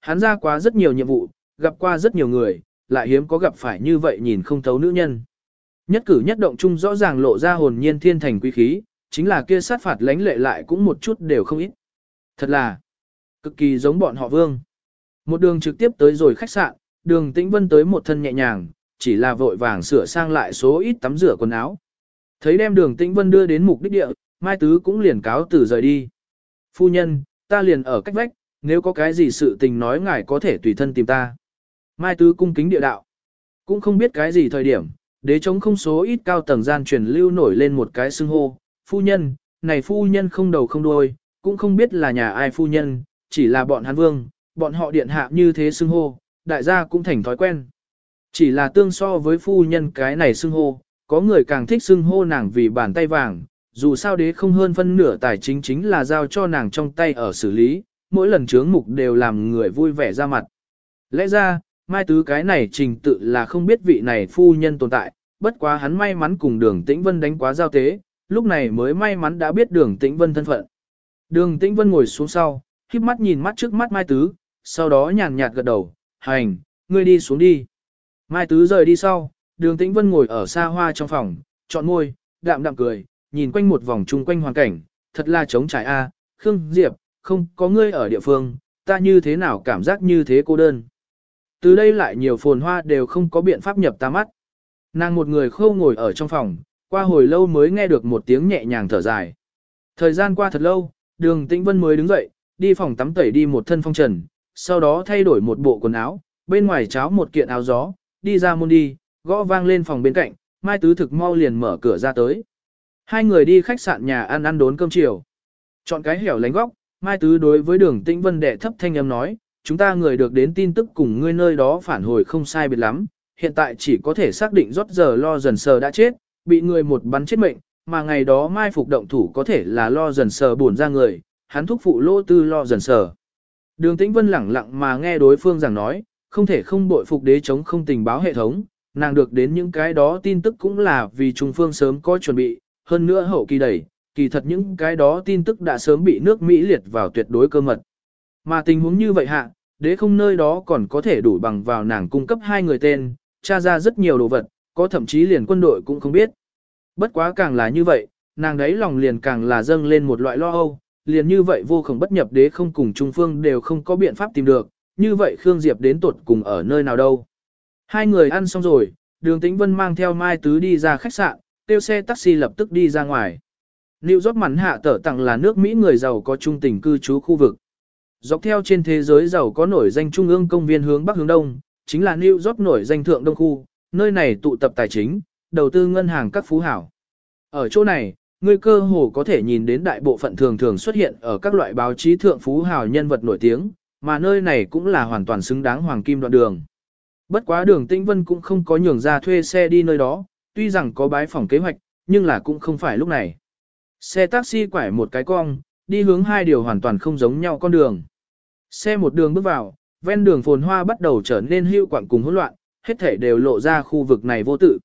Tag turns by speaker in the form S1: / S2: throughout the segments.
S1: Hắn ra quá rất nhiều nhiệm vụ, gặp qua rất nhiều người, lại hiếm có gặp phải như vậy nhìn không thấu nữ nhân. Nhất cử nhất động chung rõ ràng lộ ra hồn nhiên thiên thành quý khí, chính là kia sát phạt lãnh lệ lại cũng một chút đều không ít. Thật là cực kỳ giống bọn họ vương. Một đường trực tiếp tới rồi khách sạn, đường tĩnh vân tới một thân nhẹ nhàng, chỉ là vội vàng sửa sang lại số ít tắm rửa quần áo. Thấy đem đường tĩnh vân đưa đến mục đích địa, Mai Tứ cũng liền cáo từ rời đi. Phu nhân, ta liền ở cách vách, nếu có cái gì sự tình nói ngài có thể tùy thân tìm ta. Mai Tứ cung kính địa đạo. Cũng không biết cái gì thời điểm, đế chống không số ít cao tầng gian truyền lưu nổi lên một cái xưng hô. Phu nhân, này phu nhân không đầu không đuôi, cũng không biết là nhà ai phu nhân, chỉ là bọn hắn vương, bọn họ điện hạ như thế xưng hô, đại gia cũng thành thói quen. Chỉ là tương so với phu nhân cái này xưng hô, có người càng thích xưng hô nàng vì bàn tay vàng, dù sao đế không hơn phân nửa tài chính chính là giao cho nàng trong tay ở xử lý, mỗi lần chướng mục đều làm người vui vẻ ra mặt. Lẽ ra, mai tứ cái này trình tự là không biết vị này phu nhân tồn tại, bất quá hắn may mắn cùng đường tĩnh vân đánh quá giao tế, lúc này mới may mắn đã biết đường tĩnh vân thân phận. Đường tĩnh vân ngồi xuống sau, khiếp mắt nhìn mắt trước mắt mai tứ, sau đó nhàn nhạt gật đầu, hành, ngươi đi xuống đi. Mai tứ rời đi sau, đường tĩnh vân ngồi ở xa hoa trong phòng, chọn môi, đạm đạm cười, nhìn quanh một vòng chung quanh hoàn cảnh, thật là trống trải a, Khương Diệp, không có ngươi ở địa phương, ta như thế nào cảm giác như thế cô đơn. Từ đây lại nhiều phồn hoa đều không có biện pháp nhập ta mắt. Nàng một người khâu ngồi ở trong phòng, qua hồi lâu mới nghe được một tiếng nhẹ nhàng thở dài. Thời gian qua thật lâu, đường tĩnh vân mới đứng dậy, đi phòng tắm tẩy đi một thân phong trần, sau đó thay đổi một bộ quần áo, bên ngoài cháo một kiện áo gió, đi ra môn đi, gõ vang lên phòng bên cạnh, Mai Tứ thực mau liền mở cửa ra tới. Hai người đi khách sạn nhà ăn ăn đốn cơm chiều. Chọn cái hẻo lánh góc, Mai Tứ đối với đường tĩnh vân đệ thấp thanh âm nói, chúng ta người được đến tin tức cùng ngươi nơi đó phản hồi không sai biệt lắm, hiện tại chỉ có thể xác định rót giờ lo dần sờ đã chết, bị người một bắn chết mệnh, mà ngày đó mai phục động thủ có thể là lo dần sờ buồn ra người, hắn thúc phụ lô tư lo dần sờ. Đường tĩnh vân lẳng lặng mà nghe đối phương rằng nói, không thể không bội phục đế chống không tình báo hệ thống, nàng được đến những cái đó tin tức cũng là vì Trung Phương sớm có chuẩn bị, hơn nữa hậu kỳ đẩy, kỳ thật những cái đó tin tức đã sớm bị nước Mỹ liệt vào tuyệt đối cơ mật. Mà tình huống như vậy hạ, đế không nơi đó còn có thể đủ bằng vào nàng cung cấp hai người tên, tra ra rất nhiều đồ vật, có thậm chí liền quân đội cũng không biết. Bất quá càng là như vậy, nàng đấy lòng liền càng là dâng lên một loại lo âu, liền như vậy vô khổng bất nhập đế không cùng Trung Phương đều không có biện pháp tìm được, như vậy Khương Diệp đến tuột cùng ở nơi nào đâu. Hai người ăn xong rồi, đường tĩnh vân mang theo Mai Tứ đi ra khách sạn, tiêu xe taxi lập tức đi ra ngoài. New York mắn hạ tở tặng là nước Mỹ người giàu có trung tình cư trú khu vực. Dọc theo trên thế giới giàu có nổi danh trung ương công viên hướng Bắc hướng Đông, chính là New York nổi danh thượng Đông khu, nơi này tụ tập tài chính, đầu tư ngân hàng các phú hảo. Ở chỗ này, người cơ hồ có thể nhìn đến đại bộ phận thường thường xuất hiện ở các loại báo chí thượng phú hảo nhân vật nổi tiếng, mà nơi này cũng là hoàn toàn xứng đáng hoàng kim đoạn đường. Bất quá đường Tĩnh Vân cũng không có nhường ra thuê xe đi nơi đó, tuy rằng có bái phòng kế hoạch, nhưng là cũng không phải lúc này. Xe taxi quải một cái cong, đi hướng hai điều hoàn toàn không giống nhau con đường. Xe một đường bước vào, ven đường phồn hoa bắt đầu trở nên hưu quạng cùng hỗn loạn, hết thể đều lộ ra khu vực này vô tự.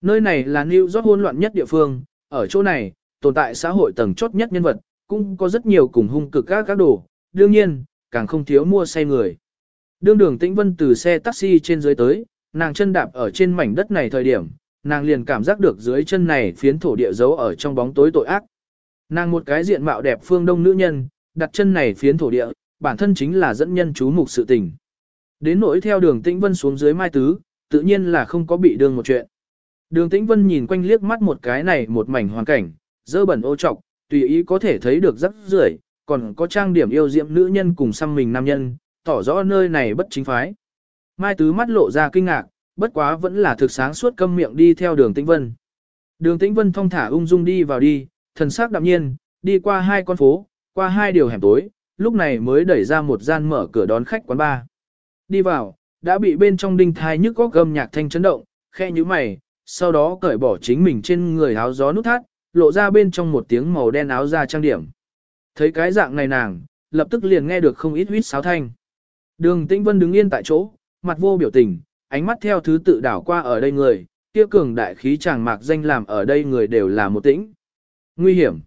S1: Nơi này là New York hỗn loạn nhất địa phương, ở chỗ này, tồn tại xã hội tầng chốt nhất nhân vật, cũng có rất nhiều cùng hung cực các các đồ, đương nhiên, càng không thiếu mua xe người. Đương đường tĩnh vân từ xe taxi trên dưới tới, nàng chân đạp ở trên mảnh đất này thời điểm, nàng liền cảm giác được dưới chân này phiến thổ địa giấu ở trong bóng tối tội ác. Nàng một cái diện mạo đẹp phương đông nữ nhân, đặt chân này phiến thổ địa, bản thân chính là dẫn nhân chú mục sự tình. Đến nỗi theo đường tĩnh vân xuống dưới mai tứ, tự nhiên là không có bị đường một chuyện. Đường tĩnh vân nhìn quanh liếc mắt một cái này một mảnh hoàn cảnh, dơ bẩn ô trọc, tùy ý có thể thấy được rất rưởi, còn có trang điểm yêu diệm nữ nhân cùng xăm mình nam nhân, tỏ rõ nơi này bất chính phái. Mai tứ mắt lộ ra kinh ngạc, bất quá vẫn là thực sáng suốt câm miệng đi theo đường tĩnh vân. Đường tĩnh vân thong thả ung dung đi vào đi, thần sắc đạm nhiên, đi qua hai con phố, qua hai điều hẻm tối, lúc này mới đẩy ra một gian mở cửa đón khách quán bar. Đi vào, đã bị bên trong đinh thai nhức có gầm nhạc thanh chấn động, khe như mày, sau đó cởi bỏ chính mình trên người áo gió nút thắt, lộ ra bên trong một tiếng màu đen áo da trang điểm. Thấy cái dạng này nàng, lập tức liền nghe được không ít huýt sáo thanh. Đường Tĩnh Vân đứng yên tại chỗ, mặt vô biểu tình, ánh mắt theo thứ tự đảo qua ở đây người, kia cường đại khí chàng mạc danh làm ở đây người đều là một tĩnh. Nguy hiểm.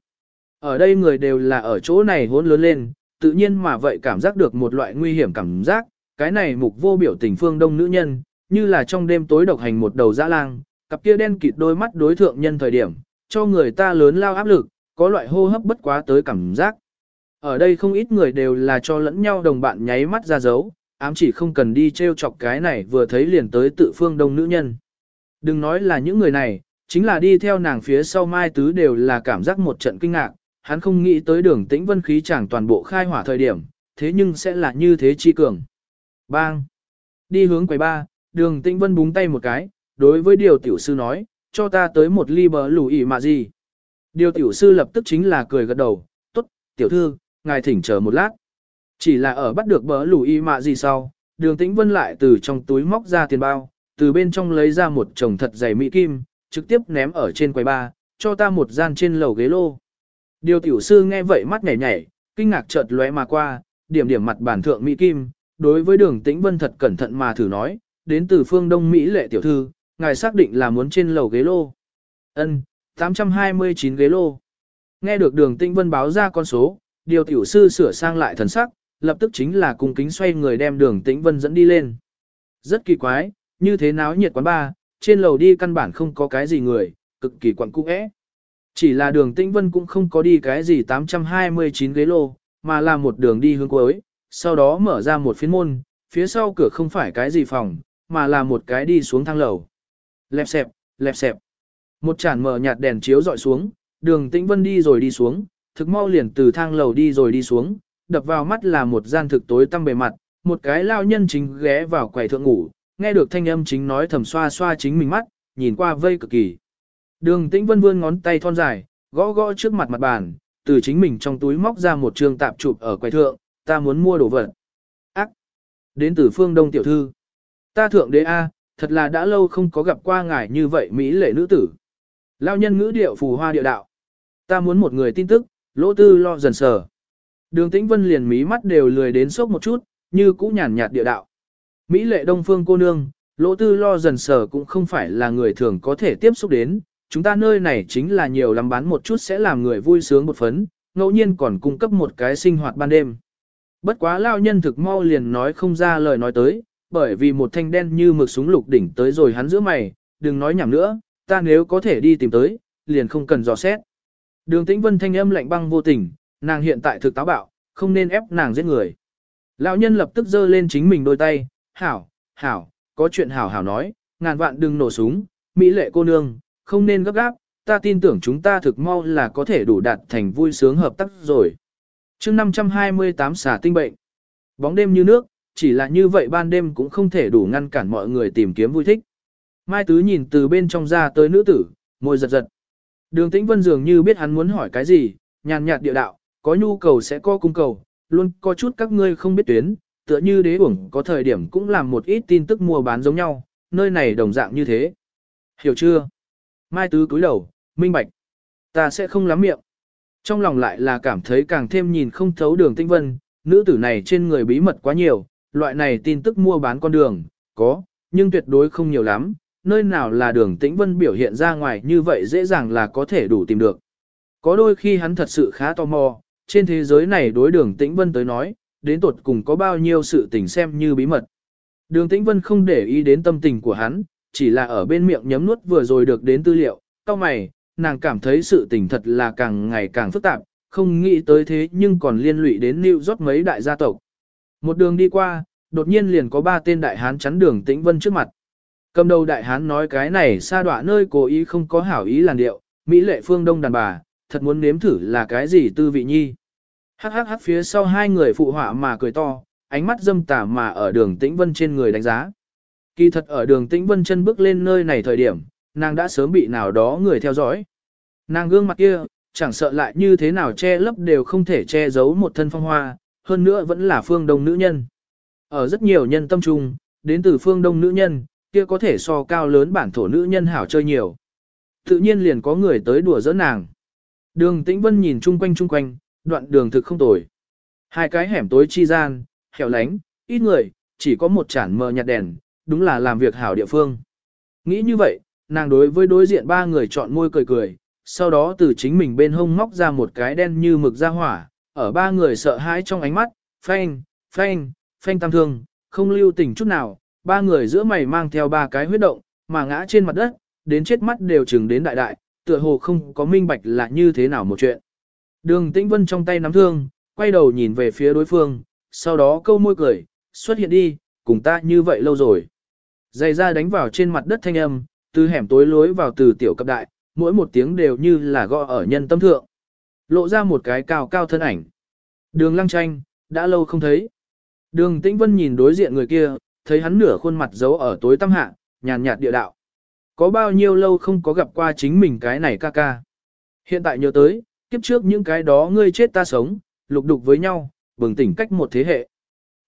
S1: Ở đây người đều là ở chỗ này hỗn lớn lên, tự nhiên mà vậy cảm giác được một loại nguy hiểm cảm giác, cái này mục vô biểu tình phương đông nữ nhân, như là trong đêm tối độc hành một đầu dã lang, cặp kia đen kịt đôi mắt đối thượng nhân thời điểm, cho người ta lớn lao áp lực, có loại hô hấp bất quá tới cảm giác. Ở đây không ít người đều là cho lẫn nhau đồng bạn nháy mắt ra dấu, ám chỉ không cần đi treo chọc cái này vừa thấy liền tới tự phương đông nữ nhân. Đừng nói là những người này, chính là đi theo nàng phía sau Mai Tứ đều là cảm giác một trận kinh ngạc, hắn không nghĩ tới đường tĩnh vân khí chẳng toàn bộ khai hỏa thời điểm, thế nhưng sẽ là như thế chi cường. Bang! Đi hướng quầy ba, đường tĩnh vân búng tay một cái, đối với điều tiểu sư nói, cho ta tới một ly bờ lù ỉ mà gì. Điều tiểu sư lập tức chính là cười gật đầu, tốt, tiểu thư, ngài thỉnh chờ một lát. Chỉ là ở bắt được bờ lù y mạ gì sau, đường tĩnh vân lại từ trong túi móc ra tiền bao, từ bên trong lấy ra một chồng thật dày mỹ kim, trực tiếp ném ở trên quầy ba, cho ta một gian trên lầu ghế lô. Điều tiểu sư nghe vậy mắt nhảy nhảy, kinh ngạc chợt lóe mà qua, điểm điểm mặt bản thượng mỹ kim, đối với đường tĩnh vân thật cẩn thận mà thử nói, đến từ phương Đông Mỹ lệ tiểu thư, ngài xác định là muốn trên lầu ghế lô. Ân, 829 ghế lô. Nghe được đường tĩnh vân báo ra con số, điều tiểu sư sửa sang lại thần sắc, lập tức chính là cung kính xoay người đem đường tĩnh vân dẫn đi lên. Rất kỳ quái, như thế náo nhiệt quán ba, trên lầu đi căn bản không có cái gì người, cực kỳ quặn cung ẽ. Chỉ là đường tĩnh vân cũng không có đi cái gì 829 ghế lô, mà là một đường đi hướng cuối, sau đó mở ra một phiến môn, phía sau cửa không phải cái gì phòng, mà là một cái đi xuống thang lầu. Lẹp xẹp, lẹp xẹp. Một chản mở nhạt đèn chiếu dọi xuống, đường tĩnh vân đi rồi đi xuống, thực mau liền từ thang lầu đi rồi đi xuống, đập vào mắt là một gian thực tối tăm bề mặt, một cái lao nhân chính ghé vào quầy thượng ngủ, nghe được thanh âm chính nói thầm xoa xoa chính mình mắt, nhìn qua vây cực kỳ. Đường tĩnh vân vươn ngón tay thon dài, gõ gõ trước mặt mặt bàn, từ chính mình trong túi móc ra một trường tạp chụp ở quầy thượng, ta muốn mua đồ vật. Ác! Đến từ phương đông tiểu thư. Ta thượng đế A, thật là đã lâu không có gặp qua ngài như vậy Mỹ lệ nữ tử. Lao nhân ngữ điệu phù hoa địa đạo. Ta muốn một người tin tức, lỗ tư lo dần sờ. Đường tĩnh vân liền mí mắt đều lười đến sốc một chút, như cũ nhàn nhạt địa đạo. Mỹ lệ đông phương cô nương, lỗ tư lo dần sở cũng không phải là người thường có thể tiếp xúc đến, chúng ta nơi này chính là nhiều lắm bán một chút sẽ làm người vui sướng một phấn, ngẫu nhiên còn cung cấp một cái sinh hoạt ban đêm. Bất quá lao nhân thực mau liền nói không ra lời nói tới, bởi vì một thanh đen như mực súng lục đỉnh tới rồi hắn giữa mày, đừng nói nhảm nữa, ta nếu có thể đi tìm tới, liền không cần dò xét. Đường tĩnh vân thanh âm lạnh băng vô tình, nàng hiện tại thực táo bạo, không nên ép nàng giết người. Lão nhân lập tức giơ lên chính mình đôi tay, hảo, hảo, có chuyện hảo hảo nói, ngàn vạn đừng nổ súng, mỹ lệ cô nương, không nên gấp gáp, ta tin tưởng chúng ta thực mau là có thể đủ đạt thành vui sướng hợp tác rồi. chương 528 xả tinh bệnh, bóng đêm như nước, chỉ là như vậy ban đêm cũng không thể đủ ngăn cản mọi người tìm kiếm vui thích. Mai Tứ nhìn từ bên trong ra tới nữ tử, môi giật giật. Đường Tĩnh Vân dường như biết hắn muốn hỏi cái gì, nhàn nhạt địa đạo, có nhu cầu sẽ có cung cầu, luôn có chút các ngươi không biết tuyến, tựa như đế uổng có thời điểm cũng làm một ít tin tức mua bán giống nhau, nơi này đồng dạng như thế. Hiểu chưa? Mai Tứ cúi đầu, minh bạch. Ta sẽ không lắm miệng. Trong lòng lại là cảm thấy càng thêm nhìn không thấu đường tinh Vân, nữ tử này trên người bí mật quá nhiều, loại này tin tức mua bán con đường, có, nhưng tuyệt đối không nhiều lắm, nơi nào là đường tĩnh vân biểu hiện ra ngoài như vậy dễ dàng là có thể đủ tìm được. Có đôi khi hắn thật sự khá tò mò, trên thế giới này đối đường tĩnh vân tới nói, đến tuột cùng có bao nhiêu sự tình xem như bí mật. Đường tĩnh vân không để ý đến tâm tình của hắn, chỉ là ở bên miệng nhấm nuốt vừa rồi được đến tư liệu, cao mày, nàng cảm thấy sự tình thật là càng ngày càng phức tạp, không nghĩ tới thế nhưng còn liên lụy đến New York mấy đại gia tộc. Một đường đi qua, đột nhiên liền có ba tên đại hán chắn đường tĩnh vân trước mặt. Cầm đầu đại hán nói cái này xa đọa nơi cố ý không có hảo ý làn điệu, Mỹ lệ phương đông đàn bà, thật muốn nếm thử là cái gì tư vị nhi. Hắc hắc hắc phía sau hai người phụ họa mà cười to, ánh mắt dâm tà mà ở đường tĩnh vân trên người đánh giá. Kỳ thật ở đường tĩnh vân chân bước lên nơi này thời điểm, nàng đã sớm bị nào đó người theo dõi. Nàng gương mặt kia, chẳng sợ lại như thế nào che lấp đều không thể che giấu một thân phong hoa, hơn nữa vẫn là phương đông nữ nhân. Ở rất nhiều nhân tâm trung, đến từ phương đông nữ nhân, kia có thể so cao lớn bản thổ nữ nhân hảo chơi nhiều. Tự nhiên liền có người tới đùa giỡn nàng. Đường Tĩnh Vân nhìn chung quanh chung quanh, đoạn đường thực không tồi. Hai cái hẻm tối chi gian, hẻo lánh, ít người, chỉ có một chản mờ nhạt đèn, đúng là làm việc hảo địa phương. Nghĩ như vậy, nàng đối với đối diện ba người chọn môi cười cười, sau đó từ chính mình bên hông móc ra một cái đen như mực ra hỏa, ở ba người sợ hãi trong ánh mắt, phanh, phanh, phanh tam thương, không lưu tình chút nào, ba người giữa mày mang theo ba cái huyết động, mà ngã trên mặt đất, đến chết mắt đều chừng đến đại đại, tựa hồ không có minh bạch là như thế nào một chuyện. Đường Tĩnh Vân trong tay nắm thương, quay đầu nhìn về phía đối phương, sau đó câu môi cười, xuất hiện đi, cùng ta như vậy lâu rồi. Dày ra đánh vào trên mặt đất thanh âm, từ hẻm tối lối vào từ tiểu cấp đại, mỗi một tiếng đều như là gõ ở nhân tâm thượng. Lộ ra một cái cao cao thân ảnh. Đường lăng tranh, đã lâu không thấy. Đường Tĩnh Vân nhìn đối diện người kia, thấy hắn nửa khuôn mặt giấu ở tối tăm hạ, nhàn nhạt địa đạo. Có bao nhiêu lâu không có gặp qua chính mình cái này ca ca. Hiện tại nhớ tới, kiếp trước những cái đó ngươi chết ta sống, lục đục với nhau, bừng tỉnh cách một thế hệ.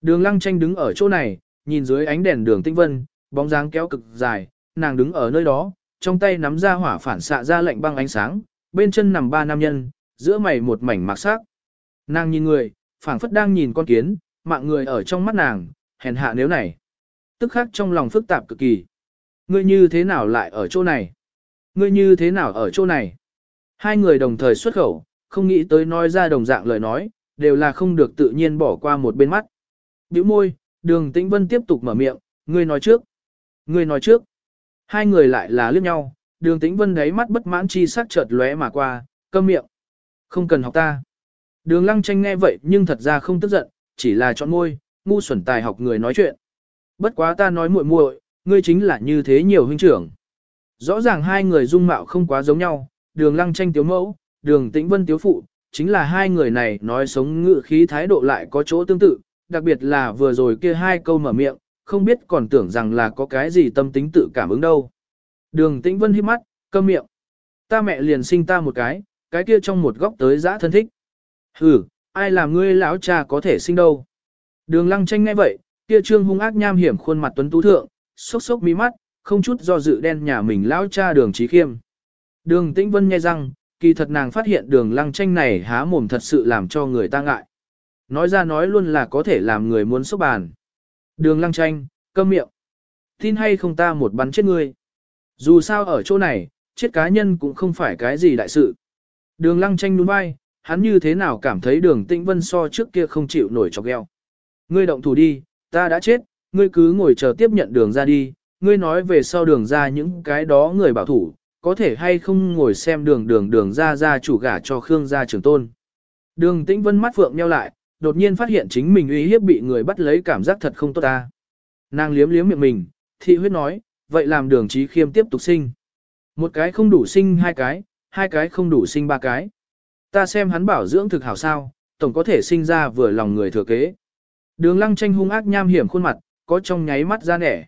S1: Đường lăng tranh đứng ở chỗ này, nhìn dưới ánh đèn đường tinh vân, bóng dáng kéo cực dài, nàng đứng ở nơi đó, trong tay nắm ra hỏa phản xạ ra lệnh băng ánh sáng, bên chân nằm ba nam nhân, giữa mày một mảnh mạc sắc. Nàng nhìn người, phảng phất đang nhìn con kiến, mạng người ở trong mắt nàng, hèn hạ nếu này. Tức khắc trong lòng phức tạp cực kỳ. Ngươi như thế nào lại ở chỗ này? Ngươi như thế nào ở chỗ này? Hai người đồng thời xuất khẩu, không nghĩ tới nói ra đồng dạng lời nói, đều là không được tự nhiên bỏ qua một bên mắt. Biểu môi, đường tĩnh vân tiếp tục mở miệng, ngươi nói trước. Ngươi nói trước. Hai người lại là liếc nhau, đường tĩnh vân đáy mắt bất mãn chi sắc chợt lóe mà qua, câm miệng. Không cần học ta. Đường lăng tranh nghe vậy nhưng thật ra không tức giận, chỉ là chọn môi, ngu xuẩn tài học người nói chuyện. Bất quá ta nói muội muội, ngươi chính là như thế nhiều huynh trưởng. Rõ ràng hai người dung mạo không quá giống nhau, đường lăng tranh tiếu mẫu, đường tĩnh vân tiếu phụ, chính là hai người này nói sống ngự khí thái độ lại có chỗ tương tự, đặc biệt là vừa rồi kia hai câu mở miệng, không biết còn tưởng rằng là có cái gì tâm tính tự cảm ứng đâu. Đường tĩnh vân hít mắt, câm miệng. Ta mẹ liền sinh ta một cái, cái kia trong một góc tới giã thân thích. Hừ, ai làm ngươi lão cha có thể sinh đâu. Đường lăng tranh ngay vậy, kia trương hung ác nham hiểm khuôn mặt tuấn tú thượng, sốc sốc mí mắt, không chút do dự đen nhà mình lão cha đường trí khiêm. Đường tĩnh vân nghe răng, kỳ thật nàng phát hiện đường lăng tranh này há mồm thật sự làm cho người ta ngại. Nói ra nói luôn là có thể làm người muốn sốc bàn. Đường lăng tranh, câm miệng. Tin hay không ta một bắn chết ngươi. Dù sao ở chỗ này, chết cá nhân cũng không phải cái gì đại sự. Đường lăng tranh đúng vai, hắn như thế nào cảm thấy đường tĩnh vân so trước kia không chịu nổi chọc gheo. Ngươi động thủ đi, ta đã chết, ngươi cứ ngồi chờ tiếp nhận đường ra đi, ngươi nói về sau đường ra những cái đó người bảo thủ, có thể hay không ngồi xem đường đường đường ra ra chủ gả cho Khương gia trưởng tôn. Đường tĩnh vân mắt phượng nheo lại, đột nhiên phát hiện chính mình uy hiếp bị người bắt lấy cảm giác thật không tốt ta. Nàng liếm liếm miệng mình, thị huyết nói, vậy làm đường trí khiêm tiếp tục sinh. Một cái không đủ sinh hai cái, hai cái không đủ sinh ba cái. Ta xem hắn bảo dưỡng thực hảo sao, tổng có thể sinh ra vừa lòng người thừa kế. Đường lăng tranh hung ác nham hiểm khuôn mặt, có trong nháy mắt ra nẻ.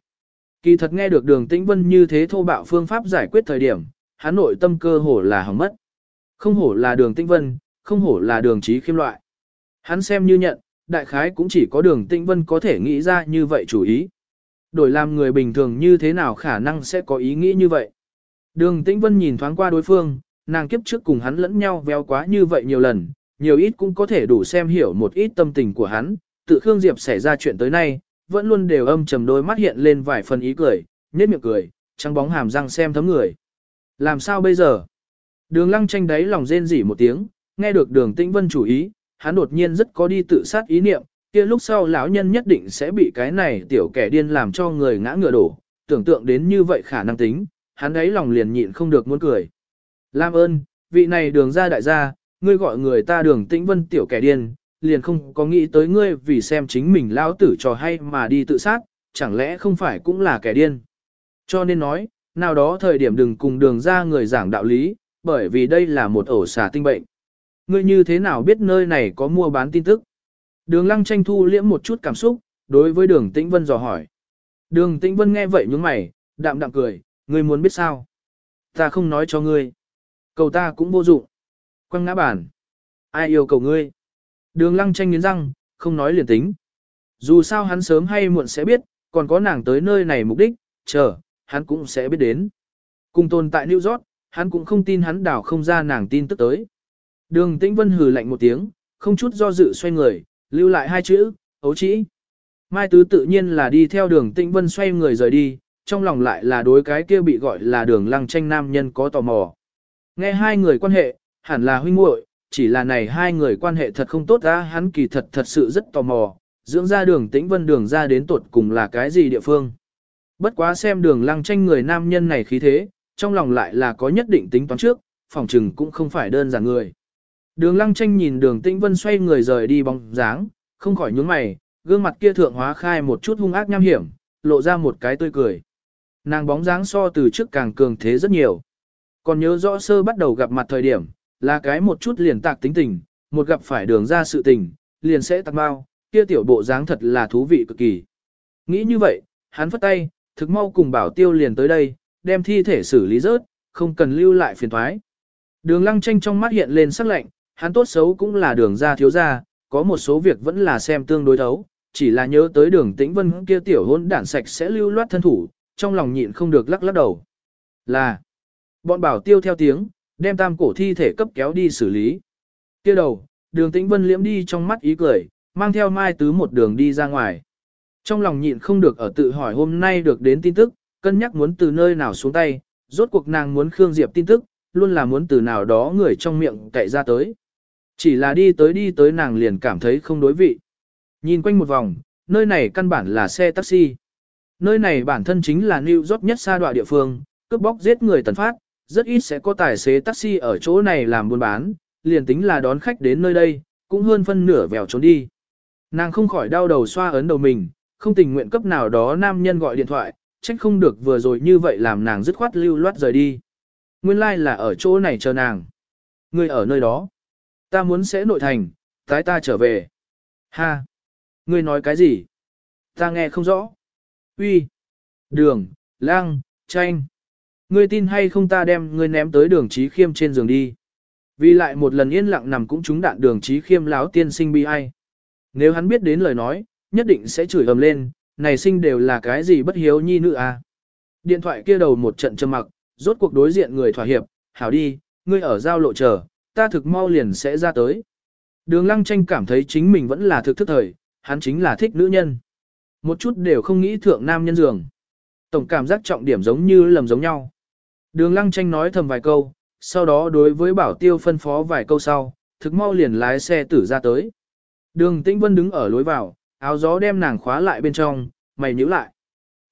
S1: Kỳ thật nghe được đường tĩnh vân như thế thô bạo phương pháp giải quyết thời điểm, hắn nội tâm cơ hổ là hỏng mất. Không hổ là đường tĩnh vân, không hổ là đường trí khiêm loại. Hắn xem như nhận, đại khái cũng chỉ có đường tĩnh vân có thể nghĩ ra như vậy chủ ý. Đổi làm người bình thường như thế nào khả năng sẽ có ý nghĩ như vậy. Đường tĩnh vân nhìn thoáng qua đối phương, nàng kiếp trước cùng hắn lẫn nhau véo quá như vậy nhiều lần, nhiều ít cũng có thể đủ xem hiểu một ít tâm tình của hắn, tự Khương Diệp xảy ra chuyện tới nay, vẫn luôn đều âm trầm đôi mắt hiện lên vài phần ý cười, nhếch miệng cười, trắng bóng hàm răng xem thấm người. Làm sao bây giờ? Đường lăng tranh đáy lòng rên rỉ một tiếng, nghe được đường tĩnh vân chủ ý, hắn đột nhiên rất có đi tự sát ý niệm, kia lúc sau lão nhân nhất định sẽ bị cái này tiểu kẻ điên làm cho người ngã ngựa đổ, tưởng tượng đến như vậy khả năng tính, hắn đáy lòng liền nhịn không được muốn cười. Lam ơn, vị này đường ra đại gia, ngươi gọi người ta đường tĩnh vân tiểu kẻ điên, liền không có nghĩ tới ngươi vì xem chính mình lão tử trò hay mà đi tự sát, chẳng lẽ không phải cũng là kẻ điên. Cho nên nói, nào đó thời điểm đừng cùng đường ra người giảng đạo lý, bởi vì đây là một ổ xà tinh bệnh. Ngươi như thế nào biết nơi này có mua bán tin tức? Đường lăng tranh thu liễm một chút cảm xúc, đối với đường tĩnh vân dò hỏi. Đường tĩnh vân nghe vậy nhướng mày, đạm đạm cười, ngươi muốn biết sao? Ta không nói cho ngươi. Cầu ta cũng vô dụng. Quăng ngã bản. Ai yêu cầu ngươi? Đường lăng tranh nghiến răng, không nói liền tính. Dù sao hắn sớm hay muộn sẽ biết, còn có nàng tới nơi này mục đích, chờ, hắn cũng sẽ biết đến. Cùng tồn tại New York, hắn cũng không tin hắn đảo không ra nàng tin tức tới. Đường Tĩnh Vân hừ lạnh một tiếng, không chút do dự xoay người, lưu lại hai chữ, ấu trĩ. Mai Tứ tự nhiên là đi theo đường Tĩnh Vân xoay người rời đi, trong lòng lại là đối cái kia bị gọi là đường lăng tranh nam nhân có tò mò. Nghe hai người quan hệ, hẳn là huynh muội, chỉ là này hai người quan hệ thật không tốt ra hắn kỳ thật thật sự rất tò mò, dưỡng ra đường tĩnh vân đường ra đến tột cùng là cái gì địa phương. Bất quá xem đường lăng tranh người nam nhân này khí thế, trong lòng lại là có nhất định tính toán trước, phòng trừng cũng không phải đơn giản người. Đường lăng tranh nhìn đường tĩnh vân xoay người rời đi bóng dáng, không khỏi nhướng mày, gương mặt kia thượng hóa khai một chút hung ác nham hiểm, lộ ra một cái tươi cười. Nàng bóng dáng so từ trước càng cường thế rất nhiều. Còn nhớ rõ sơ bắt đầu gặp mặt thời điểm, là cái một chút liền tạc tính tình, một gặp phải đường ra sự tình, liền sẽ tạc bao, kia tiểu bộ dáng thật là thú vị cực kỳ. Nghĩ như vậy, hắn phất tay, thực mau cùng bảo tiêu liền tới đây, đem thi thể xử lý rớt, không cần lưu lại phiền thoái. Đường lăng tranh trong mắt hiện lên sắc lạnh, hắn tốt xấu cũng là đường ra thiếu ra, có một số việc vẫn là xem tương đối thấu, chỉ là nhớ tới đường tĩnh vân kia tiểu hôn đản sạch sẽ lưu loát thân thủ, trong lòng nhịn không được lắc lắc đầu. Là, bọn bảo tiêu theo tiếng, đem tam cổ thi thể cấp kéo đi xử lý. Kia đầu, đường tĩnh vân liễm đi trong mắt ý cười, mang theo mai tứ một đường đi ra ngoài. Trong lòng nhịn không được ở tự hỏi hôm nay được đến tin tức, cân nhắc muốn từ nơi nào xuống tay, rốt cuộc nàng muốn Khương Diệp tin tức, luôn là muốn từ nào đó người trong miệng cậy ra tới. Chỉ là đi tới đi tới nàng liền cảm thấy không đối vị. Nhìn quanh một vòng, nơi này căn bản là xe taxi. Nơi này bản thân chính là New York nhất xa đoạn địa phương, cướp bóc giết người tần phát, rất ít sẽ có tài xế taxi ở chỗ này làm buôn bán, liền tính là đón khách đến nơi đây, cũng hơn phân nửa vèo trốn đi. Nàng không khỏi đau đầu xoa ấn đầu mình, không tình nguyện cấp nào đó nam nhân gọi điện thoại, trách không được vừa rồi như vậy làm nàng dứt khoát lưu loát rời đi. Nguyên lai like là ở chỗ này chờ nàng. Người ở nơi đó. Ta muốn sẽ nội thành, tái ta trở về. Ha! Ngươi nói cái gì? Ta nghe không rõ. Uy, Đường, lang, tranh. Ngươi tin hay không ta đem ngươi ném tới đường trí khiêm trên giường đi. Vì lại một lần yên lặng nằm cũng trúng đạn đường trí khiêm láo tiên sinh bi ai. Nếu hắn biết đến lời nói, nhất định sẽ chửi ầm lên, này sinh đều là cái gì bất hiếu nhi nữ à. Điện thoại kia đầu một trận trầm mặc, rốt cuộc đối diện người thỏa hiệp, hảo đi, ngươi ở giao lộ chờ, ta thực mau liền sẽ ra tới. Đường lăng tranh cảm thấy chính mình vẫn là thực thức thời, hắn chính là thích nữ nhân. Một chút đều không nghĩ thượng nam nhân giường. Tổng cảm giác trọng điểm giống như lầm giống nhau. Đường lăng tranh nói thầm vài câu, sau đó đối với bảo tiêu phân phó vài câu sau, thực mau liền lái xe tử ra tới. Đường tĩnh vân đứng ở lối vào, áo gió đem nàng khóa lại bên trong, mày nhíu lại.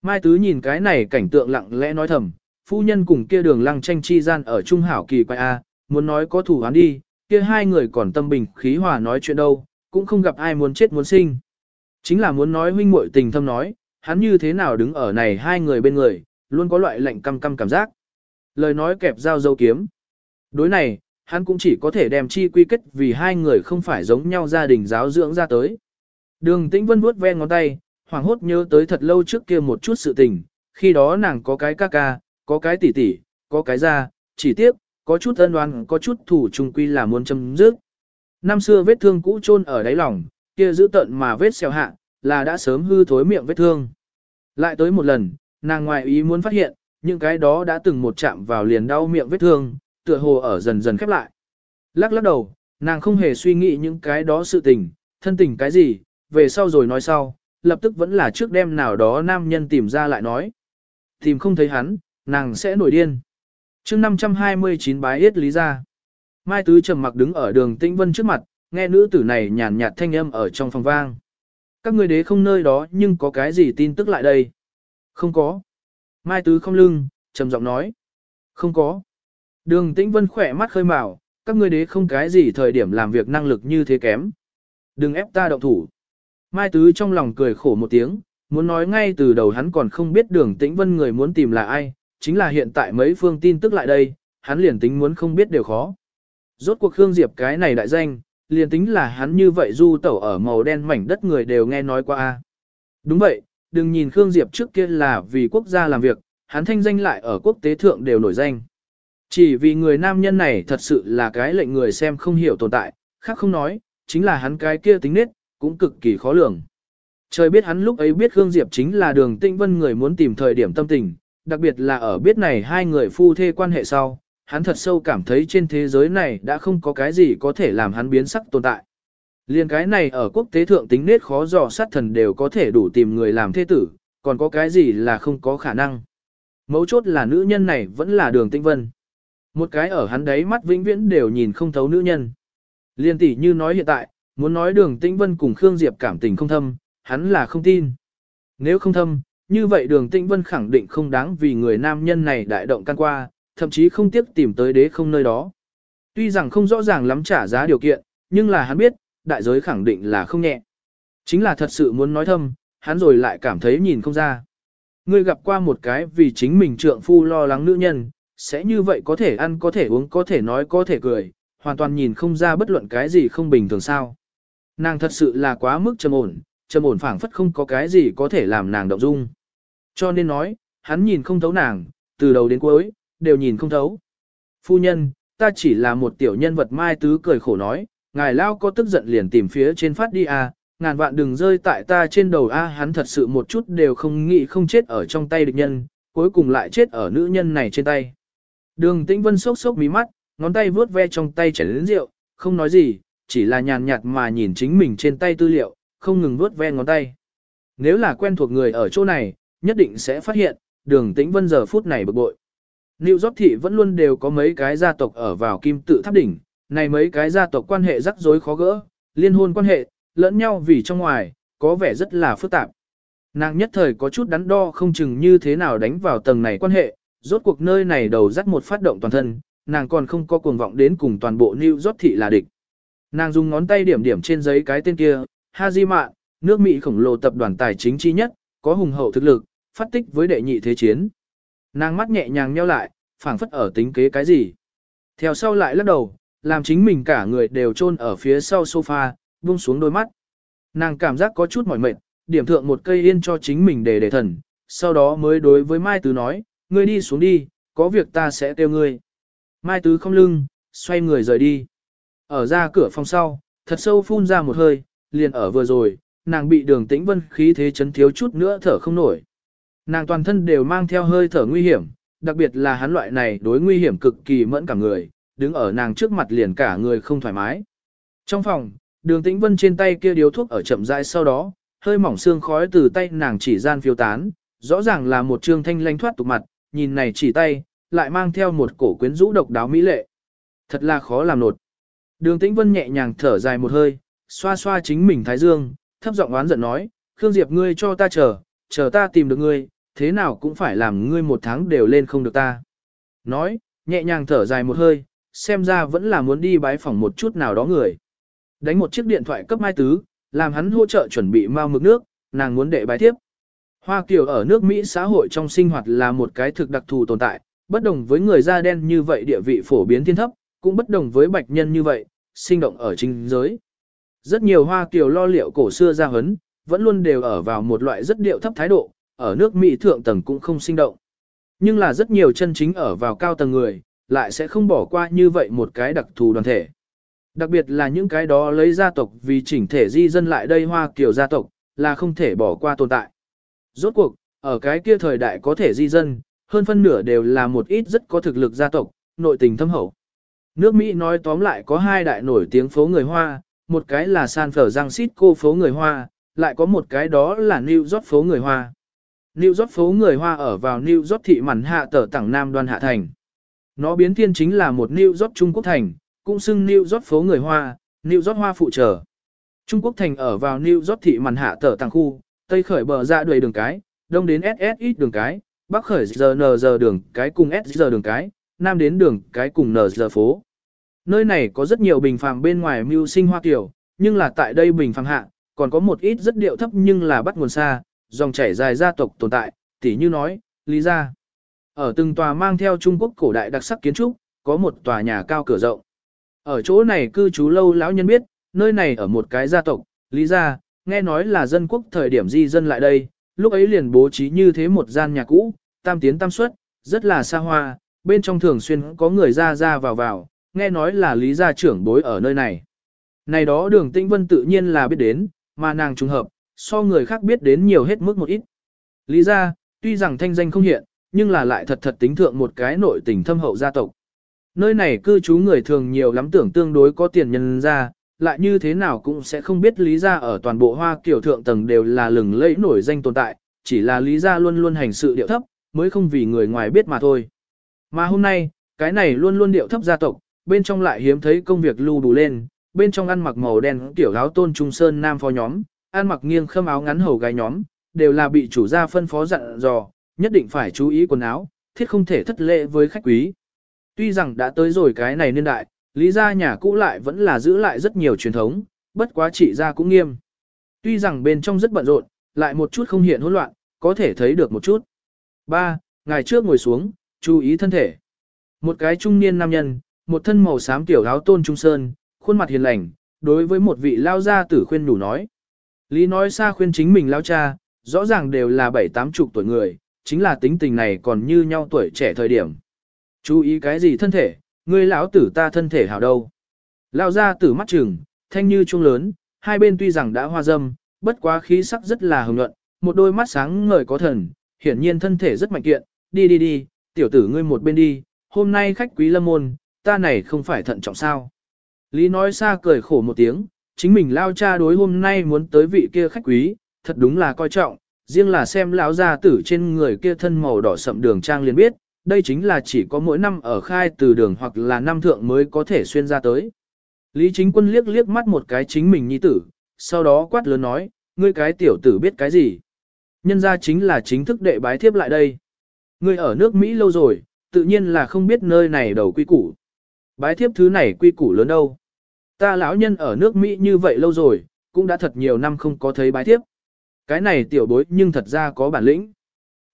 S1: Mai Tứ nhìn cái này cảnh tượng lặng lẽ nói thầm, phu nhân cùng kia đường lăng tranh chi gian ở trung hảo kỳ quay A, muốn nói có thủ án đi, kia hai người còn tâm bình khí hòa nói chuyện đâu, cũng không gặp ai muốn chết muốn sinh. Chính là muốn nói huynh muội tình thâm nói, hắn như thế nào đứng ở này hai người bên người, luôn có loại lạnh căm căm cảm giác. Lời nói kẹp dao dâu kiếm. Đối này, hắn cũng chỉ có thể đem chi quy kết vì hai người không phải giống nhau gia đình giáo dưỡng ra tới. Đường tĩnh vân vuốt ve ngón tay, hoàng hốt nhớ tới thật lâu trước kia một chút sự tình, khi đó nàng có cái ca ca, có cái tỷ tỷ, có cái ra, chỉ tiếc, có chút ân oán, có chút thủ trùng quy là muốn chấm dứt. Năm xưa vết thương cũ chôn ở đáy lòng, kia giữ tận mà vết xèo hạ, là đã sớm hư thối miệng vết thương. Lại tới một lần, nàng ngoại ý muốn phát hiện, những cái đó đã từng một chạm vào liền đau miệng vết thương, tựa hồ ở dần dần khép lại. Lắc lắc đầu, nàng không hề suy nghĩ những cái đó sự tình, thân tình cái gì, về sau rồi nói sau, lập tức vẫn là trước đêm nào đó nam nhân tìm ra lại nói. Tìm không thấy hắn, nàng sẽ nổi điên. chương 529 bái yết lý ra. Mai Tứ trầm mặc đứng ở đường Tĩnh Vân trước mặt, nghe nữ tử này nhàn nhạt thanh âm ở trong phòng vang. Các người đế không nơi đó nhưng có cái gì tin tức lại đây? Không có. Mai Tứ không lưng, trầm giọng nói. Không có. Đường Tĩnh Vân khỏe mắt khơi mào, các ngươi đế không cái gì thời điểm làm việc năng lực như thế kém. Đừng ép ta động thủ. Mai Tứ trong lòng cười khổ một tiếng, muốn nói ngay từ đầu hắn còn không biết đường Tĩnh Vân người muốn tìm là ai, chính là hiện tại mấy phương tin tức lại đây, hắn liền tính muốn không biết đều khó. Rốt cuộc Khương Diệp cái này đại danh, liền tính là hắn như vậy du tẩu ở màu đen mảnh đất người đều nghe nói qua. Đúng vậy, đừng nhìn Khương Diệp trước kia là vì quốc gia làm việc, hắn thanh danh lại ở quốc tế thượng đều nổi danh. Chỉ vì người nam nhân này thật sự là cái lệnh người xem không hiểu tồn tại, khác không nói, chính là hắn cái kia tính nết, cũng cực kỳ khó lường. Trời biết hắn lúc ấy biết Khương Diệp chính là đường tinh vân người muốn tìm thời điểm tâm tình, đặc biệt là ở biết này hai người phu thê quan hệ sau, hắn thật sâu cảm thấy trên thế giới này đã không có cái gì có thể làm hắn biến sắc tồn tại. Liên cái này ở quốc tế thượng tính nết khó dò sát thần đều có thể đủ tìm người làm thế tử, còn có cái gì là không có khả năng. Mấu chốt là nữ nhân này vẫn là đường tinh vân. Một cái ở hắn đấy mắt vĩnh viễn đều nhìn không thấu nữ nhân. Liên tỷ như nói hiện tại, muốn nói đường tinh vân cùng Khương Diệp cảm tình không thâm, hắn là không tin. Nếu không thâm, như vậy đường tinh vân khẳng định không đáng vì người nam nhân này đại động can qua, thậm chí không tiếc tìm tới đế không nơi đó. Tuy rằng không rõ ràng lắm trả giá điều kiện, nhưng là hắn biết, đại giới khẳng định là không nhẹ. Chính là thật sự muốn nói thâm, hắn rồi lại cảm thấy nhìn không ra. Ngươi gặp qua một cái vì chính mình trượng phu lo lắng nữ nhân, sẽ như vậy có thể ăn có thể uống có thể nói có thể cười, hoàn toàn nhìn không ra bất luận cái gì không bình thường sao. Nàng thật sự là quá mức trầm ổn, trầm ổn phảng phất không có cái gì có thể làm nàng động dung. Cho nên nói, hắn nhìn không thấu nàng, từ đầu đến cuối, đều nhìn không thấu. Phu nhân, ta chỉ là một tiểu nhân vật mai tứ cười khổ nói, ngài lao có tức giận liền tìm phía trên phát đi à, ngàn vạn đừng rơi tại ta trên đầu a hắn thật sự một chút đều không nghĩ không chết ở trong tay địch nhân, cuối cùng lại chết ở nữ nhân này trên tay. Đường tĩnh vân sốc sốc mí mắt, ngón tay vướt ve trong tay chảy đến rượu, không nói gì, chỉ là nhàn nhạt mà nhìn chính mình trên tay tư liệu, không ngừng vướt ve ngón tay. Nếu là quen thuộc người ở chỗ này, nhất định sẽ phát hiện, đường tĩnh vân giờ phút này bực bội. New York thị vẫn luôn đều có mấy cái gia tộc ở vào kim tự tháp đỉnh, này mấy cái gia tộc quan hệ rắc rối khó gỡ, liên hôn quan hệ, lẫn nhau vì trong ngoài, có vẻ rất là phức tạp. Nàng nhất thời có chút đắn đo không chừng như thế nào đánh vào tầng này quan hệ, rốt cuộc nơi này đầu dắt một phát động toàn thân, nàng còn không có cuồng vọng đến cùng toàn bộ New York thị là địch. Nàng dùng ngón tay điểm điểm trên giấy cái tên kia, Hajima, nước Mỹ khổng lồ tập đoàn tài chính chi nhất, có hùng hậu thực lực, phát tích với đệ nhị thế chiến. Nàng mắt nhẹ nhàng nheo lại, phảng phất ở tính kế cái gì. Theo sau lại lắc đầu, làm chính mình cả người đều chôn ở phía sau sofa, buông xuống đôi mắt. Nàng cảm giác có chút mỏi mệt, điểm thượng một cây yên cho chính mình để để thần, sau đó mới đối với Mai Tứ nói, ngươi đi xuống đi, có việc ta sẽ kêu ngươi. Mai Tứ không lưng, xoay người rời đi. Ở ra cửa phòng sau, thật sâu phun ra một hơi, liền ở vừa rồi, nàng bị đường tĩnh vân khí thế chấn thiếu chút nữa thở không nổi. Nàng toàn thân đều mang theo hơi thở nguy hiểm, đặc biệt là hắn loại này đối nguy hiểm cực kỳ mẫn cả người, đứng ở nàng trước mặt liền cả người không thoải mái. Trong phòng, đường tĩnh vân trên tay kia điếu thuốc ở chậm rãi sau đó, hơi mỏng xương khói từ tay nàng chỉ gian phiêu tán, rõ ràng là một trương thanh lanh thoát tục mặt, nhìn này chỉ tay, lại mang theo một cổ quyến rũ độc đáo mỹ lệ. Thật là khó làm nột. Đường tĩnh vân nhẹ nhàng thở dài một hơi, xoa xoa chính mình thái dương, thấp giọng oán giận nói, Khương Diệp ngươi cho ta chờ, chờ ta tìm được ngươi, thế nào cũng phải làm ngươi một tháng đều lên không được ta. Nói, nhẹ nhàng thở dài một hơi, xem ra vẫn là muốn đi bái phỏng một chút nào đó người. Đánh một chiếc điện thoại cấp Mai Tứ, làm hắn hỗ trợ chuẩn bị mau mực nước, nàng muốn đệ bái tiếp. Hoa Kiều ở nước Mỹ xã hội trong sinh hoạt là một cái thực đặc thù tồn tại, bất đồng với người da đen như vậy địa vị phổ biến thiên thấp, cũng bất đồng với bạch nhân như vậy, sinh động ở chính giới. Rất nhiều Hoa Kiều lo liệu cổ xưa ra hấn, vẫn luôn đều ở vào một loại rất điệu thấp thái độ, ở nước Mỹ thượng tầng cũng không sinh động. Nhưng là rất nhiều chân chính ở vào cao tầng người, lại sẽ không bỏ qua như vậy một cái đặc thù đoàn thể. Đặc biệt là những cái đó lấy gia tộc vì chỉnh thể di dân lại đây hoa kiểu gia tộc, là không thể bỏ qua tồn tại. Rốt cuộc, ở cái kia thời đại có thể di dân, hơn phân nửa đều là một ít rất có thực lực gia tộc, nội tình thâm hậu. Nước Mỹ nói tóm lại có hai đại nổi tiếng phố người Hoa, một cái là San Francisco phố người Hoa, lại có một cái đó là New York phố người Hoa. New York phố người Hoa ở vào New York thị mặn hạ tờ tảng Nam đoan hạ thành. Nó biến thiên chính là một New York Trung Quốc thành, cũng xưng New York phố người Hoa, New York Hoa phụ trở. Trung Quốc thành ở vào New York thị màn hạ tở tàng khu, tây khởi bờ ra đuổi đường cái, đông đến SSX đường cái, bắc khởi giờ đường cái cùng SG đường cái, nam đến đường cái cùng NG phố. Nơi này có rất nhiều bình phàm bên ngoài mưu sinh hoa kiểu, nhưng là tại đây bình phàm hạ, còn có một ít rất điệu thấp nhưng là bắt nguồn xa, dòng chảy dài gia tộc tồn tại, tỉ như nói, lý gia. Ở từng tòa mang theo Trung Quốc cổ đại đặc sắc kiến trúc, có một tòa nhà cao cửa rộng. Ở chỗ này cư trú lâu lão nhân biết, nơi này ở một cái gia tộc, lý gia, nghe nói là dân quốc thời điểm di dân lại đây, lúc ấy liền bố trí như thế một gian nhà cũ, tam tiến tam xuất, rất là xa hoa, bên trong thường xuyên có người ra ra vào vào, nghe nói là lý gia trưởng bối ở nơi này. Này đó đường tinh vân tự nhiên là biết đến, mà nàng trùng hợp, so người khác biết đến nhiều hết mức một ít. Lý gia, tuy rằng thanh danh không hiện, nhưng là lại thật thật tính thượng một cái nội tình thâm hậu gia tộc. Nơi này cư trú người thường nhiều lắm tưởng tương đối có tiền nhân ra, lại như thế nào cũng sẽ không biết lý gia ở toàn bộ hoa kiểu thượng tầng đều là lừng lẫy nổi danh tồn tại, chỉ là lý gia luôn luôn hành sự điệu thấp, mới không vì người ngoài biết mà thôi. Mà hôm nay, cái này luôn luôn điệu thấp gia tộc, bên trong lại hiếm thấy công việc lưu đủ lên, bên trong ăn mặc màu đen tiểu áo tôn trung sơn nam phó nhóm, ăn mặc nghiêng khâm áo ngắn hầu gái nhóm, đều là bị chủ gia phân phó dặn dò, nhất định phải chú ý quần áo, thiết không thể thất lễ với khách quý. Tuy rằng đã tới rồi cái này niên đại, lý gia nhà cũ lại vẫn là giữ lại rất nhiều truyền thống, bất quá trị gia cũng nghiêm. Tuy rằng bên trong rất bận rộn, lại một chút không hiện hỗn loạn, có thể thấy được một chút. Ba, Ngày trước ngồi xuống, chú ý thân thể. Một cái trung niên nam nhân, một thân màu xám tiểu áo tôn trung sơn, khuôn mặt hiền lành, đối với một vị lao gia tử khuyên đủ nói. Lý nói xa khuyên chính mình lao cha, rõ ràng đều là bảy tám chục tuổi người, chính là tính tình này còn như nhau tuổi trẻ thời điểm. Chú ý cái gì thân thể, ngươi lão tử ta thân thể hảo đâu. Lao gia tử mắt trừng, thanh như trung lớn, hai bên tuy rằng đã hoa dâm, bất quá khí sắc rất là hồng nhuận, một đôi mắt sáng ngời có thần, hiển nhiên thân thể rất mạnh kiện, đi đi đi, tiểu tử ngươi một bên đi, hôm nay khách quý lâm môn, ta này không phải thận trọng sao. Lý nói xa cười khổ một tiếng, chính mình lao cha đối hôm nay muốn tới vị kia khách quý, thật đúng là coi trọng, riêng là xem lão gia tử trên người kia thân màu đỏ sậm đường trang liền biết, đây chính là chỉ có mỗi năm ở khai từ đường hoặc là năm thượng mới có thể xuyên ra tới. Lý chính quân liếc liếc mắt một cái chính mình nhi tử, sau đó quát lớn nói, ngươi cái tiểu tử biết cái gì. Nhân ra chính là chính thức đệ bái thiếp lại đây. Ngươi ở nước Mỹ lâu rồi, tự nhiên là không biết nơi này đầu quy củ. Bái thiếp thứ này quy củ lớn đâu. Ta lão nhân ở nước Mỹ như vậy lâu rồi, cũng đã thật nhiều năm không có thấy bái thiếp. Cái này tiểu bối nhưng thật ra có bản lĩnh.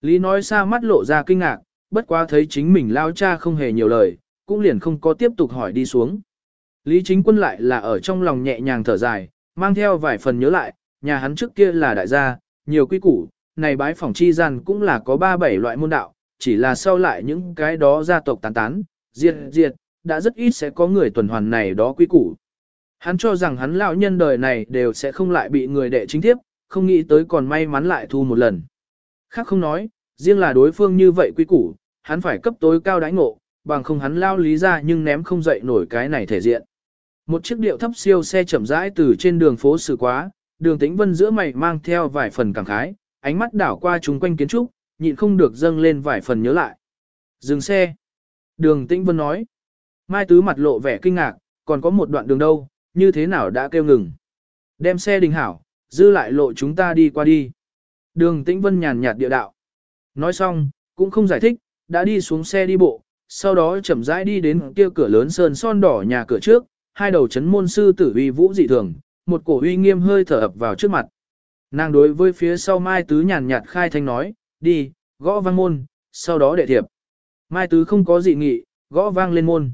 S1: Lý nói xa mắt lộ ra kinh ngạc, bất quá thấy chính mình lao cha không hề nhiều lời, cũng liền không có tiếp tục hỏi đi xuống. Lý chính quân lại là ở trong lòng nhẹ nhàng thở dài, mang theo vài phần nhớ lại, nhà hắn trước kia là đại gia, nhiều quy củ, này bái phỏng chi gian cũng là có ba bảy loại môn đạo, chỉ là sau lại những cái đó gia tộc tán tán, diệt diệt, đã rất ít sẽ có người tuần hoàn này đó quy củ. Hắn cho rằng hắn lão nhân đời này đều sẽ không lại bị người đệ chính thiếp không nghĩ tới còn may mắn lại thu một lần. Khác không nói, riêng là đối phương như vậy quý củ, hắn phải cấp tối cao đãi ngộ, bằng không hắn lao lý ra nhưng ném không dậy nổi cái này thể diện. Một chiếc điệu thấp siêu xe chậm rãi từ trên đường phố xử quá, đường tĩnh vân giữa mày mang theo vài phần cảm khái, ánh mắt đảo qua chúng quanh kiến trúc, nhịn không được dâng lên vài phần nhớ lại. Dừng xe. Đường tĩnh vân nói. Mai tứ mặt lộ vẻ kinh ngạc, còn có một đoạn đường đâu, như thế nào đã kêu ngừng. Đem xe đình hảo, dư lại lộ chúng ta đi qua đi. Đường tĩnh vân nhàn nhạt địa đạo. Nói xong, cũng không giải thích, đã đi xuống xe đi bộ, sau đó chậm rãi đi đến kia cửa lớn sơn son đỏ nhà cửa trước, hai đầu chấn môn sư tử uy vũ dị thường, một cổ uy nghiêm hơi thở ập vào trước mặt. Nàng đối với phía sau Mai Tứ nhàn nhạt khai thanh nói, đi, gõ vang môn, sau đó đệ thiệp. Mai Tứ không có dị nghị, gõ vang lên môn.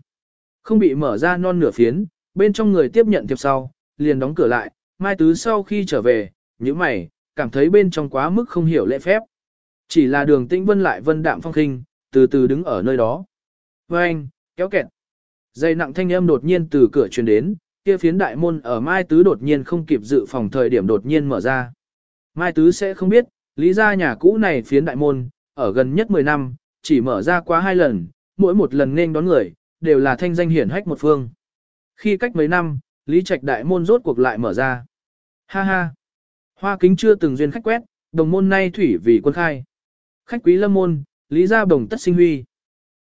S1: Không bị mở ra non nửa phiến, bên trong người tiếp nhận thiệp sau, liền đóng cửa lại, Mai Tứ sau khi trở về, như mày, cảm thấy bên trong quá mức không hiểu lễ phép. Chỉ là đường tĩnh vân lại vân đạm phong khinh, từ từ đứng ở nơi đó. Và anh, kéo kẹt. Dây nặng thanh âm đột nhiên từ cửa truyền đến, kia phiến đại môn ở Mai Tứ đột nhiên không kịp dự phòng thời điểm đột nhiên mở ra. Mai Tứ sẽ không biết, lý ra nhà cũ này phiến đại môn, ở gần nhất 10 năm, chỉ mở ra quá hai lần, mỗi một lần nên đón người, đều là thanh danh hiển hách một phương. Khi cách mấy năm, Lý Trạch đại môn rốt cuộc lại mở ra. Ha ha! Hoa kính chưa từng duyên khách quét, đồng môn nay thủy vì quân khai. Khách quý lâm môn, Lý gia bồng tất sinh huy.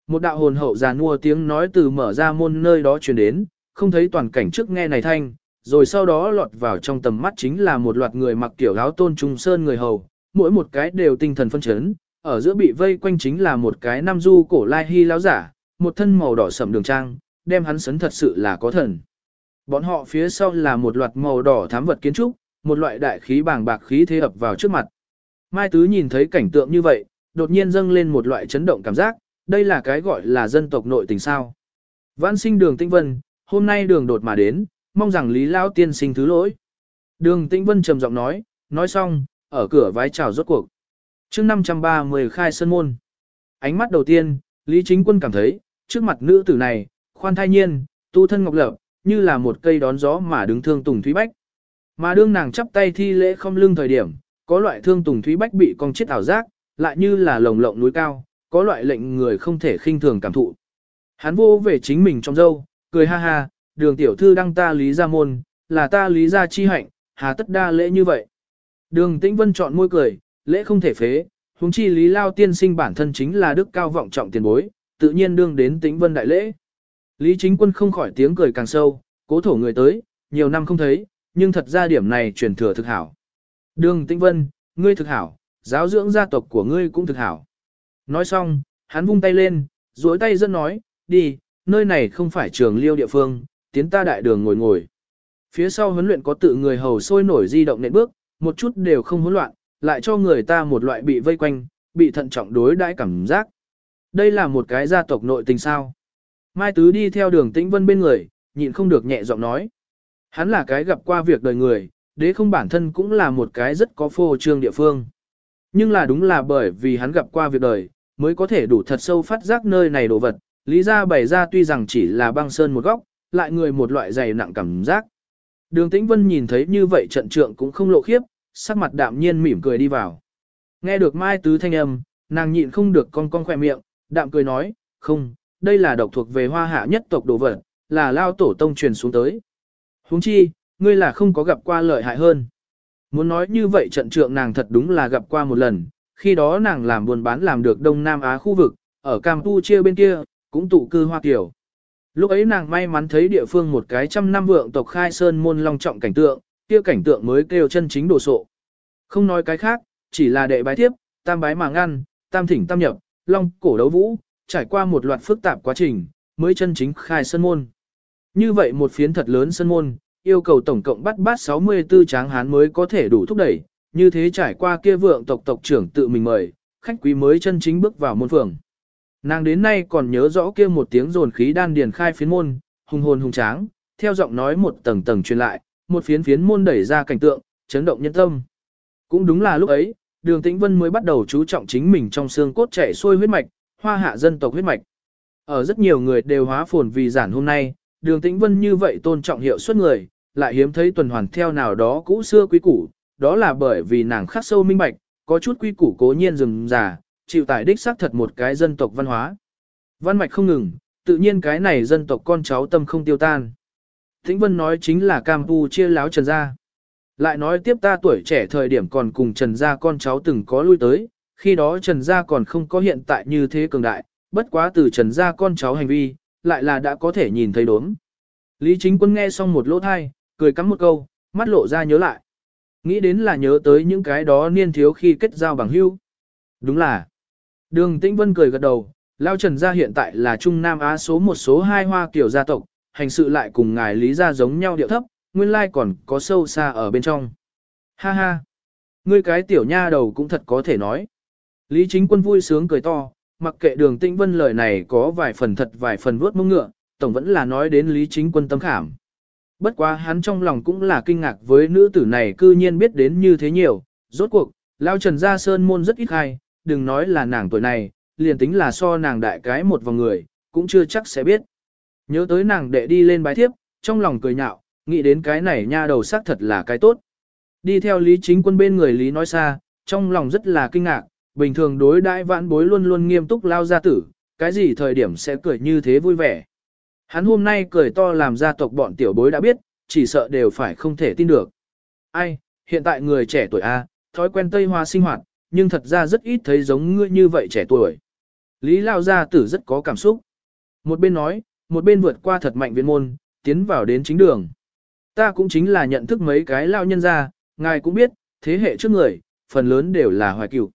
S1: Một đạo hồn hậu già nua tiếng nói từ mở ra môn nơi đó truyền đến, không thấy toàn cảnh trước nghe này thanh, rồi sau đó lọt vào trong tầm mắt chính là một loạt người mặc kiểu áo tôn trung sơn người hầu, mỗi một cái đều tinh thần phân chấn, ở giữa bị vây quanh chính là một cái nam du cổ lai hy láo giả, một thân màu đỏ sẫm đường trang, đem hắn sấn thật sự là có thần. Bọn họ phía sau là một loạt màu đỏ thám vật kiến trúc, một loại đại khí bàng bạc khí thế ập vào trước mặt. Mai Tứ nhìn thấy cảnh tượng như vậy, đột nhiên dâng lên một loại chấn động cảm giác, đây là cái gọi là dân tộc nội tình sao. Vãn sinh đường tinh vân, hôm nay đường đột mà đến, mong rằng Lý Lao tiên sinh thứ lỗi. Đường Tĩnh Vân trầm giọng nói, nói xong, ở cửa vái chào rốt cuộc. chương 530 khai sân môn. Ánh mắt đầu tiên, Lý Chính Quân cảm thấy, trước mặt nữ tử này, khoan thai nhiên, tu thân ngọc lập, như là một cây đón gió mà đứng thương tùng thúy bách. Mà đương nàng chắp tay thi lễ không lưng thời điểm, có loại thương tùng thúy bách bị con chết ảo giác, lại như là lồng lộng núi cao, có loại lệnh người không thể khinh thường cảm thụ. Hắn vô về chính mình trong dâu, cười ha ha, đường tiểu thư đăng ta lý gia môn, là ta lý gia chi hạnh, hà tất đa lễ như vậy. Đường tĩnh vân chọn môi cười, lễ không thể phế, huống chi lý lao tiên sinh bản thân chính là đức cao vọng trọng tiền bối, tự nhiên đương đến tĩnh vân đại lễ. Lý chính quân không khỏi tiếng cười càng sâu, cố thổ người tới, nhiều năm không thấy, nhưng thật ra điểm này truyền thừa thực hảo. Đường Tĩnh Vân, ngươi thực hảo, giáo dưỡng gia tộc của ngươi cũng thực hảo. Nói xong, hắn vung tay lên, duỗi tay dẫn nói, đi, nơi này không phải trường liêu địa phương, tiến ta đại đường ngồi ngồi. Phía sau huấn luyện có tự người hầu sôi nổi di động nện bước, một chút đều không hỗn loạn, lại cho người ta một loại bị vây quanh, bị thận trọng đối đãi cảm giác. Đây là một cái gia tộc nội tình sao. Mai Tứ đi theo đường tĩnh vân bên người, nhịn không được nhẹ giọng nói. Hắn là cái gặp qua việc đời người, đế không bản thân cũng là một cái rất có phô trương địa phương. Nhưng là đúng là bởi vì hắn gặp qua việc đời, mới có thể đủ thật sâu phát giác nơi này đồ vật. Lý ra bày ra tuy rằng chỉ là băng sơn một góc, lại người một loại dày nặng cảm giác. Đường Tĩnh Vân nhìn thấy như vậy trận trượng cũng không lộ khiếp, sắc mặt đạm nhiên mỉm cười đi vào. Nghe được Mai Tứ thanh âm, nàng nhịn không được con con khỏe miệng, đạm cười nói, không, đây là độc thuộc về hoa hạ nhất tộc đồ vật, là lao tổ tông truyền xuống tới. huống chi, ngươi là không có gặp qua lợi hại hơn. Muốn nói như vậy trận trượng nàng thật đúng là gặp qua một lần, khi đó nàng làm buôn bán làm được Đông Nam Á khu vực, ở Campuchia bên kia, cũng tụ cư Hoa Kiều. Lúc ấy nàng may mắn thấy địa phương một cái trăm năm vượng tộc khai sơn môn long trọng cảnh tượng, kia cảnh tượng mới kêu chân chính đồ sộ. Không nói cái khác, chỉ là đệ bái tiếp, tam bái mà ngăn, tam thỉnh tam nhập, long cổ đấu vũ, trải qua một loạt phức tạp quá trình, mới chân chính khai sân môn. Như vậy một phiến thật lớn sân môn, yêu cầu tổng cộng bắt bát 64 tráng hán mới có thể đủ thúc đẩy, như thế trải qua kia vượng tộc tộc trưởng tự mình mời, khách quý mới chân chính bước vào môn phường. Nàng đến nay còn nhớ rõ kia một tiếng rồn khí đan điền khai phiến môn, hùng hồn hùng tráng, theo giọng nói một tầng tầng truyền lại, một phiến phiến môn đẩy ra cảnh tượng, chấn động nhân tâm. Cũng đúng là lúc ấy, đường tĩnh vân mới bắt đầu chú trọng chính mình trong xương cốt chạy xuôi huyết mạch, hoa hạ dân tộc huyết mạch. Ở rất nhiều người đều hóa phồn vì giản hôm nay, đường tĩnh vân như vậy tôn trọng hiệu suất người, lại hiếm thấy tuần hoàn theo nào đó cũ xưa quý củ, đó là bởi vì nàng khắc sâu minh bạch, có chút quý củ cố nhiên rừng già, chịu tải đích xác thật một cái dân tộc văn hóa. Văn mạch không ngừng, tự nhiên cái này dân tộc con cháu tâm không tiêu tan. Tĩnh Vân nói chính là Campuchia láo Trần Gia. Lại nói tiếp ta tuổi trẻ thời điểm còn cùng Trần Gia con cháu từng có lui tới, khi đó Trần Gia còn không có hiện tại như thế cường đại, bất quá từ Trần Gia con cháu hành vi, lại là đã có thể nhìn thấy đốm. Lý Chính Quân nghe xong một lỗ thai, cười cắm một câu, mắt lộ ra nhớ lại. Nghĩ đến là nhớ tới những cái đó niên thiếu khi kết giao bằng hữu. Đúng là. Đường Tĩnh Vân cười gật đầu, Lao Trần gia hiện tại là Trung Nam Á số một số hai hoa kiểu gia tộc, hành sự lại cùng ngài Lý gia giống nhau điệu thấp, nguyên lai còn có sâu xa ở bên trong. Ha ha! Ngươi cái tiểu nha đầu cũng thật có thể nói. Lý Chính Quân vui sướng cười to, mặc kệ đường Tĩnh Vân lời này có vài phần thật vài phần vuốt mông ngựa, tổng vẫn là nói đến Lý Chính Quân tâm khảm. Bất quá hắn trong lòng cũng là kinh ngạc với nữ tử này cư nhiên biết đến như thế nhiều, rốt cuộc, Lao Trần Gia Sơn môn rất ít hay, đừng nói là nàng tuổi này, liền tính là so nàng đại cái một vòng người, cũng chưa chắc sẽ biết. Nhớ tới nàng đệ đi lên bái thiếp, trong lòng cười nhạo, nghĩ đến cái này nha đầu sắc thật là cái tốt. Đi theo Lý Chính Quân bên người Lý nói xa, trong lòng rất là kinh ngạc, bình thường đối đãi vãn bối luôn luôn nghiêm túc lao gia tử, cái gì thời điểm sẽ cười như thế vui vẻ. Hắn hôm nay cười to làm gia tộc bọn tiểu bối đã biết, chỉ sợ đều phải không thể tin được. Ai, hiện tại người trẻ tuổi A, thói quen Tây Hoa sinh hoạt, nhưng thật ra rất ít thấy giống ngươi như vậy trẻ tuổi. Lý Lao Gia Tử rất có cảm xúc. Một bên nói, một bên vượt qua thật mạnh viên môn, tiến vào đến chính đường. Ta cũng chính là nhận thức mấy cái lao nhân ra, ngài cũng biết, thế hệ trước người, phần lớn đều là hoài cửu.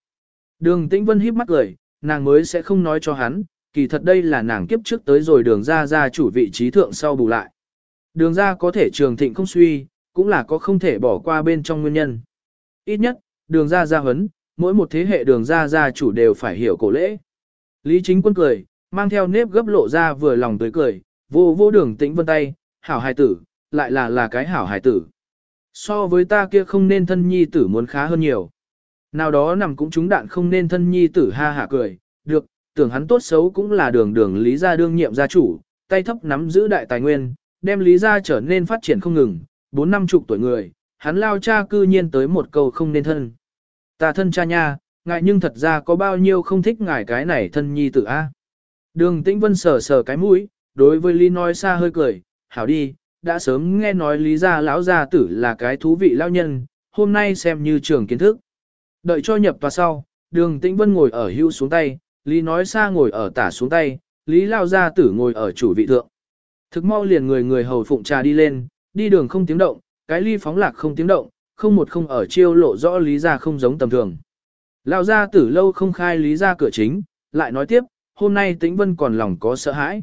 S1: Đường Tĩnh Vân híp mắt cười, nàng mới sẽ không nói cho hắn, kỳ thật đây là nàng kiếp trước tới rồi đường ra ra chủ vị trí thượng sau bù lại. Đường ra có thể trường thịnh không suy, cũng là có không thể bỏ qua bên trong nguyên nhân. Ít nhất, đường ra ra hấn, mỗi một thế hệ đường ra gia chủ đều phải hiểu cổ lễ. Lý chính quân cười, mang theo nếp gấp lộ ra vừa lòng tươi cười, vô vô đường tĩnh vân tay, hảo hài tử, lại là là cái hảo hài tử. So với ta kia không nên thân nhi tử muốn khá hơn nhiều. Nào đó nằm cũng trúng đạn không nên thân nhi tử ha hả cười, được, tưởng hắn tốt xấu cũng là đường đường lý gia đương nhiệm gia chủ, tay thấp nắm giữ đại tài nguyên, đem lý gia trở nên phát triển không ngừng, bốn năm chục tuổi người, hắn lao cha cư nhiên tới một câu không nên thân. Ta thân cha nha, ngại nhưng thật ra có bao nhiêu không thích ngài cái này thân nhi tử a. Đường Tĩnh Vân sờ sờ cái mũi, đối với Lý nói xa hơi cười, hảo đi, đã sớm nghe nói Lý gia lão gia tử là cái thú vị lao nhân, hôm nay xem như trường kiến thức. Đợi cho nhập tòa sau, đường Tĩnh Vân ngồi ở hưu xuống tay, Lý nói xa ngồi ở tả xuống tay, Lý lão gia tử ngồi ở chủ vị thượng. Thực mau liền người người hầu phụng trà đi lên, đi đường không tiếng động, cái ly phóng lạc không tiếng động, không một không ở chiêu lộ rõ lý ra không giống tầm thường. Lão gia tử lâu không khai lý ra cửa chính, lại nói tiếp, hôm nay Tĩnh Vân còn lòng có sợ hãi.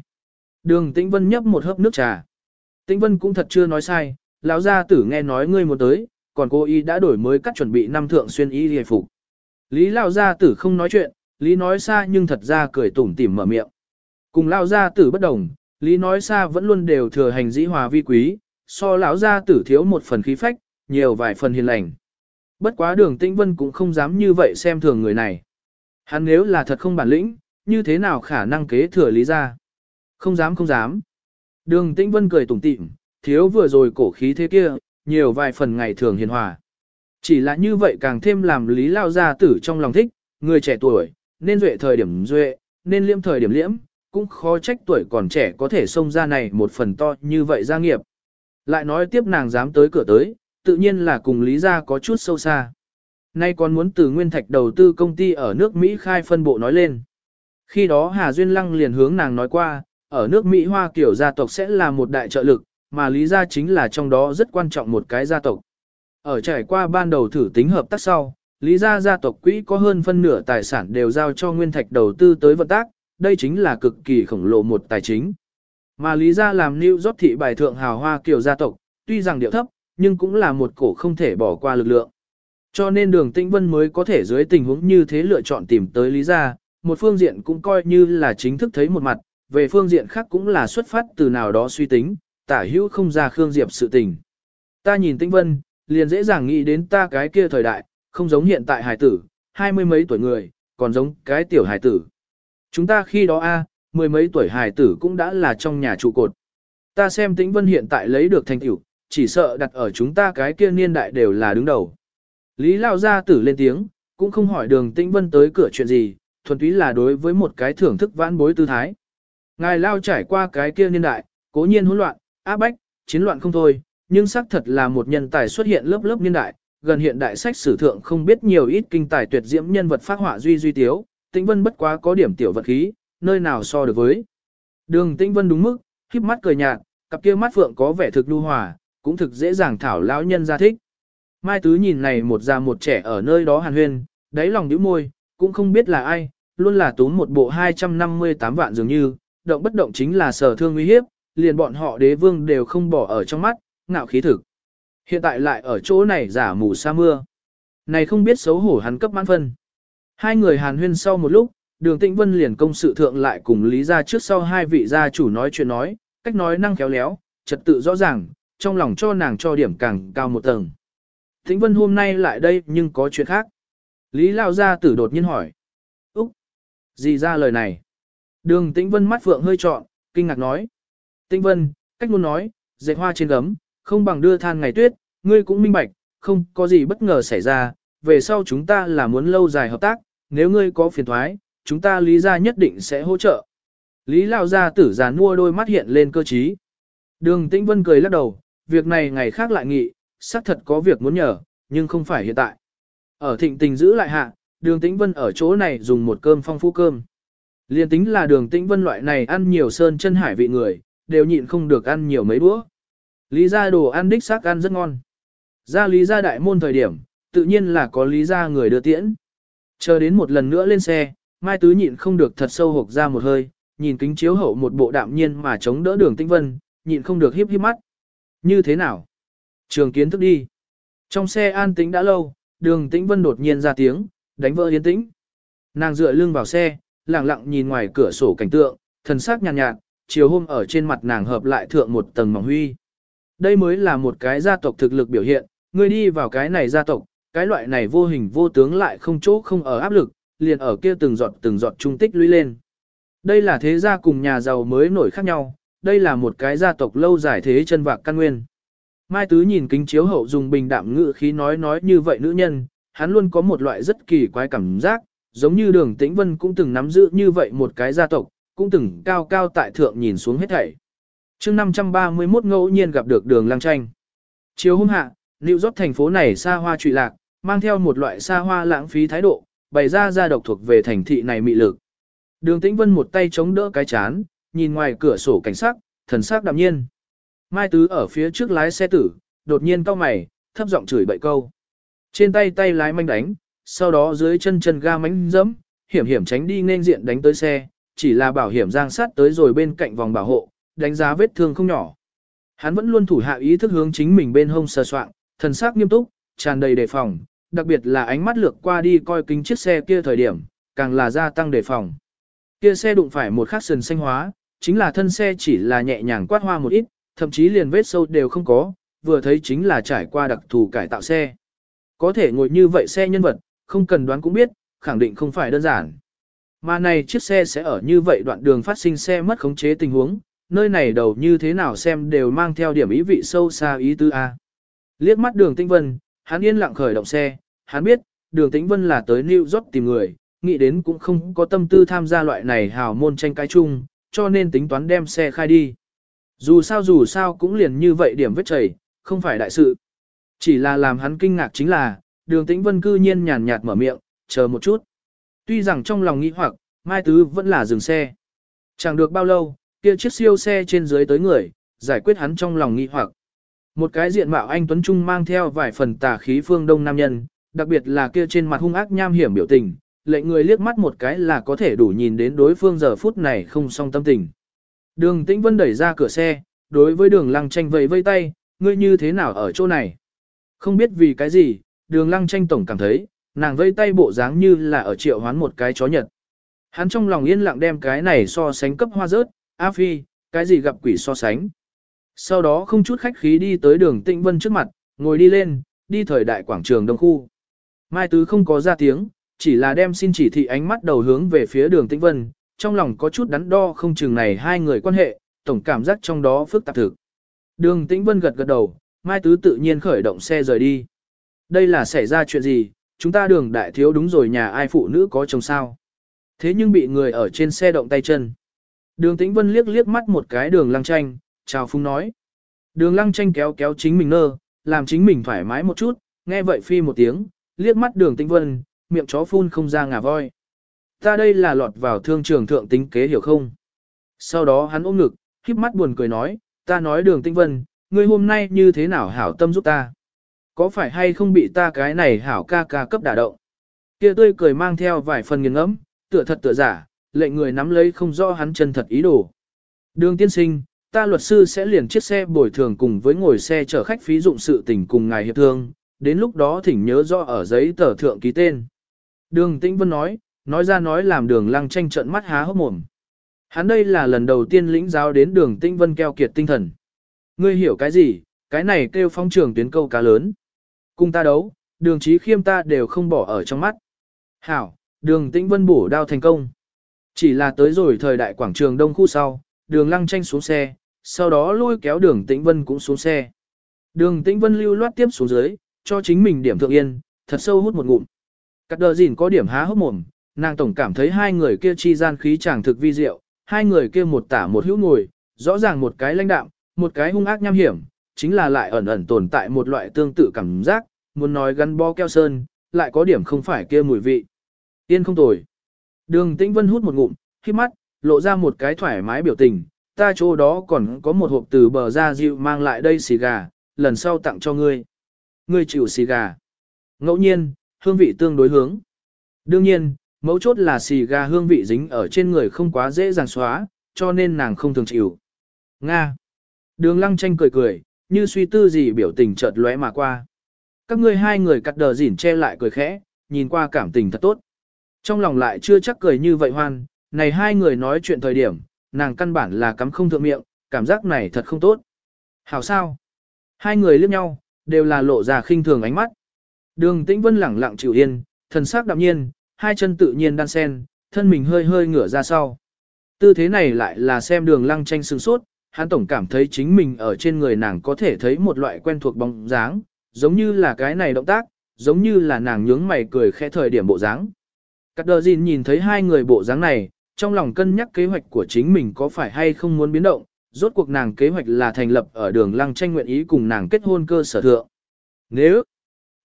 S1: Đường Tĩnh Vân nhấp một hớp nước trà. Tĩnh Vân cũng thật chưa nói sai, lão gia tử nghe nói ngươi muốn tới, còn cô y đã đổi mới cắt chuẩn bị năm thượng xuyên y hề phục. Lý lão gia tử không nói chuyện, Lý nói xa nhưng thật ra cười tủm tỉm mở miệng. Cùng lão gia tử bất đồng, Lý nói xa vẫn luôn đều thừa hành dĩ hòa vi quý, so lão gia tử thiếu một phần khí phách, nhiều vài phần hiền lành. Bất quá đường tĩnh vân cũng không dám như vậy xem thường người này. Hắn nếu là thật không bản lĩnh, như thế nào khả năng kế thừa lý ra? Không dám không dám. Đường tĩnh vân cười tủm tỉm, thiếu vừa rồi cổ khí thế kia, nhiều vài phần ngày thường hiền hòa. Chỉ là như vậy càng thêm làm lý lao gia tử trong lòng thích, người trẻ tuổi, nên duệ thời điểm duệ, nên liễm thời điểm liễm, cũng khó trách tuổi còn trẻ có thể xông ra này một phần to như vậy gia nghiệp. Lại nói tiếp nàng dám tới cửa tới, tự nhiên là cùng Lý Gia có chút sâu xa. Nay còn muốn từ Nguyên Thạch đầu tư công ty ở nước Mỹ khai phân bộ nói lên. Khi đó Hà Duyên Lăng liền hướng nàng nói qua, ở nước Mỹ Hoa kiểu gia tộc sẽ là một đại trợ lực, mà Lý Gia chính là trong đó rất quan trọng một cái gia tộc. Ở trải qua ban đầu thử tính hợp tác sau, Lý Gia gia tộc quỹ có hơn phân nửa tài sản đều giao cho Nguyên Thạch đầu tư tới vận tác, đây chính là cực kỳ khổng lồ một tài chính. Mà Lý Gia làm New York thị bài thượng hào hoa kiểu gia tộc, tuy rằng điệu thấp, nhưng cũng là một cổ không thể bỏ qua lực lượng. Cho nên đường Tĩnh Vân mới có thể dưới tình huống như thế lựa chọn tìm tới Lý Gia, một phương diện cũng coi như là chính thức thấy một mặt, về phương diện khác cũng là xuất phát từ nào đó suy tính, tả hữu không ra Khương Diệp sự tình. Ta nhìn Tĩnh Vân, liền dễ dàng nghĩ đến ta cái kia thời đại, không giống hiện tại hải tử, hai mươi mấy tuổi người, còn giống cái tiểu hải tử. Chúng ta khi đó a, mười mấy tuổi hải tử cũng đã là trong nhà trụ cột. Ta xem Tĩnh Vân hiện tại lấy được thành tựu, chỉ sợ đặt ở chúng ta cái kia niên đại đều là đứng đầu. Lý Lao Gia tử lên tiếng, cũng không hỏi đường Tĩnh Vân tới cửa chuyện gì, thuần túy là đối với một cái thưởng thức vãn bối tư thái. Ngài Lao trải qua cái kia niên đại, cố nhiên hỗn loạn, áp bách, chiến loạn không thôi, nhưng xác thật là một nhân tài xuất hiện lớp lớp niên đại, gần hiện đại sách sử thượng không biết nhiều ít kinh tài tuyệt diễm nhân vật phát họa duy duy tiếu, Tĩnh Vân bất quá có điểm tiểu vật khí, nơi nào so được với. Đường Tĩnh Vân đúng mức, khiếp mắt cười nhạt, cặp kia mắt phượng có vẻ thực lưu hòa, cũng thực dễ dàng thảo lão nhân ra thích. Mai Tứ nhìn này một già một trẻ ở nơi đó hàn huyên, đáy lòng nhíu môi, cũng không biết là ai, luôn là túm một bộ 258 vạn dường như, động bất động chính là sở thương uy hiếp, liền bọn họ đế vương đều không bỏ ở trong mắt, ngạo khí thực. Hiện tại lại ở chỗ này giả mù sa mưa. Này không biết xấu hổ hắn cấp mãn phân. Hai người hàn huyên sau một lúc, đường tĩnh vân liền công sự thượng lại cùng lý ra trước sau hai vị gia chủ nói chuyện nói, cách nói năng khéo léo, trật tự rõ ràng, trong lòng cho nàng cho điểm càng cao một tầng. Tĩnh vân hôm nay lại đây nhưng có chuyện khác. Lý Lao Gia tử đột nhiên hỏi. Úc! Gì ra lời này? Đường Tĩnh Vân mắt phượng hơi trọn, kinh ngạc nói. Tinh Vân, cách muốn nói, dệt hoa trên gấm, không bằng đưa than ngày tuyết, ngươi cũng minh bạch, không có gì bất ngờ xảy ra, về sau chúng ta là muốn lâu dài hợp tác, nếu ngươi có phiền thoái, chúng ta lý ra nhất định sẽ hỗ trợ. Lý Lao Gia tử già mua đôi mắt hiện lên cơ trí. Đường Tĩnh Vân cười lắc đầu, việc này ngày khác lại nghị, xác thật có việc muốn nhờ, nhưng không phải hiện tại. Ở thịnh tình giữ lại hạ, đường Tĩnh Vân ở chỗ này dùng một cơm phong phú cơm. Liên tính là đường Tĩnh Vân loại này ăn nhiều sơn chân hải vị người, đều nhịn không được ăn nhiều mấy bữa. Lý gia đồ ăn đích xác ăn rất ngon. Ra lý gia đại môn thời điểm, tự nhiên là có lý gia người đưa tiễn. Chờ đến một lần nữa lên xe, Mai Tứ nhịn không được thật sâu hộp ra một hơi, nhìn kính chiếu hậu một bộ đạm nhiên mà chống đỡ đường Tĩnh Vân, nhịn không được hiếp hiếp mắt. Như thế nào? Trường kiến thức đi. Trong xe an tĩnh đã lâu, đường tĩnh vân đột nhiên ra tiếng, đánh vỡ yên tĩnh. Nàng dựa lưng vào xe, lặng lặng nhìn ngoài cửa sổ cảnh tượng, thần sắc nhàn nhạt, nhạt, chiều hôm ở trên mặt nàng hợp lại thượng một tầng mỏng huy. Đây mới là một cái gia tộc thực lực biểu hiện, người đi vào cái này gia tộc, cái loại này vô hình vô tướng lại không chỗ không ở áp lực, liền ở kia từng giọt từng giọt trung tích lũy lên. Đây là thế gia cùng nhà giàu mới nổi khác nhau, đây là một cái gia tộc lâu dài thế chân vạc căn nguyên. Mai Tứ nhìn kính chiếu hậu dùng bình đạm ngữ khí nói nói như vậy nữ nhân, hắn luôn có một loại rất kỳ quái cảm giác, giống như đường tĩnh vân cũng từng nắm giữ như vậy một cái gia tộc, cũng từng cao cao tại thượng nhìn xuống hết thảy. chương 531 ngẫu nhiên gặp được đường lang tranh. Chiều hôm hạ, New York thành phố này xa hoa trụy lạc, mang theo một loại xa hoa lãng phí thái độ, bày ra ra độc thuộc về thành thị này mị lực. Đường tĩnh vân một tay chống đỡ cái chán, nhìn ngoài cửa sổ cảnh sắc, thần sắc đạm nhiên. Mai Tứ ở phía trước lái xe tử, đột nhiên cau mày, thấp giọng chửi bậy câu. Trên tay tay lái manh đánh, sau đó dưới chân chân ga mánh dẫm, hiểm hiểm tránh đi nên diện đánh tới xe, chỉ là bảo hiểm giang sát tới rồi bên cạnh vòng bảo hộ, đánh giá vết thương không nhỏ. Hắn vẫn luôn thủ hạ ý thức hướng chính mình bên hông sờ soạn, thần sắc nghiêm túc, tràn đầy đề phòng, đặc biệt là ánh mắt lược qua đi coi kính chiếc xe kia thời điểm, càng là gia tăng đề phòng. Kia xe đụng phải một khắc sườn xanh hóa, chính là thân xe chỉ là nhẹ nhàng quát hoa một ít, thậm chí liền vết sâu đều không có, vừa thấy chính là trải qua đặc thù cải tạo xe. Có thể ngồi như vậy xe nhân vật, không cần đoán cũng biết, khẳng định không phải đơn giản. Mà này chiếc xe sẽ ở như vậy đoạn đường phát sinh xe mất khống chế tình huống, nơi này đầu như thế nào xem đều mang theo điểm ý vị sâu xa ý tứ A. Liếc mắt đường tĩnh vân, hắn yên lặng khởi động xe, hắn biết, đường tĩnh vân là tới New York tìm người, nghĩ đến cũng không có tâm tư tham gia loại này hào môn tranh cái chung, cho nên tính toán đem xe khai đi. Dù sao dù sao cũng liền như vậy điểm vết chảy, không phải đại sự. Chỉ là làm hắn kinh ngạc chính là, đường tĩnh vân cư nhiên nhàn nhạt mở miệng, chờ một chút. Tuy rằng trong lòng nghĩ hoặc, Mai Tứ vẫn là dừng xe. Chẳng được bao lâu, kia chiếc siêu xe trên dưới tới người, giải quyết hắn trong lòng nghi hoặc. Một cái diện mạo anh Tuấn Trung mang theo vài phần tà khí phương đông nam nhân, đặc biệt là kia trên mặt hung ác nham hiểm biểu tình, lệnh người liếc mắt một cái là có thể đủ nhìn đến đối phương giờ phút này không song tâm tình. Đường Tĩnh Vân đẩy ra cửa xe, đối với đường lăng tranh vẫy vây tay, ngươi như thế nào ở chỗ này? Không biết vì cái gì, đường lăng tranh tổng cảm thấy, nàng vây tay bộ dáng như là ở triệu hoán một cái chó nhật. Hắn trong lòng yên lặng đem cái này so sánh cấp hoa rớt, A Phi, cái gì gặp quỷ so sánh. Sau đó không chút khách khí đi tới đường Tĩnh Vân trước mặt, ngồi đi lên, đi thời đại quảng trường đông khu. Mai Tứ không có ra tiếng, chỉ là đem xin chỉ thị ánh mắt đầu hướng về phía đường Tĩnh Vân, trong lòng có chút đắn đo không chừng này hai người quan hệ, tổng cảm giác trong đó phức tạp thực. Đường Tĩnh Vân gật gật đầu, Mai Tứ tự nhiên khởi động xe rời đi. Đây là xảy ra chuyện gì, chúng ta đường đại thiếu đúng rồi nhà ai phụ nữ có chồng sao. Thế nhưng bị người ở trên xe động tay chân. Đường Tĩnh Vân liếc liếc mắt một cái đường lăng tranh, chào phung nói. Đường lăng tranh kéo kéo chính mình nơ, làm chính mình thoải mái một chút, nghe vậy phi một tiếng, liếc mắt đường Tĩnh Vân, miệng chó phun không ra ngà voi. Ta đây là lọt vào thương trường thượng tính kế hiểu không? Sau đó hắn ôm ngực, khiếp mắt buồn cười nói, ta nói đường Tĩnh Vân, ngươi hôm nay như thế nào hảo tâm giúp ta? Có phải hay không bị ta cái này hảo ca ca cấp đả động? Kia tươi cười mang theo vài phần nghiêng ngẫm, tựa thật tựa giả, lệnh người nắm lấy không rõ hắn chân thật ý đồ. Đường tiên sinh, ta luật sư sẽ liền chiếc xe bồi thường cùng với ngồi xe chở khách phí dụng sự tình cùng ngài hiệp thương, đến lúc đó thỉnh nhớ rõ ở giấy tờ thượng ký tên. Đường Tĩnh Vân nói, nói ra nói làm đường lăng tranh trận mắt há hốc mồm. Hắn đây là lần đầu tiên lĩnh giáo đến đường Tĩnh Vân keo kiệt tinh thần. Ngươi hiểu cái gì, cái này kêu phong trường tuyến câu cá lớn. Cùng ta đấu, đường trí khiêm ta đều không bỏ ở trong mắt. Hảo, đường Tĩnh Vân bổ đao thành công. Chỉ là tới rồi thời đại quảng trường đông khu sau, đường lăng tranh xuống xe, sau đó lôi kéo đường Tĩnh Vân cũng xuống xe. Đường Tĩnh Vân lưu loát tiếp xuống dưới, cho chính mình điểm thượng yên, thật sâu hút một ngụm. Cắt đờ gìn có điểm há hốc mồm, nàng tổng cảm thấy hai người kia chi gian khí chẳng thực vi diệu, hai người kia một tả một hữu ngồi, rõ ràng một cái lãnh đạm, một cái hung ác nham hiểm, chính là lại ẩn ẩn tồn tại một loại tương tự cảm giác, muốn nói gắn bó keo sơn, lại có điểm không phải kia mùi vị. Yên không tồi. Đường Tĩnh Vân hút một ngụm, khi mắt, lộ ra một cái thoải mái biểu tình, ta chỗ đó còn có một hộp từ bờ ra dịu mang lại đây xì gà, lần sau tặng cho ngươi. Ngươi chịu xì gà. Ngẫu nhiên, hương vị tương đối hướng. Đương nhiên, mấu chốt là xì gà hương vị dính ở trên người không quá dễ dàng xóa, cho nên nàng không thường chịu. Nga. Đường lăng tranh cười cười, như suy tư gì biểu tình chợt lóe mà qua. Các ngươi hai người cắt đờ dỉn che lại cười khẽ, nhìn qua cảm tình thật tốt. Trong lòng lại chưa chắc cười như vậy hoan, này hai người nói chuyện thời điểm, nàng căn bản là cắm không thượng miệng, cảm giác này thật không tốt. Hảo sao? Hai người liếc nhau, đều là lộ ra khinh thường ánh mắt. Đường Tĩnh Vân lẳng lặng chịu yên, thần sắc đạm nhiên, hai chân tự nhiên đan sen, thân mình hơi hơi ngửa ra sau. Tư thế này lại là xem đường lăng tranh sừng sốt, hắn tổng cảm thấy chính mình ở trên người nàng có thể thấy một loại quen thuộc bóng dáng, giống như là cái này động tác, giống như là nàng nhướng mày cười khẽ thời điểm bộ dáng. Cát đờ gìn nhìn thấy hai người bộ dáng này, trong lòng cân nhắc kế hoạch của chính mình có phải hay không muốn biến động, rốt cuộc nàng kế hoạch là thành lập ở đường lăng tranh nguyện ý cùng nàng kết hôn cơ sở thượng. Nếu,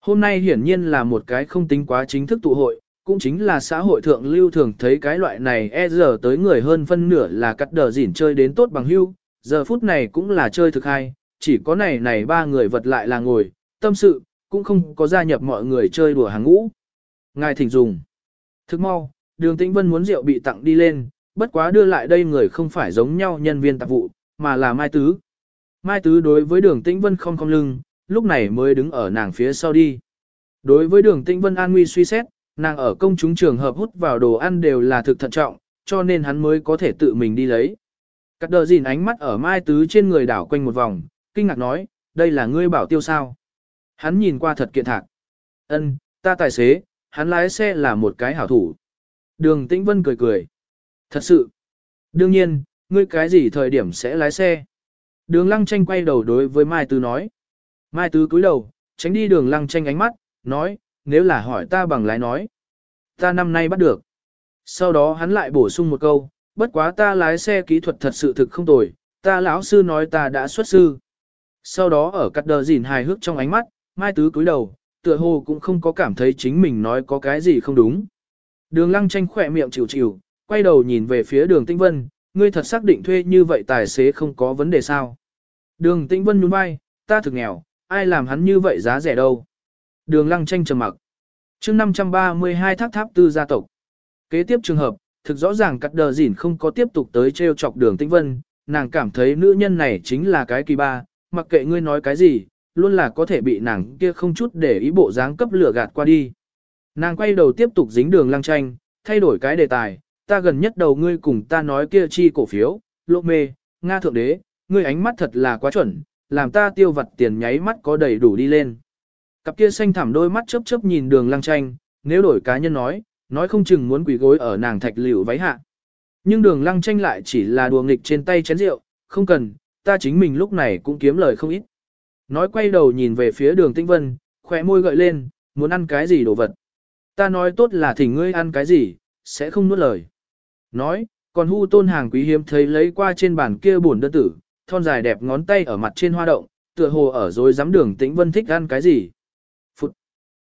S1: hôm nay hiển nhiên là một cái không tính quá chính thức tụ hội, cũng chính là xã hội thượng lưu thường thấy cái loại này e giờ tới người hơn phân nửa là cắt đờ dỉn chơi đến tốt bằng hưu, giờ phút này cũng là chơi thực hay, chỉ có này này ba người vật lại là ngồi, tâm sự, cũng không có gia nhập mọi người chơi đùa hàng ngũ. Ngài thỉnh dùng. Thức mau, đường tĩnh vân muốn rượu bị tặng đi lên, bất quá đưa lại đây người không phải giống nhau nhân viên tạp vụ, mà là Mai Tứ. Mai Tứ đối với đường tĩnh vân không không lưng, lúc này mới đứng ở nàng phía sau đi. Đối với đường tĩnh vân an nguy suy xét, nàng ở công chúng trường hợp hút vào đồ ăn đều là thực thận trọng, cho nên hắn mới có thể tự mình đi lấy. Cắt đờ dìn ánh mắt ở Mai Tứ trên người đảo quanh một vòng, kinh ngạc nói, đây là ngươi bảo tiêu sao. Hắn nhìn qua thật kiện thạc. Ân, ta tài xế, hắn lái xe là một cái hảo thủ. Đường Tĩnh Vân cười cười. Thật sự. Đương nhiên, ngươi cái gì thời điểm sẽ lái xe? Đường Lăng Tranh quay đầu đối với Mai Tứ nói. Mai Tứ cúi đầu, tránh đi đường Lăng Tranh ánh mắt, nói, nếu là hỏi ta bằng lái nói. Ta năm nay bắt được. Sau đó hắn lại bổ sung một câu, bất quá ta lái xe kỹ thuật thật sự thực không tồi, ta lão sư nói ta đã xuất sư. Sau đó ở cắt đờ dìn hài hước trong ánh mắt, Mai Tứ cúi đầu, tựa hồ cũng không có cảm thấy chính mình nói có cái gì không đúng. Đường lăng tranh khỏe miệng chịu chịu, quay đầu nhìn về phía đường Tĩnh Vân, ngươi thật xác định thuê như vậy tài xế không có vấn đề sao. Đường Tĩnh Vân nhún vai, ta thực nghèo, ai làm hắn như vậy giá rẻ đâu. Đường lăng tranh trầm mặc. chương 532 tháp tháp tư gia tộc. Kế tiếp trường hợp, thực rõ ràng cắt đờ dỉn không có tiếp tục tới treo chọc đường Tĩnh Vân, nàng cảm thấy nữ nhân này chính là cái kỳ ba, mặc kệ ngươi nói cái gì, luôn là có thể bị nàng kia không chút để ý bộ dáng cấp lửa gạt qua đi. Nàng quay đầu tiếp tục dính đường lăng tranh, thay đổi cái đề tài, ta gần nhất đầu ngươi cùng ta nói kia chi cổ phiếu, lộ mê, Nga thượng đế, ngươi ánh mắt thật là quá chuẩn, làm ta tiêu vật tiền nháy mắt có đầy đủ đi lên. Cặp kia xanh thẳm đôi mắt chớp chớp nhìn đường lăng tranh, nếu đổi cá nhân nói, nói không chừng muốn quỳ gối ở nàng thạch liễu váy hạ. Nhưng đường lăng tranh lại chỉ là đùa nghịch trên tay chén rượu, không cần, ta chính mình lúc này cũng kiếm lời không ít. Nói quay đầu nhìn về phía đường tinh vân, khỏe môi gợi lên, muốn ăn cái gì đồ vật. Ta nói tốt là thỉnh ngươi ăn cái gì, sẽ không nuốt lời. Nói, còn hu tôn hàng quý hiếm thấy lấy qua trên bàn kia buồn đơn tử, thon dài đẹp ngón tay ở mặt trên hoa động, tựa hồ ở rồi dám đường tĩnh vân thích ăn cái gì. Phụt.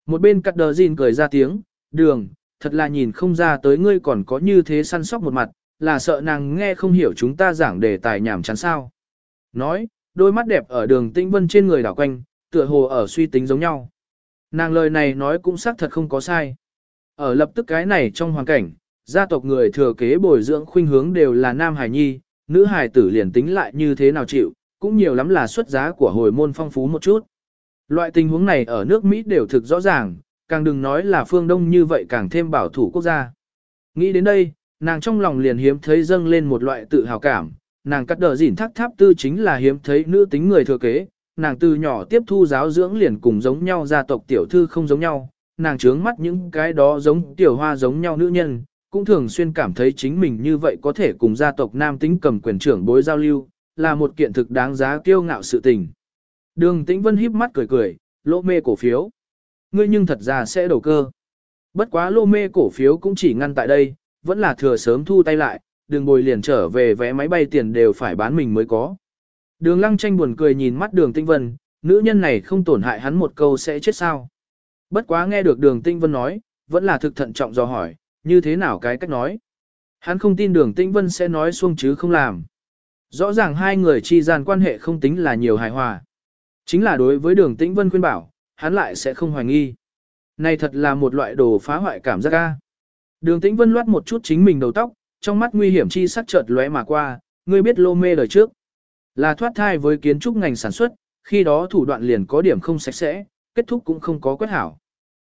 S1: Một bên cắt đờ gìn cười ra tiếng, đường, thật là nhìn không ra tới ngươi còn có như thế săn sóc một mặt, là sợ nàng nghe không hiểu chúng ta giảng đề tài nhảm chán sao. Nói, đôi mắt đẹp ở đường tĩnh vân trên người đảo quanh, tựa hồ ở suy tính giống nhau. Nàng lời này nói cũng xác thật không có sai. Ở lập tức cái này trong hoàn cảnh, gia tộc người thừa kế bồi dưỡng khuynh hướng đều là nam hài nhi, nữ hài tử liền tính lại như thế nào chịu, cũng nhiều lắm là xuất giá của hồi môn phong phú một chút. Loại tình huống này ở nước Mỹ đều thực rõ ràng, càng đừng nói là phương Đông như vậy càng thêm bảo thủ quốc gia. Nghĩ đến đây, nàng trong lòng liền hiếm thấy dâng lên một loại tự hào cảm, nàng cắt đờ dỉn thác tháp tư chính là hiếm thấy nữ tính người thừa kế, nàng từ nhỏ tiếp thu giáo dưỡng liền cùng giống nhau gia tộc tiểu thư không giống nhau, nàng trướng mắt những cái đó giống tiểu hoa giống nhau nữ nhân, cũng thường xuyên cảm thấy chính mình như vậy có thể cùng gia tộc nam tính cầm quyền trưởng bối giao lưu, là một kiện thực đáng giá kiêu ngạo sự tình. Đường Tĩnh Vân híp mắt cười cười, lỗ mê cổ phiếu. Ngươi nhưng thật ra sẽ đầu cơ. Bất quá lô mê cổ phiếu cũng chỉ ngăn tại đây, vẫn là thừa sớm thu tay lại, đường bồi liền trở về vé máy bay tiền đều phải bán mình mới có. Đường lăng tranh buồn cười nhìn mắt đường tinh vân, nữ nhân này không tổn hại hắn một câu sẽ chết sao. Bất quá nghe được đường tinh vân nói, vẫn là thực thận trọng do hỏi, như thế nào cái cách nói. Hắn không tin đường tinh vân sẽ nói xuông chứ không làm. Rõ ràng hai người chi gian quan hệ không tính là nhiều hài hòa. Chính là đối với đường tĩnh vân khuyên bảo, hắn lại sẽ không hoài nghi. Này thật là một loại đồ phá hoại cảm giác ga. Đường tĩnh vân loát một chút chính mình đầu tóc, trong mắt nguy hiểm chi sắc chợt lóe mà qua, ngươi biết lô mê đời trước. Là thoát thai với kiến trúc ngành sản xuất, khi đó thủ đoạn liền có điểm không sạch sẽ, kết thúc cũng không có quét hảo.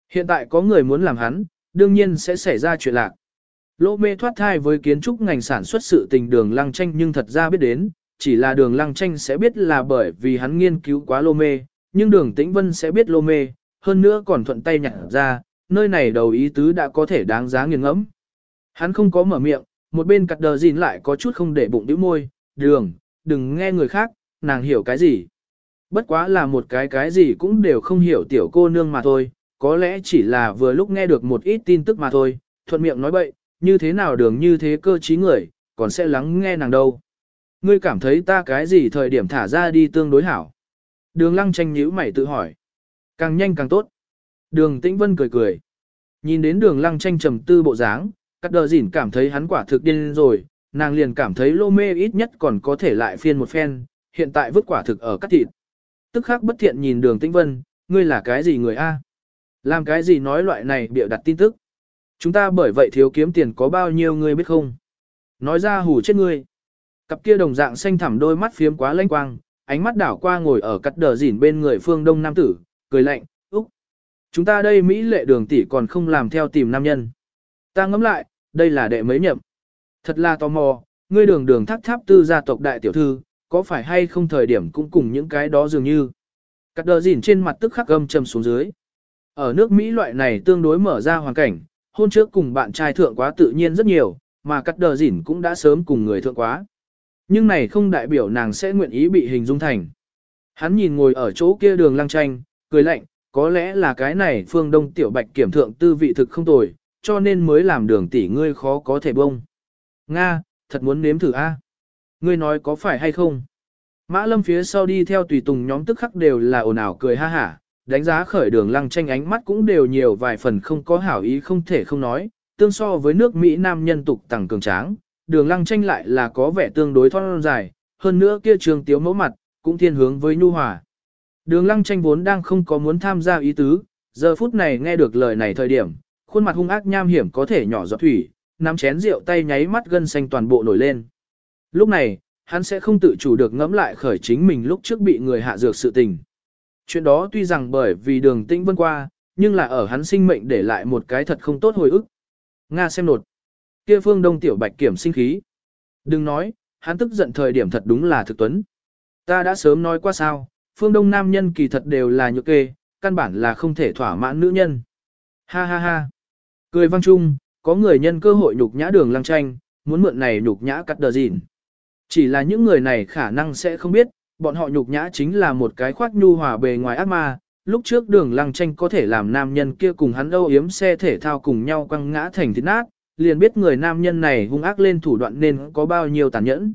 S1: Hiện tại có người muốn làm hắn, đương nhiên sẽ xảy ra chuyện lạc. Lô mê thoát thai với kiến trúc ngành sản xuất sự tình đường lăng tranh nhưng thật ra biết đến, chỉ là đường lăng tranh sẽ biết là bởi vì hắn nghiên cứu quá lô mê, nhưng đường tĩnh vân sẽ biết lô mê, hơn nữa còn thuận tay nhặt ra, nơi này đầu ý tứ đã có thể đáng giá nghiền ngẫm. Hắn không có mở miệng, một bên cặt đờ gìn lại có chút không để bụng đĩu môi, đường, đừng nghe người khác, nàng hiểu cái gì. Bất quá là một cái cái gì cũng đều không hiểu tiểu cô nương mà thôi, có lẽ chỉ là vừa lúc nghe được một ít tin tức mà thôi, thuận miệng nói bậy, như thế nào đường như thế cơ trí người, còn sẽ lắng nghe nàng đâu. Ngươi cảm thấy ta cái gì thời điểm thả ra đi tương đối hảo. Đường lăng tranh nhíu mày tự hỏi. Càng nhanh càng tốt. Đường tĩnh vân cười cười. Nhìn đến đường lăng tranh trầm tư bộ dáng, cắt đờ dỉn cảm thấy hắn quả thực điên rồi, nàng liền cảm thấy lô mê ít nhất còn có thể lại phiên một phen, hiện tại vứt quả thực ở cắt thịt. Tức khắc bất thiện nhìn đường tĩnh vân, ngươi là cái gì người A? Làm cái gì nói loại này bịa đặt tin tức? Chúng ta bởi vậy thiếu kiếm tiền có bao nhiêu ngươi biết không? Nói ra hù chết ngươi. Cặp kia đồng dạng xanh thẳm đôi mắt phiếm quá lanh quang, ánh mắt đảo qua ngồi ở cắt đờ dỉn bên người phương đông nam tử, cười lạnh, úc. Chúng ta đây Mỹ lệ đường tỷ còn không làm theo tìm nam nhân. Ta ngẫm lại, đây là đệ mấy nhậm. Thật là tò mò, ngươi đường đường tháp tháp tư gia tộc đại tiểu thư, có phải hay không thời điểm cũng cùng những cái đó dường như. Cắt đờ dỉn trên mặt tức khắc gâm trầm xuống dưới. Ở nước Mỹ loại này tương đối mở ra hoàn cảnh, hôn trước cùng bạn trai thượng quá tự nhiên rất nhiều, mà cắt đờ dỉn cũng đã sớm cùng người thượng quá. Nhưng này không đại biểu nàng sẽ nguyện ý bị hình dung thành. Hắn nhìn ngồi ở chỗ kia đường lăng tranh, cười lạnh, có lẽ là cái này phương đông tiểu bạch kiểm thượng tư vị thực không tồi, cho nên mới làm đường tỷ ngươi khó có thể bông. Nga, thật muốn nếm thử a. À? Ngươi nói có phải hay không? Mã lâm phía sau đi theo tùy tùng nhóm tức khắc đều là ồn ào cười ha hả, đánh giá khởi đường lăng tranh ánh mắt cũng đều nhiều vài phần không có hảo ý không thể không nói, tương so với nước Mỹ nam nhân tục tẳng cường tráng, đường lăng tranh lại là có vẻ tương đối thon dài, hơn nữa kia trường tiếu mẫu mặt, cũng thiên hướng với nhu hòa. Đường lăng tranh vốn đang không có muốn tham gia ý tứ, giờ phút này nghe được lời này thời điểm, khuôn mặt hung ác nham hiểm có thể nhỏ giọt thủy, nắm chén rượu tay nháy mắt gân xanh toàn bộ nổi lên. Lúc này, hắn sẽ không tự chủ được ngẫm lại khởi chính mình lúc trước bị người hạ dược sự tình. Chuyện đó tuy rằng bởi vì đường tĩnh vân qua, nhưng là ở hắn sinh mệnh để lại một cái thật không tốt hồi ức. Nga xem nột. Kia phương đông tiểu bạch kiểm sinh khí. Đừng nói, hắn tức giận thời điểm thật đúng là thực tuấn. Ta đã sớm nói qua sao, phương đông nam nhân kỳ thật đều là nhược kê, căn bản là không thể thỏa mãn nữ nhân. Ha ha ha. Cười vang chung, có người nhân cơ hội nhục nhã đường lăng tranh, muốn mượn này nhục nhã cắt đờ dịn. Chỉ là những người này khả năng sẽ không biết, bọn họ nhục nhã chính là một cái khoác nhu hòa bề ngoài ác ma. Lúc trước đường lăng tranh có thể làm nam nhân kia cùng hắn âu yếm xe thể thao cùng nhau quăng ngã thành thịt nát, liền biết người nam nhân này hung ác lên thủ đoạn nên có bao nhiêu tàn nhẫn.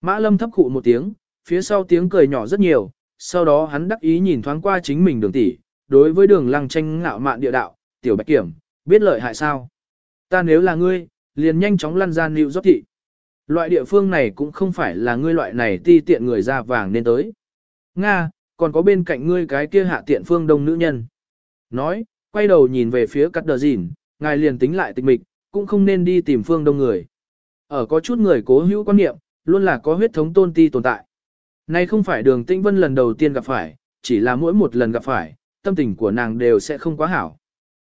S1: Mã lâm thấp khụ một tiếng, phía sau tiếng cười nhỏ rất nhiều, sau đó hắn đắc ý nhìn thoáng qua chính mình đường tỷ, đối với đường lăng tranh ngạo mạn địa đạo, tiểu bạch kiểm, biết lợi hại sao. Ta nếu là ngươi, liền nhanh chóng lăn ra nịu dốc thị. Loại địa phương này cũng không phải là ngươi loại này ti tiện người ra vàng nên tới. Nga, còn có bên cạnh ngươi cái kia hạ tiện phương đông nữ nhân. Nói, quay đầu nhìn về phía cắt đờ dìn, ngài liền tính lại tịch mịch, cũng không nên đi tìm phương đông người. Ở có chút người cố hữu quan niệm, luôn là có huyết thống tôn ti tồn tại. Nay không phải đường tĩnh vân lần đầu tiên gặp phải, chỉ là mỗi một lần gặp phải, tâm tình của nàng đều sẽ không quá hảo.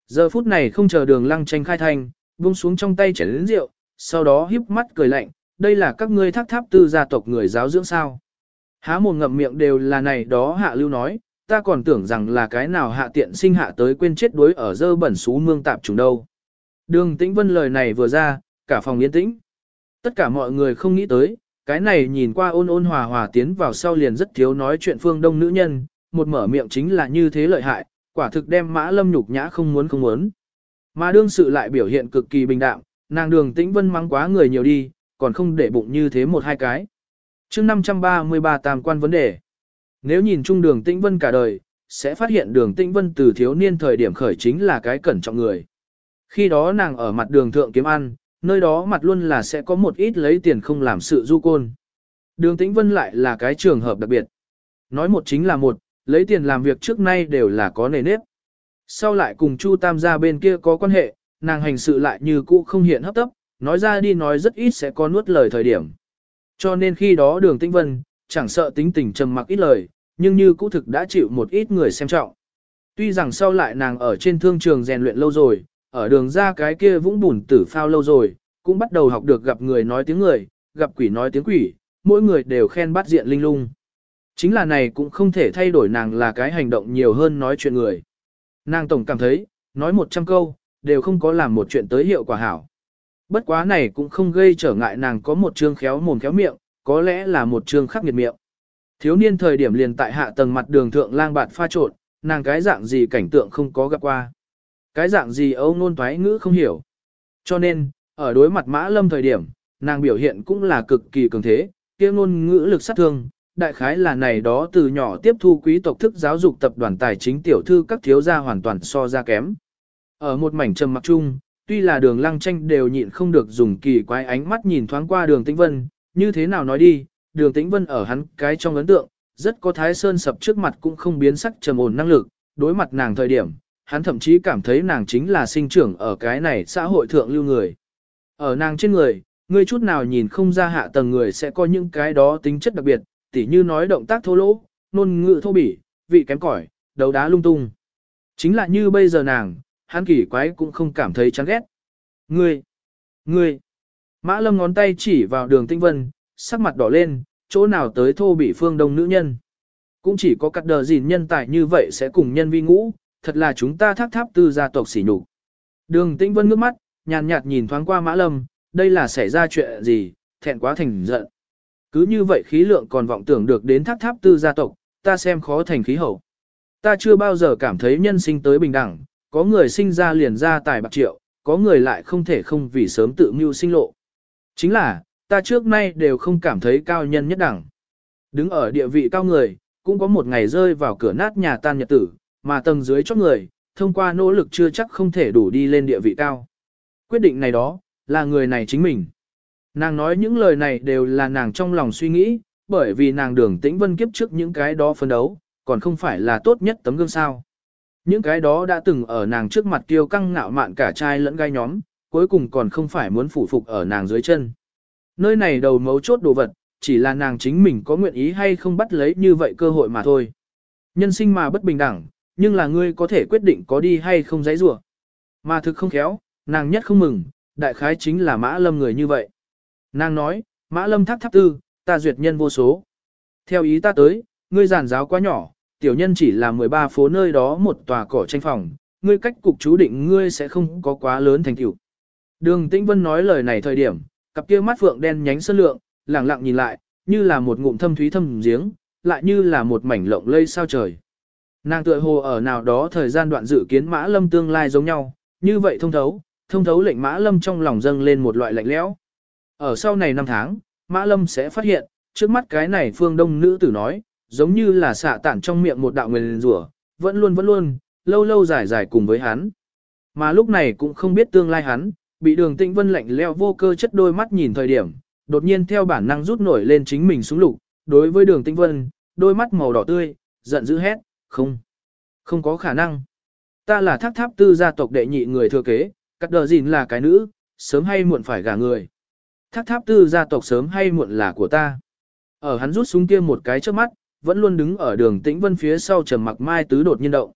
S1: Giờ phút này không chờ đường lăng tranh khai thanh, buông xuống trong tay chén lĩnh rượu, sau đó híp mắt cười lạnh, đây là các ngươi thác tháp tư gia tộc người giáo dưỡng sao. Há một ngậm miệng đều là này đó hạ lưu nói, ta còn tưởng rằng là cái nào hạ tiện sinh hạ tới quên chết đuối ở dơ bẩn xú mương tạp trùng đâu. Đường tĩnh vân lời này vừa ra, cả phòng yên tĩnh. Tất cả mọi người không nghĩ tới, cái này nhìn qua ôn ôn hòa hòa tiến vào sau liền rất thiếu nói chuyện phương đông nữ nhân, một mở miệng chính là như thế lợi hại, quả thực đem mã lâm nhục nhã không muốn không muốn. Mà đương sự lại biểu hiện cực kỳ bình đạm, nàng đường tĩnh vân mắng quá người nhiều đi, còn không để bụng như thế một hai cái. chương 533 tam quan vấn đề. Nếu nhìn chung đường tĩnh vân cả đời, sẽ phát hiện đường tĩnh vân từ thiếu niên thời điểm khởi chính là cái cẩn trọng người. Khi đó nàng ở mặt đường thượng kiếm ăn, nơi đó mặt luôn là sẽ có một ít lấy tiền không làm sự du côn. Đường tĩnh vân lại là cái trường hợp đặc biệt. Nói một chính là một, lấy tiền làm việc trước nay đều là có nề nếp. Sau lại cùng Chu Tam gia bên kia có quan hệ, nàng hành sự lại như cũ không hiện hấp tấp, nói ra đi nói rất ít sẽ có nuốt lời thời điểm. Cho nên khi đó đường tĩnh vân, chẳng sợ tính tình trầm mặc ít lời, nhưng như cũ thực đã chịu một ít người xem trọng. Tuy rằng sau lại nàng ở trên thương trường rèn luyện lâu rồi, ở đường ra cái kia vũng bùn tử phao lâu rồi, cũng bắt đầu học được gặp người nói tiếng người, gặp quỷ nói tiếng quỷ, mỗi người đều khen bắt diện linh lung. Chính là này cũng không thể thay đổi nàng là cái hành động nhiều hơn nói chuyện người. Nàng tổng cảm thấy, nói một trăm câu, đều không có làm một chuyện tới hiệu quả hảo. Bất quá này cũng không gây trở ngại nàng có một chương khéo mồm khéo miệng, có lẽ là một chương khắc nghiệt miệng. Thiếu niên thời điểm liền tại hạ tầng mặt đường thượng lang bạt pha trộn, nàng cái dạng gì cảnh tượng không có gặp qua. Cái dạng gì âu nôn thoái ngữ không hiểu. Cho nên, ở đối mặt mã lâm thời điểm, nàng biểu hiện cũng là cực kỳ cường thế, kia ngôn ngữ lực sát thương, đại khái là này đó từ nhỏ tiếp thu quý tộc thức giáo dục tập đoàn tài chính tiểu thư các thiếu gia hoàn toàn so ra kém. Ở một mảnh trầm mặc chung, tuy là đường lăng tranh đều nhịn không được dùng kỳ quái ánh mắt nhìn thoáng qua đường tĩnh vân, như thế nào nói đi, đường tĩnh vân ở hắn cái trong ấn tượng, rất có thái sơn sập trước mặt cũng không biến sắc trầm ổn năng lực, đối mặt nàng thời điểm, hắn thậm chí cảm thấy nàng chính là sinh trưởng ở cái này xã hội thượng lưu người. Ở nàng trên người, ngươi chút nào nhìn không ra hạ tầng người sẽ có những cái đó tính chất đặc biệt, tỉ như nói động tác thô lỗ, nôn ngự thô bỉ, vị kém cỏi, đầu đá lung tung. Chính là như bây giờ nàng, hắn kỳ quái cũng không cảm thấy chán ghét. Ngươi, ngươi, mã lâm ngón tay chỉ vào đường tinh vân, sắc mặt đỏ lên, chỗ nào tới thô bị phương đông nữ nhân. Cũng chỉ có cắt đờ gìn nhân tài như vậy sẽ cùng nhân vi ngũ, thật là chúng ta thác tháp tư gia tộc xỉ nhục. Đường Tĩnh vân ngước mắt, nhàn nhạt nhìn thoáng qua mã lâm, đây là xảy ra chuyện gì, thẹn quá thành giận. Cứ như vậy khí lượng còn vọng tưởng được đến thác tháp tư gia tộc, ta xem khó thành khí hậu. Ta chưa bao giờ cảm thấy nhân sinh tới bình đẳng, có người sinh ra liền ra tài bạc triệu, có người lại không thể không vì sớm tự mưu sinh lộ. Chính là, ta trước nay đều không cảm thấy cao nhân nhất đẳng. Đứng ở địa vị cao người, cũng có một ngày rơi vào cửa nát nhà tan nhật tử, mà tầng dưới chót người, thông qua nỗ lực chưa chắc không thể đủ đi lên địa vị cao. Quyết định này đó, là người này chính mình. Nàng nói những lời này đều là nàng trong lòng suy nghĩ, bởi vì nàng đường tĩnh vân kiếp trước những cái đó phân đấu, còn không phải là tốt nhất tấm gương sao. Những cái đó đã từng ở nàng trước mặt tiêu căng ngạo mạn cả trai lẫn gai nhóm, cuối cùng còn không phải muốn phủ phục ở nàng dưới chân. Nơi này đầu mấu chốt đồ vật, chỉ là nàng chính mình có nguyện ý hay không bắt lấy như vậy cơ hội mà thôi. Nhân sinh mà bất bình đẳng, nhưng là ngươi có thể quyết định có đi hay không giấy rủa Mà thực không khéo, nàng nhất không mừng, đại khái chính là mã lâm người như vậy. Nàng nói, mã lâm tháp tháp tư, ta duyệt nhân vô số. Theo ý ta tới, ngươi giản giáo quá nhỏ, tiểu nhân chỉ là 13 phố nơi đó một tòa cỏ tranh phòng, ngươi cách cục chú định ngươi sẽ không có quá lớn thành tựu. Đường Tĩnh Vân nói lời này thời điểm, cặp kia mắt phượng đen nhánh sơn lượng, lẳng lặng nhìn lại, như là một ngụm thâm thúy thâm giếng, lại như là một mảnh lộng lây sao trời. Nàng tựa hồ ở nào đó thời gian đoạn dự kiến Mã Lâm tương lai giống nhau, như vậy thông thấu, thông thấu lệnh Mã Lâm trong lòng dâng lên một loại lạnh lẽo. Ở sau này năm tháng, Mã Lâm sẽ phát hiện, trước mắt cái này phương đông nữ tử nói, giống như là xạ tản trong miệng một đạo nguyền rủa, vẫn luôn vẫn luôn, lâu lâu dài dài cùng với hắn. Mà lúc này cũng không biết tương lai hắn, bị đường tĩnh vân lạnh leo vô cơ chất đôi mắt nhìn thời điểm, đột nhiên theo bản năng rút nổi lên chính mình xuống lục, đối với đường tĩnh vân, đôi mắt màu đỏ tươi, giận dữ hét, không, không có khả năng. Ta là thác tháp tư gia tộc đệ nhị người thừa kế, cắt đờ gìn là cái nữ, sớm hay muộn phải gả người. Thác tháp tư gia tộc sớm hay muộn là của ta. Ở hắn rút súng kia một cái trước mắt, vẫn luôn đứng ở đường tĩnh vân phía sau trầm mặc mai tứ đột nhiên động.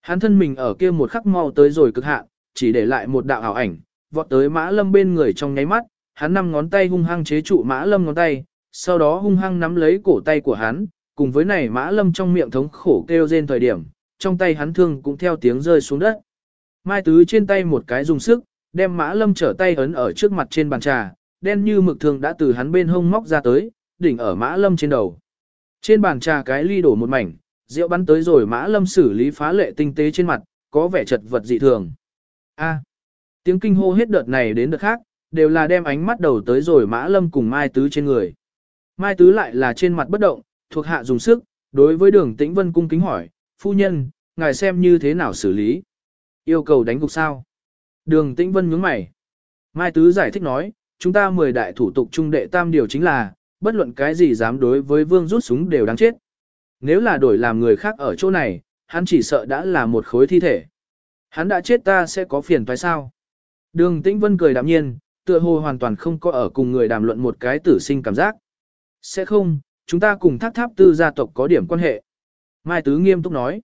S1: Hắn thân mình ở kia một khắc mau tới rồi cực hạn, chỉ để lại một đạo ảo ảnh, vọt tới mã lâm bên người trong nháy mắt, hắn năm ngón tay hung hăng chế trụ mã lâm ngón tay, sau đó hung hăng nắm lấy cổ tay của hắn, cùng với này mã lâm trong miệng thống khổ kêu rên thời điểm, trong tay hắn thương cũng theo tiếng rơi xuống đất. Mai tứ trên tay một cái dùng sức, đem mã lâm trở tay ấn ở trước mặt trên bàn trà, đen như mực thường đã từ hắn bên hông móc ra tới, đỉnh ở mã lâm trên đầu. Trên bàn trà cái ly đổ một mảnh, rượu bắn tới rồi mã lâm xử lý phá lệ tinh tế trên mặt, có vẻ chật vật dị thường. A. tiếng kinh hô hết đợt này đến đợt khác, đều là đem ánh mắt đầu tới rồi mã lâm cùng Mai Tứ trên người. Mai Tứ lại là trên mặt bất động, thuộc hạ dùng sức, đối với đường tĩnh vân cung kính hỏi, phu nhân, ngài xem như thế nào xử lý? Yêu cầu đánh gục sao? Đường tĩnh vân nhướng mày. Mai Tứ giải thích nói, chúng ta mười đại thủ tục trung đệ tam điều chính là, bất luận cái gì dám đối với vương rút súng đều đáng chết. Nếu là đổi làm người khác ở chỗ này, hắn chỉ sợ đã là một khối thi thể. Hắn đã chết ta sẽ có phiền phải sao? Đường Tĩnh Vân cười đạm nhiên, tựa hồ hoàn toàn không có ở cùng người đàm luận một cái tử sinh cảm giác. Sẽ không, chúng ta cùng thác tháp tư gia tộc có điểm quan hệ. Mai Tứ nghiêm túc nói.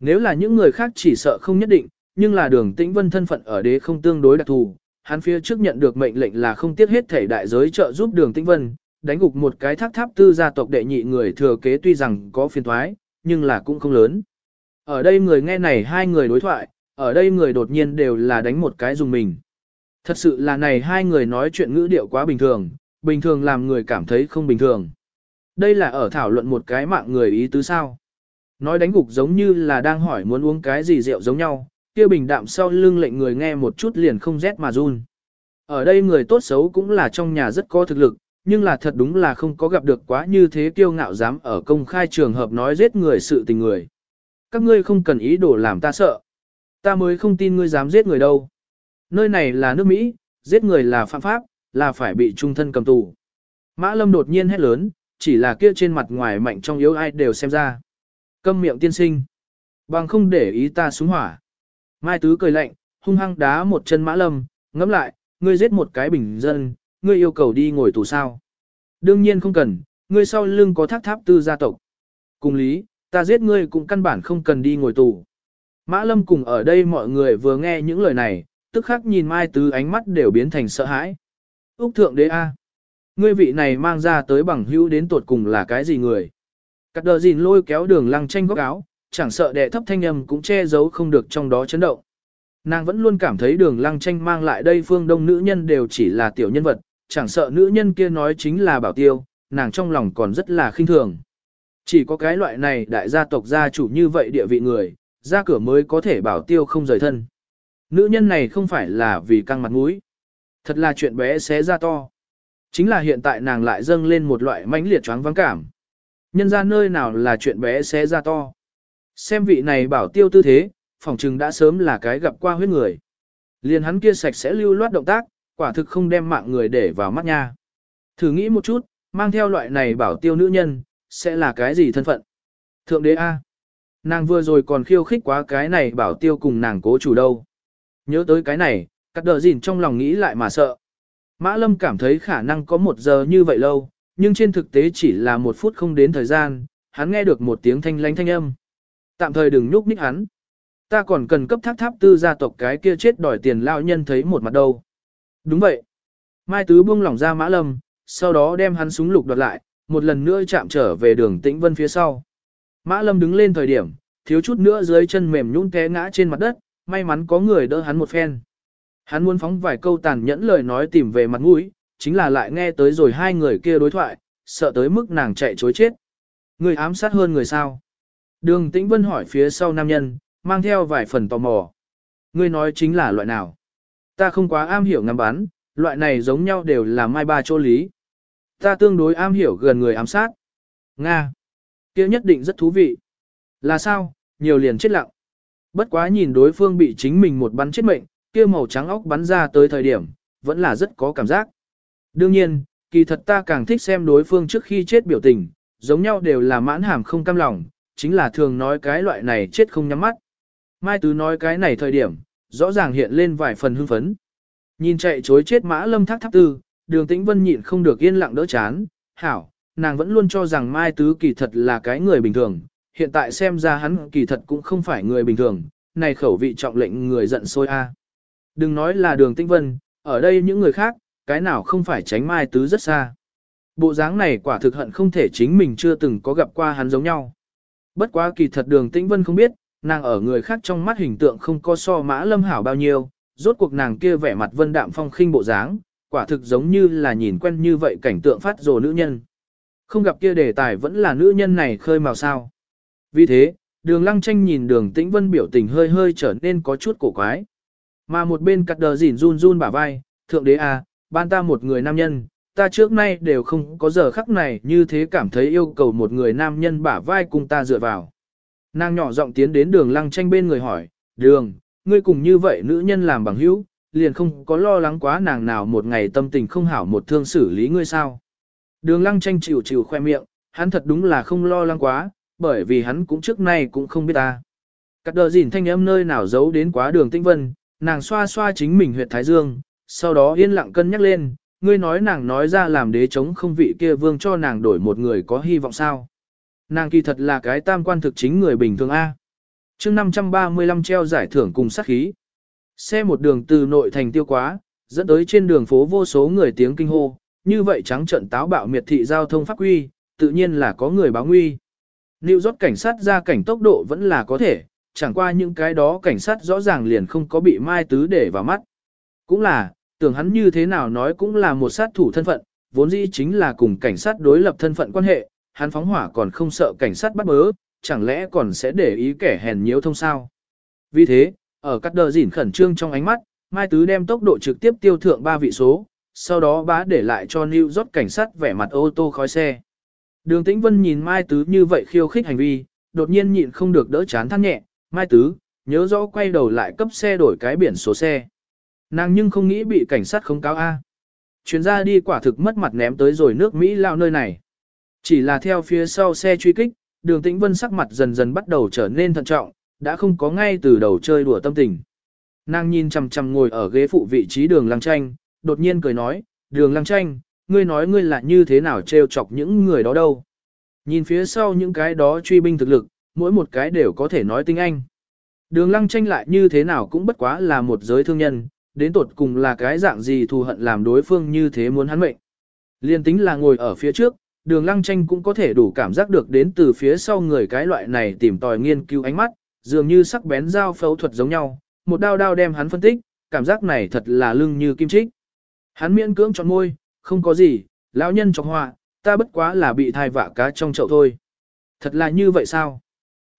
S1: Nếu là những người khác chỉ sợ không nhất định, nhưng là đường Tĩnh Vân thân phận ở đế không tương đối đặc thù. Hắn phía trước nhận được mệnh lệnh là không tiếc hết thể đại giới trợ giúp đường Tĩnh Vân, đánh gục một cái thác tháp tư gia tộc đệ nhị người thừa kế tuy rằng có phiền thoái, nhưng là cũng không lớn. Ở đây người nghe này hai người đối thoại, ở đây người đột nhiên đều là đánh một cái dùng mình. Thật sự là này hai người nói chuyện ngữ điệu quá bình thường, bình thường làm người cảm thấy không bình thường. Đây là ở thảo luận một cái mạng người ý tứ sao. Nói đánh gục giống như là đang hỏi muốn uống cái gì rượu giống nhau, kia bình đạm sau lưng lệnh người nghe một chút liền không rét mà run. Ở đây người tốt xấu cũng là trong nhà rất có thực lực, nhưng là thật đúng là không có gặp được quá như thế kiêu ngạo dám ở công khai trường hợp nói giết người sự tình người. Các ngươi không cần ý đồ làm ta sợ. Ta mới không tin ngươi dám giết người đâu. nơi này là nước Mỹ, giết người là phạm pháp, là phải bị trung thân cầm tù. Mã Lâm đột nhiên hét lớn, chỉ là kia trên mặt ngoài mạnh trong yếu ai đều xem ra. Câm miệng tiên sinh. Bằng không để ý ta xuống hỏa. Mai Tứ cười lạnh, hung hăng đá một chân Mã Lâm, ngẫm lại, ngươi giết một cái bình dân, ngươi yêu cầu đi ngồi tù sao. Đương nhiên không cần, ngươi sau lưng có thác tháp tư gia tộc. Cùng lý, ta giết ngươi cũng căn bản không cần đi ngồi tù. Mã Lâm cùng ở đây mọi người vừa nghe những lời này, tức khắc nhìn Mai Tứ ánh mắt đều biến thành sợ hãi. Úc thượng đế A. Ngươi vị này mang ra tới bằng hữu đến tột cùng là cái gì người? Cắt đờ gìn lôi kéo đường lăng tranh góc áo, chẳng sợ đệ thấp thanh âm cũng che giấu không được trong đó chấn động. Nàng vẫn luôn cảm thấy đường lăng tranh mang lại đây phương đông nữ nhân đều chỉ là tiểu nhân vật, chẳng sợ nữ nhân kia nói chính là bảo tiêu, nàng trong lòng còn rất là khinh thường. Chỉ có cái loại này đại gia tộc gia chủ như vậy địa vị người, ra cửa mới có thể bảo tiêu không rời thân. Nữ nhân này không phải là vì căng mặt mũi. Thật là chuyện bé xé ra to. Chính là hiện tại nàng lại dâng lên một loại mãnh liệt choáng vắng cảm. Nhân ra nơi nào là chuyện bé xé ra to. Xem vị này bảo tiêu tư thế, phòng trừng đã sớm là cái gặp qua huyết người. Liền hắn kia sạch sẽ lưu loát động tác, quả thực không đem mạng người để vào mắt nha. Thử nghĩ một chút, mang theo loại này bảo tiêu nữ nhân, sẽ là cái gì thân phận? Thượng đế A. Nàng vừa rồi còn khiêu khích quá cái này bảo tiêu cùng nàng cố chủ đâu. Nhớ tới cái này, cắt đờ gìn trong lòng nghĩ lại mà sợ. Mã Lâm cảm thấy khả năng có một giờ như vậy lâu, nhưng trên thực tế chỉ là một phút không đến thời gian, hắn nghe được một tiếng thanh lánh thanh âm. Tạm thời đừng nhúc nhích hắn. Ta còn cần cấp thác tháp tư gia tộc cái kia chết đòi tiền lao nhân thấy một mặt đâu. Đúng vậy. Mai Tứ buông lỏng ra Mã Lâm, sau đó đem hắn súng lục đoạt lại, một lần nữa chạm trở về đường Tĩnh Vân phía sau. Mã Lâm đứng lên thời điểm, thiếu chút nữa dưới chân mềm nhũn té ngã trên mặt đất, may mắn có người đỡ hắn một phen. Hắn muốn phóng vài câu tàn nhẫn lời nói tìm về mặt mũi, chính là lại nghe tới rồi hai người kia đối thoại, sợ tới mức nàng chạy chối chết. Người ám sát hơn người sao? Đường Tĩnh Vân hỏi phía sau nam nhân, mang theo vài phần tò mò. Ngươi nói chính là loại nào? Ta không quá am hiểu ngắm bắn, loại này giống nhau đều là mai ba chỗ lý. Ta tương đối am hiểu gần người ám sát. Nga. kia nhất định rất thú vị. Là sao, nhiều liền chết lặng. Bất quá nhìn đối phương bị chính mình một bắn chết mệnh, kia màu trắng óc bắn ra tới thời điểm, vẫn là rất có cảm giác. Đương nhiên, kỳ thật ta càng thích xem đối phương trước khi chết biểu tình, giống nhau đều là mãn hàm không cam lòng, chính là thường nói cái loại này chết không nhắm mắt. Mai Tứ nói cái này thời điểm, rõ ràng hiện lên vài phần hưng phấn. Nhìn chạy chối chết mã lâm thác tháp tư, đường tĩnh vân nhịn không được yên lặng đỡ chán, hảo, nàng vẫn luôn cho rằng Mai Tứ kỳ thật là cái người bình thường, hiện tại xem ra hắn kỳ thật cũng không phải người bình thường, này khẩu vị trọng lệnh người giận sôi a. Đừng nói là đường tĩnh vân, ở đây những người khác, cái nào không phải tránh Mai Tứ rất xa. Bộ dáng này quả thực hận không thể chính mình chưa từng có gặp qua hắn giống nhau. Bất quá kỳ thật đường tĩnh vân không biết, nàng ở người khác trong mắt hình tượng không có so mã lâm hảo bao nhiêu, rốt cuộc nàng kia vẻ mặt vân đạm phong khinh bộ dáng, quả thực giống như là nhìn quen như vậy cảnh tượng phát rồ nữ nhân. Không gặp kia đề tài vẫn là nữ nhân này khơi màu sao. Vì thế, đường lăng tranh nhìn đường tĩnh vân biểu tình hơi hơi trở nên có chút cổ quái. Mà một bên cắt đờ dỉn run run bả vai, thượng đế à, ban ta một người nam nhân, ta trước nay đều không có giờ khắc này như thế cảm thấy yêu cầu một người nam nhân bả vai cùng ta dựa vào. Nàng nhỏ giọng tiến đến đường lăng tranh bên người hỏi, đường, ngươi cùng như vậy nữ nhân làm bằng hữu, liền không có lo lắng quá nàng nào một ngày tâm tình không hảo một thương xử lý ngươi sao. Đường lăng tranh chịu chịu khoe miệng, hắn thật đúng là không lo lắng quá, bởi vì hắn cũng trước nay cũng không biết ta. Cắt đờ dỉn thanh âm nơi nào giấu đến quá đường tinh vân, nàng xoa xoa chính mình huyệt thái dương, sau đó yên lặng cân nhắc lên, ngươi nói nàng nói ra làm đế chống không vị kia vương cho nàng đổi một người có hy vọng sao. Nàng kỳ thật là cái tam quan thực chính người bình thường A. chương 535 treo giải thưởng cùng sát khí. Xe một đường từ nội thành tiêu quá, dẫn tới trên đường phố vô số người tiếng kinh hô, như vậy trắng trận táo bạo miệt thị giao thông pháp quy, tự nhiên là có người báo nguy. Lưu rót cảnh sát ra cảnh tốc độ vẫn là có thể, chẳng qua những cái đó cảnh sát rõ ràng liền không có bị mai tứ để vào mắt. Cũng là, tưởng hắn như thế nào nói cũng là một sát thủ thân phận, vốn dĩ chính là cùng cảnh sát đối lập thân phận quan hệ, hắn phóng hỏa còn không sợ cảnh sát bắt bớ, chẳng lẽ còn sẽ để ý kẻ hèn nhiễu thông sao. Vì thế, ở cắt đờ dỉn khẩn trương trong ánh mắt, Mai Tứ đem tốc độ trực tiếp tiêu thượng ba vị số, sau đó bá để lại cho New York cảnh sát vẻ mặt ô tô khói xe. Đường Tĩnh Vân nhìn Mai Tứ như vậy khiêu khích hành vi, đột nhiên nhịn không được đỡ chán than nhẹ, Mai Tứ, nhớ rõ quay đầu lại cấp xe đổi cái biển số xe. Nàng nhưng không nghĩ bị cảnh sát không cáo A. Chuyến ra đi quả thực mất mặt ném tới rồi nước Mỹ lao nơi này. Chỉ là theo phía sau xe truy kích, đường tĩnh vân sắc mặt dần dần bắt đầu trở nên thận trọng, đã không có ngay từ đầu chơi đùa tâm tình. Nàng nhìn chằm chằm ngồi ở ghế phụ vị trí đường lăng tranh, đột nhiên cười nói, đường lăng tranh, ngươi nói ngươi là như thế nào trêu chọc những người đó đâu. Nhìn phía sau những cái đó truy binh thực lực, mỗi một cái đều có thể nói tiếng anh. Đường lăng tranh lại như thế nào cũng bất quá là một giới thương nhân, đến tột cùng là cái dạng gì thù hận làm đối phương như thế muốn hắn mệnh. Liên tính là ngồi ở phía trước, đường lăng tranh cũng có thể đủ cảm giác được đến từ phía sau người cái loại này tìm tòi nghiên cứu ánh mắt, dường như sắc bén dao phẫu thuật giống nhau, một đao đao đem hắn phân tích, cảm giác này thật là lưng như kim trích. Hắn miễn cưỡng chọn môi, không có gì, lão nhân chọc họa, ta bất quá là bị thai vạ cá trong chậu thôi. Thật là như vậy sao?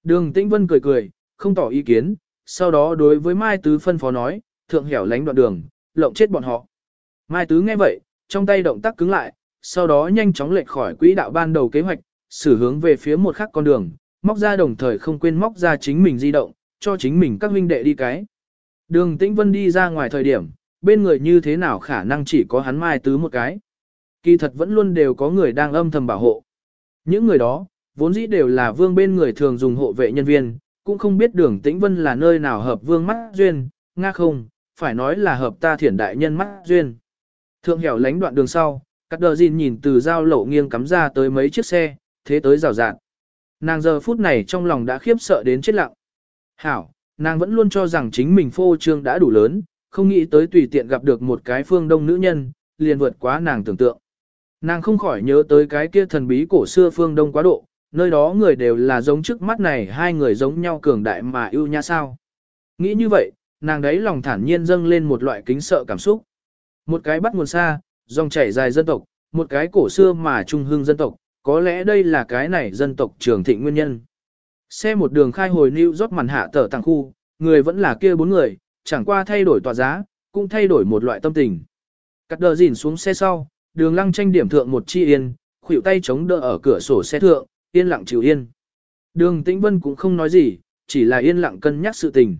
S1: Đường Tĩnh Vân cười cười, không tỏ ý kiến, sau đó đối với Mai Tứ phân phó nói, thượng hẻo lánh đoạn đường, lộng chết bọn họ. Mai Tứ nghe vậy, trong tay động tác cứng lại, sau đó nhanh chóng lệch khỏi quỹ đạo ban đầu kế hoạch, xử hướng về phía một khác con đường, móc ra đồng thời không quên móc ra chính mình di động, cho chính mình các huynh đệ đi cái. Đường Tĩnh Vân đi ra ngoài thời điểm, bên người như thế nào khả năng chỉ có hắn Mai Tứ một cái. Kỳ thật vẫn luôn đều có người đang âm thầm bảo hộ. Những người đó, vốn dĩ đều là vương bên người thường dùng hộ vệ nhân viên, cũng không biết đường tĩnh vân là nơi nào hợp vương mắt duyên, nga không, phải nói là hợp ta thiển đại nhân mắt duyên. Thượng hẻo lánh đoạn đường sau, cắt đờ gìn nhìn từ giao lộ nghiêng cắm ra tới mấy chiếc xe, thế tới rào rạt. Nàng giờ phút này trong lòng đã khiếp sợ đến chết lặng. Hảo, nàng vẫn luôn cho rằng chính mình phô trương đã đủ lớn, không nghĩ tới tùy tiện gặp được một cái phương đông nữ nhân, liền vượt quá nàng tưởng tượng. Nàng không khỏi nhớ tới cái kia thần bí cổ xưa phương đông quá độ, nơi đó người đều là giống trước mắt này hai người giống nhau cường đại mà yêu nhã sao. Nghĩ như vậy, nàng đấy lòng thản nhiên dâng lên một loại kính sợ cảm xúc. Một cái bắt nguồn xa, dòng chảy dài dân tộc, một cái cổ xưa mà trung hương dân tộc, có lẽ đây là cái này dân tộc trường thịnh nguyên nhân. Xe một đường khai hồi New York màn hạ tở tàng khu, người vẫn là kia bốn người, chẳng qua thay đổi tòa giá, cũng thay đổi một loại tâm tình. Cắt đờ dìn xuống xe sau, đường lăng tranh điểm thượng một chi yên, khuỷu tay chống đỡ ở cửa sổ xe thượng, yên lặng chịu yên. Đường Tĩnh Vân cũng không nói gì, chỉ là yên lặng cân nhắc sự tình.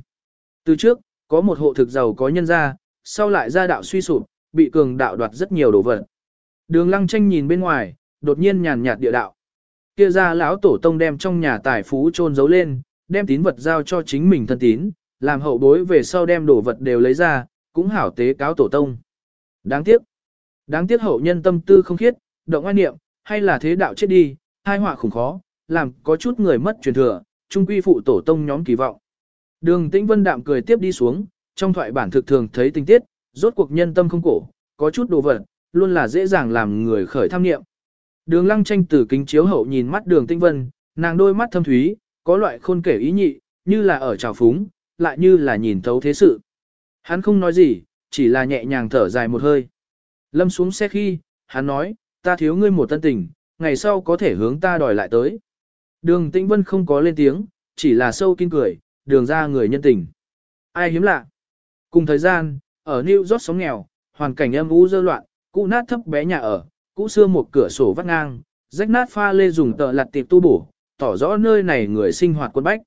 S1: Từ trước, có một hộ thực giàu có nhân gia, sau lại gia đạo suy sụp, bị cường đạo đoạt rất nhiều đồ vật. Đường Lăng Tranh nhìn bên ngoài, đột nhiên nhàn nhạt địa đạo. Kia ra lão tổ tông đem trong nhà tài phú chôn giấu lên, đem tín vật giao cho chính mình thân tín, làm hậu bối về sau đem đồ vật đều lấy ra, cũng hảo tế cáo tổ tông. Đáng tiếc. Đáng tiếc hậu nhân tâm tư không khiết, động oan niệm, hay là thế đạo chết đi, hai họa khủng khó, làm có chút người mất truyền thừa, trung quy phụ tổ tông nhóm kỳ vọng. Đường Tĩnh Vân đạm cười tiếp đi xuống, trong thoại bản thực thường thấy tình tiết, rốt cuộc nhân tâm không cổ, có chút đồ vật, luôn là dễ dàng làm người khởi tham niệm. Đường Lăng tranh từ kính chiếu hậu nhìn mắt Đường Tĩnh Vân, nàng đôi mắt thâm thúy, có loại khôn kể ý nhị, như là ở trào phúng, lại như là nhìn thấu thế sự. Hắn không nói gì, chỉ là nhẹ nhàng thở dài một hơi. Lâm xuống xe khi, hắn nói, ta thiếu ngươi một tân tình, ngày sau có thể hướng ta đòi lại tới. Đường Tĩnh Vân không có lên tiếng, chỉ là sâu kinh cười, đường ra người nhân tình. Ai hiếm lạ. Cùng thời gian, ở New York sống nghèo, hoàn cảnh âm u dơ loạn, cũ nát thấp bé nhà ở, cũ xưa một cửa sổ vắt ngang, rách nát pha lê dùng tờ lặt tiệp tu bổ, tỏ rõ nơi này người sinh hoạt quân bách.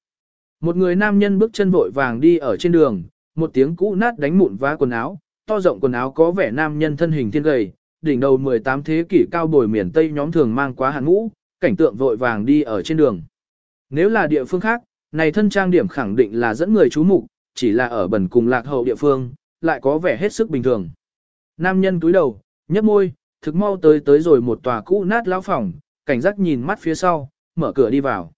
S1: Một người nam nhân bước chân vội vàng đi ở trên đường, một tiếng cũ nát đánh mụn vá quần áo, to rộng quần áo có vẻ nam nhân thân hình thiên gầy, đỉnh đầu 18 thế kỷ cao bồi miền Tây nhóm thường mang quá hàn ngũ, cảnh tượng vội vàng đi ở trên đường. Nếu là địa phương khác, này thân trang điểm khẳng định là dẫn người chú mục, chỉ là ở bẩn cùng lạc hậu địa phương, lại có vẻ hết sức bình thường. Nam nhân túi đầu, nhấp môi, thực mau tới tới rồi một tòa cũ nát lão phòng, cảnh giác nhìn mắt phía sau, mở cửa đi vào.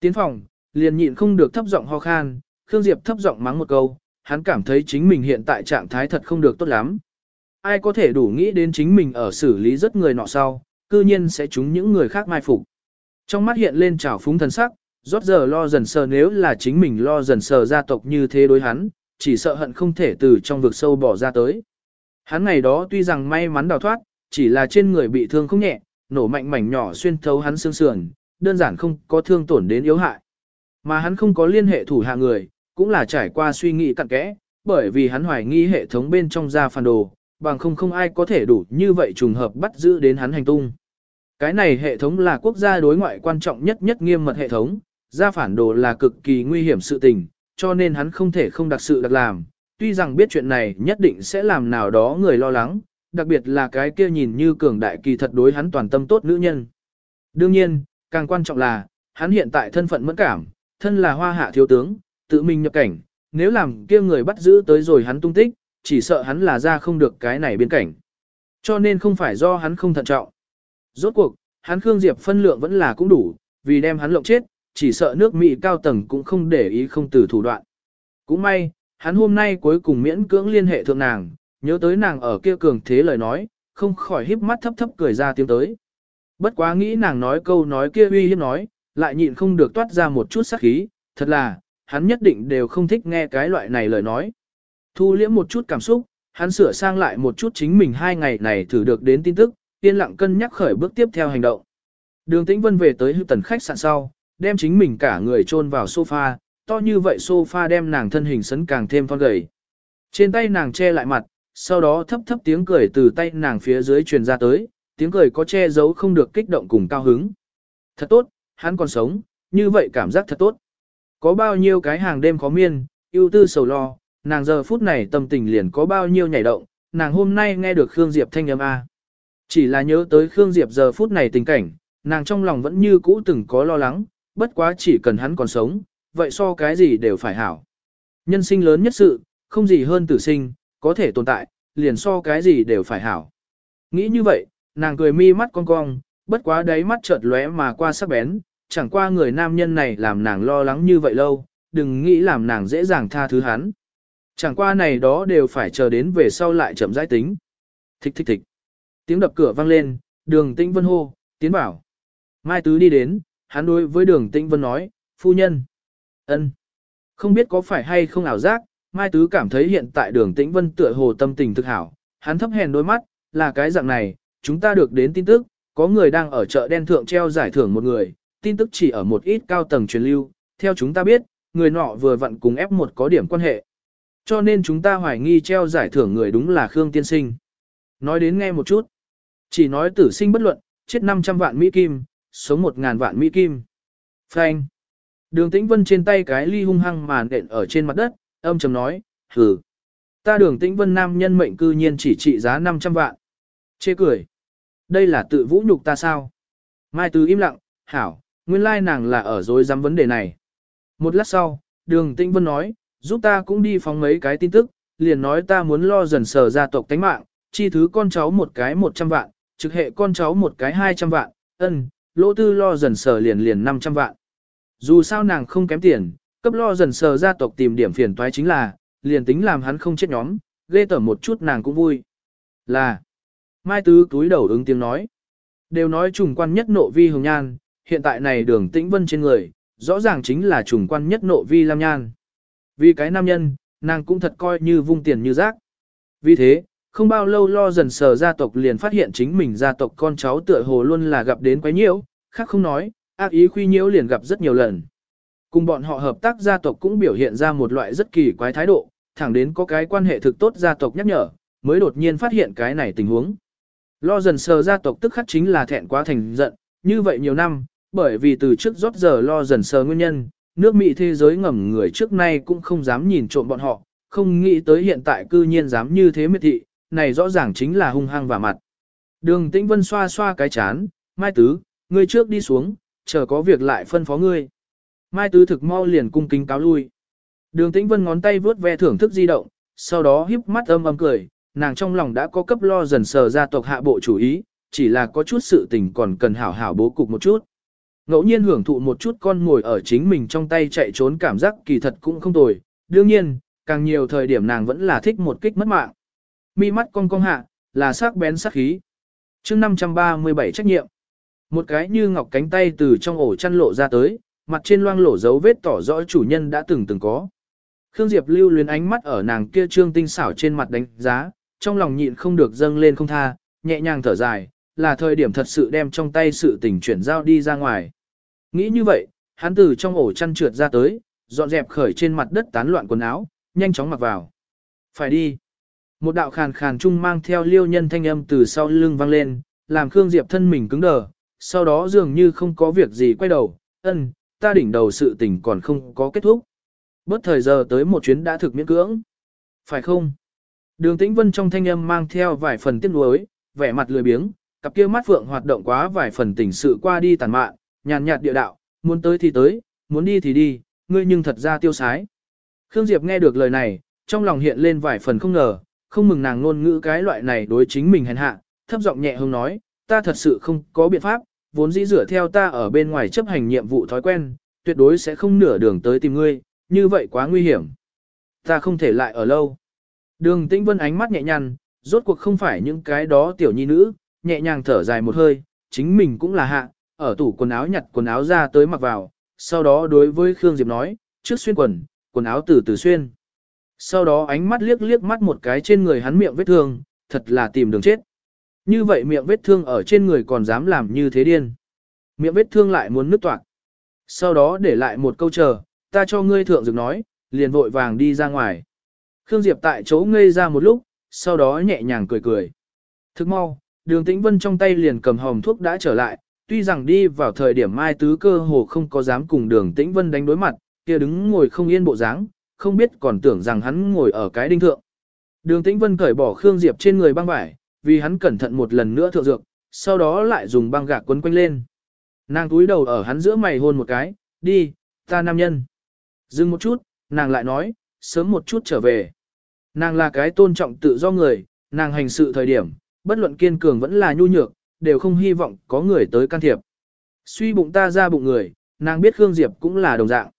S1: Tiến phòng, liền nhịn không được thấp giọng ho khan, Khương Diệp thấp giọng mắng một câu, hắn cảm thấy chính mình hiện tại trạng thái thật không được tốt lắm. Ai có thể đủ nghĩ đến chính mình ở xử lý rất người nọ sau, cư nhiên sẽ trúng những người khác mai phục. Trong mắt hiện lên trào phúng thần sắc, rót giờ lo dần sờ nếu là chính mình lo dần sờ gia tộc như thế đối hắn, chỉ sợ hận không thể từ trong vực sâu bỏ ra tới. Hắn ngày đó tuy rằng may mắn đào thoát, chỉ là trên người bị thương không nhẹ, nổ mạnh mảnh nhỏ xuyên thấu hắn xương sườn, đơn giản không có thương tổn đến yếu hại. Mà hắn không có liên hệ thủ hạ người, cũng là trải qua suy nghĩ cặn kẽ, bởi vì hắn hoài nghi hệ thống bên trong ra phản đồ, bằng không không ai có thể đủ như vậy trùng hợp bắt giữ đến hắn hành tung. Cái này hệ thống là quốc gia đối ngoại quan trọng nhất nhất nghiêm mật hệ thống, ra phản đồ là cực kỳ nguy hiểm sự tình, cho nên hắn không thể không đặc sự đặc làm, tuy rằng biết chuyện này nhất định sẽ làm nào đó người lo lắng, đặc biệt là cái kia nhìn như cường đại kỳ thật đối hắn toàn tâm tốt nữ nhân. Đương nhiên, càng quan trọng là, hắn hiện tại thân phận mẫn cảm, thân là hoa hạ thiếu tướng, tự mình nhập cảnh, nếu làm kia người bắt giữ tới rồi hắn tung tích, chỉ sợ hắn là ra không được cái này biên cảnh. Cho nên không phải do hắn không thận trọng. Rốt cuộc, hắn Khương Diệp phân lượng vẫn là cũng đủ, vì đem hắn lộng chết, chỉ sợ nước Mỹ cao tầng cũng không để ý không từ thủ đoạn. Cũng may, hắn hôm nay cuối cùng miễn cưỡng liên hệ thượng nàng, nhớ tới nàng ở kia cường thế lời nói, không khỏi híp mắt thấp thấp cười ra tiếng tới. Bất quá nghĩ nàng nói câu nói kia uy hiếp nói, lại nhịn không được toát ra một chút sắc khí, thật là, hắn nhất định đều không thích nghe cái loại này lời nói. Thu liễm một chút cảm xúc, hắn sửa sang lại một chút chính mình hai ngày này thử được đến tin tức, yên lặng cân nhắc khởi bước tiếp theo hành động. Đường Tĩnh Vân về tới hưu tần khách sạn sau, đem chính mình cả người chôn vào sofa, to như vậy sofa đem nàng thân hình sấn càng thêm thon gầy. Trên tay nàng che lại mặt, sau đó thấp thấp tiếng cười từ tay nàng phía dưới truyền ra tới, tiếng cười có che giấu không được kích động cùng cao hứng. Thật tốt, hắn còn sống, như vậy cảm giác thật tốt. Có bao nhiêu cái hàng đêm khó miên, ưu tư sầu lo, nàng giờ phút này tâm tình liền có bao nhiêu nhảy động, nàng hôm nay nghe được Khương Diệp thanh âm A. Chỉ là nhớ tới Khương Diệp giờ phút này tình cảnh, nàng trong lòng vẫn như cũ từng có lo lắng, bất quá chỉ cần hắn còn sống, vậy so cái gì đều phải hảo. Nhân sinh lớn nhất sự, không gì hơn tử sinh, có thể tồn tại, liền so cái gì đều phải hảo. Nghĩ như vậy, nàng cười mi mắt cong cong, bất quá đáy mắt chợt lóe mà qua sắc bén, chẳng qua người nam nhân này làm nàng lo lắng như vậy lâu, đừng nghĩ làm nàng dễ dàng tha thứ hắn. Chẳng qua này đó đều phải chờ đến về sau lại chậm rãi tính. Thích thích thích. Tiếng đập cửa vang lên, đường tĩnh vân hô, tiến bảo. Mai Tứ đi đến, hắn đối với đường tĩnh vân nói, phu nhân. ân, Không biết có phải hay không ảo giác, Mai Tứ cảm thấy hiện tại đường tĩnh vân tựa hồ tâm tình thực hảo. Hắn thấp hèn đôi mắt, là cái dạng này, chúng ta được đến tin tức, có người đang ở chợ đen thượng treo giải thưởng một người, tin tức chỉ ở một ít cao tầng truyền lưu, theo chúng ta biết, người nọ vừa vặn cùng F1 có điểm quan hệ. Cho nên chúng ta hoài nghi treo giải thưởng người đúng là Khương Tiên Sinh. Nói đến nghe một chút. Chỉ nói tử sinh bất luận, chết 500 vạn Mỹ Kim, sống 1.000 vạn Mỹ Kim. Frank. Đường Tĩnh Vân trên tay cái ly hung hăng màn đện ở trên mặt đất, âm trầm nói, hừ. Ta đường Tĩnh Vân nam nhân mệnh cư nhiên chỉ trị giá 500 vạn. Chê cười. Đây là tự vũ nhục ta sao? Mai Tứ im lặng, hảo, nguyên lai nàng là ở dối dám vấn đề này. Một lát sau, đường Tĩnh Vân nói, giúp ta cũng đi phóng mấy cái tin tức, liền nói ta muốn lo dần sờ gia tộc tánh mạng, chi thứ con cháu một cái 100 vạn, trực hệ con cháu một cái 200 vạn, ân, lỗ tư lo dần sờ liền liền 500 vạn. Dù sao nàng không kém tiền, cấp lo dần sờ gia tộc tìm điểm phiền toái chính là, liền tính làm hắn không chết nhóm, ghê tởm một chút nàng cũng vui. Là, Mai Tứ túi đầu ứng tiếng nói, đều nói trùng quan nhất nộ vi hồng nhan, hiện tại này đường tĩnh vân trên người, rõ ràng chính là trùng quan nhất nộ vi lam nhan. Vì cái nam nhân, nàng cũng thật coi như vung tiền như rác. Vì thế, không bao lâu lo dần sờ gia tộc liền phát hiện chính mình gia tộc con cháu tựa hồ luôn là gặp đến quái nhiễu, khác không nói, ác ý khuy nhiễu liền gặp rất nhiều lần. Cùng bọn họ hợp tác gia tộc cũng biểu hiện ra một loại rất kỳ quái thái độ, thẳng đến có cái quan hệ thực tốt gia tộc nhắc nhở, mới đột nhiên phát hiện cái này tình huống. Lo dần sờ gia tộc tức khắc chính là thẹn quá thành giận, như vậy nhiều năm, bởi vì từ trước rót giờ lo dần sờ nguyên nhân, nước Mỹ thế giới ngầm người trước nay cũng không dám nhìn trộm bọn họ, không nghĩ tới hiện tại cư nhiên dám như thế miệt thị, này rõ ràng chính là hung hăng và mặt. Đường Tĩnh Vân xoa xoa cái chán, Mai Tứ, ngươi trước đi xuống, chờ có việc lại phân phó ngươi. Mai Tứ thực mau liền cung kính cáo lui. Đường Tĩnh Vân ngón tay vướt ve thưởng thức di động, sau đó híp mắt âm âm cười, nàng trong lòng đã có cấp lo dần sờ ra tộc hạ bộ chủ ý, chỉ là có chút sự tình còn cần hảo hảo bố cục một chút. Ngẫu nhiên hưởng thụ một chút con ngồi ở chính mình trong tay chạy trốn cảm giác kỳ thật cũng không tồi, đương nhiên, càng nhiều thời điểm nàng vẫn là thích một kích mất mạng. Mi mắt cong cong hạ, là sắc bén sắc khí. chương 537 trách nhiệm. Một cái như ngọc cánh tay từ trong ổ chăn lộ ra tới, mặt trên loang lổ dấu vết tỏ rõ chủ nhân đã từng từng có. Khương Diệp lưu luyến ánh mắt ở nàng kia trương tinh xảo trên mặt đánh giá, trong lòng nhịn không được dâng lên không tha, nhẹ nhàng thở dài, là thời điểm thật sự đem trong tay sự tình chuyển giao đi ra ngoài. Nghĩ như vậy, hắn từ trong ổ chăn trượt ra tới, dọn dẹp khởi trên mặt đất tán loạn quần áo, nhanh chóng mặc vào. Phải đi. Một đạo khàn khàn trung mang theo liêu nhân thanh âm từ sau lưng vang lên, làm Khương Diệp thân mình cứng đờ, sau đó dường như không có việc gì quay đầu, ân, ta đỉnh đầu sự tình còn không có kết thúc. Bớt thời giờ tới một chuyến đã thực miễn cưỡng. Phải không? Đường Tĩnh Vân trong thanh âm mang theo vài phần tiếc nuối, vẻ mặt lười biếng, cặp kia mắt phượng hoạt động quá vài phần tình sự qua đi tàn mạn, nhàn nhạt địa đạo, muốn tới thì tới, muốn đi thì đi, ngươi nhưng thật ra tiêu sái. Khương Diệp nghe được lời này, trong lòng hiện lên vài phần không ngờ, không mừng nàng ngôn ngữ cái loại này đối chính mình hèn hạ, thấp giọng nhẹ hông nói, ta thật sự không có biện pháp, vốn dĩ dựa theo ta ở bên ngoài chấp hành nhiệm vụ thói quen, tuyệt đối sẽ không nửa đường tới tìm ngươi, như vậy quá nguy hiểm. Ta không thể lại ở lâu. Đường Tĩnh Vân ánh mắt nhẹ nhàng, rốt cuộc không phải những cái đó tiểu nhi nữ, nhẹ nhàng thở dài một hơi, chính mình cũng là hạ, ở tủ quần áo nhặt quần áo ra tới mặc vào, sau đó đối với Khương Diệp nói, trước xuyên quần, quần áo từ từ xuyên. Sau đó ánh mắt liếc liếc mắt một cái trên người hắn miệng vết thương, thật là tìm đường chết. Như vậy miệng vết thương ở trên người còn dám làm như thế điên. Miệng vết thương lại muốn nứt toạc. Sau đó để lại một câu chờ, ta cho ngươi thượng dược nói, liền vội vàng đi ra ngoài. Khương Diệp tại chỗ ngây ra một lúc, sau đó nhẹ nhàng cười cười. Thức mau, đường tĩnh vân trong tay liền cầm hồng thuốc đã trở lại, tuy rằng đi vào thời điểm mai tứ cơ hồ không có dám cùng đường tĩnh vân đánh đối mặt, kia đứng ngồi không yên bộ dáng, không biết còn tưởng rằng hắn ngồi ở cái đinh thượng. Đường tĩnh vân cởi bỏ Khương Diệp trên người băng vải, vì hắn cẩn thận một lần nữa thượng dược, sau đó lại dùng băng gạc quấn quanh lên. Nàng túi đầu ở hắn giữa mày hôn một cái, đi, ta nam nhân. Dừng một chút, nàng lại nói, sớm một chút trở về. Nàng là cái tôn trọng tự do người, nàng hành sự thời điểm, bất luận kiên cường vẫn là nhu nhược, đều không hy vọng có người tới can thiệp. Suy bụng ta ra bụng người, nàng biết Khương Diệp cũng là đồng dạng.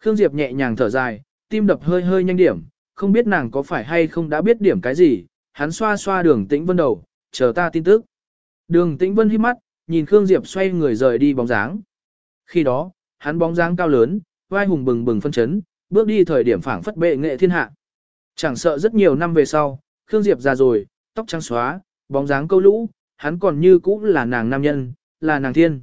S1: Khương Diệp nhẹ nhàng thở dài, tim đập hơi hơi nhanh điểm, không biết nàng có phải hay không đã biết điểm cái gì, hắn xoa xoa đường tĩnh vân đầu, chờ ta tin tức. Đường tĩnh vân hít mắt, nhìn Khương Diệp xoay người rời đi bóng dáng. Khi đó, hắn bóng dáng cao lớn, vai hùng bừng bừng phân chấn, bước đi thời điểm phảng phất bệ nghệ thiên hạ. Chẳng sợ rất nhiều năm về sau, Khương Diệp già rồi, tóc trắng xóa, bóng dáng câu lũ, hắn còn như cũ là nàng nam nhân, là nàng thiên.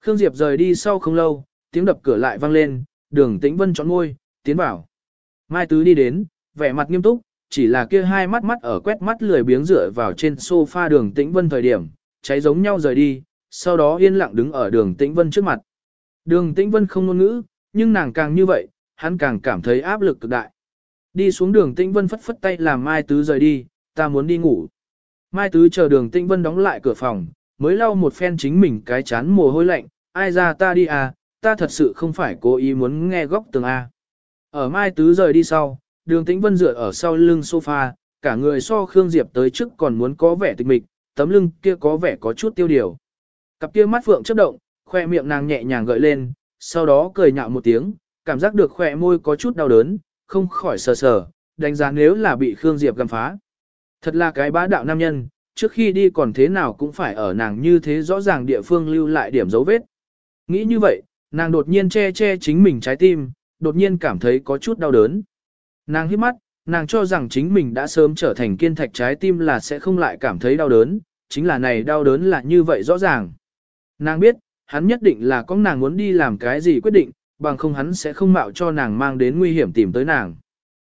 S1: Khương Diệp rời đi sau không lâu, tiếng đập cửa lại vang lên, đường tĩnh vân trọn ngôi, tiến vào. Mai Tứ đi đến, vẻ mặt nghiêm túc, chỉ là kia hai mắt mắt ở quét mắt lười biếng rửa vào trên sofa đường tĩnh vân thời điểm, cháy giống nhau rời đi, sau đó yên lặng đứng ở đường tĩnh vân trước mặt. Đường tĩnh vân không ngôn ngữ, nhưng nàng càng như vậy, hắn càng cảm thấy áp lực cực đại. Đi xuống đường tĩnh vân phất phất tay làm Mai Tứ rời đi, ta muốn đi ngủ. Mai Tứ chờ đường tĩnh vân đóng lại cửa phòng, mới lau một phen chính mình cái chán mồ hôi lạnh, ai ra ta đi à, ta thật sự không phải cố ý muốn nghe góc tường A. Ở Mai Tứ rời đi sau, đường tĩnh vân dựa ở sau lưng sofa, cả người so Khương Diệp tới trước còn muốn có vẻ tịch mịch, tấm lưng kia có vẻ có chút tiêu điều. Cặp kia mắt phượng chớp động, khoe miệng nàng nhẹ nhàng gợi lên, sau đó cười nhạo một tiếng, cảm giác được khoe môi có chút đau đớn, không khỏi sờ sờ, đánh giá nếu là bị Khương Diệp găm phá. Thật là cái bá đạo nam nhân, trước khi đi còn thế nào cũng phải ở nàng như thế rõ ràng địa phương lưu lại điểm dấu vết. Nghĩ như vậy, nàng đột nhiên che che chính mình trái tim, đột nhiên cảm thấy có chút đau đớn. Nàng hít mắt, nàng cho rằng chính mình đã sớm trở thành kiên thạch trái tim là sẽ không lại cảm thấy đau đớn, chính là này đau đớn là như vậy rõ ràng. Nàng biết, hắn nhất định là có nàng muốn đi làm cái gì quyết định, bằng không hắn sẽ không mạo cho nàng mang đến nguy hiểm tìm tới nàng.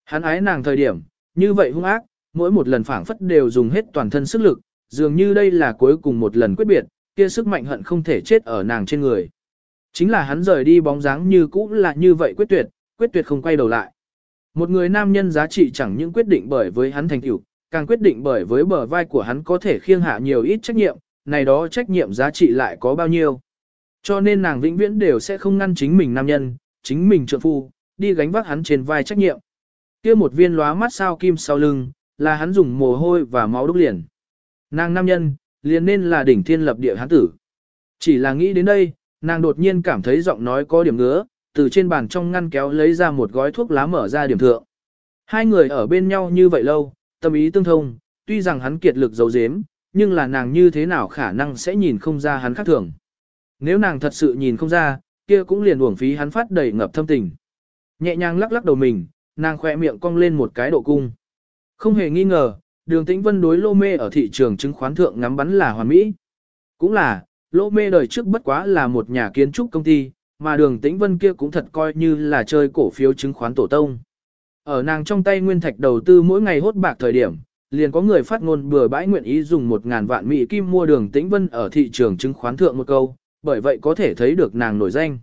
S1: Hắn ái nàng thời điểm, như vậy hung ác, mỗi một lần phảng phất đều dùng hết toàn thân sức lực, dường như đây là cuối cùng một lần quyết biệt, kia sức mạnh hận không thể chết ở nàng trên người. Chính là hắn rời đi bóng dáng như cũ là như vậy quyết tuyệt, quyết tuyệt không quay đầu lại. Một người nam nhân giá trị chẳng những quyết định bởi với hắn thành tựu, càng quyết định bởi với bờ vai của hắn có thể khiêng hạ nhiều ít trách nhiệm, này đó trách nhiệm giá trị lại có bao nhiêu. Cho nên nàng vĩnh viễn đều sẽ không ngăn chính mình nam nhân, chính mình trượng phu, đi gánh vác hắn trên vai trách nhiệm. kia một viên lóa mắt sao kim sau lưng, là hắn dùng mồ hôi và máu đúc liền. Nàng nam nhân, liền nên là đỉnh thiên lập địa hắn tử. Chỉ là nghĩ đến đây, nàng đột nhiên cảm thấy giọng nói có điểm ngứa, từ trên bàn trong ngăn kéo lấy ra một gói thuốc lá mở ra điểm thượng. Hai người ở bên nhau như vậy lâu, tâm ý tương thông, tuy rằng hắn kiệt lực giấu giếm, nhưng là nàng như thế nào khả năng sẽ nhìn không ra hắn khác thường. Nếu nàng thật sự nhìn không ra, kia cũng liền uổng phí hắn phát đầy ngập thâm tình. Nhẹ nhàng lắc lắc đầu mình, nàng khỏe miệng cong lên một cái độ cung. Không hề nghi ngờ, đường tĩnh vân đối lô mê ở thị trường chứng khoán thượng ngắm bắn là hoàn mỹ. Cũng là, lô mê đời trước bất quá là một nhà kiến trúc công ty, mà đường tĩnh vân kia cũng thật coi như là chơi cổ phiếu chứng khoán tổ tông. Ở nàng trong tay nguyên thạch đầu tư mỗi ngày hốt bạc thời điểm, liền có người phát ngôn bừa bãi nguyện ý dùng một ngàn vạn mỹ kim mua đường tĩnh vân ở thị trường chứng khoán thượng một câu, bởi vậy có thể thấy được nàng nổi danh.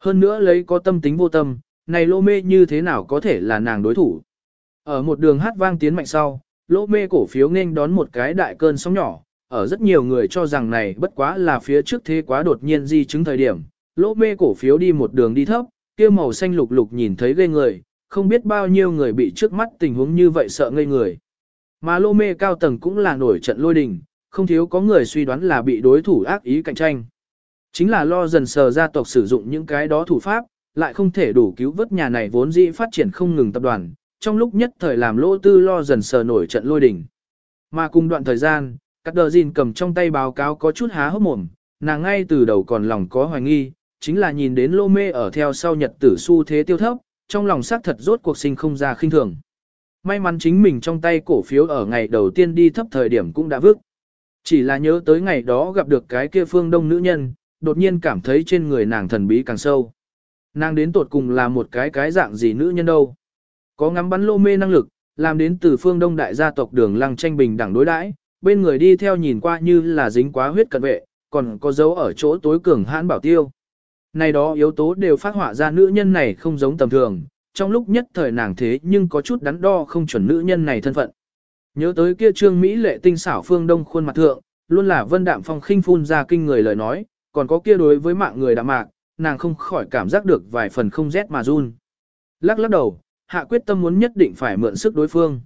S1: Hơn nữa lấy có tâm tính vô tâm, này lô mê như thế nào có thể là nàng đối thủ. Ở một đường hát vang tiến mạnh sau, lỗ mê cổ phiếu nên đón một cái đại cơn sóng nhỏ, ở rất nhiều người cho rằng này bất quá là phía trước thế quá đột nhiên di chứng thời điểm, lỗ mê cổ phiếu đi một đường đi thấp, kia màu xanh lục lục nhìn thấy ghê người, không biết bao nhiêu người bị trước mắt tình huống như vậy sợ ngây người. Mà lô mê cao tầng cũng là nổi trận lôi đình, không thiếu có người suy đoán là bị đối thủ ác ý cạnh tranh. Chính là lo dần sờ gia tộc sử dụng những cái đó thủ pháp, lại không thể đủ cứu vớt nhà này vốn dĩ phát triển không ngừng tập đoàn, trong lúc nhất thời làm lỗ tư lo dần sờ nổi trận lôi đỉnh Mà cùng đoạn thời gian, các đờ gìn cầm trong tay báo cáo có chút há hốc mồm, nàng ngay từ đầu còn lòng có hoài nghi, chính là nhìn đến lô mê ở theo sau nhật tử su thế tiêu thấp, trong lòng xác thật rốt cuộc sinh không ra khinh thường. May mắn chính mình trong tay cổ phiếu ở ngày đầu tiên đi thấp thời điểm cũng đã vứt. Chỉ là nhớ tới ngày đó gặp được cái kia phương đông nữ nhân, đột nhiên cảm thấy trên người nàng thần bí càng sâu. Nàng đến tột cùng là một cái cái dạng gì nữ nhân đâu. Có ngắm bắn lô mê năng lực, làm đến từ phương đông đại gia tộc đường lăng tranh bình đẳng đối đãi, bên người đi theo nhìn qua như là dính quá huyết cận vệ, còn có dấu ở chỗ tối cường hãn bảo tiêu. Này đó yếu tố đều phát họa ra nữ nhân này không giống tầm thường, trong lúc nhất thời nàng thế nhưng có chút đắn đo không chuẩn nữ nhân này thân phận. Nhớ tới kia trương Mỹ lệ tinh xảo phương đông khuôn mặt thượng, luôn là vân đạm phong khinh phun ra kinh người lời nói, còn có kia đối với mạng người đạm mạc, nàng không khỏi cảm giác được vài phần không rét mà run. Lắc lắc đầu, hạ quyết tâm muốn nhất định phải mượn sức đối phương.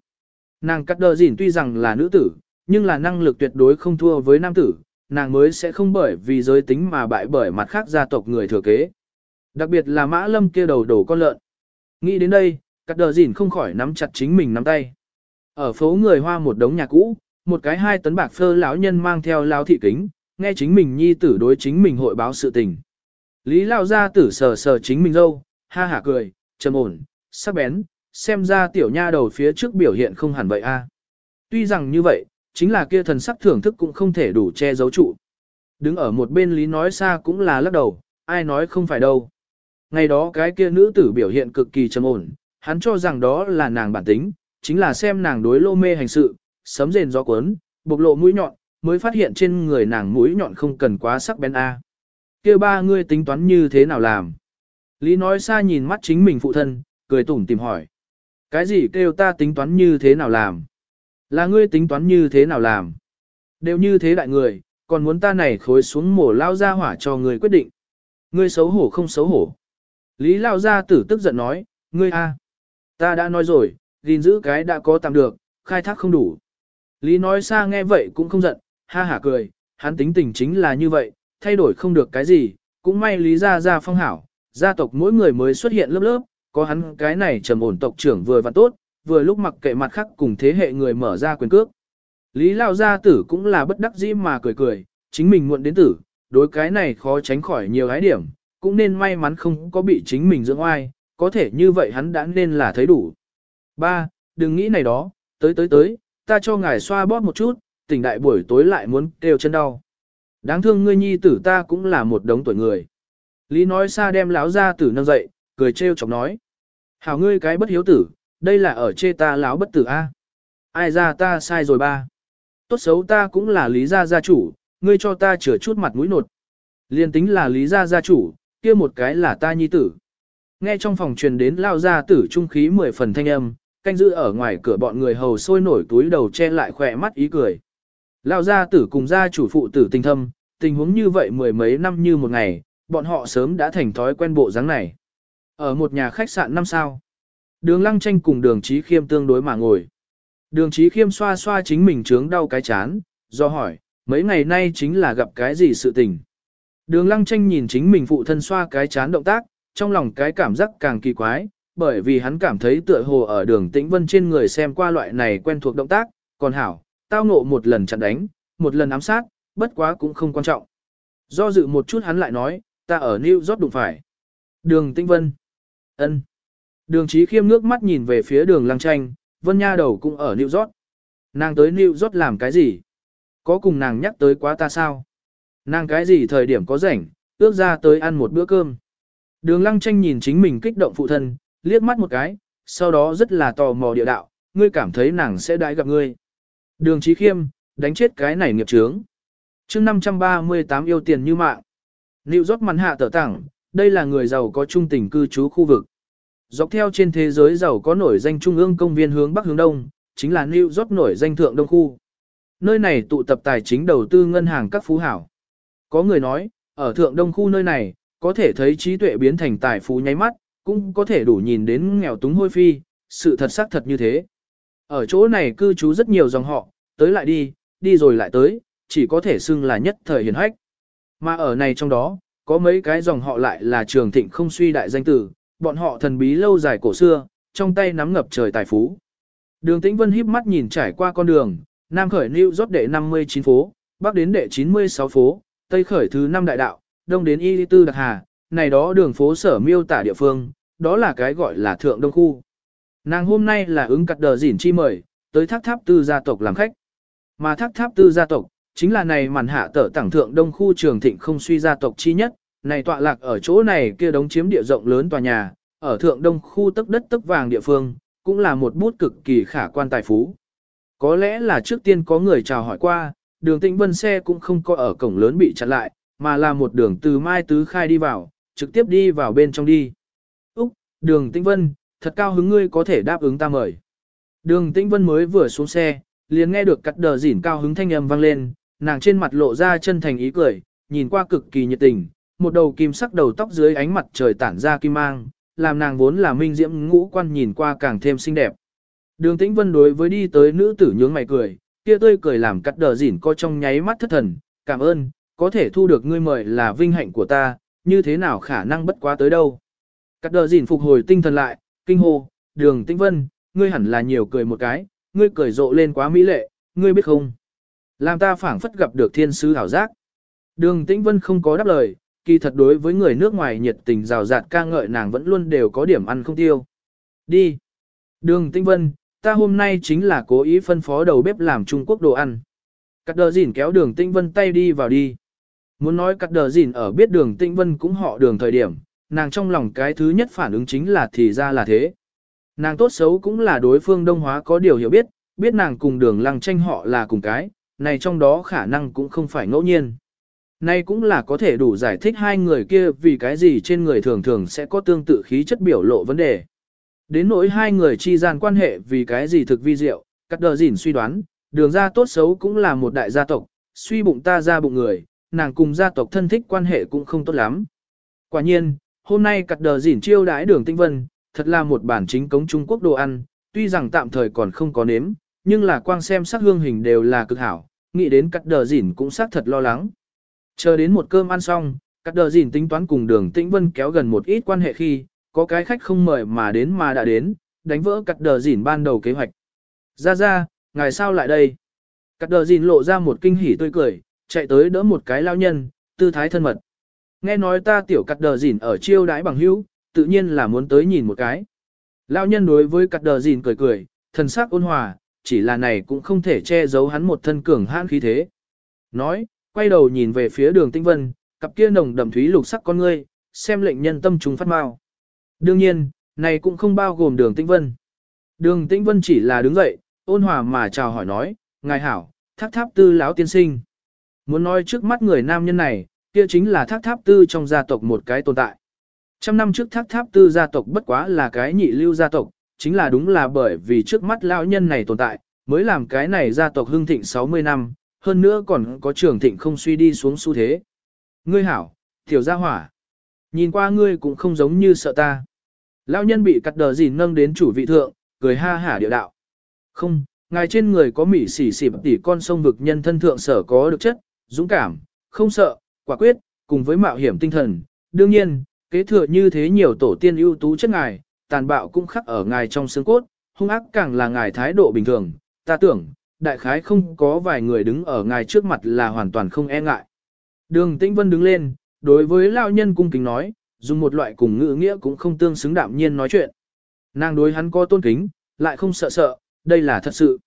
S1: Nàng cắt đờ dỉn tuy rằng là nữ tử, nhưng là năng lực tuyệt đối không thua với nam tử, nàng mới sẽ không bởi vì giới tính mà bại bởi mặt khác gia tộc người thừa kế. Đặc biệt là mã lâm kia đầu đổ con lợn. Nghĩ đến đây, cắt đờ dỉn không khỏi nắm chặt chính mình nắm tay. Ở phố người hoa một đống nhà cũ, một cái hai tấn bạc phơ lão nhân mang theo lão thị kính, nghe chính mình nhi tử đối chính mình hội báo sự tình. Lý lao gia tử sờ sờ chính mình dâu, ha hả cười, trầm ổn, sắc bén, xem ra tiểu nha đầu phía trước biểu hiện không hẳn vậy a. Tuy rằng như vậy, chính là kia thần sắc thưởng thức cũng không thể đủ che giấu trụ. Đứng ở một bên Lý nói xa cũng là lắc đầu, ai nói không phải đâu. Ngày đó cái kia nữ tử biểu hiện cực kỳ trầm ổn, hắn cho rằng đó là nàng bản tính, chính là xem nàng đối lô mê hành sự, sấm rền gió cuốn, bộc lộ mũi nhọn, mới phát hiện trên người nàng mũi nhọn không cần quá sắc bén a. Kia ba ngươi tính toán như thế nào làm? Lý nói xa nhìn mắt chính mình phụ thân, cười tủm tìm hỏi. Cái gì kêu ta tính toán như thế nào làm? Là ngươi tính toán như thế nào làm? Đều như thế đại người, còn muốn ta này khối xuống mổ lao ra hỏa cho ngươi quyết định. Ngươi xấu hổ không xấu hổ. Lý lao ra tử tức giận nói, ngươi a, Ta đã nói rồi, gìn giữ cái đã có tạm được, khai thác không đủ. Lý nói xa nghe vậy cũng không giận, ha hả cười, hắn tính tình chính là như vậy, thay đổi không được cái gì, cũng may Lý ra ra phong hảo, gia tộc mỗi người mới xuất hiện lớp lớp, có hắn cái này trầm ổn tộc trưởng vừa và tốt, vừa lúc mặc kệ mặt khác cùng thế hệ người mở ra quyền cước. Lý Lao Gia Tử cũng là bất đắc dĩ mà cười cười, chính mình muộn đến tử, đối cái này khó tránh khỏi nhiều hái điểm, cũng nên may mắn không có bị chính mình dưỡng oai, có thể như vậy hắn đã nên là thấy đủ. Ba, đừng nghĩ này đó, tới tới tới, ta cho ngài xoa bóp một chút, tỉnh đại buổi tối lại muốn kêu chân đau. Đáng thương ngươi nhi tử ta cũng là một đống tuổi người. Lý nói xa đem lão gia tử nâng dậy, cười trêu chọc nói. Hảo ngươi cái bất hiếu tử, đây là ở chê ta lão bất tử a. Ai ra ta sai rồi ba. Tốt xấu ta cũng là lý gia gia chủ, ngươi cho ta chừa chút mặt mũi nột. Liên tính là lý gia gia chủ, kia một cái là ta nhi tử. Nghe trong phòng truyền đến lao gia tử trung khí mười phần thanh âm, canh giữ ở ngoài cửa bọn người hầu sôi nổi túi đầu che lại khỏe mắt ý cười. Lao gia tử cùng gia chủ phụ tử tình thâm, tình huống như vậy mười mấy năm như một ngày, bọn họ sớm đã thành thói quen bộ dáng này. Ở một nhà khách sạn năm sao, đường lăng tranh cùng đường trí khiêm tương đối mà ngồi. Đường trí khiêm xoa xoa chính mình trướng đau cái chán, do hỏi, mấy ngày nay chính là gặp cái gì sự tình. Đường lăng tranh nhìn chính mình phụ thân xoa cái chán động tác, trong lòng cái cảm giác càng kỳ quái, bởi vì hắn cảm thấy tựa hồ ở đường tĩnh vân trên người xem qua loại này quen thuộc động tác, còn hảo, tao ngộ một lần chặn đánh, một lần ám sát, bất quá cũng không quan trọng. Do dự một chút hắn lại nói, ta ở New York đụng phải. Đường tĩnh vân ân. Đường Chí khiêm nước mắt nhìn về phía đường lăng tranh, vân nha đầu cũng ở New York. Nàng tới New York làm cái gì? Có cùng nàng nhắc tới quá ta sao? Nàng cái gì thời điểm có rảnh, ước ra tới ăn một bữa cơm. Đường lăng tranh nhìn chính mình kích động phụ thân, liếc mắt một cái, sau đó rất là tò mò địa đạo, ngươi cảm thấy nàng sẽ đãi gặp ngươi. Đường Chí khiêm, đánh chết cái này nghiệp chướng. chương 538 yêu tiền như mạng. Liệu York mắn hạ tở tảng, đây là người giàu có trung tình cư trú khu vực. dọc theo trên thế giới giàu có nổi danh trung ương công viên hướng bắc hướng đông, chính là New York nổi danh thượng đông khu. Nơi này tụ tập tài chính đầu tư ngân hàng các phú hảo. Có người nói, ở thượng đông khu nơi này, có thể thấy trí tuệ biến thành tài phú nháy mắt, cũng có thể đủ nhìn đến nghèo túng hôi phi, sự thật xác thật như thế. Ở chỗ này cư trú rất nhiều dòng họ, tới lại đi, đi rồi lại tới, chỉ có thể xưng là nhất thời hiền hách. Mà ở này trong đó, có mấy cái dòng họ lại là trường thịnh không suy đại danh tử, bọn họ thần bí lâu dài cổ xưa, trong tay nắm ngập trời tài phú. Đường Tĩnh Vân híp mắt nhìn trải qua con đường, Nam khởi New York đệ 59 phố, Bắc đến đệ 96 phố, Tây khởi thứ 5 đại đạo, Đông đến Y Tư Đặc Hà, này đó đường phố sở miêu tả địa phương, đó là cái gọi là thượng đông khu. Nàng hôm nay là ứng cặt đờ dỉn chi mời, tới thác tháp tư gia tộc làm khách. Mà thác tháp tư gia tộc, chính là này màn hạ tở tảng thượng đông khu trường thịnh không suy gia tộc chi nhất, này tọa lạc ở chỗ này kia đống chiếm địa rộng lớn tòa nhà, ở thượng đông khu tức đất tức vàng địa phương, cũng là một bút cực kỳ khả quan tài phú. Có lẽ là trước tiên có người chào hỏi qua, đường tĩnh vân xe cũng không có ở cổng lớn bị chặn lại, mà là một đường từ Mai Tứ Khai đi vào, trực tiếp đi vào bên trong đi. Úc, đường tĩnh vân, thật cao hứng ngươi có thể đáp ứng ta mời. Đường tĩnh vân mới vừa xuống xe, liền nghe được cắt đờ dỉn cao hứng thanh âm vang lên, nàng trên mặt lộ ra chân thành ý cười, nhìn qua cực kỳ nhiệt tình, một đầu kim sắc đầu tóc dưới ánh mặt trời tản ra kim mang, làm nàng vốn là minh diễm ngũ quan nhìn qua càng thêm xinh đẹp. Đường Tĩnh Vân đối với đi tới nữ tử nhướng mày cười, kia tươi cười làm cắt đờ dỉn co trong nháy mắt thất thần, cảm ơn, có thể thu được ngươi mời là vinh hạnh của ta, như thế nào khả năng bất quá tới đâu. Cắt đờ dỉn phục hồi tinh thần lại, kinh hô, đường Tĩnh Vân, ngươi hẳn là nhiều cười một cái, ngươi cười rộ lên quá mỹ lệ, ngươi biết không? Làm ta phảng phất gặp được thiên sứ hảo giác. Đường Tĩnh Vân không có đáp lời, kỳ thật đối với người nước ngoài nhiệt tình rào rạt ca ngợi nàng vẫn luôn đều có điểm ăn không tiêu. Đi. Đường Tĩnh Vân, ta hôm nay chính là cố ý phân phó đầu bếp làm Trung Quốc đồ ăn. Cắt đờ dỉn kéo đường Tĩnh Vân tay đi vào đi. Muốn nói cắt đờ dỉn ở biết đường Tĩnh Vân cũng họ đường thời điểm, nàng trong lòng cái thứ nhất phản ứng chính là thì ra là thế. Nàng tốt xấu cũng là đối phương đông hóa có điều hiểu biết, biết nàng cùng đường lăng tranh họ là cùng cái, này trong đó khả năng cũng không phải ngẫu nhiên. Nay cũng là có thể đủ giải thích hai người kia vì cái gì trên người thường thường sẽ có tương tự khí chất biểu lộ vấn đề. Đến nỗi hai người chi gian quan hệ vì cái gì thực vi diệu, cắt đờ dỉn suy đoán, đường ra tốt xấu cũng là một đại gia tộc, suy bụng ta ra bụng người, nàng cùng gia tộc thân thích quan hệ cũng không tốt lắm. Quả nhiên, hôm nay cắt đờ dỉn chiêu đãi đường tinh vân, thật là một bản chính cống Trung Quốc đồ ăn, tuy rằng tạm thời còn không có nếm, nhưng là quang xem sắc hương hình đều là cực hảo, nghĩ đến cắt đờ dỉn cũng xác thật lo lắng. Chờ đến một cơm ăn xong, cắt đờ dỉn tính toán cùng đường tĩnh vân kéo gần một ít quan hệ khi, có cái khách không mời mà đến mà đã đến, đánh vỡ cắt đờ dỉn ban đầu kế hoạch. Ra ra, ngài sao lại đây? Cắt đờ dỉn lộ ra một kinh hỉ tươi cười, chạy tới đỡ một cái lao nhân, tư thái thân mật. Nghe nói ta tiểu cắt đờ dỉn ở chiêu đãi bằng hữu, tự nhiên là muốn tới nhìn một cái. Lao nhân đối với cắt đờ dỉn cười cười, thần sắc ôn hòa, chỉ là này cũng không thể che giấu hắn một thân cường hãn khí thế. Nói, quay đầu nhìn về phía đường tinh vân, cặp kia nồng đậm thúy lục sắc con ngươi, xem lệnh nhân tâm chúng phát mau. Đương nhiên, này cũng không bao gồm đường tinh vân. Đường tinh vân chỉ là đứng dậy, ôn hòa mà chào hỏi nói, ngài hảo, Tháp tháp tư lão tiên sinh. Muốn nói trước mắt người nam nhân này, kia chính là Tháp tháp tư trong gia tộc một cái tồn tại. Trăm năm trước Tháp tháp tư gia tộc bất quá là cái nhị lưu gia tộc, chính là đúng là bởi vì trước mắt lão nhân này tồn tại, mới làm cái này gia tộc hưng thịnh 60 năm, hơn nữa còn có trường thịnh không suy đi xuống xu thế. Ngươi hảo, tiểu gia hỏa. Nhìn qua ngươi cũng không giống như sợ ta. Lão nhân bị cắt đờ gìn nâng đến chủ vị thượng, cười ha hả điệu đạo. Không, ngài trên người có mỉ xỉ xỉ tỉ con sông vực nhân thân thượng sở có được chất, dũng cảm, không sợ, quả quyết, cùng với mạo hiểm tinh thần. Đương nhiên, kế thừa như thế nhiều tổ tiên ưu tú chất ngài, tàn bạo cũng khắc ở ngài trong xương cốt, hung ác càng là ngài thái độ bình thường. Ta tưởng, đại khái không có vài người đứng ở ngài trước mặt là hoàn toàn không e ngại. Đường Tĩnh Vân đứng lên, đối với lão nhân cung kính nói, dùng một loại cùng ngữ nghĩa cũng không tương xứng đạm nhiên nói chuyện. Nàng đối hắn có tôn kính, lại không sợ sợ, đây là thật sự.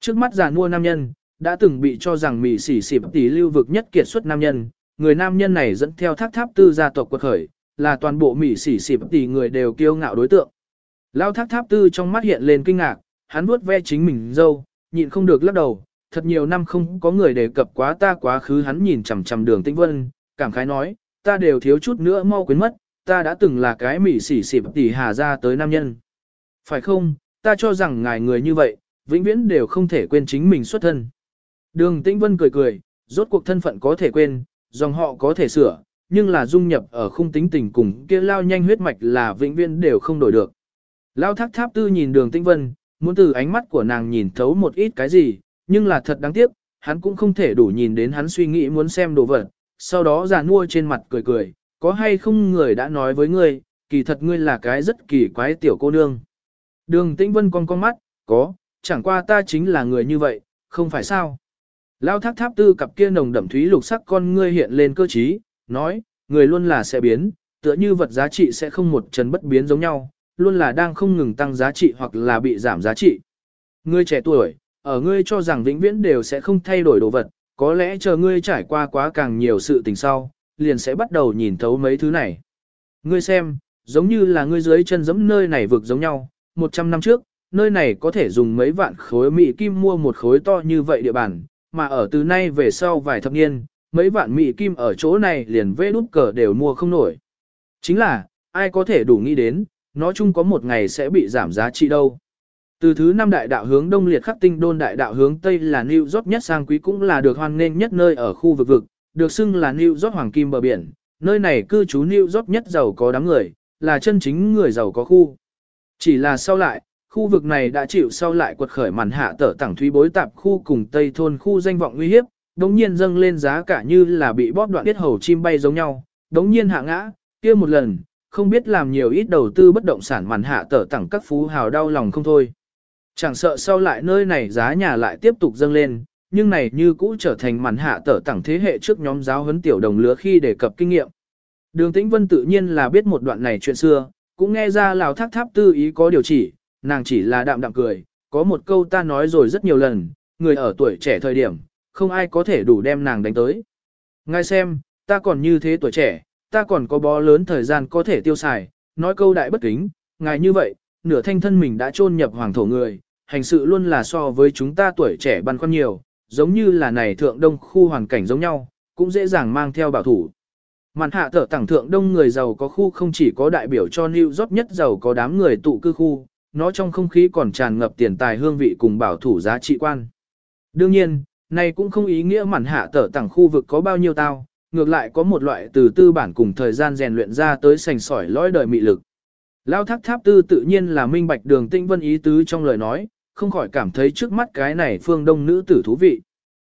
S1: Trước mắt già mua nam nhân, đã từng bị cho rằng mị sỉ xỉp tỷ lưu vực nhất kiệt xuất nam nhân, người nam nhân này dẫn theo thác tháp tư gia tộc quật khởi, là toàn bộ mỉ sỉ xỉp tỷ người đều kiêu ngạo đối tượng. Lao thác tháp tư trong mắt hiện lên kinh ngạc, hắn vuốt ve chính mình dâu, nhịn không được lắc đầu, thật nhiều năm không có người đề cập quá ta quá khứ hắn nhìn chằm chằm đường tĩnh vân, cảm khái nói, ta đều thiếu chút nữa mau quên mất, ta đã từng là cái mỉ xỉ xịp tỷ hà ra tới nam nhân. Phải không, ta cho rằng ngài người như vậy, vĩnh viễn đều không thể quên chính mình xuất thân. Đường Tĩnh Vân cười cười, rốt cuộc thân phận có thể quên, dòng họ có thể sửa, nhưng là dung nhập ở khung tính tình cùng kia lao nhanh huyết mạch là vĩnh viễn đều không đổi được. Lao thác tháp tư nhìn đường Tĩnh Vân, muốn từ ánh mắt của nàng nhìn thấu một ít cái gì, nhưng là thật đáng tiếc, hắn cũng không thể đủ nhìn đến hắn suy nghĩ muốn xem đồ vật, sau đó già nua trên mặt cười cười, có hay không người đã nói với ngươi, kỳ thật ngươi là cái rất kỳ quái tiểu cô nương. Đường Tĩnh Vân con con mắt, có, chẳng qua ta chính là người như vậy, không phải sao. Lao thác tháp tư cặp kia nồng đậm thúy lục sắc con ngươi hiện lên cơ trí, nói, người luôn là sẽ biến, tựa như vật giá trị sẽ không một trần bất biến giống nhau, luôn là đang không ngừng tăng giá trị hoặc là bị giảm giá trị. Ngươi trẻ tuổi, ở ngươi cho rằng vĩnh viễn đều sẽ không thay đổi đồ vật, có lẽ chờ ngươi trải qua quá càng nhiều sự tình sau, liền sẽ bắt đầu nhìn thấu mấy thứ này. Ngươi xem, giống như là ngươi dưới chân giẫm nơi này vực giống nhau, 100 năm trước, nơi này có thể dùng mấy vạn khối mỹ kim mua một khối to như vậy địa bàn, mà ở từ nay về sau vài thập niên, mấy vạn mỹ kim ở chỗ này liền vê đút cờ đều mua không nổi. Chính là, ai có thể đủ nghĩ đến, nó chung có một ngày sẽ bị giảm giá trị đâu. Từ thứ năm đại đạo hướng đông liệt khắc tinh đôn đại đạo hướng tây là New York nhất sang quý cũng là được hoan nghênh nhất nơi ở khu vực vực, được xưng là New York hoàng kim bờ biển, nơi này cư trú New York nhất giàu có đám người, là chân chính người giàu có khu. Chỉ là sau lại, khu vực này đã chịu sau lại quật khởi màn hạ tở tảng thúy bối tạp khu cùng tây thôn khu danh vọng nguy hiếp, đống nhiên dâng lên giá cả như là bị bóp đoạn tiết hầu chim bay giống nhau, đống nhiên hạ ngã, kia một lần, không biết làm nhiều ít đầu tư bất động sản màn hạ tở tặng các phú hào đau lòng không thôi. Chẳng sợ sau lại nơi này giá nhà lại tiếp tục dâng lên, nhưng này như cũ trở thành màn hạ tở tặng thế hệ trước nhóm giáo huấn tiểu đồng lứa khi đề cập kinh nghiệm. Đường Tĩnh Vân tự nhiên là biết một đoạn này chuyện xưa, cũng nghe ra Lào Thác Tháp tư ý có điều chỉ, nàng chỉ là đạm đạm cười, có một câu ta nói rồi rất nhiều lần, người ở tuổi trẻ thời điểm, không ai có thể đủ đem nàng đánh tới. Ngài xem, ta còn như thế tuổi trẻ, ta còn có bó lớn thời gian có thể tiêu xài, nói câu đại bất kính, ngài như vậy, nửa thanh thân mình đã chôn nhập hoàng thổ người, hành sự luôn là so với chúng ta tuổi trẻ băn khoăn nhiều, giống như là này thượng đông khu hoàn cảnh giống nhau, cũng dễ dàng mang theo bảo thủ. Màn hạ thở tảng thượng đông người giàu có khu không chỉ có đại biểu cho New York nhất giàu có đám người tụ cư khu, nó trong không khí còn tràn ngập tiền tài hương vị cùng bảo thủ giá trị quan. Đương nhiên, này cũng không ý nghĩa mản hạ tở tẳng khu vực có bao nhiêu tao, ngược lại có một loại từ tư bản cùng thời gian rèn luyện ra tới sành sỏi lõi đời mị lực. Lao thác tháp tư tự nhiên là minh bạch đường tinh vân ý tứ trong lời nói, không khỏi cảm thấy trước mắt cái này phương đông nữ tử thú vị.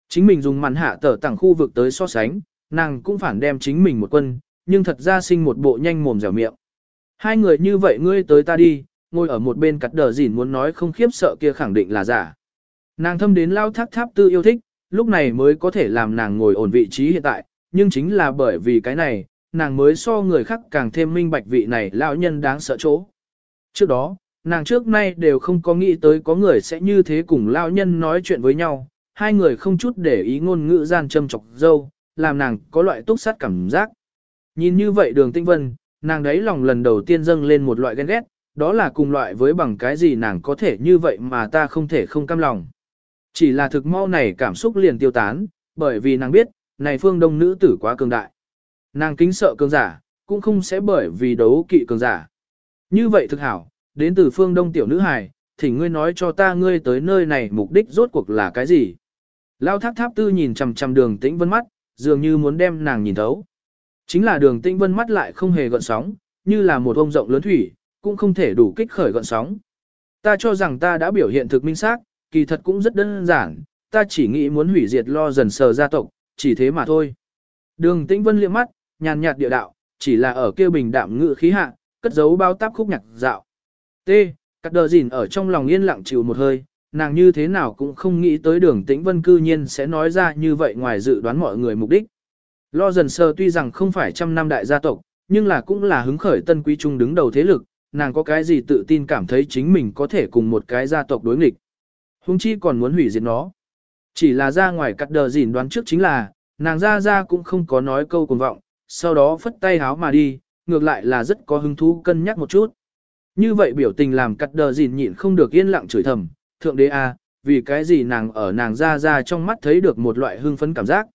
S1: Chính mình dùng màn hạ tở tẳng khu vực tới so sánh, nàng cũng phản đem chính mình một quân, nhưng thật ra sinh một bộ nhanh mồm dẻo miệng. Hai người như vậy ngươi tới ta đi, ngồi ở một bên cắt đờ gìn muốn nói không khiếp sợ kia khẳng định là giả. Nàng thâm đến lao thác tháp tư yêu thích, lúc này mới có thể làm nàng ngồi ổn vị trí hiện tại, nhưng chính là bởi vì cái này, nàng mới so người khác càng thêm minh bạch vị này lão nhân đáng sợ chỗ. Trước đó, nàng trước nay đều không có nghĩ tới có người sẽ như thế cùng lão nhân nói chuyện với nhau, hai người không chút để ý ngôn ngữ gian châm chọc dâu, làm nàng có loại túc sát cảm giác. Nhìn như vậy đường tinh vân, nàng đấy lòng lần đầu tiên dâng lên một loại ghen ghét, đó là cùng loại với bằng cái gì nàng có thể như vậy mà ta không thể không cam lòng. Chỉ là thực mau này cảm xúc liền tiêu tán, bởi vì nàng biết, này phương đông nữ tử quá cường đại. Nàng kính sợ cường giả, cũng không sẽ bởi vì đấu kỵ cường giả. Như vậy thực hảo, đến từ phương đông tiểu nữ hài, thì ngươi nói cho ta ngươi tới nơi này mục đích rốt cuộc là cái gì. Lao tháp tháp tư nhìn chằm chằm đường tĩnh vân mắt, dường như muốn đem nàng nhìn thấu. Chính là đường tĩnh vân mắt lại không hề gợn sóng, như là một ông rộng lớn thủy, cũng không thể đủ kích khởi gợn sóng. Ta cho rằng ta đã biểu hiện thực minh xác, kỳ thật cũng rất đơn giản, ta chỉ nghĩ muốn hủy diệt lo dần sờ gia tộc, chỉ thế mà thôi. Đường tĩnh vân liếc mắt, nhàn nhạt địa đạo, chỉ là ở kia bình đạm ngự khí hạ, cất giấu bao táp khúc nhạc dạo. T. Cắt đờ gìn ở trong lòng yên lặng chịu một hơi, nàng như thế nào cũng không nghĩ tới đường tĩnh vân cư nhiên sẽ nói ra như vậy ngoài dự đoán mọi người mục đích. Lo dần sơ tuy rằng không phải trăm năm đại gia tộc, nhưng là cũng là hứng khởi tân quý trung đứng đầu thế lực, nàng có cái gì tự tin cảm thấy chính mình có thể cùng một cái gia tộc đối nghịch. Hùng chi còn muốn hủy diệt nó. Chỉ là ra ngoài cắt đờ dỉn đoán trước chính là, nàng ra ra cũng không có nói câu cuồng vọng, sau đó phất tay háo mà đi, ngược lại là rất có hứng thú cân nhắc một chút. Như vậy biểu tình làm cắt đờ dỉn nhịn không được yên lặng chửi thầm, thượng đế a, à, vì cái gì nàng ở nàng ra ra trong mắt thấy được một loại hưng phấn cảm giác.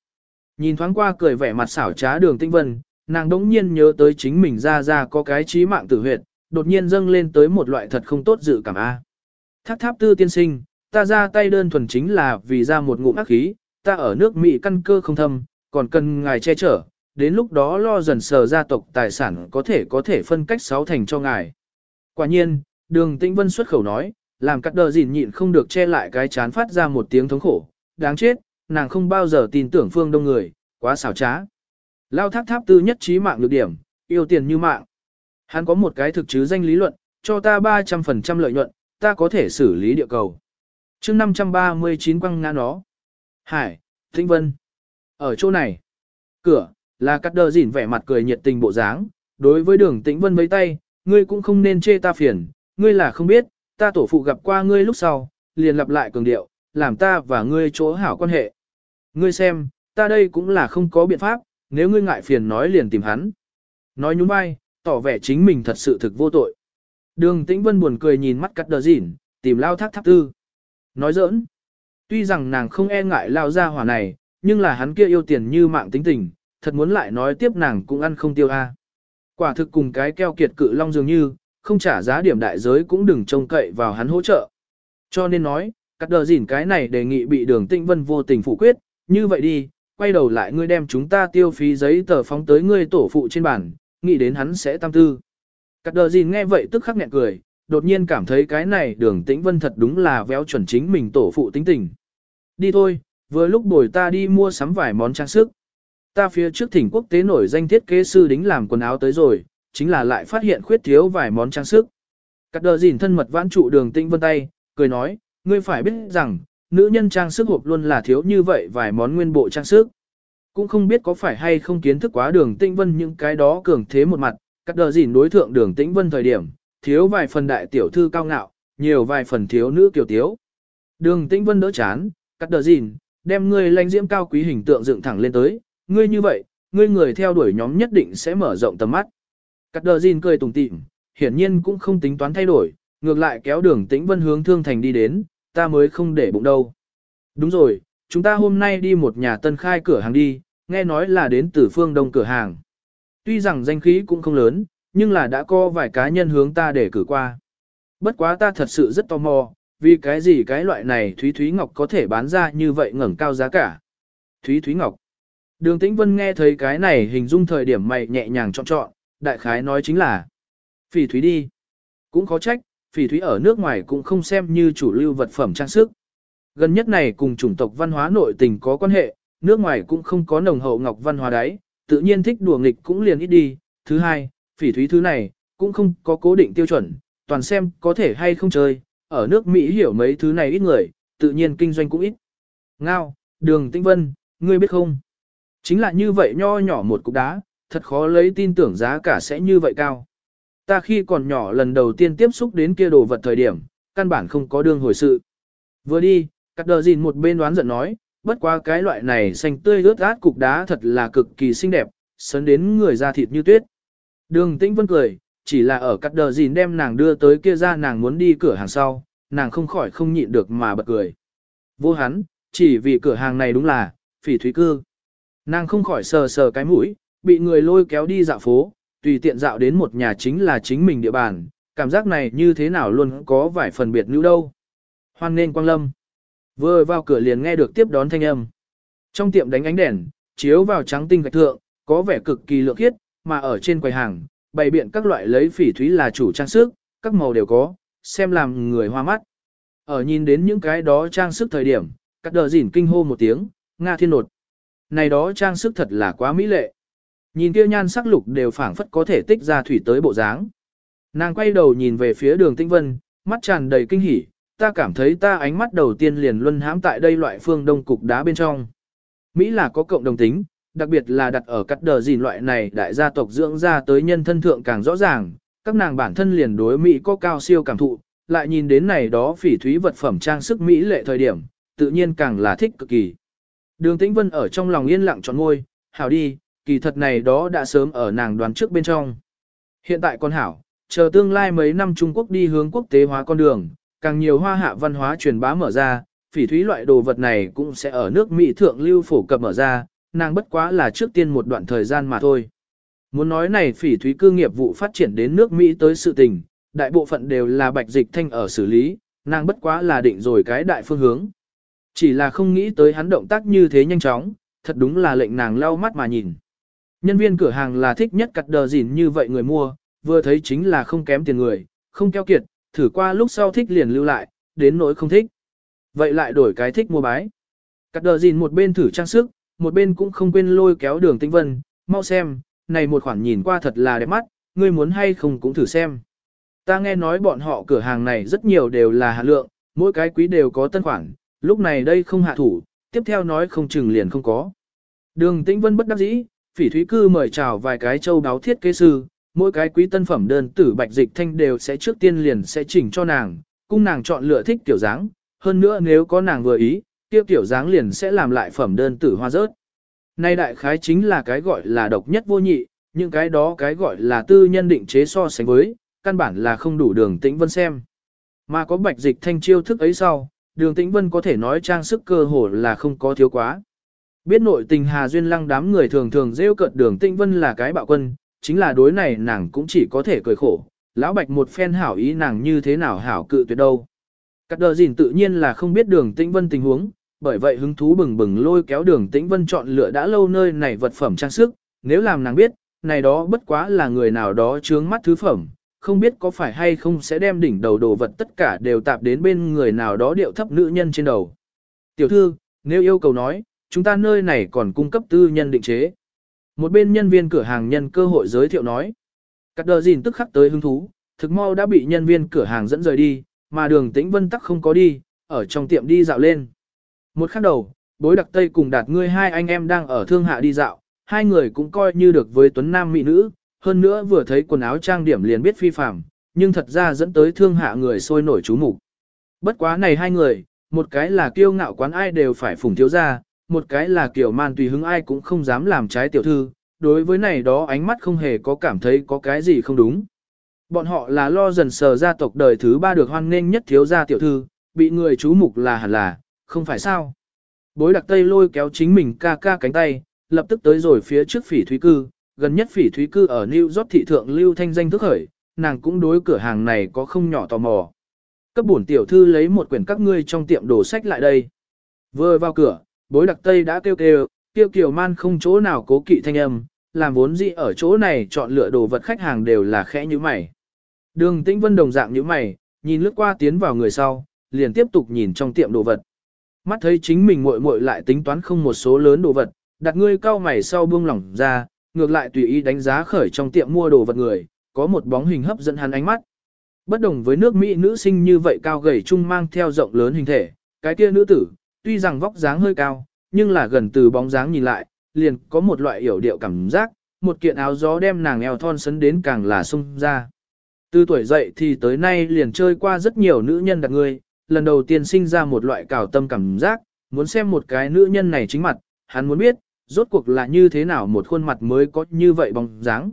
S1: Nhìn thoáng qua cười vẻ mặt xảo trá đường tinh vân, nàng đống nhiên nhớ tới chính mình ra ra có cái trí mạng tử huyệt, đột nhiên dâng lên tới một loại thật không tốt dự cảm a. Tháp tháp tư tiên sinh, ta ra tay đơn thuần chính là vì ra một ngụm ác khí, ta ở nước Mỹ căn cơ không thâm, còn cần ngài che chở, đến lúc đó lo dần sờ gia tộc tài sản có thể có thể phân cách sáu thành cho ngài. Quả nhiên, đường tĩnh vân xuất khẩu nói, làm cắt đờ gìn nhịn không được che lại cái chán phát ra một tiếng thống khổ, đáng chết, nàng không bao giờ tin tưởng phương đông người, quá xảo trá. Lao tháp tháp tư nhất trí mạng lược điểm, yêu tiền như mạng. Hắn có một cái thực chứ danh lý luận, cho ta 300% lợi nhuận, ta có thể xử lý địa cầu chương 539 quăng ngã nó. Hải, Thinh Vân. Ở chỗ này, cửa, là cắt đờ dỉn vẻ mặt cười nhiệt tình bộ dáng. Đối với đường tĩnh vân mấy tay, ngươi cũng không nên chê ta phiền, ngươi là không biết, ta tổ phụ gặp qua ngươi lúc sau, liền lặp lại cường điệu, làm ta và ngươi chỗ hảo quan hệ. Ngươi xem, ta đây cũng là không có biện pháp, nếu ngươi ngại phiền nói liền tìm hắn. Nói nhún vai, tỏ vẻ chính mình thật sự thực vô tội. Đường Tĩnh Vân buồn cười nhìn mắt cắt đờ dỉn, tìm lao thác thác tư. Nói giỡn. Tuy rằng nàng không e ngại lao ra hỏa này, nhưng là hắn kia yêu tiền như mạng tính tình, thật muốn lại nói tiếp nàng cũng ăn không tiêu a. Quả thực cùng cái keo kiệt cự long dường như, không trả giá điểm đại giới cũng đừng trông cậy vào hắn hỗ trợ. Cho nên nói, cắt đờ dỉn cái này đề nghị bị đường tinh Vân vô tình phủ quyết, như vậy đi, quay đầu lại ngươi đem chúng ta tiêu phí giấy tờ phóng tới ngươi tổ phụ trên bản, nghĩ đến hắn sẽ tam tư. Cắt đờ dỉn nghe vậy tức khắc nghẹn cười, đột nhiên cảm thấy cái này đường tĩnh vân thật đúng là véo chuẩn chính mình tổ phụ tính tình. Đi thôi, vừa lúc bồi ta đi mua sắm vài món trang sức. Ta phía trước thỉnh quốc tế nổi danh thiết kế sư đính làm quần áo tới rồi, chính là lại phát hiện khuyết thiếu vài món trang sức. Cắt đờ gìn thân mật vãn trụ đường tĩnh vân tay, cười nói, ngươi phải biết rằng, nữ nhân trang sức hộp luôn là thiếu như vậy vài món nguyên bộ trang sức. Cũng không biết có phải hay không kiến thức quá đường tĩnh vân những cái đó cường thế một mặt, cắt đờ gìn đối thượng đường tĩnh vân thời điểm, thiếu vài phần đại tiểu thư cao ngạo, nhiều vài phần thiếu nữ kiều tiếu. Đường tĩnh vân đỡ chán, cắt đờ gìn, đem ngươi lãnh diễm cao quý hình tượng dựng thẳng lên tới, ngươi như vậy, ngươi người theo đuổi nhóm nhất định sẽ mở rộng tầm mắt. Cắt đờ gìn cười tùng tịm, hiển nhiên cũng không tính toán thay đổi, ngược lại kéo đường tĩnh vân hướng thương thành đi đến, ta mới không để bụng đâu. Đúng rồi, chúng ta hôm nay đi một nhà tân khai cửa hàng đi, nghe nói là đến từ phương đông cửa hàng. Tuy rằng danh khí cũng không lớn, nhưng là đã có vài cá nhân hướng ta để cử qua. Bất quá ta thật sự rất tò mò, vì cái gì cái loại này Thúy Thúy Ngọc có thể bán ra như vậy ngẩng cao giá cả. Thúy Thúy Ngọc. Đường Tĩnh Vân nghe thấy cái này hình dung thời điểm mày nhẹ nhàng chọn chọn, đại khái nói chính là phỉ thúy đi. Cũng khó trách, phỉ thúy ở nước ngoài cũng không xem như chủ lưu vật phẩm trang sức. Gần nhất này cùng chủng tộc văn hóa nội tình có quan hệ, nước ngoài cũng không có nồng hậu ngọc văn hóa đấy, tự nhiên thích đùa nghịch cũng liền ít đi. Thứ hai, phỉ thúy thứ này, cũng không có cố định tiêu chuẩn, toàn xem có thể hay không chơi, ở nước Mỹ hiểu mấy thứ này ít người, tự nhiên kinh doanh cũng ít. Ngao, đường tinh vân, ngươi biết không? Chính là như vậy nho nhỏ một cục đá, thật khó lấy tin tưởng giá cả sẽ như vậy cao. Ta khi còn nhỏ lần đầu tiên tiếp xúc đến kia đồ vật thời điểm, căn bản không có đường hồi sự. Vừa đi, cắt đờ gìn một bên đoán giận nói, bất quá cái loại này xanh tươi ướt át cục đá thật là cực kỳ xinh đẹp, sấn đến người da thịt như tuyết. Đường tĩnh vân cười, chỉ là ở cắt đờ gìn đem nàng đưa tới kia ra nàng muốn đi cửa hàng sau, nàng không khỏi không nhịn được mà bật cười. Vô hắn, chỉ vì cửa hàng này đúng là, phỉ thúy cư. Nàng không khỏi sờ sờ cái mũi, bị người lôi kéo đi dạo phố, tùy tiện dạo đến một nhà chính là chính mình địa bàn, cảm giác này như thế nào luôn có vài phần biệt nữ đâu. Hoan nên quang lâm. Vừa vào cửa liền nghe được tiếp đón thanh âm. Trong tiệm đánh ánh đèn, chiếu vào trắng tinh gạch thượng, có vẻ cực kỳ lượng khiết, mà ở trên quầy hàng, bày biện các loại lấy phỉ thúy là chủ trang sức, các màu đều có, xem làm người hoa mắt. Ở nhìn đến những cái đó trang sức thời điểm, các đờ dỉn kinh hô một tiếng, Nga thiên nột. Này đó trang sức thật là quá mỹ lệ. Nhìn kia nhan sắc lục đều phảng phất có thể tích ra thủy tới bộ dáng. Nàng quay đầu nhìn về phía đường tinh vân, mắt tràn đầy kinh hỉ, ta cảm thấy ta ánh mắt đầu tiên liền luân hãm tại đây loại phương đông cục đá bên trong. Mỹ là có cộng đồng tính, đặc biệt là đặt ở cắt đờ gìn loại này đại gia tộc dưỡng ra tới nhân thân thượng càng rõ ràng, các nàng bản thân liền đối Mỹ có cao siêu cảm thụ, lại nhìn đến này đó phỉ thúy vật phẩm trang sức Mỹ lệ thời điểm, tự nhiên càng là thích cực kỳ. Đường Tĩnh Vân ở trong lòng yên lặng tròn ngôi, hảo đi, kỳ thật này đó đã sớm ở nàng đoán trước bên trong. Hiện tại con hảo, chờ tương lai mấy năm Trung Quốc đi hướng quốc tế hóa con đường, càng nhiều hoa hạ văn hóa truyền bá mở ra, phỉ thúy loại đồ vật này cũng sẽ ở nước Mỹ thượng lưu phổ cập mở ra, nàng bất quá là trước tiên một đoạn thời gian mà thôi. Muốn nói này phỉ thúy cư nghiệp vụ phát triển đến nước Mỹ tới sự tình, đại bộ phận đều là bạch dịch thanh ở xử lý, nàng bất quá là định rồi cái đại phương hướng. Chỉ là không nghĩ tới hắn động tác như thế nhanh chóng, thật đúng là lệnh nàng lau mắt mà nhìn. Nhân viên cửa hàng là thích nhất cặt đờ gìn như vậy người mua, vừa thấy chính là không kém tiền người, không keo kiệt, thử qua lúc sau thích liền lưu lại, đến nỗi không thích. Vậy lại đổi cái thích mua bái. Cắt đờ gìn một bên thử trang sức, một bên cũng không quên lôi kéo đường tinh vân, mau xem, này một khoản nhìn qua thật là đẹp mắt, ngươi muốn hay không cũng thử xem. Ta nghe nói bọn họ cửa hàng này rất nhiều đều là hạ lượng, mỗi cái quý đều có tân khoản, lúc này đây không hạ thủ, tiếp theo nói không chừng liền không có. Đường Tĩnh Vân bất đắc dĩ, phỉ thúy cư mời chào vài cái châu đáo thiết kế sư, mỗi cái quý tân phẩm đơn tử bạch dịch thanh đều sẽ trước tiên liền sẽ chỉnh cho nàng, cung nàng chọn lựa thích kiểu dáng, hơn nữa nếu có nàng vừa ý, kia kiểu dáng liền sẽ làm lại phẩm đơn tử hoa rớt. Nay đại khái chính là cái gọi là độc nhất vô nhị, những cái đó cái gọi là tư nhân định chế so sánh với, căn bản là không đủ đường tĩnh vân xem. Mà có bạch dịch thanh chiêu thức ấy sau, đường tĩnh vân có thể nói trang sức cơ hồ là không có thiếu quá. Biết nội tình Hà Duyên Lăng đám người thường thường rêu cợt đường tĩnh vân là cái bạo quân, chính là đối này nàng cũng chỉ có thể cười khổ, lão bạch một phen hảo ý nàng như thế nào hảo cự tuyệt đâu. Cắt đờ gìn tự nhiên là không biết đường tĩnh vân tình huống, bởi vậy hứng thú bừng bừng lôi kéo đường tĩnh vân chọn lựa đã lâu nơi này vật phẩm trang sức, nếu làm nàng biết, này đó bất quá là người nào đó trướng mắt thứ phẩm, không biết có phải hay không sẽ đem đỉnh đầu đồ vật tất cả đều tạp đến bên người nào đó điệu thấp nữ nhân trên đầu. Tiểu thư, nếu yêu cầu nói, chúng ta nơi này còn cung cấp tư nhân định chế. Một bên nhân viên cửa hàng nhân cơ hội giới thiệu nói. Cắt đờ gìn tức khắc tới hứng thú, thực mau đã bị nhân viên cửa hàng dẫn rời đi, mà đường tĩnh vân tắc không có đi, ở trong tiệm đi dạo lên. Một khắc đầu, bối đặc tây cùng đạt ngươi hai anh em đang ở thương hạ đi dạo, hai người cũng coi như được với tuấn nam mỹ nữ, hơn nữa vừa thấy quần áo trang điểm liền biết phi phạm, nhưng thật ra dẫn tới thương hạ người sôi nổi chú mục. Bất quá này hai người, một cái là kiêu ngạo quán ai đều phải phủng thiếu ra, một cái là kiểu man tùy hứng ai cũng không dám làm trái tiểu thư, đối với này đó ánh mắt không hề có cảm thấy có cái gì không đúng. Bọn họ là lo dần sờ gia tộc đời thứ ba được hoan nghênh nhất thiếu gia tiểu thư, bị người chú mục là hẳn là, không phải sao. Bối đặc tây lôi kéo chính mình ca ca cánh tay, lập tức tới rồi phía trước phỉ thúy cư, gần nhất phỉ thúy cư ở New York thị thượng lưu thanh danh thức khởi, nàng cũng đối cửa hàng này có không nhỏ tò mò. Cấp bổn tiểu thư lấy một quyển các ngươi trong tiệm đồ sách lại đây. Vừa vào cửa, bối đặc tây đã kêu kêu, kêu kiều man không chỗ nào cố kỵ thanh âm, làm vốn gì ở chỗ này chọn lựa đồ vật khách hàng đều là khẽ như mày. Đường tĩnh vân đồng dạng như mày, nhìn lướt qua tiến vào người sau, liền tiếp tục nhìn trong tiệm đồ vật. Mắt thấy chính mình muội muội lại tính toán không một số lớn đồ vật, đặt ngươi cao mày sau buông lỏng ra, ngược lại tùy ý đánh giá khởi trong tiệm mua đồ vật người, có một bóng hình hấp dẫn hắn ánh mắt. Bất đồng với nước Mỹ nữ sinh như vậy cao gầy trung mang theo rộng lớn hình thể, cái kia nữ tử, tuy rằng vóc dáng hơi cao, nhưng là gần từ bóng dáng nhìn lại, liền có một loại hiểu điệu cảm giác, một kiện áo gió đem nàng eo thon sấn đến càng là sung ra. Từ tuổi dậy thì tới nay liền chơi qua rất nhiều nữ nhân đặt người, lần đầu tiên sinh ra một loại cào tâm cảm giác, muốn xem một cái nữ nhân này chính mặt, hắn muốn biết, rốt cuộc là như thế nào một khuôn mặt mới có như vậy bóng dáng.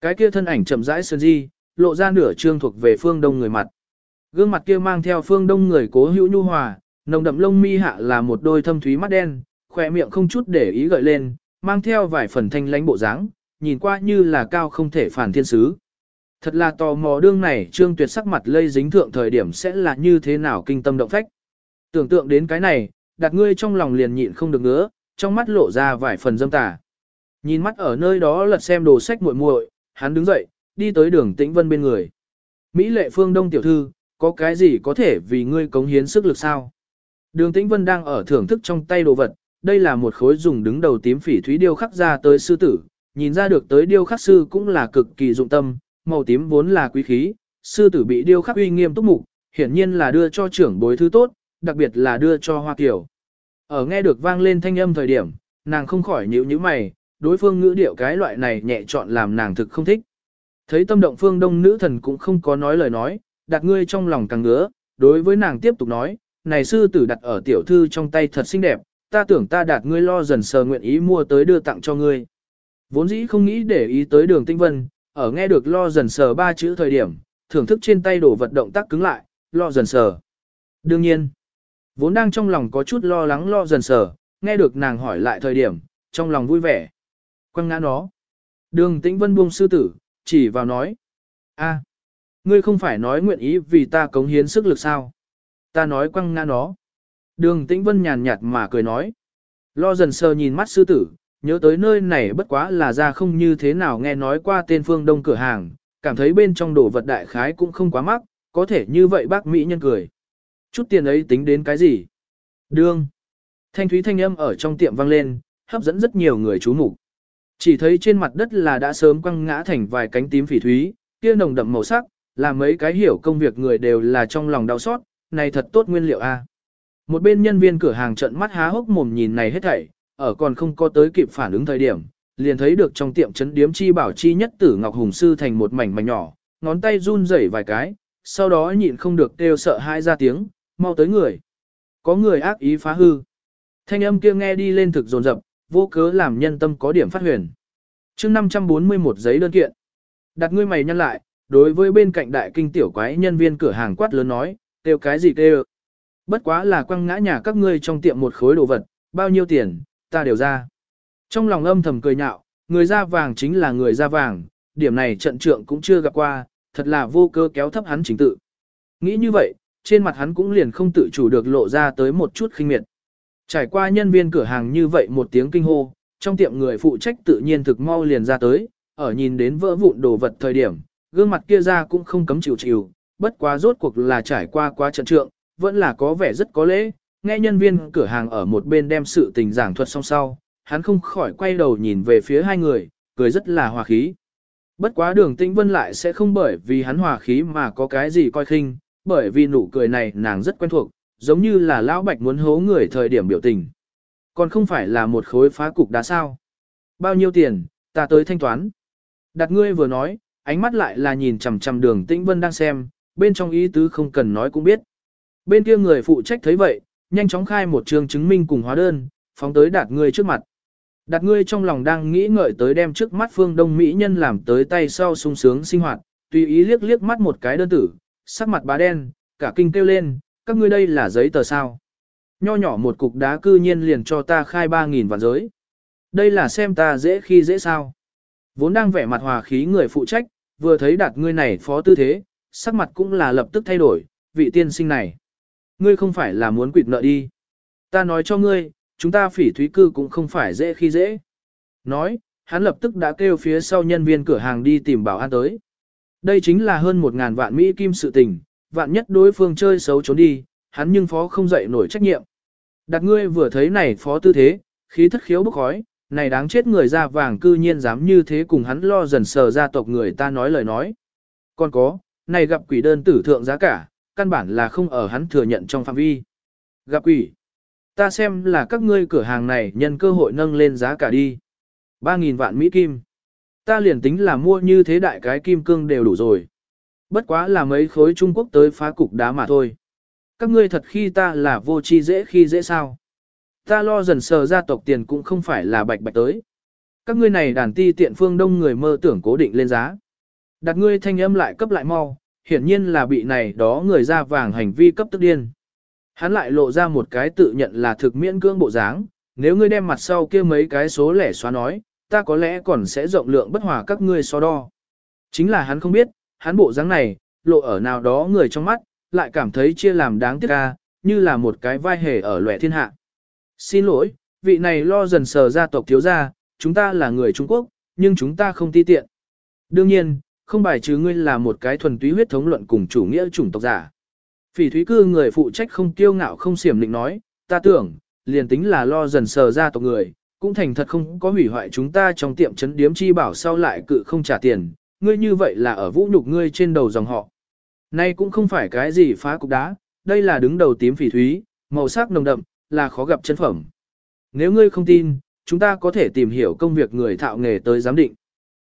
S1: Cái kia thân ảnh chậm rãi sơn di, lộ ra nửa trương thuộc về phương đông người mặt. Gương mặt kia mang theo phương đông người cố hữu nhu hòa, nồng đậm lông mi hạ là một đôi thâm thúy mắt đen, khỏe miệng không chút để ý gợi lên, mang theo vài phần thanh lãnh bộ dáng, nhìn qua như là cao không thể phản thiên sứ. Thật là tò mò đương này trương tuyệt sắc mặt lây dính thượng thời điểm sẽ là như thế nào kinh tâm động phách. Tưởng tượng đến cái này, đặt ngươi trong lòng liền nhịn không được nữa, trong mắt lộ ra vài phần dâm tà. Nhìn mắt ở nơi đó lật xem đồ sách muội muội, hắn đứng dậy, đi tới đường tĩnh vân bên người. Mỹ lệ phương đông tiểu thư, có cái gì có thể vì ngươi cống hiến sức lực sao? Đường tĩnh vân đang ở thưởng thức trong tay đồ vật, đây là một khối dùng đứng đầu tím phỉ thúy điêu khắc ra tới sư tử, nhìn ra được tới điêu khắc sư cũng là cực kỳ dụng tâm, màu tím vốn là quý khí, sư tử bị điêu khắc uy nghiêm túc mục, hiển nhiên là đưa cho trưởng bối thứ tốt, đặc biệt là đưa cho Hoa Kiều. Ở nghe được vang lên thanh âm thời điểm, nàng không khỏi nhíu nhíu mày, đối phương ngữ điệu cái loại này nhẹ chọn làm nàng thực không thích. Thấy tâm động phương đông nữ thần cũng không có nói lời nói, đặt ngươi trong lòng càng ngứa, đối với nàng tiếp tục nói, này sư tử đặt ở tiểu thư trong tay thật xinh đẹp, ta tưởng ta đạt ngươi lo dần sờ nguyện ý mua tới đưa tặng cho ngươi. Vốn dĩ không nghĩ để ý tới đường tinh vân, ở nghe được lo dần sờ ba chữ thời điểm, thưởng thức trên tay đổ vật động tác cứng lại, lo dần sờ. Đương nhiên, vốn đang trong lòng có chút lo lắng lo dần sờ, nghe được nàng hỏi lại thời điểm, trong lòng vui vẻ. Quăng ngã nó. Đường Tĩnh Vân buông sư tử, chỉ vào nói. a ngươi không phải nói nguyện ý vì ta cống hiến sức lực sao? Ta nói quăng ngã nó. Đường Tĩnh Vân nhàn nhạt mà cười nói. Lo dần sờ nhìn mắt sư tử, nhớ tới nơi này bất quá là ra không như thế nào nghe nói qua tên phương đông cửa hàng, cảm thấy bên trong đồ vật đại khái cũng không quá mắc, có thể như vậy bác Mỹ nhân cười. Chút tiền ấy tính đến cái gì? Đương. Thanh thúy thanh âm ở trong tiệm vang lên, hấp dẫn rất nhiều người chú mục. Chỉ thấy trên mặt đất là đã sớm quăng ngã thành vài cánh tím phỉ thúy, kia nồng đậm màu sắc, là mấy cái hiểu công việc người đều là trong lòng đau xót, này thật tốt nguyên liệu a. Một bên nhân viên cửa hàng trận mắt há hốc mồm nhìn này hết thảy, ở còn không có tới kịp phản ứng thời điểm, liền thấy được trong tiệm chấn điếm chi bảo chi nhất tử Ngọc Hùng Sư thành một mảnh mảnh nhỏ, ngón tay run rẩy vài cái, sau đó nhịn không được kêu sợ hãi ra tiếng, mau tới người. Có người ác ý phá hư. Thanh âm kia nghe đi lên thực dồn dập, vô cớ làm nhân tâm có điểm phát huyền. chương 541 giấy đơn kiện. Đặt ngươi mày nhăn lại, đối với bên cạnh đại kinh tiểu quái nhân viên cửa hàng quát lớn nói, kêu cái gì kêu. Bất quá là quăng ngã nhà các ngươi trong tiệm một khối đồ vật, bao nhiêu tiền, ta đều ra. Trong lòng âm thầm cười nhạo, người ra vàng chính là người ra vàng, điểm này trận trượng cũng chưa gặp qua, thật là vô cơ kéo thấp hắn chính tự. Nghĩ như vậy, trên mặt hắn cũng liền không tự chủ được lộ ra tới một chút khinh miệt. Trải qua nhân viên cửa hàng như vậy một tiếng kinh hô, trong tiệm người phụ trách tự nhiên thực mau liền ra tới, ở nhìn đến vỡ vụn đồ vật thời điểm, gương mặt kia ra cũng không cấm chịu chịu, bất quá rốt cuộc là trải qua quá trận trượng, vẫn là có vẻ rất có lễ, nghe nhân viên cửa hàng ở một bên đem sự tình giảng thuật xong sau, hắn không khỏi quay đầu nhìn về phía hai người, cười rất là hòa khí. Bất quá đường tĩnh vân lại sẽ không bởi vì hắn hòa khí mà có cái gì coi khinh, bởi vì nụ cười này nàng rất quen thuộc, giống như là lão bạch muốn hố người thời điểm biểu tình. Còn không phải là một khối phá cục đá sao. Bao nhiêu tiền, ta tới thanh toán. Đặt ngươi vừa nói, ánh mắt lại là nhìn chằm chằm đường tĩnh vân đang xem, bên trong ý tứ không cần nói cũng biết. Bên kia người phụ trách thấy vậy, nhanh chóng khai một trường chứng minh cùng hóa đơn, phóng tới đạt ngươi trước mặt. Đạt ngươi trong lòng đang nghĩ ngợi tới đem trước mắt phương đông mỹ nhân làm tới tay sau sung sướng sinh hoạt, tùy ý liếc liếc mắt một cái đơn tử, sắc mặt bá đen, cả kinh kêu lên, các ngươi đây là giấy tờ sao. Nho nhỏ một cục đá cư nhiên liền cho ta khai 3.000 vạn giới. Đây là xem ta dễ khi dễ sao. Vốn đang vẻ mặt hòa khí người phụ trách, vừa thấy đạt ngươi này phó tư thế, sắc mặt cũng là lập tức thay đổi, vị tiên sinh này. Ngươi không phải là muốn quỵt nợ đi. Ta nói cho ngươi, chúng ta phỉ thúy cư cũng không phải dễ khi dễ. Nói, hắn lập tức đã kêu phía sau nhân viên cửa hàng đi tìm bảo an tới. Đây chính là hơn một ngàn vạn Mỹ kim sự tình, vạn nhất đối phương chơi xấu trốn đi, hắn nhưng phó không dậy nổi trách nhiệm. Đặt ngươi vừa thấy này phó tư thế, khí thất khiếu bốc khói, này đáng chết người da vàng cư nhiên dám như thế cùng hắn lo dần sờ gia tộc người ta nói lời nói. Còn có, này gặp quỷ đơn tử thượng giá cả, căn bản là không ở hắn thừa nhận trong phạm vi. Gặp quỷ, ta xem là các ngươi cửa hàng này nhân cơ hội nâng lên giá cả đi. 3.000 vạn Mỹ Kim. Ta liền tính là mua như thế đại cái kim cương đều đủ rồi. Bất quá là mấy khối Trung Quốc tới phá cục đá mà thôi. Các ngươi thật khi ta là vô chi dễ khi dễ sao. Ta lo dần sờ gia tộc tiền cũng không phải là bạch bạch tới. Các ngươi này đàn ti tiện phương đông người mơ tưởng cố định lên giá. Đặt ngươi thanh âm lại cấp lại mau, hiển nhiên là bị này đó người ra vàng hành vi cấp tức điên. Hắn lại lộ ra một cái tự nhận là thực miễn cưỡng bộ dáng, nếu ngươi đem mặt sau kia mấy cái số lẻ xóa nói, ta có lẽ còn sẽ rộng lượng bất hòa các ngươi so đo. Chính là hắn không biết, hắn bộ dáng này, lộ ở nào đó người trong mắt, lại cảm thấy chia làm đáng tiếc ca, như là một cái vai hề ở lệ thiên hạ. Xin lỗi, vị này lo dần sờ gia tộc thiếu gia, chúng ta là người Trung Quốc, nhưng chúng ta không ti tiện. Đương nhiên, không bài trừ ngươi là một cái thuần túy huyết thống luận cùng chủ nghĩa chủng tộc giả. Phỉ thúy cư người phụ trách không kiêu ngạo không xiểm định nói, ta tưởng, liền tính là lo dần sờ ra tộc người, cũng thành thật không có hủy hoại chúng ta trong tiệm chấn điếm chi bảo sau lại cự không trả tiền, ngươi như vậy là ở vũ nhục ngươi trên đầu dòng họ. Nay cũng không phải cái gì phá cục đá, đây là đứng đầu tím phỉ thúy, màu sắc nồng đậm, là khó gặp chân phẩm. Nếu ngươi không tin, chúng ta có thể tìm hiểu công việc người thạo nghề tới giám định.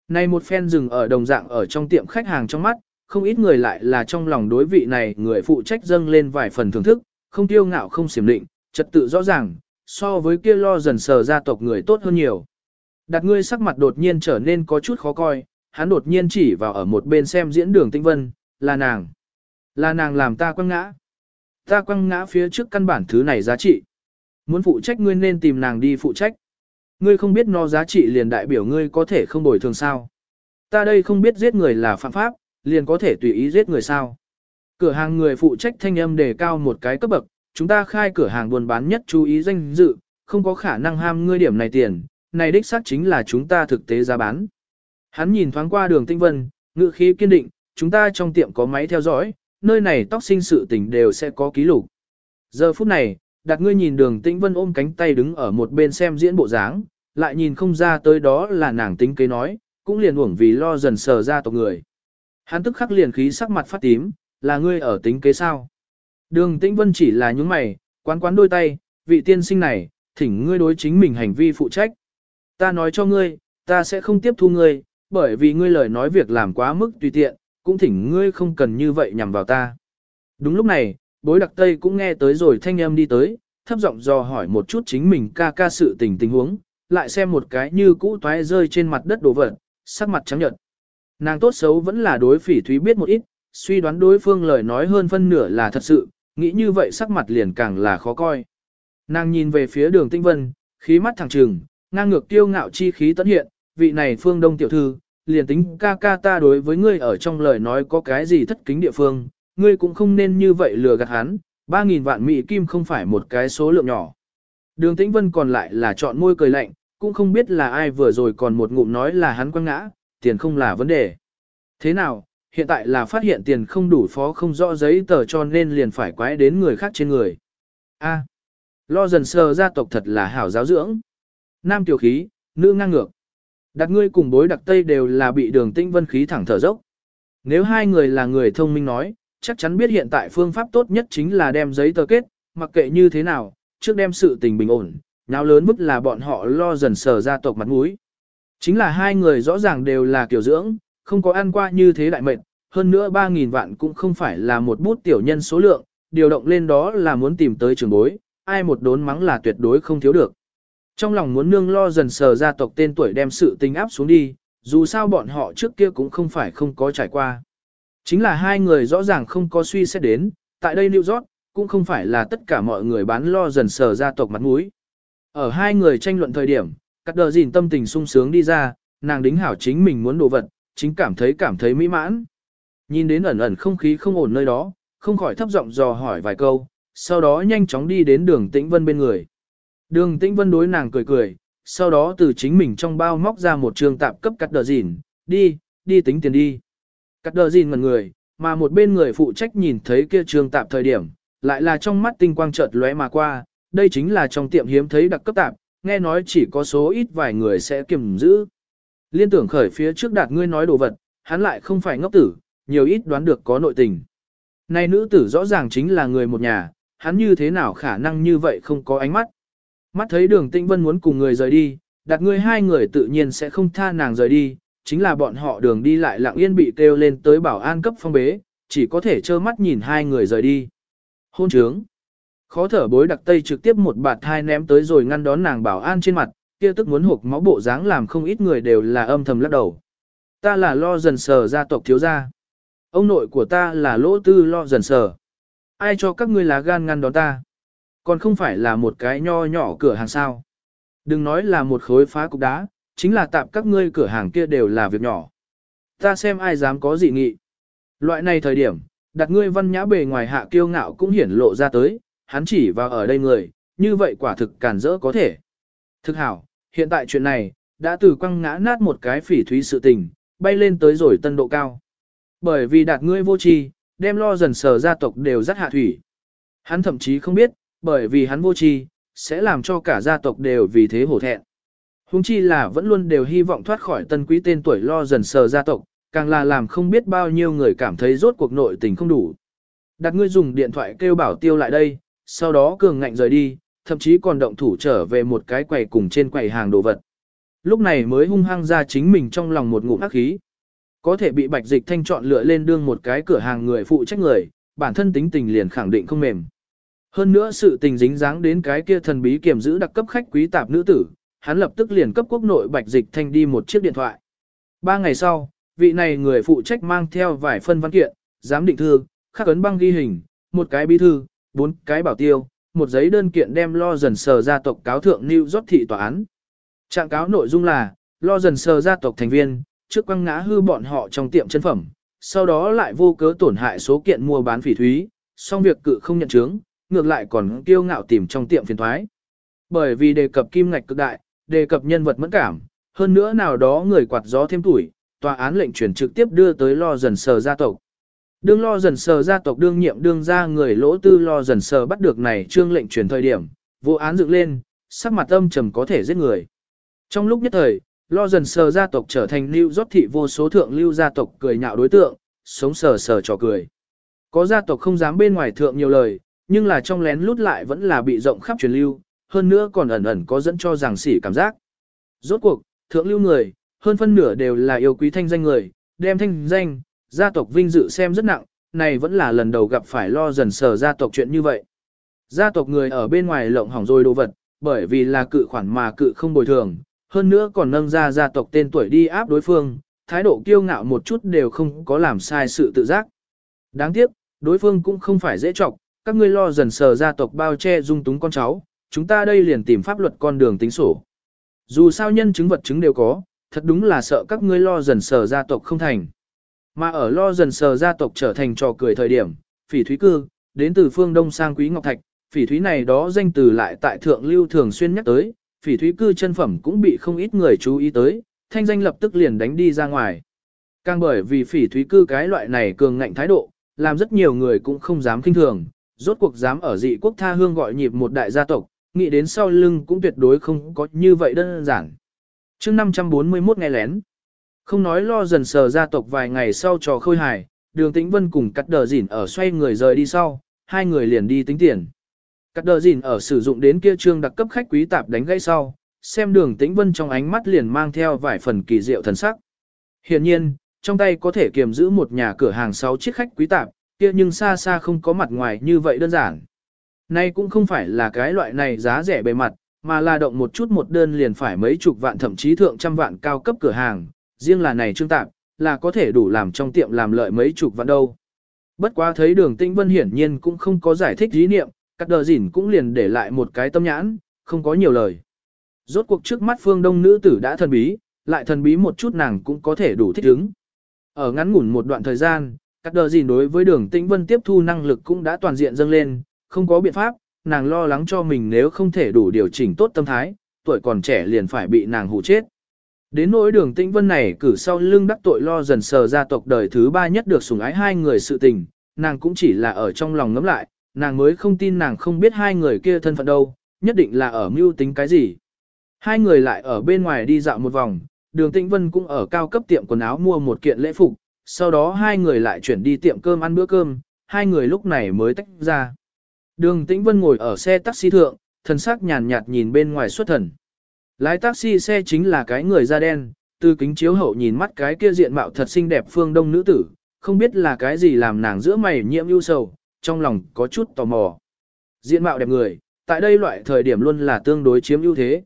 S1: Này một phen dừng ở đồng dạng ở trong tiệm khách hàng trong mắt, không ít người lại là trong lòng đối vị này người phụ trách dâng lên vài phần thưởng thức, không tiêu ngạo không xiểm định, trật tự rõ ràng, so với kia lo dần sờ gia tộc người tốt hơn nhiều. Đặt ngươi sắc mặt đột nhiên trở nên có chút khó coi, hắn đột nhiên chỉ vào ở một bên xem diễn đường tinh vân, là nàng. Là nàng làm ta quăng ngã. Ta quăng ngã phía trước căn bản thứ này giá trị. Muốn phụ trách ngươi nên tìm nàng đi phụ trách ngươi không biết nó giá trị liền đại biểu ngươi có thể không bồi thường sao. Ta đây không biết giết người là phạm pháp, liền có thể tùy ý giết người sao. Cửa hàng người phụ trách thanh âm đề cao một cái cấp bậc, chúng ta khai cửa hàng buôn bán nhất chú ý danh dự, không có khả năng ham ngươi điểm này tiền, này đích xác chính là chúng ta thực tế giá bán. Hắn nhìn thoáng qua đường tinh vân, ngự khí kiên định, chúng ta trong tiệm có máy theo dõi, nơi này tóc sinh sự tình đều sẽ có ký lục. Giờ phút này, đặt ngươi nhìn đường tĩnh vân ôm cánh tay đứng ở một bên xem diễn bộ dáng, lại nhìn không ra tới đó là nàng tính kế nói, cũng liền uổng vì lo dần sờ ra tộc người. Hắn tức khắc liền khí sắc mặt phát tím, là ngươi ở tính kế sao. Đường tĩnh vân chỉ là những mày, quán quán đôi tay, vị tiên sinh này, thỉnh ngươi đối chính mình hành vi phụ trách. Ta nói cho ngươi, ta sẽ không tiếp thu ngươi, bởi vì ngươi lời nói việc làm quá mức tùy tiện, cũng thỉnh ngươi không cần như vậy nhằm vào ta. Đúng lúc này, bối đặc tây cũng nghe tới rồi thanh âm đi tới, thấp giọng dò hỏi một chút chính mình ca ca sự tình tình huống, lại xem một cái như cũ toái rơi trên mặt đất đổ vật, sắc mặt trắng nhợt. Nàng tốt xấu vẫn là đối phỉ thúy biết một ít, suy đoán đối phương lời nói hơn phân nửa là thật sự, nghĩ như vậy sắc mặt liền càng là khó coi. Nàng nhìn về phía đường tinh vân, khí mắt thẳng trừng, ngang ngược tiêu ngạo chi khí tận hiện, vị này phương đông tiểu thư, liền tính ca ca ta đối với ngươi ở trong lời nói có cái gì thất kính địa phương, ngươi cũng không nên như vậy lừa gạt hắn, 3.000 vạn mỹ kim không phải một cái số lượng nhỏ. Đường tĩnh vân còn lại là chọn môi cười lạnh, cũng không biết là ai vừa rồi còn một ngụm nói là hắn quăng ngã, tiền không là vấn đề. Thế nào, hiện tại là phát hiện tiền không đủ phó không rõ giấy tờ cho nên liền phải quái đến người khác trên người. A, lo dần sờ gia tộc thật là hảo giáo dưỡng. Nam tiểu khí, nữ ngang ngược. Đặt ngươi cùng bối đặc tây đều là bị đường tĩnh vân khí thẳng thở dốc. Nếu hai người là người thông minh nói, chắc chắn biết hiện tại phương pháp tốt nhất chính là đem giấy tờ kết, mặc kệ như thế nào, trước đem sự tình bình ổn, nào lớn mức là bọn họ lo dần sờ gia tộc mặt mũi. Chính là hai người rõ ràng đều là kiểu dưỡng, không có ăn qua như thế đại mệnh, hơn nữa 3.000 vạn cũng không phải là một bút tiểu nhân số lượng, điều động lên đó là muốn tìm tới trường bối, ai một đốn mắng là tuyệt đối không thiếu được. Trong lòng muốn nương lo dần sờ gia tộc tên tuổi đem sự tình áp xuống đi, dù sao bọn họ trước kia cũng không phải không có trải qua. Chính là hai người rõ ràng không có suy xét đến, tại đây New York, cũng không phải là tất cả mọi người bán lo dần sờ gia tộc mặt mũi. Ở hai người tranh luận thời điểm, cắt đờ gìn tâm tình sung sướng đi ra, nàng đính hảo chính mình muốn đồ vật, chính cảm thấy cảm thấy mỹ mãn. Nhìn đến ẩn ẩn không khí không ổn nơi đó, không khỏi thấp giọng dò hỏi vài câu, sau đó nhanh chóng đi đến đường tĩnh vân bên người. Đường tĩnh vân đối nàng cười cười, sau đó từ chính mình trong bao móc ra một trường tạp cấp cắt đờ gìn, đi, đi tính tiền đi. Cắt đờ gìn ngần người, mà một bên người phụ trách nhìn thấy kia trường tạp thời điểm, lại là trong mắt tinh quang chợt lóe mà qua, đây chính là trong tiệm hiếm thấy đặc cấp tạp, nghe nói chỉ có số ít vài người sẽ kiềm giữ. Liên tưởng khởi phía trước đạt ngươi nói đồ vật, hắn lại không phải ngốc tử, nhiều ít đoán được có nội tình. Này nữ tử rõ ràng chính là người một nhà, hắn như thế nào khả năng như vậy không có ánh mắt. Mắt thấy đường tĩnh vân muốn cùng người rời đi, đặt ngươi hai người tự nhiên sẽ không tha nàng rời đi, chính là bọn họ đường đi lại lặng yên bị kêu lên tới bảo an cấp phong bế, chỉ có thể trơ mắt nhìn hai người rời đi. Hôn trướng. Khó thở bối đặc tây trực tiếp một bạt thai ném tới rồi ngăn đón nàng bảo an trên mặt, kia tức muốn hộp máu bộ dáng làm không ít người đều là âm thầm lắc đầu. Ta là lo dần sờ gia tộc thiếu gia. Ông nội của ta là lỗ tư lo dần sờ. Ai cho các ngươi lá gan ngăn đón ta? Còn không phải là một cái nho nhỏ cửa hàng sao. Đừng nói là một khối phá cục đá, chính là tạm các ngươi cửa hàng kia đều là việc nhỏ. Ta xem ai dám có dị nghị. Loại này thời điểm, đặt ngươi văn nhã bề ngoài hạ kiêu ngạo cũng hiển lộ ra tới, hắn chỉ vào ở đây người, như vậy quả thực cản rỡ có thể. Thực hảo, hiện tại chuyện này, đã từ quăng ngã nát một cái phỉ thúy sự tình, bay lên tới rồi tân độ cao. Bởi vì đạt ngươi vô tri, đem lo dần sờ gia tộc đều rất hạ thủy. Hắn thậm chí không biết, bởi vì hắn vô tri, sẽ làm cho cả gia tộc đều vì thế hổ thẹn. Hùng chi là vẫn luôn đều hy vọng thoát khỏi tân quý tên tuổi lo dần sờ gia tộc, càng là làm không biết bao nhiêu người cảm thấy rốt cuộc nội tình không đủ. Đặt ngươi dùng điện thoại kêu bảo tiêu lại đây, sau đó cường ngạnh rời đi, thậm chí còn động thủ trở về một cái quầy cùng trên quầy hàng đồ vật. Lúc này mới hung hăng ra chính mình trong lòng một ngụm ác khí. Có thể bị bạch dịch thanh chọn lựa lên đương một cái cửa hàng người phụ trách người, bản thân tính tình liền khẳng định không mềm. Hơn nữa sự tình dính dáng đến cái kia thần bí kiểm giữ đặc cấp khách quý tạp nữ tử, hắn lập tức liền cấp quốc nội bạch dịch thanh đi một chiếc điện thoại. Ba ngày sau, vị này người phụ trách mang theo vài phân văn kiện, giám định thư, khắc ấn băng ghi hình, một cái bí thư, bốn cái bảo tiêu, một giấy đơn kiện đem lo dần sờ gia tộc cáo thượng New York thị tòa án. Trạng cáo nội dung là, lo dần sờ gia tộc thành viên, trước quăng ngã hư bọn họ trong tiệm chân phẩm, sau đó lại vô cớ tổn hại số kiện mua bán phỉ thúy, xong việc cự không nhận chứng, ngược lại còn kiêu ngạo tìm trong tiệm phiền thoái. Bởi vì đề cập kim ngạch cực đại, đề cập nhân vật mẫn cảm, hơn nữa nào đó người quạt gió thêm tuổi, tòa án lệnh chuyển trực tiếp đưa tới lo dần sờ gia tộc. Đương lo dần sờ gia tộc đương nhiệm đương ra người lỗ tư lo dần sờ bắt được này trương lệnh chuyển thời điểm, vụ án dựng lên, sắc mặt âm trầm có thể giết người. Trong lúc nhất thời, lo dần sờ gia tộc trở thành lưu rót thị vô số thượng lưu gia tộc cười nhạo đối tượng, sống sờ sờ trò cười. Có gia tộc không dám bên ngoài thượng nhiều lời, nhưng là trong lén lút lại vẫn là bị rộng khắp truyền lưu, hơn nữa còn ẩn ẩn có dẫn cho rằng sỉ cảm giác. Rốt cuộc, thượng lưu người, hơn phân nửa đều là yêu quý thanh danh người, đem thanh danh, gia tộc vinh dự xem rất nặng, này vẫn là lần đầu gặp phải lo dần sờ gia tộc chuyện như vậy. Gia tộc người ở bên ngoài lộng hỏng rồi đồ vật, bởi vì là cự khoản mà cự không bồi thường, hơn nữa còn nâng ra gia tộc tên tuổi đi áp đối phương, thái độ kiêu ngạo một chút đều không có làm sai sự tự giác. Đáng tiếc, đối phương cũng không phải dễ trọng, các ngươi lo dần sờ gia tộc bao che dung túng con cháu, chúng ta đây liền tìm pháp luật con đường tính sổ. Dù sao nhân chứng vật chứng đều có, thật đúng là sợ các ngươi lo dần sờ gia tộc không thành. Mà ở lo dần sờ gia tộc trở thành trò cười thời điểm, phỉ thúy cư, đến từ phương Đông sang Quý Ngọc Thạch, phỉ thúy này đó danh từ lại tại thượng lưu thường xuyên nhắc tới, phỉ thúy cư chân phẩm cũng bị không ít người chú ý tới, thanh danh lập tức liền đánh đi ra ngoài. Càng bởi vì phỉ thúy cư cái loại này cường ngạnh thái độ, làm rất nhiều người cũng không dám kinh thường, rốt cuộc dám ở dị quốc tha hương gọi nhịp một đại gia tộc, nghĩ đến sau lưng cũng tuyệt đối không có như vậy đơn giản. chương 541 nghe lén, không nói lo dần sờ gia tộc vài ngày sau trò khôi hài, đường tĩnh vân cùng cắt đờ dỉn ở xoay người rời đi sau, hai người liền đi tính tiền. Cắt đờ dỉn ở sử dụng đến kia trương đặc cấp khách quý tạp đánh gãy sau, xem đường tĩnh vân trong ánh mắt liền mang theo vài phần kỳ diệu thần sắc. Hiện nhiên, trong tay có thể kiềm giữ một nhà cửa hàng 6 chiếc khách quý tạp, kia nhưng xa xa không có mặt ngoài như vậy đơn giản. Nay cũng không phải là cái loại này giá rẻ bề mặt, mà là động một chút một đơn liền phải mấy chục vạn thậm chí thượng trăm vạn cao cấp cửa hàng, riêng là này trương tạp, là có thể đủ làm trong tiệm làm lợi mấy chục vạn đâu. Bất quá thấy đường tĩnh vân hiển nhiên cũng không có giải thích dí niệm, các đờ dỉn cũng liền để lại một cái tâm nhãn, không có nhiều lời. Rốt cuộc trước mắt phương đông nữ tử đã thần bí, lại thần bí một chút nàng cũng có thể đủ thích ứng. Ở ngắn ngủn một đoạn thời gian, các đờ dỉn đối với đường tĩnh vân tiếp thu năng lực cũng đã toàn diện dâng lên, không có biện pháp, nàng lo lắng cho mình nếu không thể đủ điều chỉnh tốt tâm thái, tuổi còn trẻ liền phải bị nàng hụ chết. Đến nỗi đường tĩnh vân này cử sau lưng đắc tội lo dần sờ gia tộc đời thứ ba nhất được sủng ái hai người sự tình, nàng cũng chỉ là ở trong lòng ngấm lại, nàng mới không tin nàng không biết hai người kia thân phận đâu, nhất định là ở mưu tính cái gì. Hai người lại ở bên ngoài đi dạo một vòng, đường tĩnh vân cũng ở cao cấp tiệm quần áo mua một kiện lễ phục, sau đó hai người lại chuyển đi tiệm cơm ăn bữa cơm, hai người lúc này mới tách ra. Đường tĩnh vân ngồi ở xe taxi thượng, thần sắc nhàn nhạt nhìn bên ngoài xuất thần. Lái taxi xe chính là cái người da đen, từ kính chiếu hậu nhìn mắt cái kia diện mạo thật xinh đẹp phương đông nữ tử, không biết là cái gì làm nàng giữa mày nhiễm ưu sầu, trong lòng có chút tò mò. Diện mạo đẹp người, tại đây loại thời điểm luôn là tương đối chiếm ưu thế.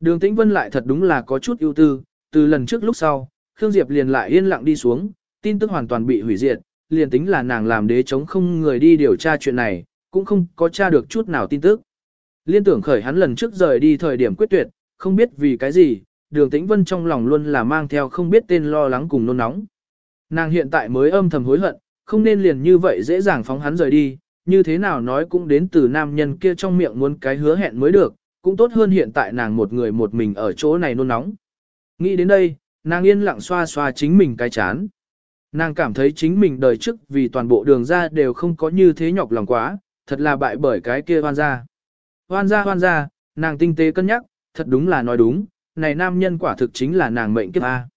S1: Đường Tĩnh Vân lại thật đúng là có chút ưu tư, từ lần trước lúc sau, Khương Diệp liền lại yên lặng đi xuống, tin tức hoàn toàn bị hủy diệt, liền tính là nàng làm đế chống không người đi điều tra chuyện này, cũng không có tra được chút nào tin tức. Liên tưởng khởi hắn lần trước rời đi thời điểm quyết tuyệt, không biết vì cái gì, đường tĩnh vân trong lòng luôn là mang theo không biết tên lo lắng cùng nôn nóng. Nàng hiện tại mới âm thầm hối hận, không nên liền như vậy dễ dàng phóng hắn rời đi, như thế nào nói cũng đến từ nam nhân kia trong miệng muốn cái hứa hẹn mới được, cũng tốt hơn hiện tại nàng một người một mình ở chỗ này nôn nóng. Nghĩ đến đây, nàng yên lặng xoa xoa chính mình cái chán. Nàng cảm thấy chính mình đời trước vì toàn bộ đường ra đều không có như thế nhọc lòng quá, thật là bại bởi cái kia hoan gia. Hoan gia hoan gia, nàng tinh tế cân nhắc, thật đúng là nói đúng, này nam nhân quả thực chính là nàng mệnh kiếp A.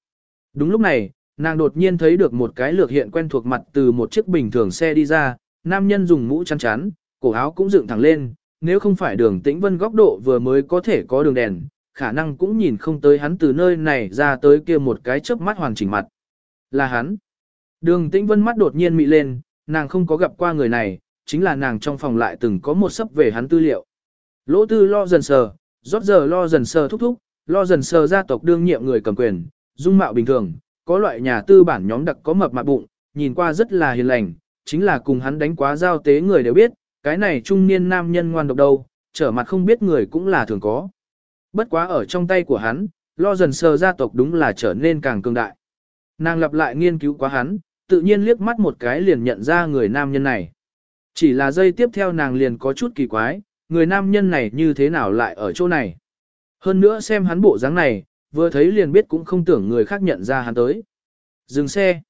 S1: Đúng lúc này, nàng đột nhiên thấy được một cái lược hiện quen thuộc mặt từ một chiếc bình thường xe đi ra, nam nhân dùng mũ chăn chắn, cổ áo cũng dựng thẳng lên, nếu không phải đường tĩnh vân góc độ vừa mới có thể có đường đèn, khả năng cũng nhìn không tới hắn từ nơi này ra tới kia một cái chớp mắt hoàn chỉnh mặt. Là hắn. Đường tĩnh vân mắt đột nhiên mị lên, nàng không có gặp qua người này, chính là nàng trong phòng lại từng có một sấp về hắn tư liệu. Lỗ tư lo dần sờ, rót giờ lo dần sờ thúc thúc, lo dần sờ gia tộc đương nhiệm người cầm quyền, dung mạo bình thường, có loại nhà tư bản nhóm đặc có mập mạp bụng, nhìn qua rất là hiền lành, chính là cùng hắn đánh quá giao tế người đều biết, cái này trung niên nam nhân ngoan độc đâu, trở mặt không biết người cũng là thường có. Bất quá ở trong tay của hắn, lo dần sờ gia tộc đúng là trở nên càng cường đại. Nàng lặp lại nghiên cứu quá hắn, tự nhiên liếc mắt một cái liền nhận ra người nam nhân này. Chỉ là giây tiếp theo nàng liền có chút kỳ quái, người nam nhân này như thế nào lại ở chỗ này. Hơn nữa xem hắn bộ dáng này, vừa thấy liền biết cũng không tưởng người khác nhận ra hắn tới. Dừng xe.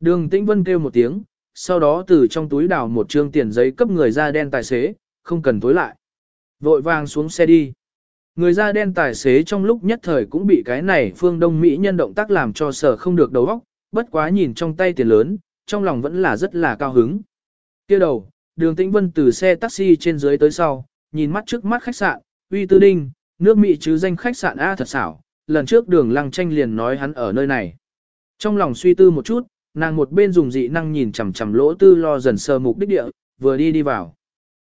S1: Đường Tĩnh Vân kêu một tiếng, sau đó từ trong túi đào một trương tiền giấy cấp người da đen tài xế, không cần tối lại. Vội vàng xuống xe đi. Người da đen tài xế trong lúc nhất thời cũng bị cái này phương Đông Mỹ nhân động tác làm cho sở không được đầu óc, bất quá nhìn trong tay tiền lớn, trong lòng vẫn là rất là cao hứng. kia đầu, đường tĩnh vân từ xe taxi trên dưới tới sau, nhìn mắt trước mắt khách sạn, uy tư đinh, nước Mỹ chứ danh khách sạn A thật xảo, lần trước đường lăng tranh liền nói hắn ở nơi này. Trong lòng suy tư một chút, nàng một bên dùng dị năng nhìn chằm chằm lỗ tư lo dần sơ mục đích địa, vừa đi đi vào.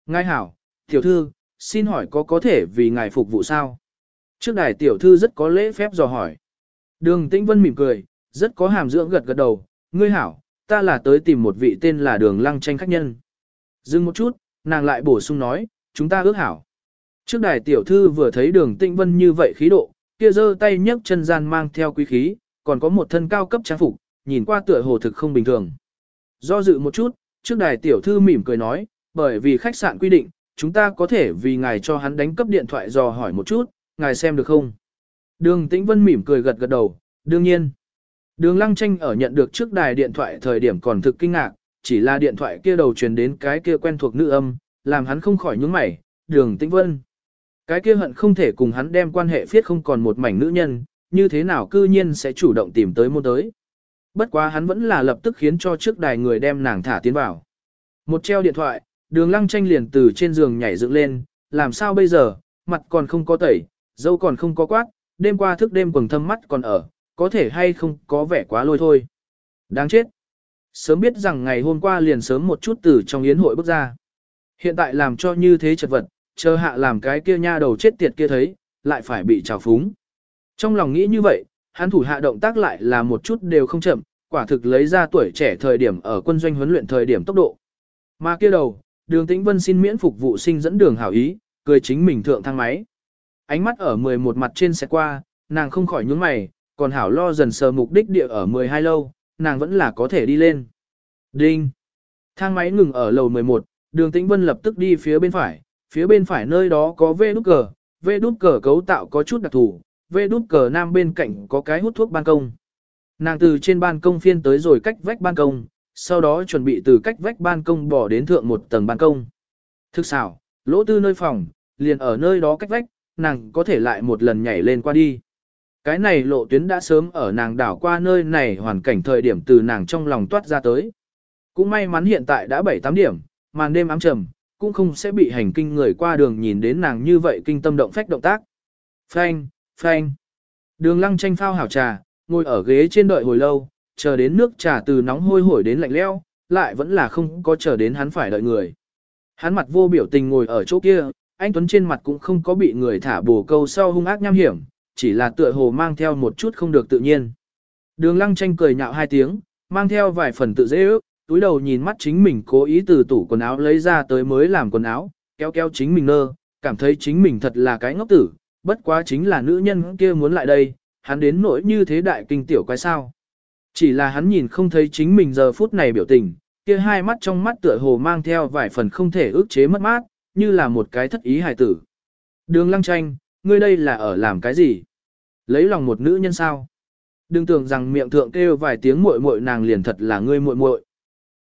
S1: Ngài hảo, tiểu thư, xin hỏi có có thể vì ngài phục vụ sao? Trước đài tiểu thư rất có lễ phép dò hỏi. Đường Tĩnh Vân mỉm cười, rất có hàm dưỡng gật gật đầu, ngươi hảo, ta là tới tìm một vị tên là đường lăng tranh khách nhân. Dừng một chút, nàng lại bổ sung nói, chúng ta ước hảo. Trước đài tiểu thư vừa thấy đường Tĩnh Vân như vậy khí độ, kia giơ tay nhấc chân gian mang theo quý khí, còn có một thân cao cấp trang phục, nhìn qua tựa hồ thực không bình thường. Do dự một chút, trước đài tiểu thư mỉm cười nói, bởi vì khách sạn quy định, chúng ta có thể vì ngài cho hắn đánh cấp điện thoại dò hỏi một chút, ngài xem được không? Đường Tĩnh Vân mỉm cười gật gật đầu, đương nhiên. Đường Lăng Tranh ở nhận được trước đài điện thoại thời điểm còn thực kinh ngạc, chỉ là điện thoại kia đầu truyền đến cái kia quen thuộc nữ âm, làm hắn không khỏi nhướng mày, đường Tĩnh Vân. Cái kia hận không thể cùng hắn đem quan hệ phiết không còn một mảnh nữ nhân, như thế nào cư nhiên sẽ chủ động tìm tới môn tới. Bất quá hắn vẫn là lập tức khiến cho trước đài người đem nàng thả tiến vào. Một treo điện thoại, đường lăng tranh liền từ trên giường nhảy dựng lên, làm sao bây giờ, mặt còn không có tẩy, dâu còn không có quát, đêm qua thức đêm quầng thâm mắt còn ở, có thể hay không có vẻ quá lôi thôi. Đáng chết. Sớm biết rằng ngày hôm qua liền sớm một chút từ trong yến hội bước ra. Hiện tại làm cho như thế chật vật, chờ hạ làm cái kia nha đầu chết tiệt kia thấy, lại phải bị trào phúng. Trong lòng nghĩ như vậy, hắn thủ hạ động tác lại là một chút đều không chậm, quả thực lấy ra tuổi trẻ thời điểm ở quân doanh huấn luyện thời điểm tốc độ. Mà kia đầu, đường tĩnh vân xin miễn phục vụ sinh dẫn đường hảo ý, cười chính mình thượng thang máy. Ánh mắt ở 11 mặt trên xe qua, nàng không khỏi nhướng mày, còn hảo lo dần sờ mục đích địa ở 12 lâu, nàng vẫn là có thể đi lên. Đinh! Thang máy ngừng ở lầu 11, đường tĩnh vân lập tức đi phía bên phải, phía bên phải nơi đó có vê nút cờ, vê nút cờ cấu tạo có chút đặc thù, vê nút cờ nam bên cạnh có cái hút thuốc ban công. Nàng từ trên ban công phiên tới rồi cách vách ban công, sau đó chuẩn bị từ cách vách ban công bỏ đến thượng một tầng ban công. Thực xảo, lỗ tư nơi phòng, liền ở nơi đó cách vách, nàng có thể lại một lần nhảy lên qua đi. Cái này lộ tuyến đã sớm ở nàng đảo qua nơi này hoàn cảnh thời điểm từ nàng trong lòng toát ra tới. Cũng may mắn hiện tại đã 7-8 điểm, màn đêm ám trầm, cũng không sẽ bị hành kinh người qua đường nhìn đến nàng như vậy kinh tâm động phách động tác. Phanh, phanh. Đường lăng tranh phao hảo trà, ngồi ở ghế trên đợi hồi lâu, chờ đến nước trà từ nóng hôi hổi đến lạnh leo, lại vẫn là không có chờ đến hắn phải đợi người. Hắn mặt vô biểu tình ngồi ở chỗ kia, anh Tuấn trên mặt cũng không có bị người thả bồ câu sau hung ác nham hiểm, chỉ là tựa hồ mang theo một chút không được tự nhiên. Đường lăng tranh cười nhạo hai tiếng, mang theo vài phần tự dễ ước, túi đầu nhìn mắt chính mình cố ý từ tủ quần áo lấy ra tới mới làm quần áo, kéo kéo chính mình nơ, cảm thấy chính mình thật là cái ngốc tử, bất quá chính là nữ nhân kia muốn lại đây, hắn đến nỗi như thế đại kinh tiểu quái sao. Chỉ là hắn nhìn không thấy chính mình giờ phút này biểu tình, kia hai mắt trong mắt tựa hồ mang theo vài phần không thể ước chế mất mát, như là một cái thất ý hài tử. Đường lăng tranh, ngươi đây là ở làm cái gì? Lấy lòng một nữ nhân sao? Đừng tưởng rằng miệng thượng kêu vài tiếng muội muội nàng liền thật là ngươi muội muội.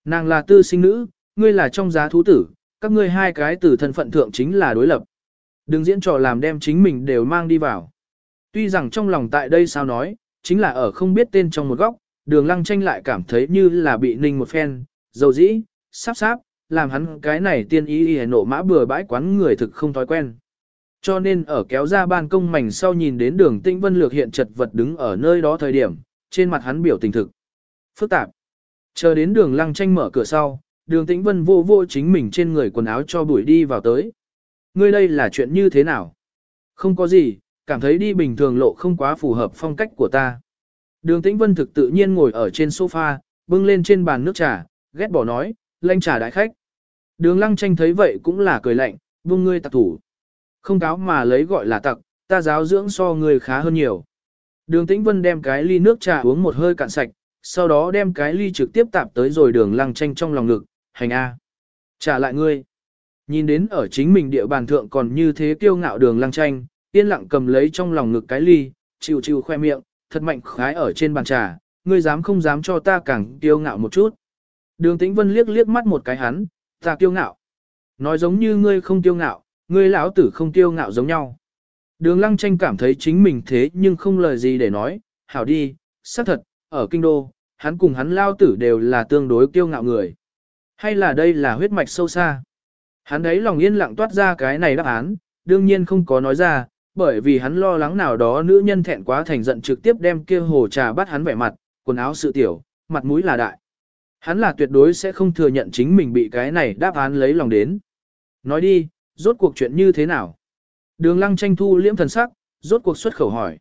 S1: Nàng là tư sinh nữ, ngươi là trong giá thú tử, các ngươi hai cái từ thân phận thượng chính là đối lập. Đừng diễn trò làm đem chính mình đều mang đi vào. Tuy rằng trong lòng tại đây sao nói, chính là ở không biết tên trong một góc, đường lăng tranh lại cảm thấy như là bị ninh một phen, dầu dĩ, sáp sáp, làm hắn cái này tiên ý y nổ mã bừa bãi quán người thực không thói quen. Cho nên ở kéo ra ban công mảnh sau nhìn đến đường tĩnh vân lược hiện chật vật đứng ở nơi đó thời điểm, trên mặt hắn biểu tình thực. Phức tạp. Chờ đến đường lăng tranh mở cửa sau, đường tĩnh vân vô vô chính mình trên người quần áo cho bụi đi vào tới. Ngươi đây là chuyện như thế nào? Không có gì, cảm thấy đi bình thường lộ không quá phù hợp phong cách của ta. Đường tĩnh vân thực tự nhiên ngồi ở trên sofa, bưng lên trên bàn nước trà, ghét bỏ nói, lanh trà đại khách. Đường lăng tranh thấy vậy cũng là cười lạnh, vung ngươi tạc thủ. Không cáo mà lấy gọi là tặc, Ta giáo dưỡng so người khá hơn nhiều. Đường Tĩnh Vân đem cái ly nước trà uống một hơi cạn sạch, sau đó đem cái ly trực tiếp tạp tới rồi đường lăng tranh trong lòng ngực, hành A. Trả lại ngươi. Nhìn đến ở chính mình địa bàn thượng còn như thế kiêu ngạo đường lăng tranh, yên lặng cầm lấy trong lòng ngực cái ly, chịu chịu khoe miệng, thật mạnh khái ở trên bàn trà, ngươi dám không dám cho ta càng kiêu ngạo một chút. Đường Tĩnh Vân liếc liếc mắt một cái hắn, ta kiêu ngạo. Nói giống như ngươi không kiêu ngạo, ngươi lão tử không kiêu ngạo giống nhau. Đường Lăng Tranh cảm thấy chính mình thế nhưng không lời gì để nói, hảo đi, xác thật, ở kinh đô, hắn cùng hắn lao tử đều là tương đối kiêu ngạo người. Hay là đây là huyết mạch sâu xa? Hắn ấy lòng yên lặng toát ra cái này đáp án, đương nhiên không có nói ra, bởi vì hắn lo lắng nào đó nữ nhân thẹn quá thành giận trực tiếp đem kia hồ trà bắt hắn vẻ mặt, quần áo sự tiểu, mặt mũi là đại. Hắn là tuyệt đối sẽ không thừa nhận chính mình bị cái này đáp án lấy lòng đến. Nói đi, rốt cuộc chuyện như thế nào? Đường lăng tranh thu liễm thần sắc, rốt cuộc xuất khẩu hỏi.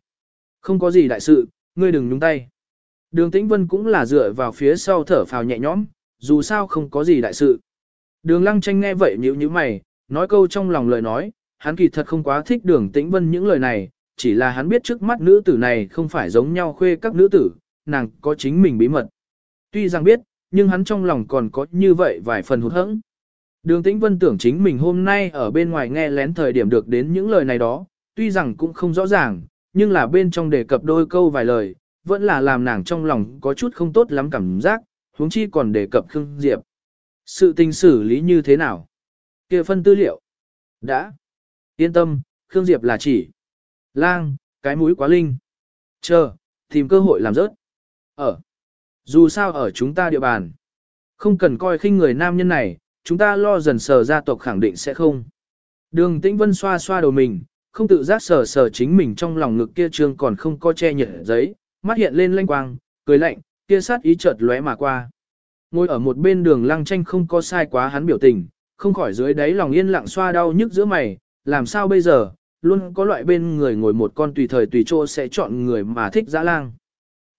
S1: Không có gì đại sự, ngươi đừng nhúng tay. Đường tĩnh vân cũng là dựa vào phía sau thở phào nhẹ nhõm, dù sao không có gì đại sự. Đường lăng tranh nghe vậy nhíu như mày, nói câu trong lòng lời nói, hắn kỳ thật không quá thích đường tĩnh vân những lời này, chỉ là hắn biết trước mắt nữ tử này không phải giống nhau khuê các nữ tử, nàng có chính mình bí mật. Tuy rằng biết, nhưng hắn trong lòng còn có như vậy vài phần hụt hẫng. Đường Tĩnh Vân tưởng chính mình hôm nay ở bên ngoài nghe lén thời điểm được đến những lời này đó, tuy rằng cũng không rõ ràng, nhưng là bên trong đề cập đôi câu vài lời, vẫn là làm nàng trong lòng có chút không tốt lắm cảm giác, huống chi còn đề cập Khương Diệp. Sự tình xử lý như thế nào? kia phân tư liệu. Đã. Yên tâm, Khương Diệp là chỉ. Lang, cái mũi quá linh. Chờ, tìm cơ hội làm rớt. Ở. Dù sao ở chúng ta địa bàn. Không cần coi khinh người nam nhân này, chúng ta lo dần sờ gia tộc khẳng định sẽ không. Đường Tĩnh Vân xoa xoa đầu mình, không tự giác sờ sờ chính mình trong lòng ngực kia trương còn không có che nhở giấy, mắt hiện lên lanh quang, cười lạnh, kia sát ý chợt lóe mà qua. Ngồi ở một bên đường lăng tranh không có sai quá hắn biểu tình, không khỏi dưới đáy lòng yên lặng xoa đau nhức giữa mày, làm sao bây giờ, luôn có loại bên người ngồi một con tùy thời tùy chỗ sẽ chọn người mà thích dã lang.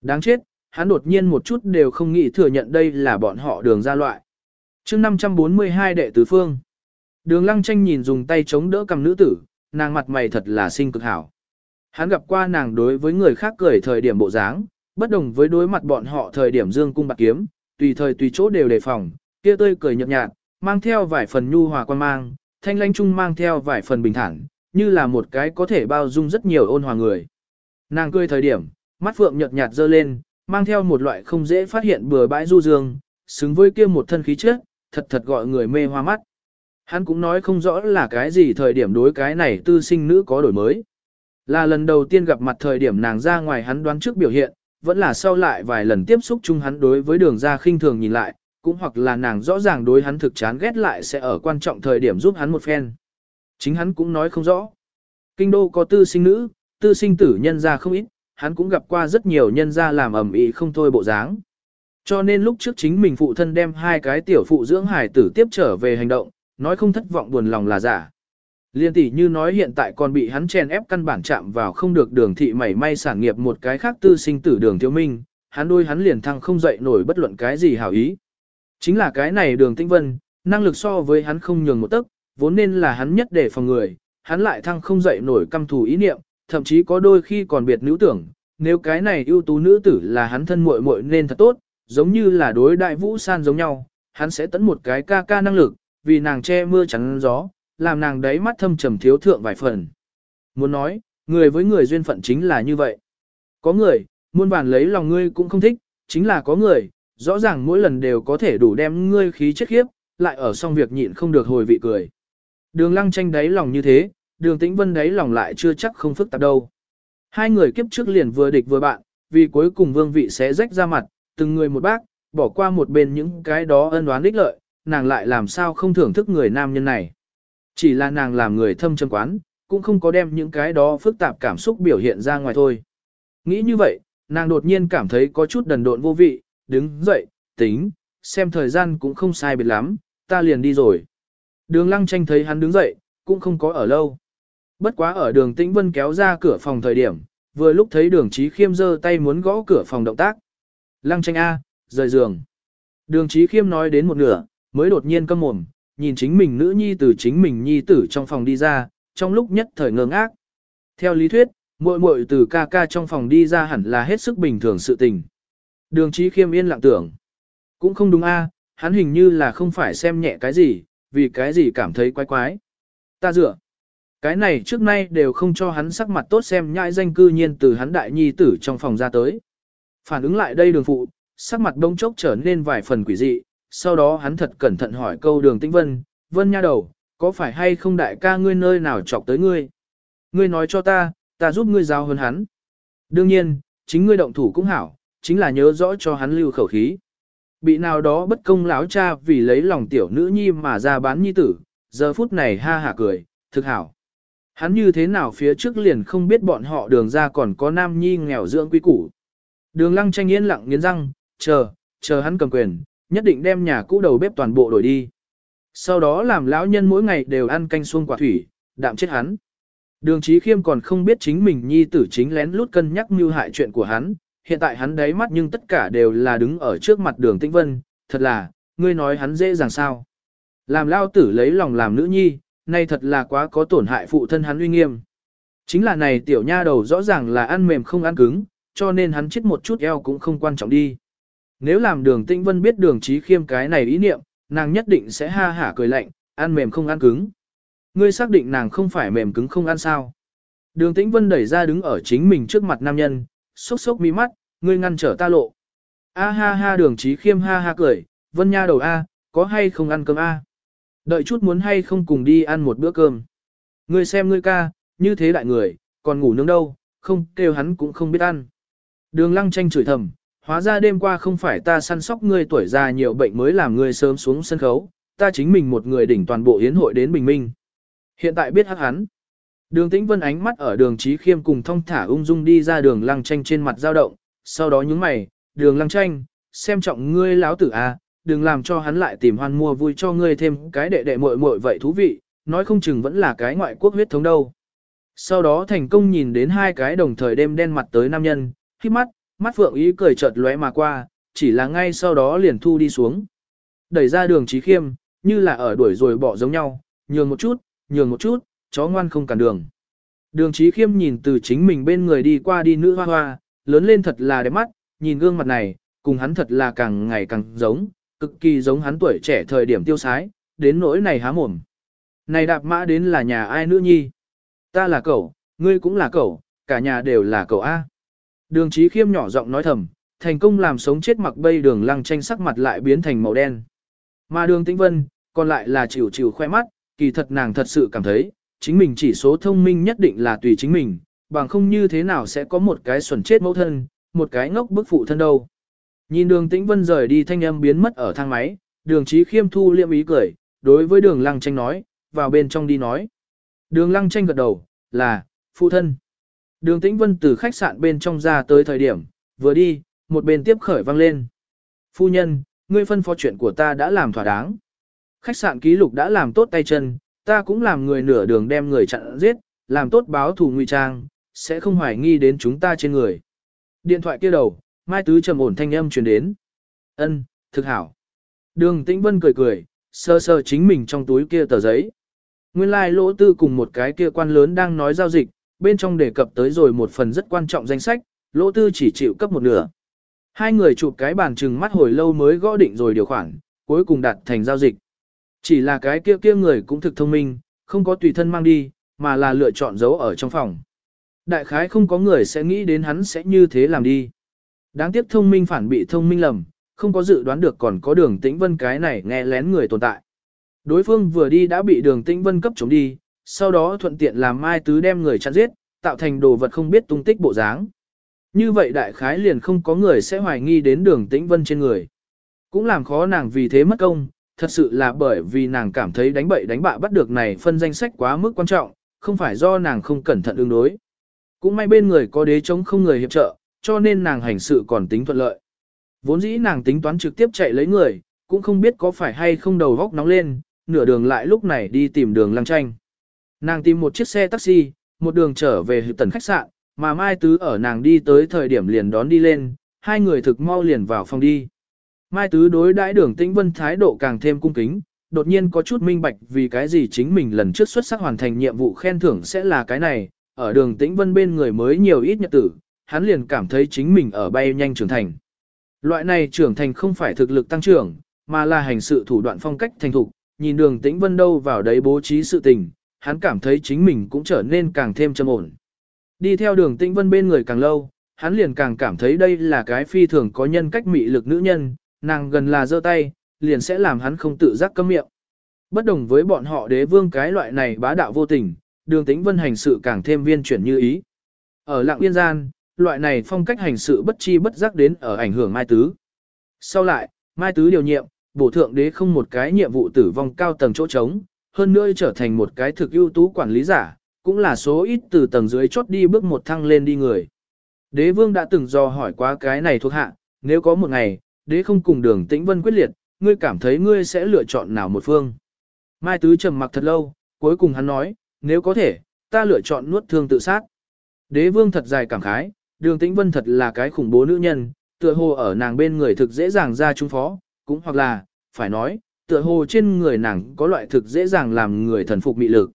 S1: Đáng chết, hắn đột nhiên một chút đều không nghĩ thừa nhận đây là bọn họ đường ra loại chương 542 đệ tứ phương. Đường lăng tranh nhìn dùng tay chống đỡ cầm nữ tử, nàng mặt mày thật là xinh cực hảo. Hắn gặp qua nàng đối với người khác cười thời điểm bộ dáng, bất đồng với đối mặt bọn họ thời điểm dương cung bạc kiếm, tùy thời tùy chỗ đều đề phòng, kia tươi cười nhợt nhạt, mang theo vài phần nhu hòa quan mang, thanh lãnh trung mang theo vài phần bình thản, như là một cái có thể bao dung rất nhiều ôn hòa người. Nàng cười thời điểm, mắt phượng nhợt nhạt dơ lên, mang theo một loại không dễ phát hiện bừa bãi du dương, xứng với kia một thân khí chất, thật thật gọi người mê hoa mắt. Hắn cũng nói không rõ là cái gì thời điểm đối cái này tư sinh nữ có đổi mới. Là lần đầu tiên gặp mặt thời điểm nàng ra ngoài hắn đoán trước biểu hiện, vẫn là sau lại vài lần tiếp xúc chung hắn đối với đường ra khinh thường nhìn lại, cũng hoặc là nàng rõ ràng đối hắn thực chán ghét lại sẽ ở quan trọng thời điểm giúp hắn một phen. Chính hắn cũng nói không rõ. Kinh đô có tư sinh nữ, tư sinh tử nhân ra không ít, hắn cũng gặp qua rất nhiều nhân ra làm ẩm ý không thôi bộ dáng. Cho nên lúc trước chính mình phụ thân đem hai cái tiểu phụ dưỡng hải tử tiếp trở về hành động, nói không thất vọng buồn lòng là giả. Liên tỷ như nói hiện tại còn bị hắn chèn ép căn bản chạm vào không được đường thị mảy may sản nghiệp một cái khác tư sinh tử đường thiếu minh, hắn đôi hắn liền thăng không dậy nổi bất luận cái gì hảo ý. Chính là cái này đường tĩnh vân, năng lực so với hắn không nhường một tấc, vốn nên là hắn nhất để phòng người, hắn lại thăng không dậy nổi căm thù ý niệm, thậm chí có đôi khi còn biệt nữ tưởng, nếu cái này ưu tú nữ tử là hắn thân muội muội nên thật tốt, giống như là đối đại vũ san giống nhau, hắn sẽ tấn một cái ca ca năng lực, vì nàng che mưa chắn gió, làm nàng đấy mắt thâm trầm thiếu thượng vài phần. Muốn nói, người với người duyên phận chính là như vậy. Có người, muôn bản lấy lòng ngươi cũng không thích, chính là có người, rõ ràng mỗi lần đều có thể đủ đem ngươi khí chết khiếp, lại ở xong việc nhịn không được hồi vị cười. Đường lăng tranh đáy lòng như thế, đường tĩnh vân đáy lòng lại chưa chắc không phức tạp đâu. Hai người kiếp trước liền vừa địch vừa bạn, vì cuối cùng vương vị sẽ rách ra mặt, từng người một bác, bỏ qua một bên những cái đó ân oán ích lợi, nàng lại làm sao không thưởng thức người nam nhân này. Chỉ là nàng làm người thâm trầm quán, cũng không có đem những cái đó phức tạp cảm xúc biểu hiện ra ngoài thôi. Nghĩ như vậy, nàng đột nhiên cảm thấy có chút đần độn vô vị, đứng dậy, tính, xem thời gian cũng không sai biệt lắm, ta liền đi rồi. Đường lăng tranh thấy hắn đứng dậy, cũng không có ở lâu. Bất quá ở đường tĩnh vân kéo ra cửa phòng thời điểm, vừa lúc thấy đường trí khiêm giơ tay muốn gõ cửa phòng động tác. Lăng tranh A, rời giường. Đường trí khiêm nói đến một nửa, mới đột nhiên câm mồm, nhìn chính mình nữ nhi từ chính mình nhi tử trong phòng đi ra, trong lúc nhất thời ngơ ngác. Theo lý thuyết, muội muội từ ca ca trong phòng đi ra hẳn là hết sức bình thường sự tình. Đường trí khiêm yên lặng tưởng. Cũng không đúng a, hắn hình như là không phải xem nhẹ cái gì, vì cái gì cảm thấy quái quái. Ta dựa. Cái này trước nay đều không cho hắn sắc mặt tốt xem nhãi danh cư nhiên từ hắn đại nhi tử trong phòng ra tới. Phản ứng lại đây đường phụ, sắc mặt đông chốc trở nên vài phần quỷ dị, sau đó hắn thật cẩn thận hỏi câu đường tĩnh vân, vân nha đầu, có phải hay không đại ca ngươi nơi nào chọc tới ngươi? Ngươi nói cho ta, ta giúp ngươi giao hơn hắn. Đương nhiên, chính ngươi động thủ cũng hảo, chính là nhớ rõ cho hắn lưu khẩu khí. Bị nào đó bất công láo cha vì lấy lòng tiểu nữ nhi mà ra bán nhi tử, giờ phút này ha hả cười, thực hảo. Hắn như thế nào phía trước liền không biết bọn họ đường ra còn có nam nhi nghèo dưỡng quý củ. Đường lăng tranh yên lặng nghiến răng, chờ, chờ hắn cầm quyền, nhất định đem nhà cũ đầu bếp toàn bộ đổi đi. Sau đó làm lão nhân mỗi ngày đều ăn canh xuông quả thủy, đạm chết hắn. Đường trí khiêm còn không biết chính mình nhi tử chính lén lút cân nhắc mưu hại chuyện của hắn, hiện tại hắn đáy mắt nhưng tất cả đều là đứng ở trước mặt đường tĩnh vân, thật là, ngươi nói hắn dễ dàng sao. Làm lao tử lấy lòng làm nữ nhi, nay thật là quá có tổn hại phụ thân hắn uy nghiêm. Chính là này tiểu nha đầu rõ ràng là ăn mềm không ăn cứng, cho nên hắn chết một chút eo cũng không quan trọng đi. Nếu làm đường tĩnh vân biết đường trí khiêm cái này ý niệm, nàng nhất định sẽ ha hả cười lạnh, ăn mềm không ăn cứng. Ngươi xác định nàng không phải mềm cứng không ăn sao. Đường tĩnh vân đẩy ra đứng ở chính mình trước mặt nam nhân, sốc sốc mi mắt, ngươi ngăn trở ta lộ. A ha ha đường trí khiêm ha ha cười, vân nha đầu A, có hay không ăn cơm A. Đợi chút muốn hay không cùng đi ăn một bữa cơm. Ngươi xem ngươi ca, như thế đại người, còn ngủ nướng đâu, không kêu hắn cũng không biết ăn. Đường lăng tranh chửi thầm, hóa ra đêm qua không phải ta săn sóc ngươi tuổi già nhiều bệnh mới làm ngươi sớm xuống sân khấu, ta chính mình một người đỉnh toàn bộ hiến hội đến bình minh. Hiện tại biết hắc hắn. Đường tĩnh vân ánh mắt ở đường trí khiêm cùng thông thả ung dung đi ra đường lăng tranh trên mặt dao động, sau đó nhướng mày, đường lăng tranh, xem trọng ngươi láo tử a, à, đừng làm cho hắn lại tìm hoan mua vui cho ngươi thêm cái đệ đệ muội muội vậy thú vị, nói không chừng vẫn là cái ngoại quốc huyết thống đâu. Sau đó thành công nhìn đến hai cái đồng thời đêm đen mặt tới nam nhân, khi mắt, mắt phượng ý cười chợt lóe mà qua, chỉ là ngay sau đó liền thu đi xuống. Đẩy ra đường trí khiêm, như là ở đuổi rồi bỏ giống nhau, nhường một chút, nhường một chút, chó ngoan không cản đường. Đường trí khiêm nhìn từ chính mình bên người đi qua đi nữ hoa hoa, lớn lên thật là đẹp mắt, nhìn gương mặt này, cùng hắn thật là càng ngày càng giống, cực kỳ giống hắn tuổi trẻ thời điểm tiêu sái, đến nỗi này há mồm. Này đạp mã đến là nhà ai nữ nhi? Ta là cậu, ngươi cũng là cậu, cả nhà đều là cậu A. Đường trí khiêm nhỏ giọng nói thầm, thành công làm sống chết mặc bay đường lăng tranh sắc mặt lại biến thành màu đen. Mà đường tĩnh vân, còn lại là chịu chịu khoe mắt, kỳ thật nàng thật sự cảm thấy, chính mình chỉ số thông minh nhất định là tùy chính mình, bằng không như thế nào sẽ có một cái xuẩn chết mẫu thân, một cái ngốc bức phụ thân đâu. Nhìn đường tĩnh vân rời đi thanh âm biến mất ở thang máy, đường trí khiêm thu liệm ý cười, đối với đường lăng tranh nói, vào bên trong đi nói. Đường lăng tranh gật đầu, là, phụ thân. Đường tĩnh vân từ khách sạn bên trong ra tới thời điểm, vừa đi, một bên tiếp khởi vang lên. Phu nhân, ngươi phân phó chuyện của ta đã làm thỏa đáng. Khách sạn ký lục đã làm tốt tay chân, ta cũng làm người nửa đường đem người chặn giết, làm tốt báo thù ngụy trang, sẽ không hoài nghi đến chúng ta trên người. Điện thoại kia đầu, Mai Tứ trầm ổn thanh âm truyền đến. Ân, thực hảo. Đường Tĩnh Vân cười cười, sơ sơ chính mình trong túi kia tờ giấy. Nguyên lai like lỗ tư cùng một cái kia quan lớn đang nói giao dịch, bên trong đề cập tới rồi một phần rất quan trọng danh sách, lỗ tư chỉ chịu cấp một nửa. Hai người chụp cái bàn chừng mắt hồi lâu mới gõ định rồi điều khoản, cuối cùng đạt thành giao dịch. Chỉ là cái kia kia người cũng thực thông minh, không có tùy thân mang đi, mà là lựa chọn giấu ở trong phòng. Đại khái không có người sẽ nghĩ đến hắn sẽ như thế làm đi. Đáng tiếc thông minh phản bị thông minh lầm, không có dự đoán được còn có đường tĩnh vân cái này nghe lén người tồn tại. Đối phương vừa đi đã bị đường tĩnh vân cấp chống đi, sau đó thuận tiện làm Mai Tứ đem người chặn giết, tạo thành đồ vật không biết tung tích bộ dáng. Như vậy đại khái liền không có người sẽ hoài nghi đến đường tĩnh vân trên người. Cũng làm khó nàng vì thế mất công, thật sự là bởi vì nàng cảm thấy đánh bậy đánh bạ bắt được này phân danh sách quá mức quan trọng, không phải do nàng không cẩn thận ứng đối. Cũng may bên người có đế chống không người hiệp trợ, cho nên nàng hành sự còn tính thuận lợi. Vốn dĩ nàng tính toán trực tiếp chạy lấy người, cũng không biết có phải hay không đầu góc nóng lên, nửa đường lại lúc này đi tìm đường lăng tranh. Nàng tìm một chiếc xe taxi, một đường trở về hữu tần khách sạn, mà Mai Tứ ở nàng đi tới thời điểm liền đón đi lên, hai người thực mau liền vào phòng đi. Mai Tứ đối đãi đường tĩnh vân thái độ càng thêm cung kính, đột nhiên có chút minh bạch vì cái gì chính mình lần trước xuất sắc hoàn thành nhiệm vụ khen thưởng sẽ là cái này, ở đường tĩnh vân bên người mới nhiều ít nhật tử, hắn liền cảm thấy chính mình ở bay nhanh trưởng thành. Loại này trưởng thành không phải thực lực tăng trưởng, mà là hành sự thủ đoạn phong cách thành thục, nhìn đường tĩnh vân đâu vào đấy bố trí sự tình, hắn cảm thấy chính mình cũng trở nên càng thêm trầm ổn. Đi theo đường tĩnh vân bên người càng lâu, hắn liền càng cảm thấy đây là cái phi thường có nhân cách mị lực nữ nhân, nàng gần là giơ tay, liền sẽ làm hắn không tự giác cấm miệng. Bất đồng với bọn họ đế vương cái loại này bá đạo vô tình, đường tĩnh vân hành sự càng thêm viên chuyển như ý. Ở lạng yên gian, loại này phong cách hành sự bất chi bất giác đến ở ảnh hưởng Mai Tứ. Sau lại, Mai Tứ điều nhiệm, bổ thượng đế không một cái nhiệm vụ tử vong cao tầng chỗ trống, hơn nữa trở thành một cái thực ưu tú quản lý giả, cũng là số ít từ tầng dưới chốt đi bước một thăng lên đi người. Đế vương đã từng do hỏi quá cái này thuộc hạ, nếu có một ngày, đế không cùng đường tĩnh vân quyết liệt, ngươi cảm thấy ngươi sẽ lựa chọn nào một phương. Mai Tứ trầm mặc thật lâu, cuối cùng hắn nói, nếu có thể, ta lựa chọn nuốt thương tự sát. Đế vương thật dài cảm khái, đường tĩnh vân thật là cái khủng bố nữ nhân, tựa hồ ở nàng bên người thực dễ dàng ra trung phó, cũng hoặc là, phải nói, tựa hồ trên người nàng có loại thực dễ dàng làm người thần phục mị lực.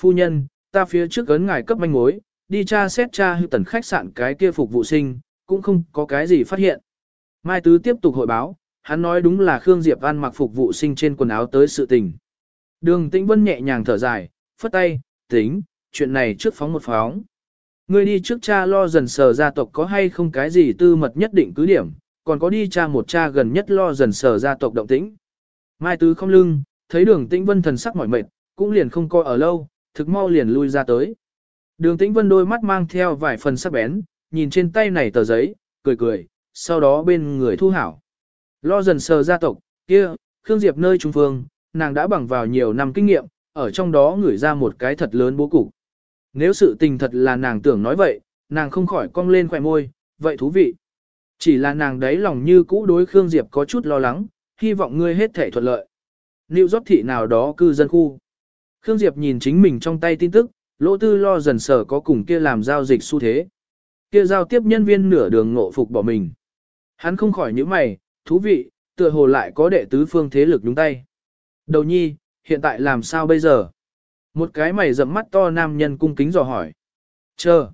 S1: Phu nhân, ta phía trước ấn ngài cấp manh mối, đi tra xét tra hư tần khách sạn cái kia phục vụ sinh, cũng không có cái gì phát hiện. Mai Tứ tiếp tục hội báo, hắn nói đúng là Khương Diệp An mặc phục vụ sinh trên quần áo tới sự tình. Đường Tĩnh Vân nhẹ nhàng thở dài, phất tay, tính, chuyện này trước phóng một phóng. Ngươi đi trước cha lo dần sờ gia tộc có hay không cái gì tư mật nhất định cứ điểm, còn có đi cha một cha gần nhất lo dần sờ gia tộc động tĩnh. Mai Tứ không lưng, thấy đường Tĩnh Vân thần sắc mỏi mệt, cũng liền không coi ở lâu, thực mau liền lui ra tới. Đường Tĩnh Vân đôi mắt mang theo vài phần sắc bén, nhìn trên tay này tờ giấy, cười cười, sau đó bên người thu hảo. Lo dần sờ gia tộc, kia, Khương Diệp nơi trung phương, nàng đã bằng vào nhiều năm kinh nghiệm, ở trong đó ngửi ra một cái thật lớn bố cục. Nếu sự tình thật là nàng tưởng nói vậy, nàng không khỏi cong lên khỏe môi, vậy thú vị. Chỉ là nàng đấy lòng như cũ đối Khương Diệp có chút lo lắng, hy vọng ngươi hết thể thuận lợi. Liệu dốc thị nào đó cư dân khu. Khương Diệp nhìn chính mình trong tay tin tức, lỗ tư lo dần sở có cùng kia làm giao dịch xu thế. Kia giao tiếp nhân viên nửa đường ngộ phục bỏ mình. Hắn không khỏi những mày, thú vị, tựa hồ lại có đệ tứ phương thế lực đúng tay. Đầu nhi, hiện tại làm sao bây giờ? Một cái mày rậm mắt to nam nhân cung kính dò hỏi. Chờ.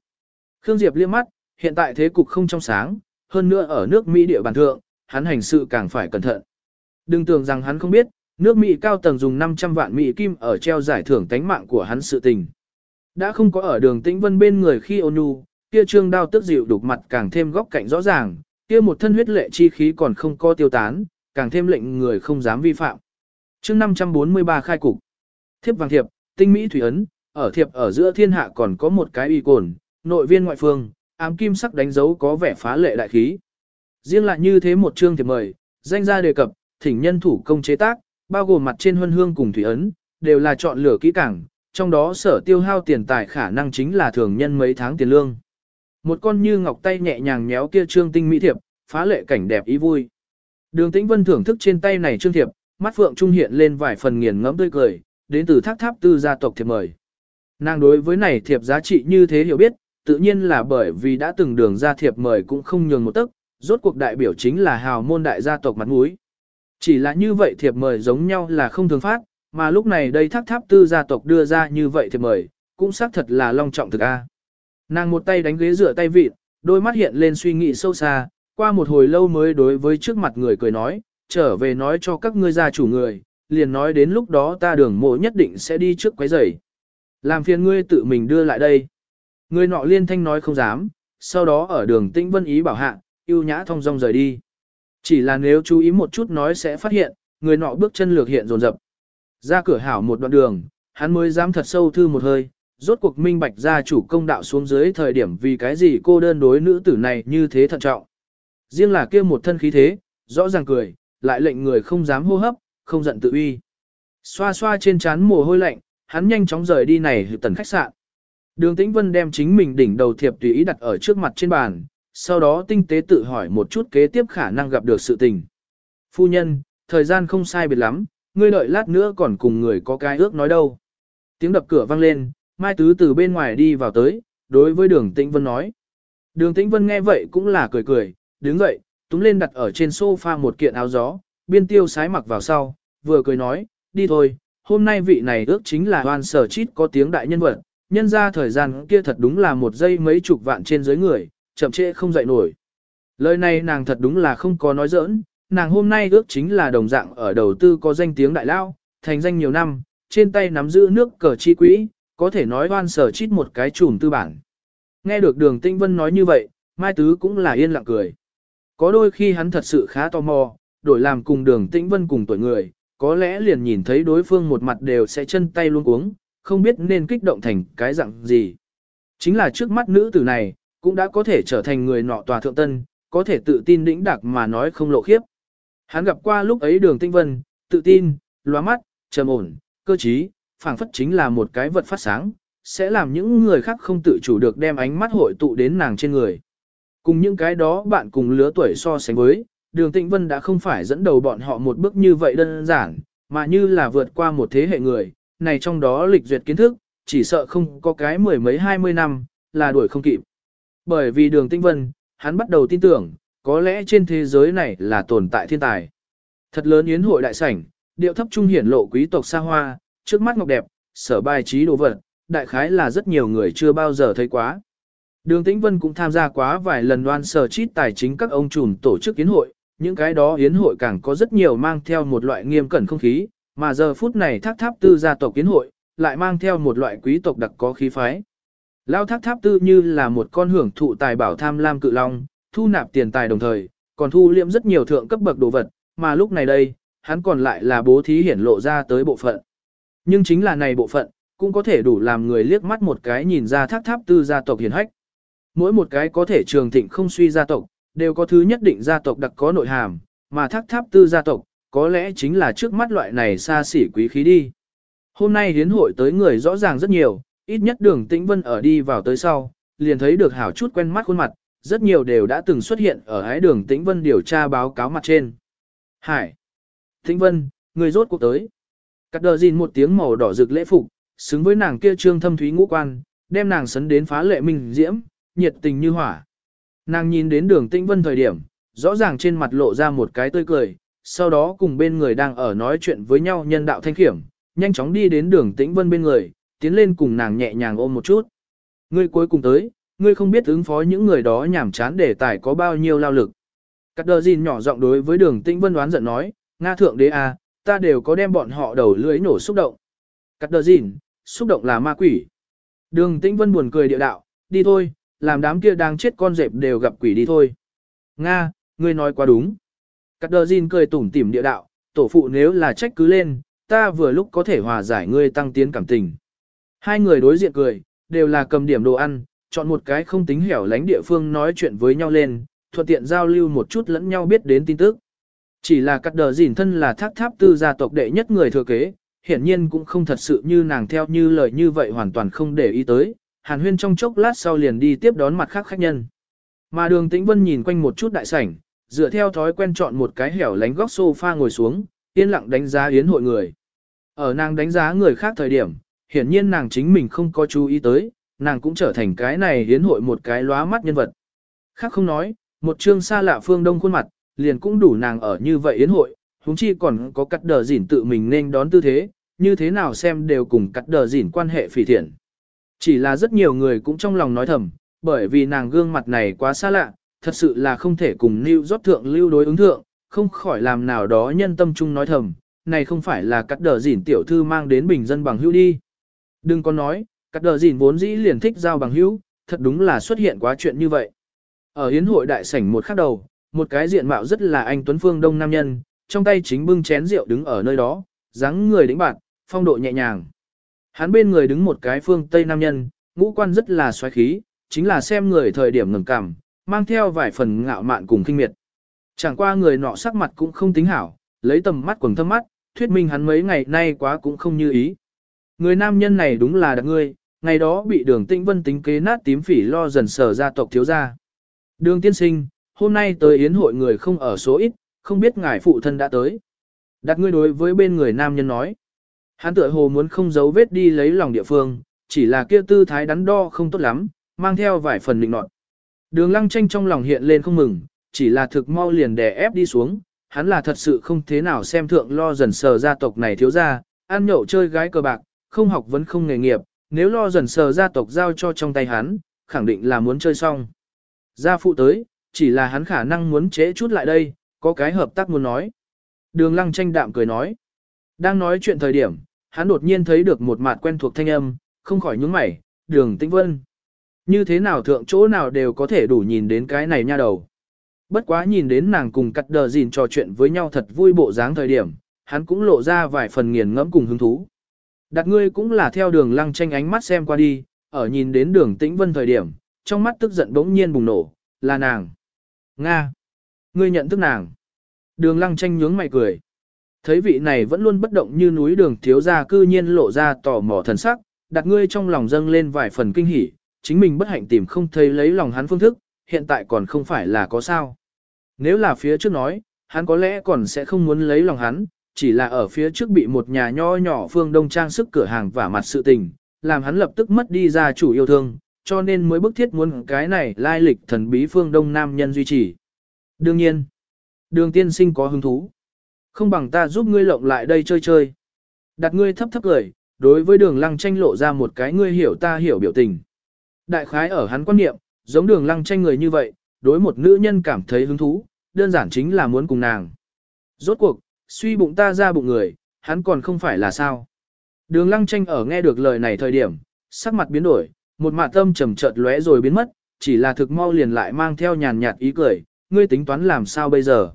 S1: Khương Diệp liếc mắt, hiện tại thế cục không trong sáng, hơn nữa ở nước Mỹ địa bàn thượng, hắn hành sự càng phải cẩn thận. Đừng tưởng rằng hắn không biết, nước Mỹ cao tầng dùng 500 vạn Mỹ kim ở treo giải thưởng tánh mạng của hắn sự tình. Đã không có ở đường tĩnh vân bên người khi ôn nhu, kia trương đao tức dịu đục mặt càng thêm góc cạnh rõ ràng, kia một thân huyết lệ chi khí còn không có tiêu tán, càng thêm lệnh người không dám vi phạm. chương 543 khai cục. Thiếp vàng thiệp, tinh mỹ thủy ấn, ở thiệp ở giữa thiên hạ còn có một cái y cồn, nội viên ngoại phương, ám kim sắc đánh dấu có vẻ phá lệ đại khí. Riêng lại như thế một chương thiệp mời, danh gia đề cập, thỉnh nhân thủ công chế tác, bao gồm mặt trên huân hương cùng thủy ấn, đều là chọn lựa kỹ càng, trong đó sở tiêu hao tiền tài khả năng chính là thường nhân mấy tháng tiền lương. Một con như ngọc tay nhẹ nhàng nhéo kia trương tinh mỹ thiệp, phá lệ cảnh đẹp ý vui. Đường Tĩnh Vân thưởng thức trên tay này trương thiệp, mắt phượng trung hiện lên vài phần nghiền ngẫm tươi cười, đến từ thác tháp tư gia tộc thiệp mời. Nàng đối với này thiệp giá trị như thế hiểu biết, tự nhiên là bởi vì đã từng đường ra thiệp mời cũng không nhường một tấc, rốt cuộc đại biểu chính là hào môn đại gia tộc mặt mũi. Chỉ là như vậy thiệp mời giống nhau là không thường phát, mà lúc này đây thác tháp tư gia tộc đưa ra như vậy thiệp mời, cũng xác thật là long trọng thực a. Nàng một tay đánh ghế rửa tay vịt, đôi mắt hiện lên suy nghĩ sâu xa, qua một hồi lâu mới đối với trước mặt người cười nói, trở về nói cho các ngươi gia chủ người, liền nói đến lúc đó ta đường mộ nhất định sẽ đi trước quấy rầy. Làm phiền ngươi tự mình đưa lại đây. Người nọ liên thanh nói không dám, sau đó ở đường tĩnh vân ý bảo hạ, yêu nhã thong dong rời đi. Chỉ là nếu chú ý một chút nói sẽ phát hiện, người nọ bước chân lược hiện rồn rập. Ra cửa hảo một đoạn đường, hắn mới dám thật sâu thư một hơi, rốt cuộc minh bạch gia chủ công đạo xuống dưới thời điểm vì cái gì cô đơn đối nữ tử này như thế thận trọng. Riêng là kia một thân khí thế, rõ ràng cười, lại lệnh người không dám hô hấp, không giận tự uy. Xoa xoa trên trán mồ hôi lạnh, hắn nhanh chóng rời đi này tần khách sạn. Đường Tĩnh Vân đem chính mình đỉnh đầu thiệp tùy ý đặt ở trước mặt trên bàn, sau đó tinh tế tự hỏi một chút kế tiếp khả năng gặp được sự tình. Phu nhân, thời gian không sai biệt lắm, ngươi đợi lát nữa còn cùng người có cái ước nói đâu. Tiếng đập cửa vang lên, Mai Tứ từ bên ngoài đi vào tới, đối với đường Tĩnh Vân nói. Đường Tĩnh Vân nghe vậy cũng là cười cười, đứng dậy, túm lên đặt ở trên sofa một kiện áo gió, biên tiêu sái mặc vào sau, vừa cười nói, đi thôi, hôm nay vị này ước chính là hoan sở chít có tiếng đại nhân vật, nhân ra thời gian kia thật đúng là một giây mấy chục vạn trên dưới người, chậm trễ không dậy nổi. Lời này nàng thật đúng là không có nói giỡn, nàng hôm nay ước chính là đồng dạng ở đầu tư có danh tiếng đại lao, thành danh nhiều năm, trên tay nắm giữ nước cờ chi quỹ, có thể nói oan sở chít một cái chùm tư bản. Nghe được đường tinh vân nói như vậy, Mai Tứ cũng là yên lặng cười. Có đôi khi hắn thật sự khá tò mò, đổi làm cùng đường tĩnh vân cùng tuổi người, có lẽ liền nhìn thấy đối phương một mặt đều sẽ chân tay luôn cuống, không biết nên kích động thành cái dạng gì. Chính là trước mắt nữ tử này, cũng đã có thể trở thành người nọ tòa thượng tân, có thể tự tin đĩnh đạc mà nói không lộ khiếp. Hắn gặp qua lúc ấy đường tinh vân, tự tin, loa mắt, trầm ổn, cơ trí, phảng phất chính là một cái vật phát sáng, sẽ làm những người khác không tự chủ được đem ánh mắt hội tụ đến nàng trên người. Cùng những cái đó bạn cùng lứa tuổi so sánh với, đường Tinh vân đã không phải dẫn đầu bọn họ một bước như vậy đơn giản, mà như là vượt qua một thế hệ người, này trong đó lịch duyệt kiến thức, chỉ sợ không có cái mười mấy hai mươi năm, là đuổi không kịp. Bởi vì đường tinh vân, hắn bắt đầu tin tưởng, có lẽ trên thế giới này là tồn tại thiên tài. Thật lớn yến hội đại sảnh, điệu thấp trung hiển lộ quý tộc xa hoa, trước mắt ngọc đẹp, sở bài trí đồ vật, đại khái là rất nhiều người chưa bao giờ thấy quá. Đường Tĩnh Vân cũng tham gia quá vài lần đoan sở chít tài chính các ông trùm tổ chức yến hội, những cái đó yến hội càng có rất nhiều mang theo một loại nghiêm cẩn không khí, mà giờ phút này thác tháp tư gia tộc yến hội, lại mang theo một loại quý tộc đặc có khí phái. Lao thác tháp tư như là một con hưởng thụ tài bảo tham lam cự long, thu nạp tiền tài đồng thời, còn thu liệm rất nhiều thượng cấp bậc đồ vật, mà lúc này đây, hắn còn lại là bố thí hiển lộ ra tới bộ phận. Nhưng chính là này bộ phận, cũng có thể đủ làm người liếc mắt một cái nhìn ra thác tháp tư gia tộc hiển hách. Mỗi một cái có thể trường thịnh không suy gia tộc, đều có thứ nhất định gia tộc đặc có nội hàm, mà thác tháp tư gia tộc, có lẽ chính là trước mắt loại này xa xỉ quý khí đi. Hôm nay hiến hội tới người rõ ràng rất nhiều, ít nhất đường tĩnh vân ở đi vào tới sau, liền thấy được hảo chút quen mắt khuôn mặt, rất nhiều đều đã từng xuất hiện ở ái đường tĩnh vân điều tra báo cáo mặt trên. Hải! Tĩnh vân, người rốt cuộc tới. Cắt đờ gìn một tiếng màu đỏ rực lễ phục, xứng với nàng kia trương thâm thúy ngũ quan, đem nàng sấn đến phá lệ minh diễm, nhiệt tình như hỏa. Nàng nhìn đến đường tĩnh vân thời điểm, rõ ràng trên mặt lộ ra một cái tươi cười, sau đó cùng bên người đang ở nói chuyện với nhau nhân đạo thanh khiểm, nhanh chóng đi đến đường tĩnh vân bên người, tiến lên cùng nàng nhẹ nhàng ôm một chút. Ngươi cuối cùng tới, ngươi không biết ứng phó những người đó nhảm chán để tài có bao nhiêu lao lực. Cắt đờ gìn nhỏ giọng đối với đường tĩnh vân đoán giận nói, Nga thượng đế à, ta đều có đem bọn họ đầu lưới nổ xúc động. Cắt đờ gìn, xúc động là ma quỷ. Đường tĩnh vân buồn cười địa đạo, đi thôi, làm đám kia đang chết con dẹp đều gặp quỷ đi thôi. Nga, ngươi nói quá đúng. Cắt đờ gìn cười tủm tỉm địa đạo, tổ phụ nếu là trách cứ lên, ta vừa lúc có thể hòa giải ngươi tăng tiến cảm tình. Hai người đối diện cười, đều là cầm điểm đồ ăn, chọn một cái không tính hẻo lánh địa phương nói chuyện với nhau lên, thuận tiện giao lưu một chút lẫn nhau biết đến tin tức. Chỉ là cắt đờ dỉn thân là thác tháp tư gia tộc đệ nhất người thừa kế, hiển nhiên cũng không thật sự như nàng theo như lời như vậy hoàn toàn không để ý tới, hàn huyên trong chốc lát sau liền đi tiếp đón mặt khác khách nhân. Mà đường tĩnh vân nhìn quanh một chút đại sảnh, dựa theo thói quen chọn một cái hẻo lánh góc sofa ngồi xuống, yên lặng đánh giá yến hội người. Ở nàng đánh giá người khác thời điểm, hiển nhiên nàng chính mình không có chú ý tới, nàng cũng trở thành cái này hiến hội một cái lóa mắt nhân vật. Khác không nói, một chương xa lạ phương đông khuôn mặt, liền cũng đủ nàng ở như vậy yến hội, huống chi còn có cắt đờ dỉn tự mình nên đón tư thế, như thế nào xem đều cùng cắt đờ dỉn quan hệ phỉ thiện. Chỉ là rất nhiều người cũng trong lòng nói thầm, bởi vì nàng gương mặt này quá xa lạ, thật sự là không thể cùng lưu rót thượng lưu đối ứng thượng, không khỏi làm nào đó nhân tâm chung nói thầm, này không phải là cắt đờ dỉn tiểu thư mang đến bình dân bằng hữu đi. Đừng có nói, cắt đờ dìn vốn dĩ liền thích giao bằng hữu, thật đúng là xuất hiện quá chuyện như vậy. Ở hiến hội đại sảnh một khắc đầu, một cái diện mạo rất là anh Tuấn Phương Đông Nam Nhân, trong tay chính bưng chén rượu đứng ở nơi đó, dáng người đĩnh bạn, phong độ nhẹ nhàng. Hắn bên người đứng một cái phương Tây Nam Nhân, ngũ quan rất là xoáy khí, chính là xem người thời điểm ngừng cảm, mang theo vài phần ngạo mạn cùng kinh miệt. Chẳng qua người nọ sắc mặt cũng không tính hảo, lấy tầm mắt quầng thâm mắt, thuyết minh hắn mấy ngày nay quá cũng không như ý. Người nam nhân này đúng là đặc ngươi, ngày đó bị đường tĩnh vân tính kế nát tím phỉ lo dần sở gia tộc thiếu gia. Đường tiên sinh, hôm nay tới yến hội người không ở số ít, không biết ngài phụ thân đã tới. Đặt ngươi đối với bên người nam nhân nói. Hắn tựa hồ muốn không giấu vết đi lấy lòng địa phương, chỉ là kia tư thái đắn đo không tốt lắm, mang theo vài phần định nọt. Đường lăng tranh trong lòng hiện lên không mừng, chỉ là thực mau liền đè ép đi xuống, hắn là thật sự không thế nào xem thượng lo dần sờ gia tộc này thiếu ra, ăn nhậu chơi gái cờ bạc, không học vẫn không nghề nghiệp, nếu lo dần sờ gia tộc giao cho trong tay hắn, khẳng định là muốn chơi xong. Gia phụ tới, chỉ là hắn khả năng muốn trễ chút lại đây, có cái hợp tác muốn nói. Đường lăng tranh đạm cười nói. Đang nói chuyện thời điểm, hắn đột nhiên thấy được một mặt quen thuộc thanh âm, không khỏi nhướng mày, đường tĩnh vân. Như thế nào thượng chỗ nào đều có thể đủ nhìn đến cái này nha đầu. Bất quá nhìn đến nàng cùng cắt đờ gìn trò chuyện với nhau thật vui bộ dáng thời điểm, hắn cũng lộ ra vài phần nghiền ngẫm cùng hứng thú. Đặt ngươi cũng là theo đường lăng tranh ánh mắt xem qua đi, ở nhìn đến đường tĩnh vân thời điểm, trong mắt tức giận bỗng nhiên bùng nổ, là nàng. Nga! Ngươi nhận thức nàng. Đường lăng tranh nhướng mày cười. Thấy vị này vẫn luôn bất động như núi đường thiếu gia cư nhiên lộ ra tò mò thần sắc, đặt ngươi trong lòng dâng lên vài phần kinh hỉ, chính mình bất hạnh tìm không thấy lấy lòng hắn phương thức, hiện tại còn không phải là có sao. Nếu là phía trước nói, hắn có lẽ còn sẽ không muốn lấy lòng hắn, chỉ là ở phía trước bị một nhà nho nhỏ phương đông trang sức cửa hàng vả mặt sự tình, làm hắn lập tức mất đi gia chủ yêu thương, cho nên mới bức thiết muốn cái này lai lịch thần bí phương đông nam nhân duy trì. Đương nhiên, đường tiên sinh có hứng thú. Không bằng ta giúp ngươi lộng lại đây chơi chơi. Đặt ngươi thấp thấp cười, đối với đường lăng tranh lộ ra một cái ngươi hiểu ta hiểu biểu tình. Đại khái ở hắn quan niệm, giống đường lăng tranh người như vậy, đối một nữ nhân cảm thấy hứng thú, đơn giản chính là muốn cùng nàng. Rốt cuộc, suy bụng ta ra bụng người, hắn còn không phải là sao. Đường lăng tranh ở nghe được lời này thời điểm, sắc mặt biến đổi, một mạ tâm trầm chợt lóe rồi biến mất, chỉ là thực mau liền lại mang theo nhàn nhạt ý cười, ngươi tính toán làm sao bây giờ.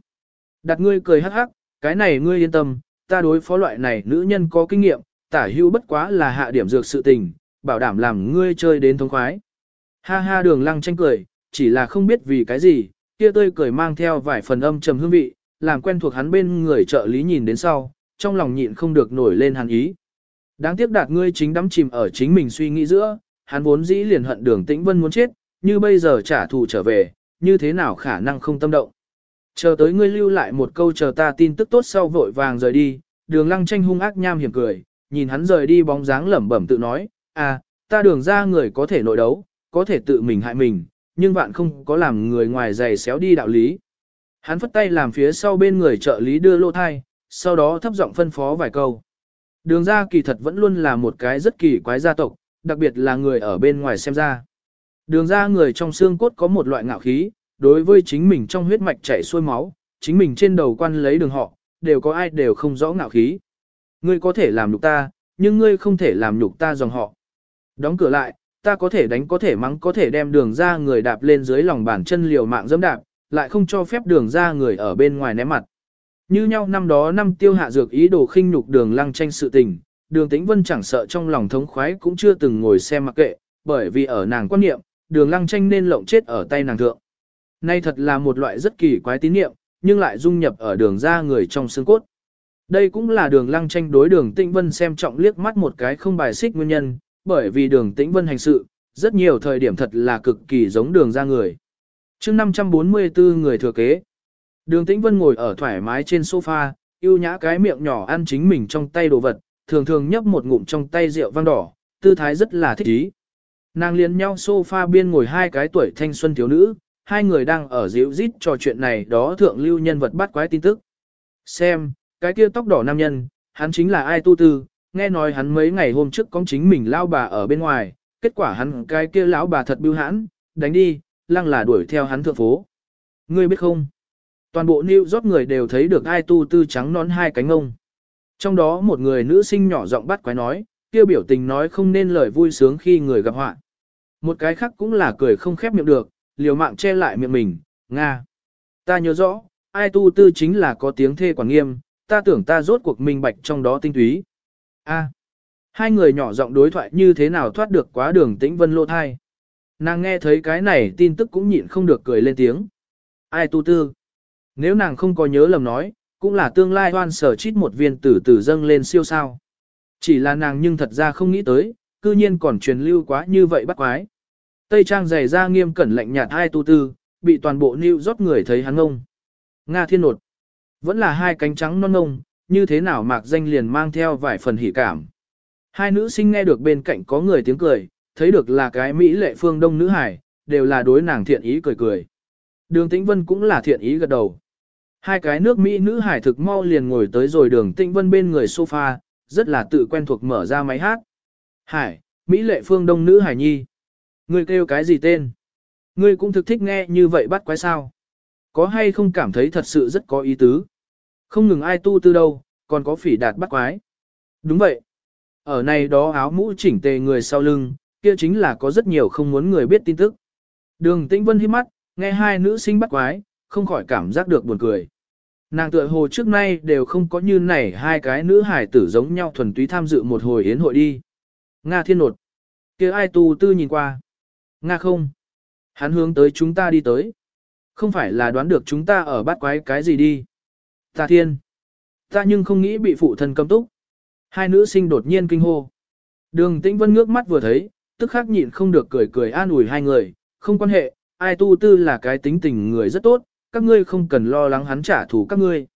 S1: Đặt ngươi cười hắc hắc, cái này ngươi yên tâm, ta đối phó loại này nữ nhân có kinh nghiệm, tả hưu bất quá là hạ điểm dược sự tình, bảo đảm làm ngươi chơi đến thống khoái. Ha ha đường lăng tranh cười, chỉ là không biết vì cái gì, kia tươi cười mang theo vài phần âm trầm hương vị, làm quen thuộc hắn bên người trợ lý nhìn đến sau, trong lòng nhịn không được nổi lên hàn ý. Đáng tiếc đạt ngươi chính đắm chìm ở chính mình suy nghĩ giữa, hắn vốn dĩ liền hận đường tĩnh vân muốn chết, như bây giờ trả thù trở về, như thế nào khả năng không tâm động. Chờ tới ngươi lưu lại một câu chờ ta tin tức tốt sau vội vàng rời đi, đường lăng tranh hung ác nham hiểm cười, nhìn hắn rời đi bóng dáng lẩm bẩm tự nói, à, ta đường ra người có thể nội đấu, có thể tự mình hại mình, nhưng bạn không có làm người ngoài giày xéo đi đạo lý. Hắn phất tay làm phía sau bên người trợ lý đưa lô thai, sau đó thấp giọng phân phó vài câu. Đường ra kỳ thật vẫn luôn là một cái rất kỳ quái gia tộc, đặc biệt là người ở bên ngoài xem ra. Đường ra người trong xương cốt có một loại ngạo khí, đối với chính mình trong huyết mạch chảy xuôi máu, chính mình trên đầu quan lấy đường họ, đều có ai đều không rõ ngạo khí. Ngươi có thể làm nhục ta, nhưng ngươi không thể làm nhục ta dòng họ. Đóng cửa lại, ta có thể đánh có thể mắng có thể đem đường ra người đạp lên dưới lòng bàn chân liều mạng dẫm đạp, lại không cho phép đường ra người ở bên ngoài ném mặt. Như nhau năm đó năm tiêu hạ dược ý đồ khinh nhục đường lăng tranh sự tình, đường tĩnh vân chẳng sợ trong lòng thống khoái cũng chưa từng ngồi xem mặc kệ, bởi vì ở nàng quan niệm, đường lăng tranh nên lộng chết ở tay nàng thượng. Nay thật là một loại rất kỳ quái tín niệm, nhưng lại dung nhập ở đường ra người trong xương cốt. Đây cũng là đường lăng tranh đối đường tĩnh vân xem trọng liếc mắt một cái không bài xích nguyên nhân, bởi vì đường tĩnh vân hành sự, rất nhiều thời điểm thật là cực kỳ giống đường ra người chương 544 người thừa kế. Đường tĩnh vân ngồi ở thoải mái trên sofa, yêu nhã cái miệng nhỏ ăn chính mình trong tay đồ vật, thường thường nhấp một ngụm trong tay rượu vang đỏ, tư thái rất là thích ý. Nàng liền nhau sofa biên ngồi hai cái tuổi thanh xuân thiếu nữ, hai người đang ở dịu rít trò chuyện này đó thượng lưu nhân vật bắt quái tin tức. Xem, cái kia tóc đỏ nam nhân, hắn chính là ai tu tư, nghe nói hắn mấy ngày hôm trước có chính mình lao bà ở bên ngoài, kết quả hắn cái kia lão bà thật bưu hãn, đánh đi, lăng là đuổi theo hắn thượng phố. Ngươi biết không? Toàn bộ New York người đều thấy được ai tu tư trắng nón hai cánh ông. Trong đó một người nữ sinh nhỏ giọng bắt quái nói, kia biểu tình nói không nên lời vui sướng khi người gặp họa. Một cái khác cũng là cười không khép miệng được, liều mạng che lại miệng mình, Nga. Ta nhớ rõ, ai tu tư chính là có tiếng thê quản nghiêm, ta tưởng ta rốt cuộc minh bạch trong đó tinh túy. A. hai người nhỏ giọng đối thoại như thế nào thoát được quá đường tĩnh vân lô thai. Nàng nghe thấy cái này tin tức cũng nhịn không được cười lên tiếng. Ai tu tư? Nếu nàng không có nhớ lầm nói, cũng là tương lai hoan sở chít một viên tử tử dâng lên siêu sao. Chỉ là nàng nhưng thật ra không nghĩ tới, cư nhiên còn truyền lưu quá như vậy bắt quái. Tây trang dày ra nghiêm cẩn lạnh nhạt hai tu tư, bị toàn bộ New rót người thấy hắn ngông. Nga thiên nột. Vẫn là hai cánh trắng non ngông, như thế nào mạc danh liền mang theo vài phần hỉ cảm. Hai nữ sinh nghe được bên cạnh có người tiếng cười, thấy được là cái Mỹ lệ phương đông nữ hải, đều là đối nàng thiện ý cười cười. Đường Tĩnh Vân cũng là thiện ý gật đầu. Hai cái nước Mỹ nữ hải thực mau liền ngồi tới rồi đường Tĩnh Vân bên người sofa, rất là tự quen thuộc mở ra máy hát. Hải, Mỹ lệ phương đông nữ hải nhi. Ngươi kêu cái gì tên? Ngươi cũng thực thích nghe như vậy bắt quái sao? Có hay không cảm thấy thật sự rất có ý tứ? Không ngừng ai tu tư đâu, còn có phỉ đạt bắt quái. Đúng vậy. Ở này đó áo mũ chỉnh tề người sau lưng, kia chính là có rất nhiều không muốn người biết tin tức. Đường Tĩnh Vân hiếp mắt, nghe hai nữ sinh bắt quái, không khỏi cảm giác được buồn cười. Nàng tựa hồ trước nay đều không có như này hai cái nữ hải tử giống nhau thuần túy tham dự một hồi yến hội đi. Nga thiên nột. kia ai tu tư nhìn qua. Nga không. Hắn hướng tới chúng ta đi tới. Không phải là đoán được chúng ta ở bắt quái cái gì đi. Ta thiên. Ta nhưng không nghĩ bị phụ thân cấm túc. Hai nữ sinh đột nhiên kinh hô. Đường tĩnh vân ngước mắt vừa thấy, tức khắc nhịn không được cười cười an ủi hai người, không quan hệ, ai tu tư là cái tính tình người rất tốt, các ngươi không cần lo lắng hắn trả thù các ngươi.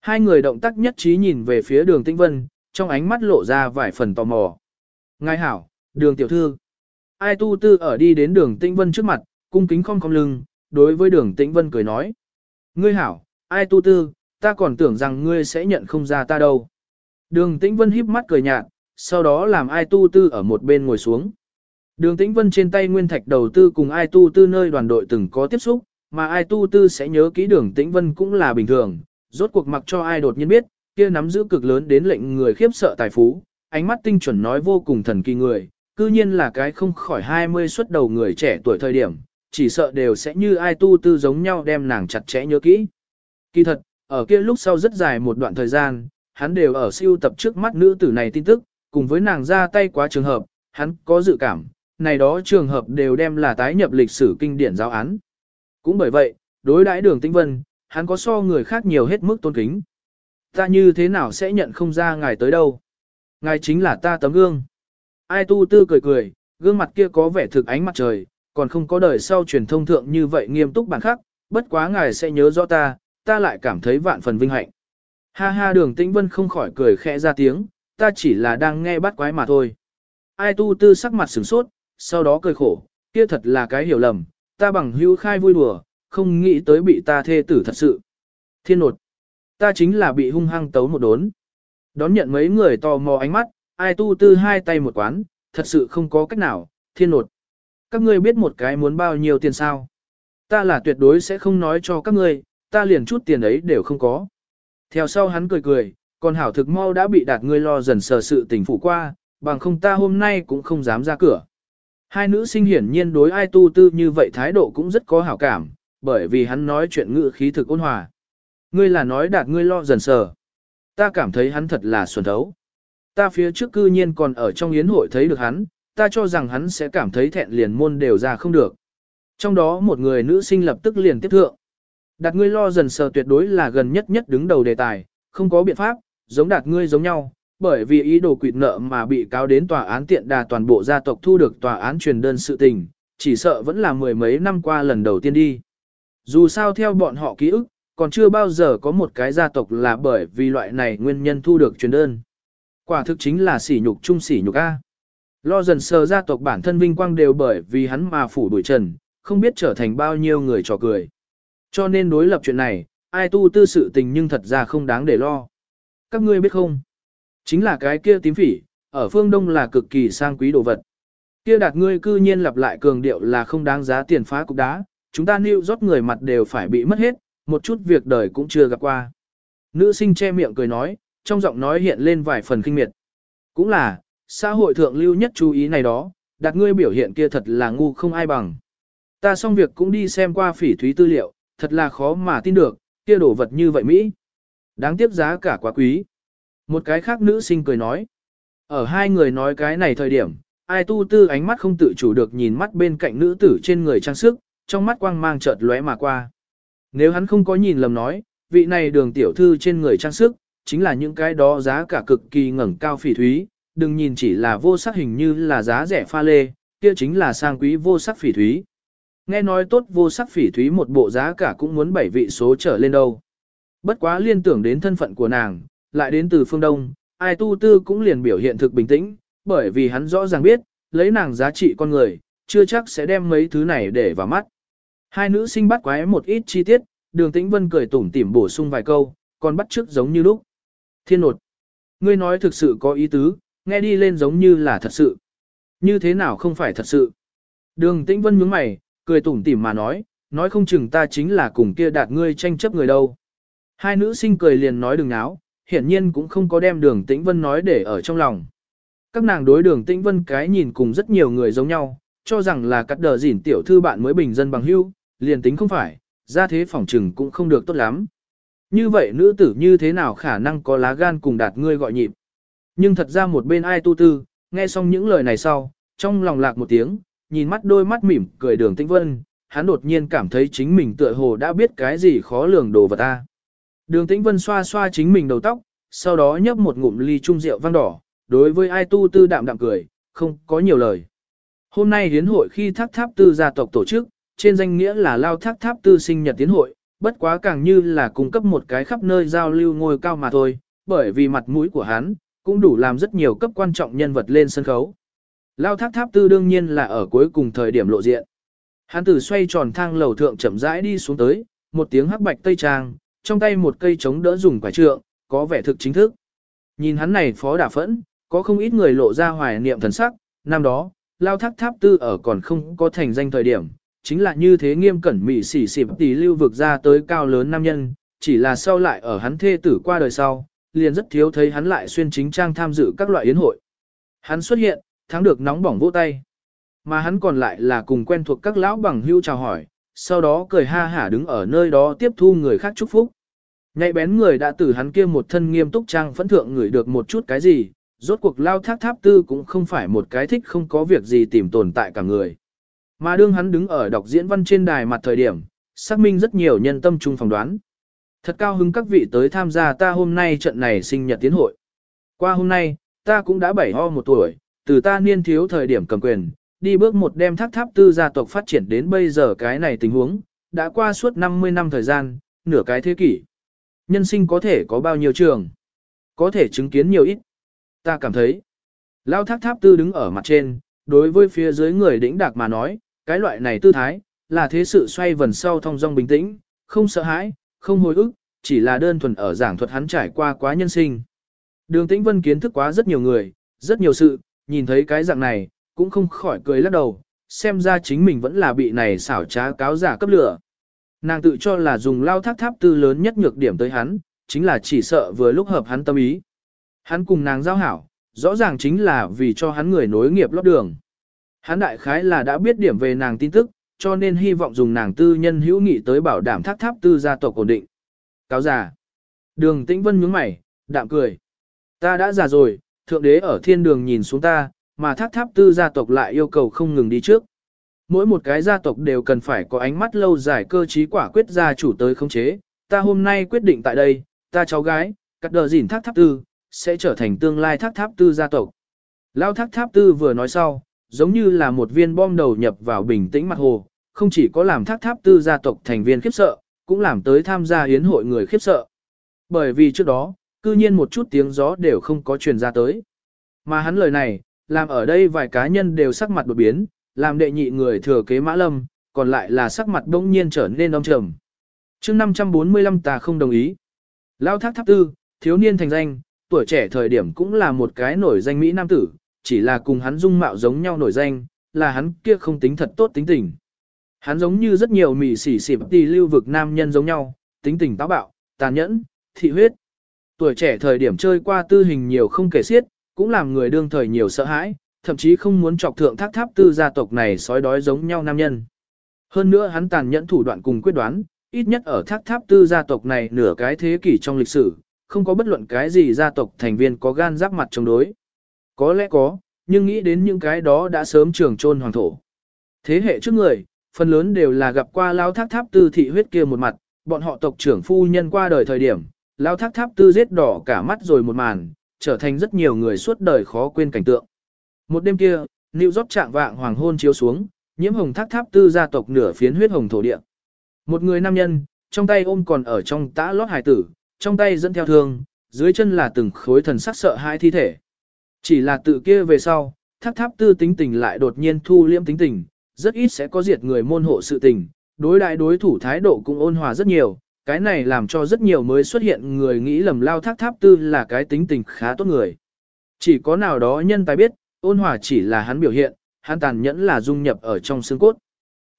S1: Hai người động tác nhất trí nhìn về phía đường tĩnh vân, trong ánh mắt lộ ra vài phần tò mò. Ngài hảo, đường tiểu thư. Ai tu tư ở đi đến đường tĩnh vân trước mặt, cung kính không cong lưng, đối với đường tĩnh vân cười nói. Ngươi hảo, ai tu tư, ta còn tưởng rằng ngươi sẽ nhận không ra ta đâu. Đường tĩnh vân híp mắt cười nhạt, sau đó làm ai tu tư ở một bên ngồi xuống. Đường tĩnh vân trên tay nguyên thạch đầu tư cùng ai tu tư nơi đoàn đội từng có tiếp xúc, mà ai tu tư sẽ nhớ kỹ đường tĩnh vân cũng là bình thường, rốt cuộc mặc cho ai đột nhiên biết, kia nắm giữ cực lớn đến lệnh người khiếp sợ tài phú, ánh mắt tinh chuẩn nói vô cùng thần kỳ người, cư nhiên là cái không khỏi 20 xuất đầu người trẻ tuổi thời điểm, chỉ sợ đều sẽ như ai tu tư giống nhau đem nàng chặt chẽ nhớ kỹ. Kỳ thật, ở kia lúc sau rất dài một đoạn thời gian, hắn đều ở siêu tập trước mắt nữ tử này tin tức, cùng với nàng ra tay quá trường hợp, hắn có dự cảm, này đó trường hợp đều đem là tái nhập lịch sử kinh điển giáo án. Cũng bởi vậy, đối đãi đường tinh vân, hắn có so người khác nhiều hết mức tôn kính. Ta như thế nào sẽ nhận không ra ngài tới đâu? Ngài chính là ta tấm gương. Ai tu tư cười cười, gương mặt kia có vẻ thực ánh mặt trời, còn không có đời sau truyền thông thượng như vậy nghiêm túc bản khắc, bất quá ngài sẽ nhớ rõ ta, ta lại cảm thấy vạn phần vinh hạnh. Ha ha đường tĩnh vân không khỏi cười khẽ ra tiếng, ta chỉ là đang nghe bắt quái mà thôi. Ai tu tư sắc mặt sửng sốt, sau đó cười khổ, kia thật là cái hiểu lầm, ta bằng hữu khai vui đùa, không nghĩ tới bị ta thê tử thật sự. Thiên nột, ta chính là bị hung hăng tấu một đốn. Đón nhận mấy người tò mò ánh mắt, ai tu tư hai tay một quán, thật sự không có cách nào, thiên nột. Các ngươi biết một cái muốn bao nhiêu tiền sao? Ta là tuyệt đối sẽ không nói cho các ngươi, ta liền chút tiền ấy đều không có. Theo sau hắn cười cười, còn hảo thực mau đã bị đạt ngươi lo dần sờ sự tình phụ qua, bằng không ta hôm nay cũng không dám ra cửa. Hai nữ sinh hiển nhiên đối ai tu tư như vậy thái độ cũng rất có hảo cảm, bởi vì hắn nói chuyện ngữ khí thực ôn hòa. Ngươi là nói đạt ngươi lo dần sờ. Ta cảm thấy hắn thật là xuẩn thấu. Ta phía trước cư nhiên còn ở trong yến hội thấy được hắn, ta cho rằng hắn sẽ cảm thấy thẹn liền môn đều ra không được. Trong đó một người nữ sinh lập tức liền tiếp thượng. Đạt ngươi lo dần sờ tuyệt đối là gần nhất nhất đứng đầu đề tài, không có biện pháp, giống đạt ngươi giống nhau, bởi vì ý đồ quỵt nợ mà bị cáo đến tòa án tiện đà toàn bộ gia tộc thu được tòa án truyền đơn sự tình, chỉ sợ vẫn là mười mấy năm qua lần đầu tiên đi. Dù sao theo bọn họ ký ức, còn chưa bao giờ có một cái gia tộc là bởi vì loại này nguyên nhân thu được truyền đơn. Quả thực chính là sỉ nhục chung sỉ nhục A. Lo dần sờ gia tộc bản thân vinh quang đều bởi vì hắn mà phủ đuổi trần, không biết trở thành bao nhiêu người trò cười. Cho nên đối lập chuyện này, ai tu tư sự tình nhưng thật ra không đáng để lo. Các ngươi biết không? Chính là cái kia tím phỉ, ở phương Đông là cực kỳ sang quý đồ vật. Kia đạt ngươi cư nhiên lặp lại cường điệu là không đáng giá tiền phá cục đá, chúng ta nêu rót người mặt đều phải bị mất hết, một chút việc đời cũng chưa gặp qua. Nữ sinh che miệng cười nói, trong giọng nói hiện lên vài phần kinh miệt. Cũng là, xã hội thượng lưu nhất chú ý này đó, đạt ngươi biểu hiện kia thật là ngu không ai bằng. Ta xong việc cũng đi xem qua phỉ thúy tư liệu, thật là khó mà tin được, kia đồ vật như vậy Mỹ. Đáng tiếc giá cả quá quý. Một cái khác nữ sinh cười nói. Ở hai người nói cái này thời điểm, ai tu tư ánh mắt không tự chủ được nhìn mắt bên cạnh nữ tử trên người trang sức, trong mắt quang mang chợt lóe mà qua. Nếu hắn không có nhìn lầm nói, vị này đường tiểu thư trên người trang sức, chính là những cái đó giá cả cực kỳ ngẩng cao phỉ thúy, đừng nhìn chỉ là vô sắc hình như là giá rẻ pha lê, kia chính là sang quý vô sắc phỉ thúy. Nghe nói tốt vô sắc phỉ thúy một bộ giá cả cũng muốn bảy vị số trở lên đâu. Bất quá liên tưởng đến thân phận của nàng, lại đến từ phương Đông, ai tu tư cũng liền biểu hiện thực bình tĩnh, bởi vì hắn rõ ràng biết, lấy nàng giá trị con người, chưa chắc sẽ đem mấy thứ này để vào mắt. Hai nữ sinh bắt quái một ít chi tiết, đường tĩnh vân cười tủm tỉm bổ sung vài câu, còn bắt trước giống như lúc. Thiên nột, ngươi nói thực sự có ý tứ, nghe đi lên giống như là thật sự. Như thế nào không phải thật sự? Đường Tĩnh Vân nhướng mày, cười tủm tỉm mà nói, nói không chừng ta chính là cùng kia đạt ngươi tranh chấp người đâu. Hai nữ sinh cười liền nói đừng náo, hiển nhiên cũng không có đem đường Tĩnh Vân nói để ở trong lòng. Các nàng đối đường Tĩnh Vân cái nhìn cùng rất nhiều người giống nhau, cho rằng là cắt đờ dỉn tiểu thư bạn mới bình dân bằng hưu, liền tính không phải, ra thế phỏng trừng cũng không được tốt lắm. Như vậy nữ tử như thế nào khả năng có lá gan cùng đạt ngươi gọi nhịp. Nhưng thật ra một bên ai tu tư, nghe xong những lời này sau, trong lòng lạc một tiếng, nhìn mắt đôi mắt mỉm cười đường tĩnh vân, hắn đột nhiên cảm thấy chính mình tựa hồ đã biết cái gì khó lường đồ vật ta. Đường tĩnh vân xoa xoa chính mình đầu tóc, sau đó nhấp một ngụm ly trung rượu vang đỏ, đối với ai tu tư đạm đạm cười, không có nhiều lời. Hôm nay hiến hội khi thác tháp tư gia tộc tổ chức, trên danh nghĩa là lao thác tháp tư sinh nhật tiến hội, bất quá càng như là cung cấp một cái khắp nơi giao lưu ngôi cao mà thôi, bởi vì mặt mũi của hắn, cũng đủ làm rất nhiều cấp quan trọng nhân vật lên sân khấu. Lao thác tháp tư đương nhiên là ở cuối cùng thời điểm lộ diện. Hắn tử xoay tròn thang lầu thượng chậm rãi đi xuống tới, một tiếng hắc bạch tây trang, trong tay một cây chống đỡ dùng quả trượng, có vẻ thực chính thức. Nhìn hắn này phó đả phẫn, có không ít người lộ ra hoài niệm thần sắc, năm đó, lao thác tháp tư ở còn không có thành danh thời điểm, chính là như thế nghiêm cẩn mị xỉ xỉ tỷ lưu vực ra tới cao lớn nam nhân, chỉ là sau lại ở hắn thê tử qua đời sau, liền rất thiếu thấy hắn lại xuyên chính trang tham dự các loại yến hội. Hắn xuất hiện, thắng được nóng bỏng vỗ tay. Mà hắn còn lại là cùng quen thuộc các lão bằng hưu chào hỏi, sau đó cười ha hả đứng ở nơi đó tiếp thu người khác chúc phúc. Nhạy bén người đã từ hắn kia một thân nghiêm túc trang phẫn thượng người được một chút cái gì, rốt cuộc lao thác tháp tư cũng không phải một cái thích không có việc gì tìm tồn tại cả người. Mà đương hắn đứng ở đọc diễn văn trên đài mặt thời điểm, xác minh rất nhiều nhân tâm trung phỏng đoán. Thật cao hứng các vị tới tham gia ta hôm nay trận này sinh nhật tiến hội. Qua hôm nay, ta cũng đã bảy ho một tuổi, từ ta niên thiếu thời điểm cầm quyền, đi bước một đem thác tháp tư gia tộc phát triển đến bây giờ cái này tình huống, đã qua suốt 50 năm thời gian, nửa cái thế kỷ. Nhân sinh có thể có bao nhiêu trường, có thể chứng kiến nhiều ít. Ta cảm thấy, lao thác tháp tư đứng ở mặt trên, đối với phía dưới người đĩnh đạc mà nói, cái loại này tư thái, là thế sự xoay vần sau thông dong bình tĩnh, không sợ hãi, không hồi ức, chỉ là đơn thuần ở giảng thuật hắn trải qua quá nhân sinh. Đường Tĩnh Vân kiến thức quá rất nhiều người, rất nhiều sự, nhìn thấy cái dạng này, cũng không khỏi cười lắc đầu, xem ra chính mình vẫn là bị này xảo trá cáo giả cấp lửa. Nàng tự cho là dùng lao thác tháp tư lớn nhất nhược điểm tới hắn, chính là chỉ sợ vừa lúc hợp hắn tâm ý. Hắn cùng nàng giao hảo, rõ ràng chính là vì cho hắn người nối nghiệp lót đường. Hắn đại khái là đã biết điểm về nàng tin tức, cho nên hy vọng dùng nàng tư nhân hữu nghị tới bảo đảm thác tháp tư gia tộc ổn định. Cáo già. Đường tĩnh vân nhướng mày, đạm cười. Ta đã già rồi, thượng đế ở thiên đường nhìn xuống ta, mà thác tháp tư gia tộc lại yêu cầu không ngừng đi trước. Mỗi một cái gia tộc đều cần phải có ánh mắt lâu dài cơ trí quả quyết gia chủ tới khống chế. Ta hôm nay quyết định tại đây, ta cháu gái, cắt đờ dỉn thác tháp tư, sẽ trở thành tương lai thác tháp tư gia tộc. Lao thác tháp tư vừa nói sau, giống như là một viên bom đầu nhập vào bình tĩnh mặt hồ, không chỉ có làm thác tháp tư gia tộc thành viên khiếp sợ, cũng làm tới tham gia hiến hội người khiếp sợ. Bởi vì trước đó, cư nhiên một chút tiếng gió đều không có truyền ra tới. Mà hắn lời này, làm ở đây vài cá nhân đều sắc mặt đột biến, làm đệ nhị người thừa kế mã lâm, còn lại là sắc mặt đông nhiên trở nên đông trầm. chương 545 ta không đồng ý. Lao thác tháp tư, thiếu niên thành danh, tuổi trẻ thời điểm cũng là một cái nổi danh Mỹ Nam tử, chỉ là cùng hắn dung mạo giống nhau nổi danh, là hắn kia không tính thật tốt tính tình. Hắn giống như rất nhiều mị sỉ xỉm tì lưu vực nam nhân giống nhau, tính tình táo bạo, tàn nhẫn, thị huyết. Tuổi trẻ thời điểm chơi qua tư hình nhiều không kể xiết, cũng làm người đương thời nhiều sợ hãi, thậm chí không muốn chọc thượng thác tháp tư gia tộc này sói đói giống nhau nam nhân. Hơn nữa hắn tàn nhẫn thủ đoạn cùng quyết đoán, ít nhất ở thác tháp tư gia tộc này nửa cái thế kỷ trong lịch sử, không có bất luận cái gì gia tộc thành viên có gan giáp mặt chống đối. Có lẽ có, nhưng nghĩ đến những cái đó đã sớm trường trôn hoàng thổ. Thế hệ trước người, phần lớn đều là gặp qua lao thác tháp tư thị huyết kia một mặt, bọn họ tộc trưởng phu nhân qua đời thời điểm, lao thác tháp tư giết đỏ cả mắt rồi một màn, trở thành rất nhiều người suốt đời khó quên cảnh tượng. Một đêm kia, New York trạng vạng hoàng hôn chiếu xuống, nhiễm hồng thác tháp tư gia tộc nửa phiến huyết hồng thổ địa. Một người nam nhân, trong tay ôm còn ở trong tã lót hải tử, trong tay dẫn theo thương, dưới chân là từng khối thần sắc sợ hai thi thể. Chỉ là tự kia về sau, tháp tháp tư tính tình lại đột nhiên thu liễm tính tình, rất ít sẽ có diệt người môn hộ sự tình, đối đại đối thủ thái độ cũng ôn hòa rất nhiều, cái này làm cho rất nhiều mới xuất hiện người nghĩ lầm lao thác tháp tư là cái tính tình khá tốt người. Chỉ có nào đó nhân tài biết, ôn hòa chỉ là hắn biểu hiện, hắn tàn nhẫn là dung nhập ở trong xương cốt.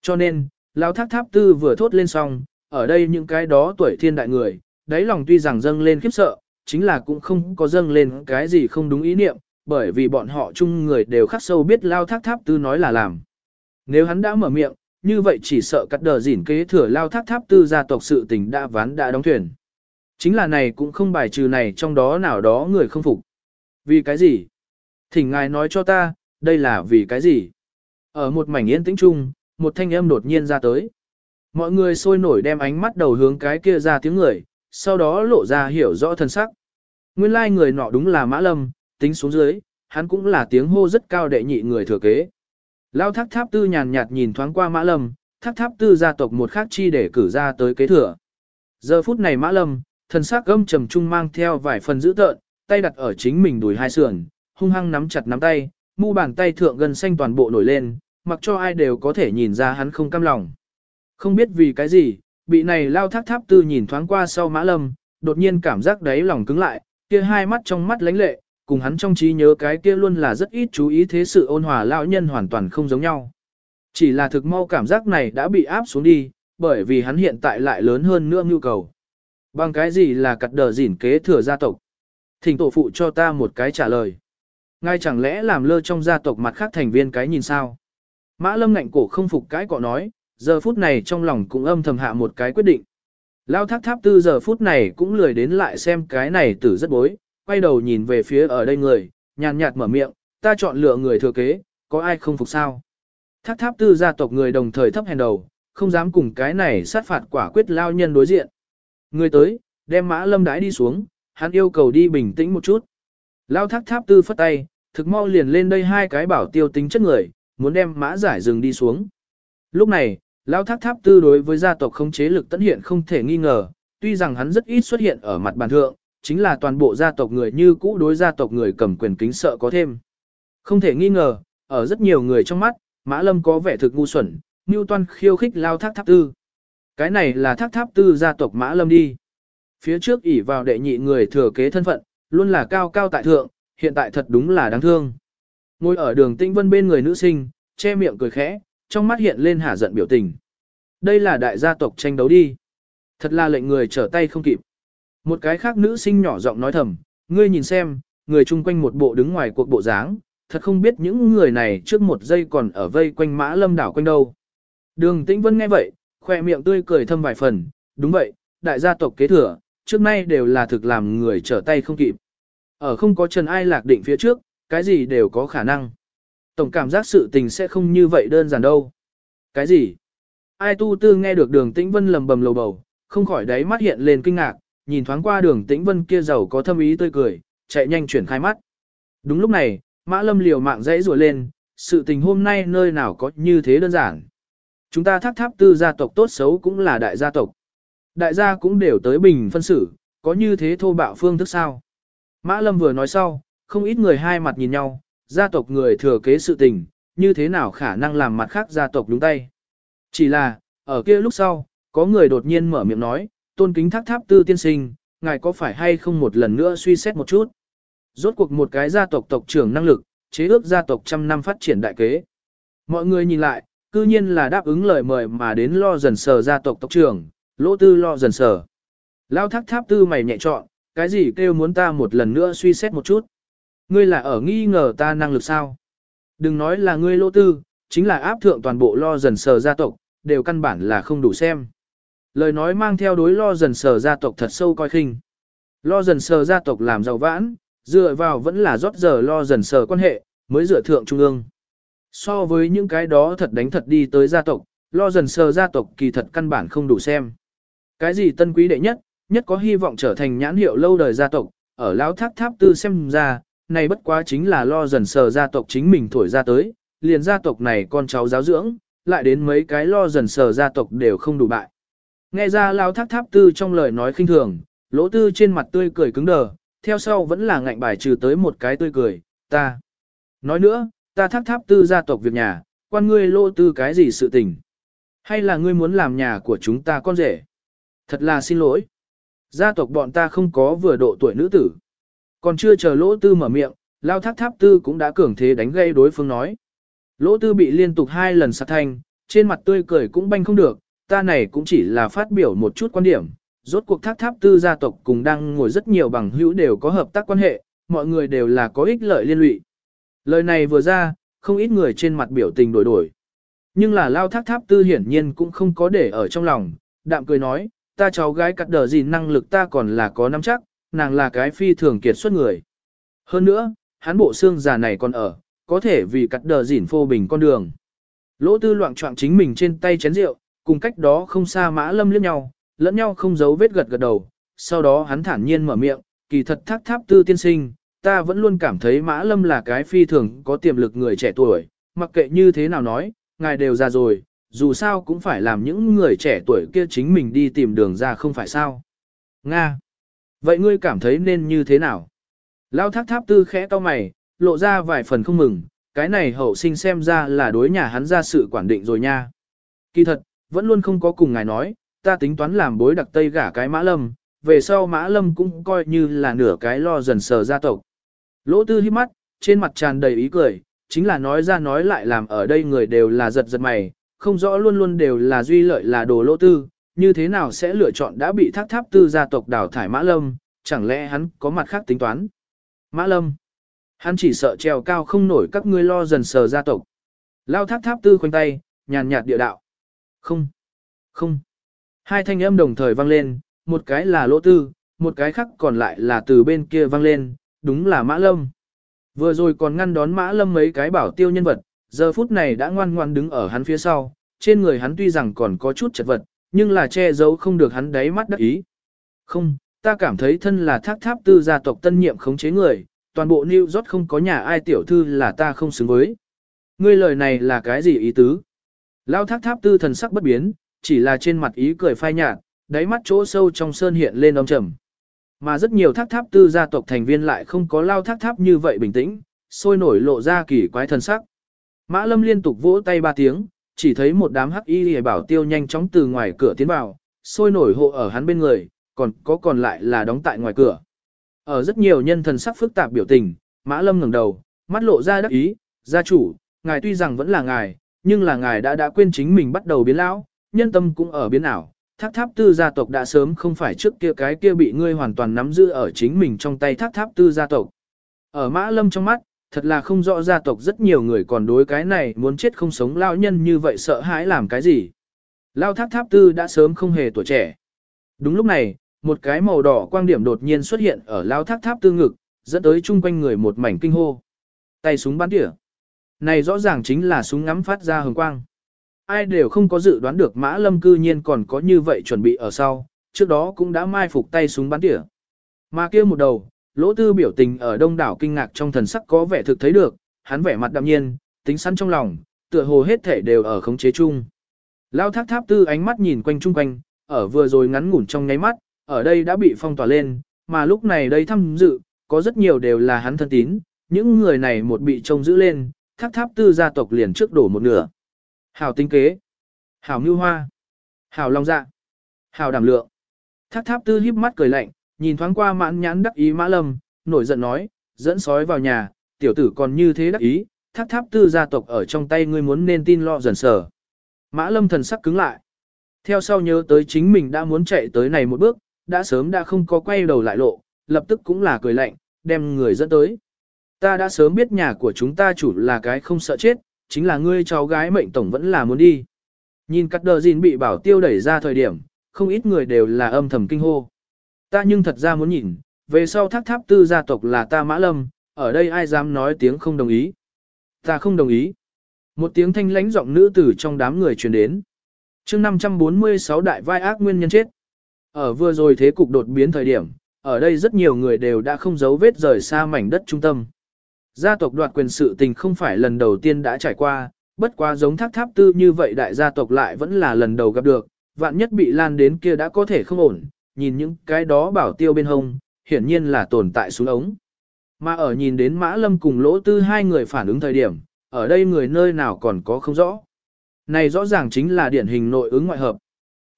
S1: Cho nên, lao thác tháp tư vừa thốt lên xong, ở đây những cái đó tuổi thiên đại người, đáy lòng tuy rằng dâng lên khiếp sợ, chính là cũng không có dâng lên cái gì không đúng ý niệm, bởi vì bọn họ chung người đều khắc sâu biết lao thác tháp tư nói là làm. Nếu hắn đã mở miệng, như vậy chỉ sợ cắt đờ dỉn kế thừa lao thác tháp tư gia tộc sự tình đã ván đã đóng thuyền. Chính là này cũng không bài trừ này trong đó nào đó người không phục. Vì cái gì? Thỉnh ngài nói cho ta, đây là vì cái gì? Ở một mảnh yên tĩnh chung, một thanh âm đột nhiên ra tới. Mọi người sôi nổi đem ánh mắt đầu hướng cái kia ra tiếng người, sau đó lộ ra hiểu rõ thân sắc. Nguyên lai like người nọ đúng là Mã Lâm, tính xuống dưới, hắn cũng là tiếng hô rất cao đệ nhị người thừa kế. Lao thác tháp tư nhàn nhạt nhìn thoáng qua Mã Lâm, thác tháp tư gia tộc một khác chi để cử ra tới kế thừa. Giờ phút này Mã Lâm, thần sắc gâm trầm trung mang theo vài phần dữ tợn, tay đặt ở chính mình đùi hai sườn, hung hăng nắm chặt nắm tay, mu bàn tay thượng gần xanh toàn bộ nổi lên, mặc cho ai đều có thể nhìn ra hắn không cam lòng. Không biết vì cái gì, bị này lao thác tháp tư nhìn thoáng qua sau Mã Lâm, đột nhiên cảm giác đáy lòng cứng lại, kia hai mắt trong mắt lánh lệ, cùng hắn trong trí nhớ cái kia luôn là rất ít chú ý thế sự ôn hòa lão nhân hoàn toàn không giống nhau. Chỉ là thực mau cảm giác này đã bị áp xuống đi, bởi vì hắn hiện tại lại lớn hơn nữa nhu cầu. Bằng cái gì là cặt đờ dỉn kế thừa gia tộc? Thỉnh tổ phụ cho ta một cái trả lời. Ngay chẳng lẽ làm lơ trong gia tộc mặt khác thành viên cái nhìn sao? Mã lâm ngạnh cổ không phục cái cọ nói, giờ phút này trong lòng cũng âm thầm hạ một cái quyết định. Lao thác tháp tư giờ phút này cũng lười đến lại xem cái này tử rất bối, quay đầu nhìn về phía ở đây người, nhàn nhạt mở miệng, ta chọn lựa người thừa kế, có ai không phục sao? Thác tháp tư gia tộc người đồng thời thấp hèn đầu, không dám cùng cái này sát phạt quả quyết lao nhân đối diện. Người tới, đem mã lâm đái đi xuống, hắn yêu cầu đi bình tĩnh một chút. Lao thác tháp tư phất tay, thực mau liền lên đây hai cái bảo tiêu tính chất người, muốn đem mã giải rừng đi xuống. Lúc này, Lao thác tháp tư đối với gia tộc không chế lực tận hiện không thể nghi ngờ, tuy rằng hắn rất ít xuất hiện ở mặt bàn thượng, chính là toàn bộ gia tộc người như cũ đối gia tộc người cầm quyền kính sợ có thêm. Không thể nghi ngờ, ở rất nhiều người trong mắt, Mã Lâm có vẻ thực ngu xuẩn, Newton khiêu khích lao thác tháp tư. Cái này là thác tháp tư gia tộc Mã Lâm đi. Phía trước ỉ vào đệ nhị người thừa kế thân phận, luôn là cao cao tại thượng, hiện tại thật đúng là đáng thương. Ngồi ở đường tinh vân bên người nữ sinh, che miệng cười khẽ, trong mắt hiện lên hả giận biểu tình. Đây là đại gia tộc tranh đấu đi. Thật là lệnh người trở tay không kịp. Một cái khác nữ sinh nhỏ giọng nói thầm, ngươi nhìn xem, người chung quanh một bộ đứng ngoài cuộc bộ dáng, thật không biết những người này trước một giây còn ở vây quanh mã lâm đảo quanh đâu. Đường Tĩnh Vân nghe vậy, khoe miệng tươi cười thâm vài phần, đúng vậy, đại gia tộc kế thừa, trước nay đều là thực làm người trở tay không kịp. Ở không có Trần Ai lạc định phía trước, cái gì đều có khả năng. Tổng cảm giác sự tình sẽ không như vậy đơn giản đâu. Cái gì? Ai tu tư nghe được đường Tĩnh Vân lầm bầm lầu bầu, không khỏi đáy mắt hiện lên kinh ngạc, nhìn thoáng qua đường tĩnh vân kia giàu có thâm ý tươi cười, chạy nhanh chuyển khai mắt. Đúng lúc này, Mã Lâm liều mạng dãy rùa lên, sự tình hôm nay nơi nào có như thế đơn giản. Chúng ta thác tháp tư gia tộc tốt xấu cũng là đại gia tộc. Đại gia cũng đều tới bình phân xử, có như thế thô bạo phương thức sao. Mã Lâm vừa nói sau, không ít người hai mặt nhìn nhau, gia tộc người thừa kế sự tình, như thế nào khả năng làm mặt khác gia tộc đúng tay. Chỉ là, ở kia lúc sau, có người đột nhiên mở miệng nói, tôn kính thác tháp tư tiên sinh, ngài có phải hay không một lần nữa suy xét một chút. Rốt cuộc một cái gia tộc tộc trưởng năng lực, chế ước gia tộc trăm năm phát triển đại kế. Mọi người nhìn lại, cư nhiên là đáp ứng lời mời mà đến lo dần sờ gia tộc tộc trưởng, lỗ tư lo dần sờ. Lao thác tháp tư mày nhẹ chọn, cái gì kêu muốn ta một lần nữa suy xét một chút. Ngươi là ở nghi ngờ ta năng lực sao? Đừng nói là ngươi lỗ tư, chính là áp thượng toàn bộ lo dần sờ gia tộc, đều căn bản là không đủ xem. Lời nói mang theo đối lo dần sờ gia tộc thật sâu coi khinh. Lo dần sờ gia tộc làm giàu vãn, dựa vào vẫn là rót giờ lo dần sờ quan hệ, mới dựa thượng trung ương. So với những cái đó thật đánh thật đi tới gia tộc, lo dần sờ gia tộc kỳ thật căn bản không đủ xem. Cái gì tân quý đệ nhất, nhất có hy vọng trở thành nhãn hiệu lâu đời gia tộc, ở lão tháp tháp tư xem ra, này bất quá chính là lo dần sờ gia tộc chính mình thổi ra tới, liền gia tộc này con cháu giáo dưỡng, lại đến mấy cái lo dần sờ gia tộc đều không đủ bại. Nghe ra lao thác tháp tư trong lời nói khinh thường, lỗ tư trên mặt tươi cười cứng đờ, theo sau vẫn là ngạnh bài trừ tới một cái tươi cười, ta. Nói nữa, ta thác tháp tư gia tộc việc nhà, quan ngươi lỗ tư cái gì sự tình. Hay là ngươi muốn làm nhà của chúng ta con rể? Thật là xin lỗi. Gia tộc bọn ta không có vừa độ tuổi nữ tử. Còn chưa chờ lỗ tư mở miệng, lao thác tháp tư cũng đã cường thế đánh gây đối phương nói. Lỗ tư bị liên tục hai lần sát thanh, trên mặt tươi cười cũng banh không được, ta này cũng chỉ là phát biểu một chút quan điểm. Rốt cuộc thác tháp tư gia tộc cùng đang ngồi rất nhiều bằng hữu đều có hợp tác quan hệ, mọi người đều là có ích lợi liên lụy. Lời này vừa ra, không ít người trên mặt biểu tình đổi đổi. Nhưng là lao thác tháp tư hiển nhiên cũng không có để ở trong lòng, đạm cười nói, ta cháu gái cắt đờ gì năng lực ta còn là có nắm chắc, nàng là cái phi thường kiệt xuất người. Hơn nữa, hắn bộ xương già này còn ở, có thể vì cắt đờ dỉn phô bình con đường. Lỗ tư loạn trọng chính mình trên tay chén rượu, cùng cách đó không xa mã lâm liếc nhau, lẫn nhau không giấu vết gật gật đầu, sau đó hắn thản nhiên mở miệng, kỳ thật thác tháp tư tiên sinh, ta vẫn luôn cảm thấy mã lâm là cái phi thường có tiềm lực người trẻ tuổi, mặc kệ như thế nào nói, ngài đều già rồi, dù sao cũng phải làm những người trẻ tuổi kia chính mình đi tìm đường ra không phải sao. Nga. Vậy ngươi cảm thấy nên như thế nào? Lao thác tháp tư khẽ to mày, lộ ra vài phần không mừng, cái này hậu sinh xem ra là đối nhà hắn ra sự quản định rồi nha. Kỳ thật, vẫn luôn không có cùng ngài nói, ta tính toán làm bối đặc tây gả cái mã lâm, về sau mã lâm cũng coi như là nửa cái lo dần sờ gia tộc. Lỗ tư hít mắt, trên mặt tràn đầy ý cười, chính là nói ra nói lại làm ở đây người đều là giật giật mày, không rõ luôn luôn đều là duy lợi là đồ lỗ tư, như thế nào sẽ lựa chọn đã bị thác tháp tư gia tộc đào thải mã lâm, chẳng lẽ hắn có mặt khác tính toán. Mã lâm, hắn chỉ sợ treo cao không nổi các ngươi lo dần sờ gia tộc. Lao thác tháp tư khoanh tay, nhàn nhạt địa đạo. Không, không. Hai thanh âm đồng thời vang lên, một cái là lỗ tư, một cái khác còn lại là từ bên kia vang lên, đúng là Mã Lâm. Vừa rồi còn ngăn đón Mã Lâm mấy cái bảo tiêu nhân vật, giờ phút này đã ngoan ngoan đứng ở hắn phía sau, trên người hắn tuy rằng còn có chút chật vật, nhưng là che giấu không được hắn đáy mắt đắc ý. Không, ta cảm thấy thân là thác tháp tư gia tộc tân nhiệm khống chế người, toàn bộ New York không có nhà ai tiểu thư là ta không xứng với. Ngươi lời này là cái gì ý tứ? Lao thác tháp tư thần sắc bất biến, chỉ là trên mặt ý cười phai nhạt, đáy mắt chỗ sâu trong sơn hiện lên âm trầm. Mà rất nhiều thác tháp tư gia tộc thành viên lại không có lao thác tháp như vậy bình tĩnh, sôi nổi lộ ra kỳ quái thần sắc. Mã lâm liên tục vỗ tay ba tiếng, chỉ thấy một đám hắc y hề bảo tiêu nhanh chóng từ ngoài cửa tiến vào, sôi nổi hộ ở hắn bên người, còn có còn lại là đóng tại ngoài cửa. Ở rất nhiều nhân thần sắc phức tạp biểu tình, Mã Lâm ngẩng đầu, mắt lộ ra đắc ý, gia chủ, ngài tuy rằng vẫn là ngài, nhưng là ngài đã đã quên chính mình bắt đầu biến lão, nhân tâm cũng ở biến ảo, thác tháp tư gia tộc đã sớm không phải trước kia cái kia bị ngươi hoàn toàn nắm giữ ở chính mình trong tay thác tháp tư gia tộc. Ở mã lâm trong mắt, thật là không rõ gia tộc rất nhiều người còn đối cái này muốn chết không sống lao nhân như vậy sợ hãi làm cái gì. Lao thác tháp tư đã sớm không hề tuổi trẻ. Đúng lúc này, một cái màu đỏ quang điểm đột nhiên xuất hiện ở lao thác tháp tư ngực, dẫn tới chung quanh người một mảnh kinh hô. Tay súng bắn tỉa. Này rõ ràng chính là súng ngắm phát ra hồng quang. Ai đều không có dự đoán được Mã Lâm cư nhiên còn có như vậy chuẩn bị ở sau, trước đó cũng đã mai phục tay súng bắn tỉa. Mà kia một đầu, lỗ tư biểu tình ở đông đảo kinh ngạc trong thần sắc có vẻ thực thấy được, hắn vẻ mặt đạm nhiên, tính sẵn trong lòng, tựa hồ hết thể đều ở khống chế chung. Lao thác tháp tư ánh mắt nhìn quanh chung quanh, ở vừa rồi ngắn ngủn trong nháy mắt, ở đây đã bị phong tỏa lên, mà lúc này đây thăm dự, có rất nhiều đều là hắn thân tín, những người này một bị trông giữ lên, Tháp tháp tư gia tộc liền trước đổ một nửa. Hảo tinh kế. Hảo mưu hoa. Hảo long dạ. Hảo đảm lượng. Tháp tháp tư híp mắt cười lạnh, nhìn thoáng qua mãn nhãn đắc ý mã lâm, nổi giận nói, dẫn sói vào nhà, tiểu tử còn như thế đắc ý, Tháp tháp tư gia tộc ở trong tay ngươi muốn nên tin lo dần sở. Mã lâm thần sắc cứng lại. Theo sau nhớ tới chính mình đã muốn chạy tới này một bước, đã sớm đã không có quay đầu lại lộ, lập tức cũng là cười lạnh, đem người dẫn tới. Ta đã sớm biết nhà của chúng ta chủ là cái không sợ chết, chính là ngươi cháu gái mệnh tổng vẫn là muốn đi. Nhìn cắt đờ gìn bị bảo tiêu đẩy ra thời điểm, không ít người đều là âm thầm kinh hô. Ta nhưng thật ra muốn nhìn, về sau thác tháp tư gia tộc là ta mã lâm, ở đây ai dám nói tiếng không đồng ý. Ta không đồng ý. Một tiếng thanh lãnh giọng nữ tử trong đám người truyền đến. chương 546 đại vai ác nguyên nhân chết. Ở vừa rồi thế cục đột biến thời điểm, ở đây rất nhiều người đều đã không giấu vết rời xa mảnh đất trung tâm. Gia tộc đoạt quyền sự tình không phải lần đầu tiên đã trải qua, bất quá giống thác tháp tư như vậy đại gia tộc lại vẫn là lần đầu gặp được, vạn nhất bị lan đến kia đã có thể không ổn, nhìn những cái đó bảo tiêu bên hông, hiển nhiên là tồn tại xuống ống. Mà ở nhìn đến Mã Lâm cùng Lỗ Tư hai người phản ứng thời điểm, ở đây người nơi nào còn có không rõ. Này rõ ràng chính là điển hình nội ứng ngoại hợp.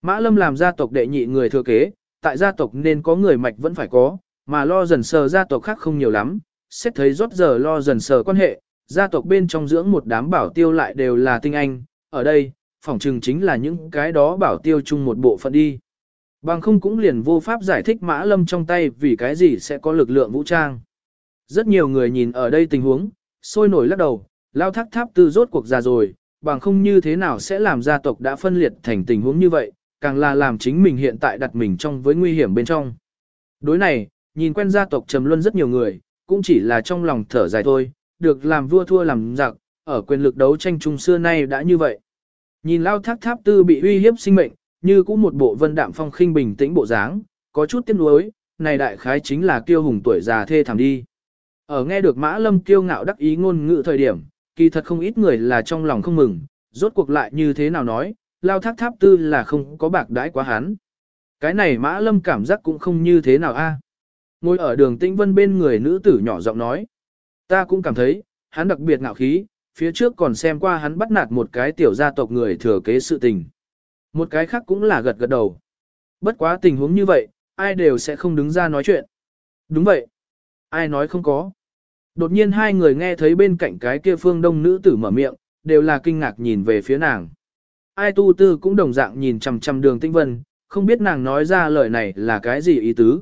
S1: Mã Lâm làm gia tộc đệ nhị người thừa kế, tại gia tộc nên có người mạch vẫn phải có, mà lo dần sờ gia tộc khác không nhiều lắm, xét thấy rốt giờ lo dần sờ quan hệ, gia tộc bên trong dưỡng một đám bảo tiêu lại đều là tinh anh, ở đây, phỏng chừng chính là những cái đó bảo tiêu chung một bộ phận đi. Bằng không cũng liền vô pháp giải thích Mã Lâm trong tay vì cái gì sẽ có lực lượng vũ trang. Rất nhiều người nhìn ở đây tình huống, sôi nổi lắc đầu, lao thác tháp tư rốt cuộc già rồi, bằng không như thế nào sẽ làm gia tộc đã phân liệt thành tình huống như vậy, càng là làm chính mình hiện tại đặt mình trong với nguy hiểm bên trong. Đối này, nhìn quen gia tộc trầm luân rất nhiều người, cũng chỉ là trong lòng thở dài thôi, được làm vua thua làm giặc, ở quyền lực đấu tranh chung xưa nay đã như vậy. Nhìn lao thác tháp tư bị uy hiếp sinh mệnh, như cũng một bộ vân đạm phong khinh bình tĩnh bộ dáng, có chút tiếc nuối, này đại khái chính là kiêu hùng tuổi già thê thảm đi. Ở nghe được Mã Lâm kiêu ngạo đắc ý ngôn ngữ thời điểm, kỳ thật không ít người là trong lòng không mừng, rốt cuộc lại như thế nào nói, lao thác tháp tư là không có bạc đãi quá hắn. Cái này Mã Lâm cảm giác cũng không như thế nào a. Ngồi ở đường tĩnh vân bên người nữ tử nhỏ giọng nói. Ta cũng cảm thấy, hắn đặc biệt ngạo khí, phía trước còn xem qua hắn bắt nạt một cái tiểu gia tộc người thừa kế sự tình. Một cái khác cũng là gật gật đầu. Bất quá tình huống như vậy, ai đều sẽ không đứng ra nói chuyện. Đúng vậy. Ai nói không có. Đột nhiên hai người nghe thấy bên cạnh cái kia phương đông nữ tử mở miệng, đều là kinh ngạc nhìn về phía nàng. Ai tu tư cũng đồng dạng nhìn chằm chằm đường Tinh vân, không biết nàng nói ra lời này là cái gì ý tứ.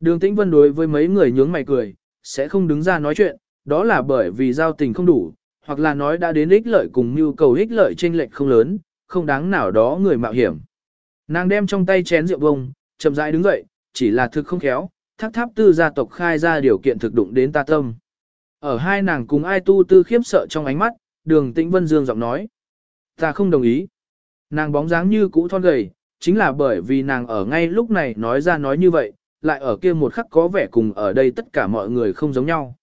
S1: Đường tĩnh vân đối với mấy người nhướng mày cười, sẽ không đứng ra nói chuyện, đó là bởi vì giao tình không đủ, hoặc là nói đã đến ích lợi cùng nhu cầu ích lợi trên lệch không lớn, không đáng nào đó người mạo hiểm. Nàng đem trong tay chén rượu bông, chậm rãi đứng dậy, chỉ là thực không khéo, tháp tháp tư gia tộc khai ra điều kiện thực đụng đến ta tâm. Ở hai nàng cùng ai tu tư khiếp sợ trong ánh mắt, đường tĩnh vân dương giọng nói. Ta không đồng ý. Nàng bóng dáng như cũ thon gầy, chính là bởi vì nàng ở ngay lúc này nói ra nói như vậy, lại ở kia một khắc có vẻ cùng ở đây tất cả mọi người không giống nhau.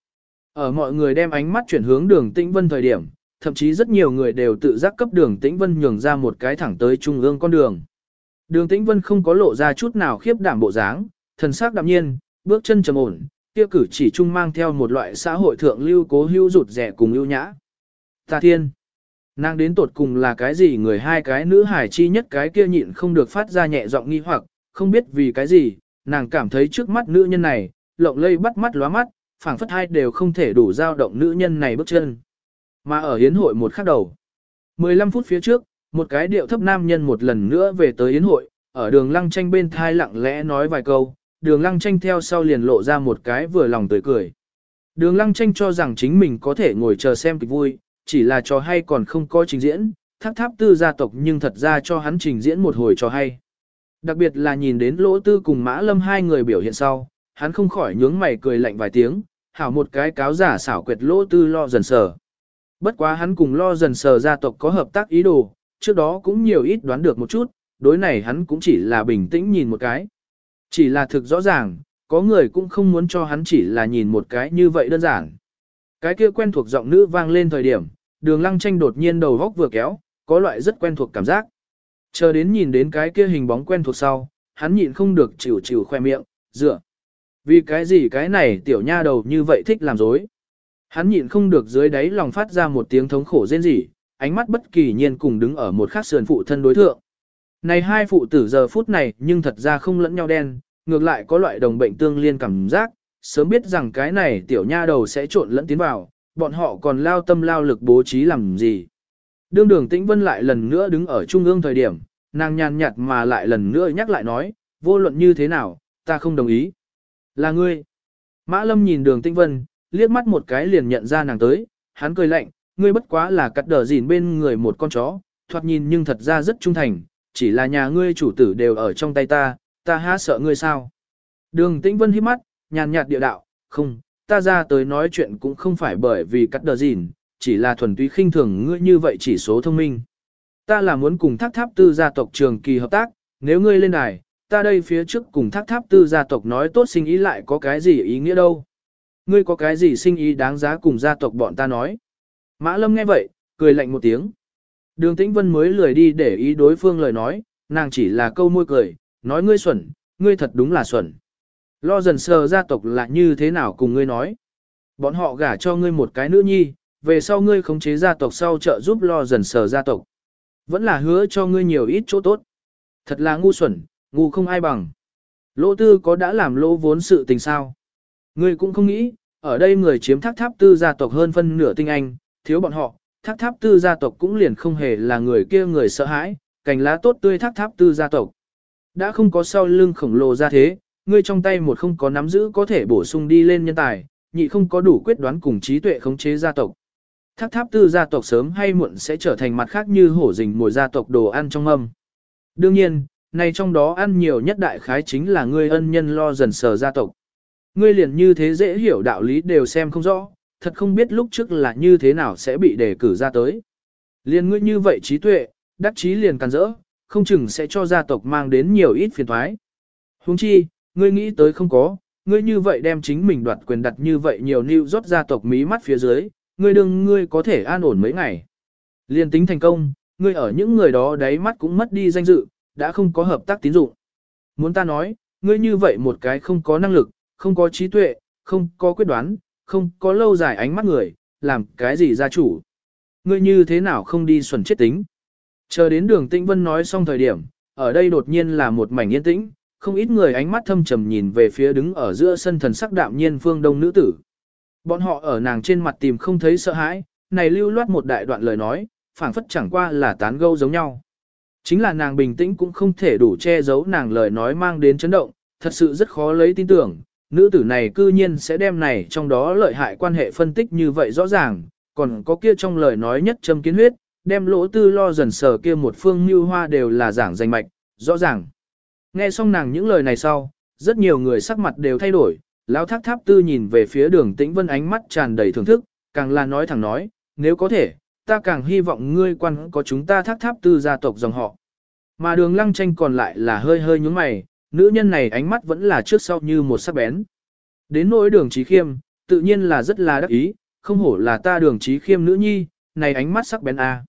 S1: Ở mọi người đem ánh mắt chuyển hướng đường tĩnh vân thời điểm, thậm chí rất nhiều người đều tự giác cấp đường tĩnh vân nhường ra một cái thẳng tới trung ương con đường. Đường tĩnh vân không có lộ ra chút nào khiếp đảm bộ dáng, thần sắc đạm nhiên, bước chân trầm ổn, kia cử chỉ trung mang theo một loại xã hội thượng lưu cố hữu rụt rẻ cùng ưu nhã. Ta thiên, nàng đến tột cùng là cái gì người hai cái nữ hải chi nhất cái kia nhịn không được phát ra nhẹ giọng nghi hoặc, không biết vì cái gì, nàng cảm thấy trước mắt nữ nhân này, lộng lây bắt mắt lóa mắt, phảng phất hai đều không thể đủ dao động nữ nhân này bước chân. Mà ở hiến hội một khắc đầu. 15 phút phía trước, một cái điệu thấp nam nhân một lần nữa về tới hiến hội, ở đường lăng tranh bên thai lặng lẽ nói vài câu, đường lăng tranh theo sau liền lộ ra một cái vừa lòng tươi cười. Đường lăng tranh cho rằng chính mình có thể ngồi chờ xem kịch vui, chỉ là trò hay còn không có trình diễn, tháp tháp tư gia tộc nhưng thật ra cho hắn trình diễn một hồi trò hay. Đặc biệt là nhìn đến lỗ tư cùng mã lâm hai người biểu hiện sau, hắn không khỏi nhướng mày cười lạnh vài tiếng, hảo một cái cáo giả xảo quyệt lỗ tư lo dần sờ. Bất quá hắn cùng lo dần sờ gia tộc có hợp tác ý đồ, trước đó cũng nhiều ít đoán được một chút, đối này hắn cũng chỉ là bình tĩnh nhìn một cái. Chỉ là thực rõ ràng, có người cũng không muốn cho hắn chỉ là nhìn một cái như vậy đơn giản. Cái kia quen thuộc giọng nữ vang lên thời điểm, đường lăng tranh đột nhiên đầu góc vừa kéo, có loại rất quen thuộc cảm giác. Chờ đến nhìn đến cái kia hình bóng quen thuộc sau, hắn nhịn không được chịu chịu khoe miệng, dựa. Vì cái gì cái này tiểu nha đầu như vậy thích làm dối. Hắn nhịn không được dưới đáy lòng phát ra một tiếng thống khổ rên rỉ, ánh mắt bất kỳ nhiên cùng đứng ở một khắc sườn phụ thân đối thượng. Này hai phụ tử giờ phút này nhưng thật ra không lẫn nhau đen, ngược lại có loại đồng bệnh tương liên cảm giác, sớm biết rằng cái này tiểu nha đầu sẽ trộn lẫn tiến vào, bọn họ còn lao tâm lao lực bố trí làm gì. Đương đường tĩnh vân lại lần nữa đứng ở trung ương thời điểm, nàng nhàn nhạt mà lại lần nữa nhắc lại nói, vô luận như thế nào, ta không đồng ý. Là ngươi. Mã lâm nhìn đường tĩnh vân, liếc mắt một cái liền nhận ra nàng tới, hắn cười lạnh, ngươi bất quá là cắt đờ gìn bên người một con chó, thoạt nhìn nhưng thật ra rất trung thành, chỉ là nhà ngươi chủ tử đều ở trong tay ta, ta há sợ ngươi sao. Đường tĩnh vân hít mắt, nhàn nhạt địa đạo, không, ta ra tới nói chuyện cũng không phải bởi vì cắt đờ gìn, chỉ là thuần túy khinh thường ngươi như vậy chỉ số thông minh. Ta là muốn cùng thác tháp tư gia tộc trường kỳ hợp tác, nếu ngươi lên đài, ta đây phía trước cùng thác tháp tư gia tộc nói tốt sinh ý lại có cái gì ý nghĩa đâu. Ngươi có cái gì sinh ý đáng giá cùng gia tộc bọn ta nói. Mã Lâm nghe vậy, cười lạnh một tiếng. Đường Tĩnh Vân mới lười đi để ý đối phương lời nói, nàng chỉ là câu môi cười, nói ngươi xuẩn, ngươi thật đúng là xuẩn. Lo dần sờ gia tộc là như thế nào cùng ngươi nói. Bọn họ gả cho ngươi một cái nữ nhi, về sau ngươi khống chế gia tộc sau trợ giúp lo dần sờ gia tộc. Vẫn là hứa cho ngươi nhiều ít chỗ tốt. Thật là ngu xuẩn, ngu không ai bằng. Lỗ tư có đã làm lỗ vốn sự tình sao. Ngươi cũng không nghĩ, ở đây người chiếm thác tháp tư gia tộc hơn phân nửa tinh anh, thiếu bọn họ, thác tháp tư gia tộc cũng liền không hề là người kia người sợ hãi, cành lá tốt tươi thác tháp tư gia tộc. Đã không có sau lưng khổng lồ ra thế, ngươi trong tay một không có nắm giữ có thể bổ sung đi lên nhân tài, nhị không có đủ quyết đoán cùng trí tuệ khống chế gia tộc. Thác tháp tư gia tộc sớm hay muộn sẽ trở thành mặt khác như hổ rình mồi gia tộc đồ ăn trong âm. Đương nhiên, này trong đó ăn nhiều nhất đại khái chính là ngươi ân nhân lo dần sờ gia tộc. Ngươi liền như thế dễ hiểu đạo lý đều xem không rõ, thật không biết lúc trước là như thế nào sẽ bị đề cử ra tới. Liền ngươi như vậy trí tuệ, đắc trí liền càn rỡ, không chừng sẽ cho gia tộc mang đến nhiều ít phiền thoái. Huống chi, ngươi nghĩ tới không có, ngươi như vậy đem chính mình đoạt quyền đặt như vậy nhiều nưu rót gia tộc mí mắt phía dưới, ngươi đừng ngươi có thể an ổn mấy ngày. Liên tính thành công, ngươi ở những người đó đáy mắt cũng mất đi danh dự, đã không có hợp tác tín dụng. Muốn ta nói, ngươi như vậy một cái không có năng lực, không có trí tuệ, không có quyết đoán, không có lâu dài ánh mắt người, làm cái gì gia chủ. Ngươi như thế nào không đi xuẩn chết tính. Chờ đến đường tĩnh vân nói xong thời điểm, ở đây đột nhiên là một mảnh yên tĩnh, không ít người ánh mắt thâm trầm nhìn về phía đứng ở giữa sân thần sắc đạm nhiên phương đông nữ tử. Bọn họ ở nàng trên mặt tìm không thấy sợ hãi, này lưu loát một đại đoạn lời nói, phảng phất chẳng qua là tán gẫu giống nhau. Chính là nàng bình tĩnh cũng không thể đủ che giấu nàng lời nói mang đến chấn động, thật sự rất khó lấy tin tưởng, nữ tử này cư nhiên sẽ đem này trong đó lợi hại quan hệ phân tích như vậy rõ ràng, còn có kia trong lời nói nhất châm kiến huyết, đem lỗ tư lo dần sờ kia một phương như hoa đều là giảng danh mạch, rõ ràng. Nghe xong nàng những lời này sau, rất nhiều người sắc mặt đều thay đổi, lão thác tháp tư nhìn về phía đường tĩnh vân ánh mắt tràn đầy thưởng thức, càng là nói thẳng nói, nếu có thể, ta càng hy vọng ngươi quan có chúng ta thác tháp tư gia tộc dòng họ. Mà đường lăng tranh còn lại là hơi hơi nhúng mày, nữ nhân này ánh mắt vẫn là trước sau như một sắc bén. Đến nỗi đường trí khiêm, tự nhiên là rất là đắc ý, không hổ là ta đường trí khiêm nữ nhi, này ánh mắt sắc bén a. À.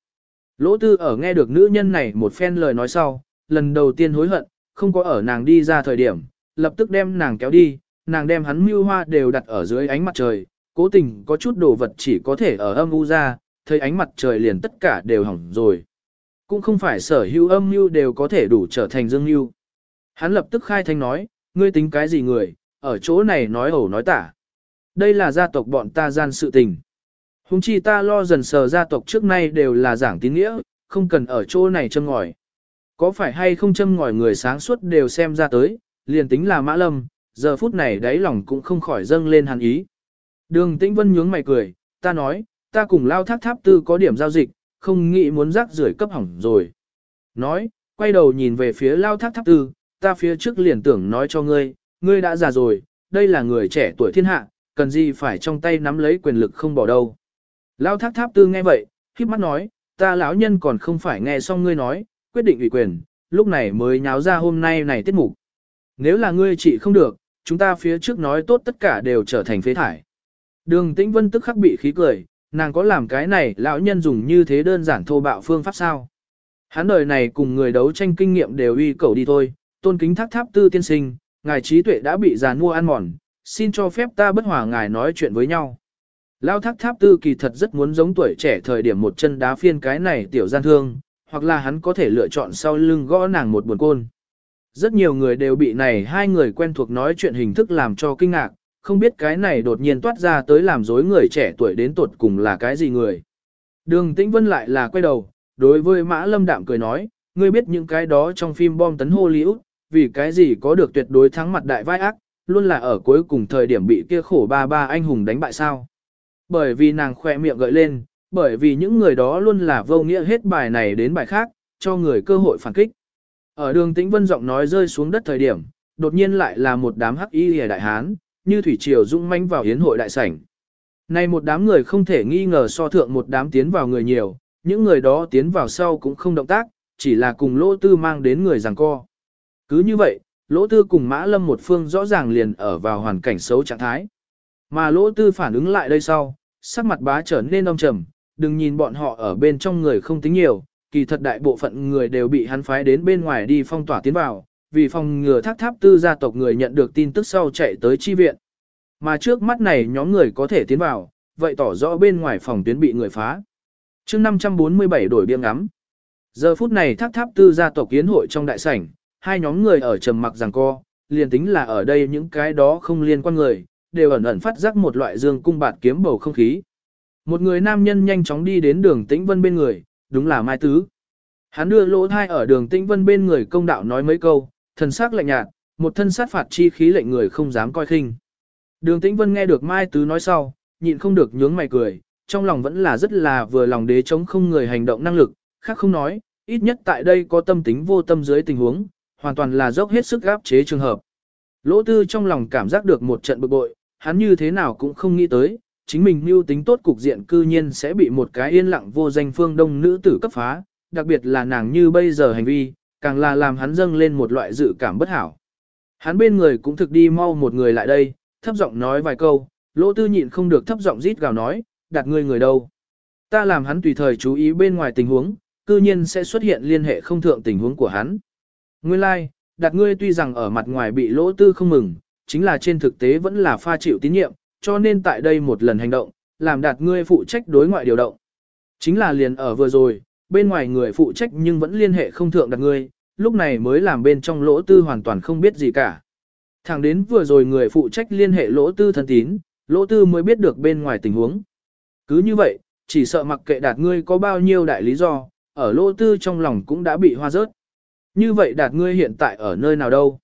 S1: Lỗ tư ở nghe được nữ nhân này một phen lời nói sau, lần đầu tiên hối hận, không có ở nàng đi ra thời điểm, lập tức đem nàng kéo đi, nàng đem hắn mưu hoa đều đặt ở dưới ánh mặt trời, cố tình có chút đồ vật chỉ có thể ở âm u ra, thấy ánh mặt trời liền tất cả đều hỏng rồi. Cũng không phải sở hữu âm mưu đều có thể đủ trở thành dương mưu. Hắn lập tức khai thanh nói, ngươi tính cái gì người, ở chỗ này nói ẩu nói tả. Đây là gia tộc bọn ta gian sự tình. Hùng chi ta lo dần sờ gia tộc trước nay đều là giảng tín nghĩa, không cần ở chỗ này châm ngòi. Có phải hay không châm ngòi người sáng suốt đều xem ra tới, liền tính là mã lâm, giờ phút này đáy lòng cũng không khỏi dâng lên hàn ý. Đường tĩnh vân nhướng mày cười, ta nói, ta cùng lao thác tháp tư có điểm giao dịch, không nghĩ muốn rác rưởi cấp hỏng rồi. Nói, quay đầu nhìn về phía lao thác tháp tư, ta phía trước liền tưởng nói cho ngươi, ngươi đã già rồi, đây là người trẻ tuổi thiên hạ, cần gì phải trong tay nắm lấy quyền lực không bỏ đâu. Lao thác tháp tư nghe vậy, khiếp mắt nói, ta lão nhân còn không phải nghe xong ngươi nói, quyết định ủy quyền, lúc này mới nháo ra hôm nay này tiết mục. Nếu là ngươi chỉ không được, chúng ta phía trước nói tốt tất cả đều trở thành phế thải. Đường tĩnh vân tức khắc bị khí cười, nàng có làm cái này lão nhân dùng như thế đơn giản thô bạo phương pháp sao. Hắn đời này cùng người đấu tranh kinh nghiệm đều uy cầu đi thôi, tôn kính thác tháp tư tiên sinh, ngài trí tuệ đã bị giàn mua ăn mòn, xin cho phép ta bất hòa ngài nói chuyện với nhau. Lao thác tháp tư kỳ thật rất muốn giống tuổi trẻ thời điểm một chân đá phiên cái này tiểu gian thương, hoặc là hắn có thể lựa chọn sau lưng gõ nàng một buồn côn. Rất nhiều người đều bị này hai người quen thuộc nói chuyện hình thức làm cho kinh ngạc, không biết cái này đột nhiên toát ra tới làm dối người trẻ tuổi đến tột cùng là cái gì người. Đường Tĩnh Vân lại là quay đầu, đối với Mã Lâm Đạm cười nói, ngươi biết những cái đó trong phim bom tấn Hollywood, vì cái gì có được tuyệt đối thắng mặt đại vai ác, luôn là ở cuối cùng thời điểm bị kia khổ ba ba anh hùng đánh bại sao. Bởi vì nàng khỏe miệng gợi lên, bởi vì những người đó luôn là vô nghĩa hết bài này đến bài khác, cho người cơ hội phản kích. Ở đường tĩnh vân giọng nói rơi xuống đất thời điểm, đột nhiên lại là một đám hắc y hề đại hán, như thủy triều dũng manh vào hiến hội đại sảnh. Này một đám người không thể nghi ngờ so thượng một đám tiến vào người nhiều, những người đó tiến vào sau cũng không động tác, chỉ là cùng lỗ tư mang đến người giằng co. Cứ như vậy, lỗ tư cùng mã lâm một phương rõ ràng liền ở vào hoàn cảnh xấu trạng thái. Mà lỗ tư phản ứng lại đây sau, sắc mặt bá trở nên âm trầm, đừng nhìn bọn họ ở bên trong người không tính nhiều, kỳ thật đại bộ phận người đều bị hắn phái đến bên ngoài đi phong tỏa tiến vào, vì phòng ngừa thác tháp tư gia tộc người nhận được tin tức sau chạy tới chi viện. Mà trước mắt này nhóm người có thể tiến vào, vậy tỏ rõ bên ngoài phòng tuyến bị người phá. chương 547 đổi biên ngắm. Giờ phút này thác tháp tư gia tộc kiến hội trong đại sảnh, hai nhóm người ở trầm mặc rằng co, liền tính là ở đây những cái đó không liên quan người, đều ẩn ẩn phát giác một loại dương cung bạt kiếm bầu không khí. Một người nam nhân nhanh chóng đi đến đường Tĩnh Vân bên người, đúng là Mai Tứ. Hắn đưa lỗ thai ở đường Tĩnh Vân bên người công đạo nói mấy câu, thần sắc lạnh nhạt, một thân sát phạt chi khí lệnh người không dám coi khinh. Đường Tĩnh Vân nghe được Mai Tứ nói sau, nhịn không được nhướng mày cười, trong lòng vẫn là rất là vừa lòng đế chống không người hành động năng lực, khác không nói, ít nhất tại đây có tâm tính vô tâm dưới tình huống, hoàn toàn là dốc hết sức áp chế trường hợp. Lỗ Tư trong lòng cảm giác được một trận bực bội, hắn như thế nào cũng không nghĩ tới, chính mình mưu tính tốt cục diện cư nhiên sẽ bị một cái yên lặng vô danh phương đông nữ tử cấp phá, đặc biệt là nàng như bây giờ hành vi, càng là làm hắn dâng lên một loại dự cảm bất hảo. Hắn bên người cũng thực đi mau một người lại đây, thấp giọng nói vài câu, lỗ tư nhịn không được thấp giọng rít gào nói, đặt ngươi người đâu. Ta làm hắn tùy thời chú ý bên ngoài tình huống, cư nhiên sẽ xuất hiện liên hệ không thượng tình huống của hắn. Nguyên lai, like, đặt ngươi tuy rằng ở mặt ngoài bị lỗ tư không mừng, chính là trên thực tế vẫn là pha chịu tín nhiệm, cho nên tại đây một lần hành động, làm đạt ngươi phụ trách đối ngoại điều động. Chính là liền ở vừa rồi, bên ngoài người phụ trách nhưng vẫn liên hệ không thượng đạt ngươi, lúc này mới làm bên trong lỗ tư hoàn toàn không biết gì cả. Thẳng đến vừa rồi người phụ trách liên hệ lỗ tư thân tín, lỗ tư mới biết được bên ngoài tình huống. Cứ như vậy, chỉ sợ mặc kệ đạt ngươi có bao nhiêu đại lý do, ở lỗ tư trong lòng cũng đã bị hoa rớt. Như vậy đạt ngươi hiện tại ở nơi nào đâu?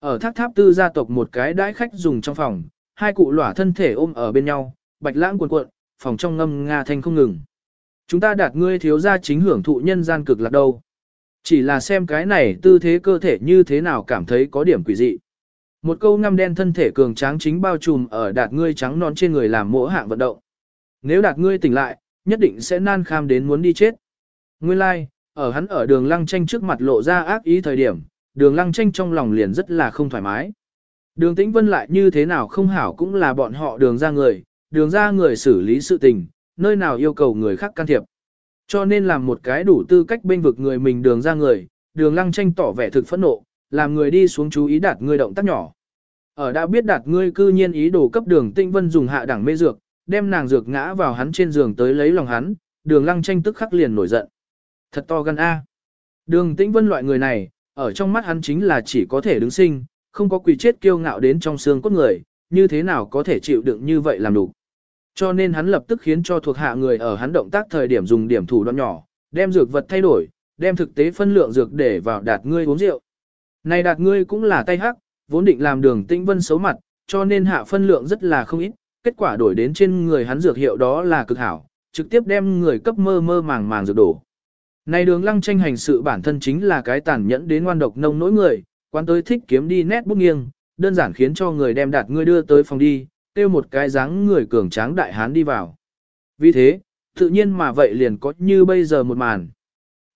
S1: Ở tháp tháp tư gia tộc một cái đãi khách dùng trong phòng, hai cụ lỏa thân thể ôm ở bên nhau, bạch lãng cuộn cuộn, phòng trong ngâm nga thanh không ngừng. Chúng ta đạt ngươi thiếu gia chính hưởng thụ nhân gian cực lạc đâu. Chỉ là xem cái này tư thế cơ thể như thế nào cảm thấy có điểm quỷ dị. Một câu ngăm đen thân thể cường tráng chính bao trùm ở đạt ngươi trắng non trên người làm mỗi hạng vận động. Nếu đạt ngươi tỉnh lại, nhất định sẽ nan kham đến muốn đi chết. Nguyên lai, like, ở hắn ở đường lăng tranh trước mặt lộ ra ác ý thời điểm, đường lăng tranh trong lòng liền rất là không thoải mái. Đường tĩnh vân lại như thế nào không hảo cũng là bọn họ đường ra người, đường ra người xử lý sự tình, nơi nào yêu cầu người khác can thiệp. Cho nên làm một cái đủ tư cách bên vực người mình đường ra người, đường lăng tranh tỏ vẻ thực phẫn nộ, làm người đi xuống chú ý đạt ngươi động tác nhỏ. Ở đã biết đạt ngươi cư nhiên ý đồ cấp đường tĩnh vân dùng hạ đẳng mê dược, đem nàng dược ngã vào hắn trên giường tới lấy lòng hắn, đường lăng tranh tức khắc liền nổi giận. Thật to gan A. Đường tĩnh vân loại người này, ở trong mắt hắn chính là chỉ có thể đứng sinh, không có quỳ chết kiêu ngạo đến trong xương cốt người, như thế nào có thể chịu đựng như vậy làm đủ. Cho nên hắn lập tức khiến cho thuộc hạ người ở hắn động tác thời điểm dùng điểm thủ đoạn nhỏ, đem dược vật thay đổi, đem thực tế phân lượng dược để vào đạt ngươi uống rượu. Này đạt ngươi cũng là tay hắc, vốn định làm đường tĩnh vân xấu mặt, cho nên hạ phân lượng rất là không ít, kết quả đổi đến trên người hắn dược hiệu đó là cực hảo, trực tiếp đem người cấp mơ mơ màng màng dược đổ. Này đường lăng tranh hành sự bản thân chính là cái tàn nhẫn đến ngoan độc nông nỗi người, quan tới thích kiếm đi nét bút nghiêng, đơn giản khiến cho người đem đạt ngươi đưa tới phòng đi, tiêu một cái dáng người cường tráng đại hán đi vào. Vì thế, tự nhiên mà vậy liền có như bây giờ một màn.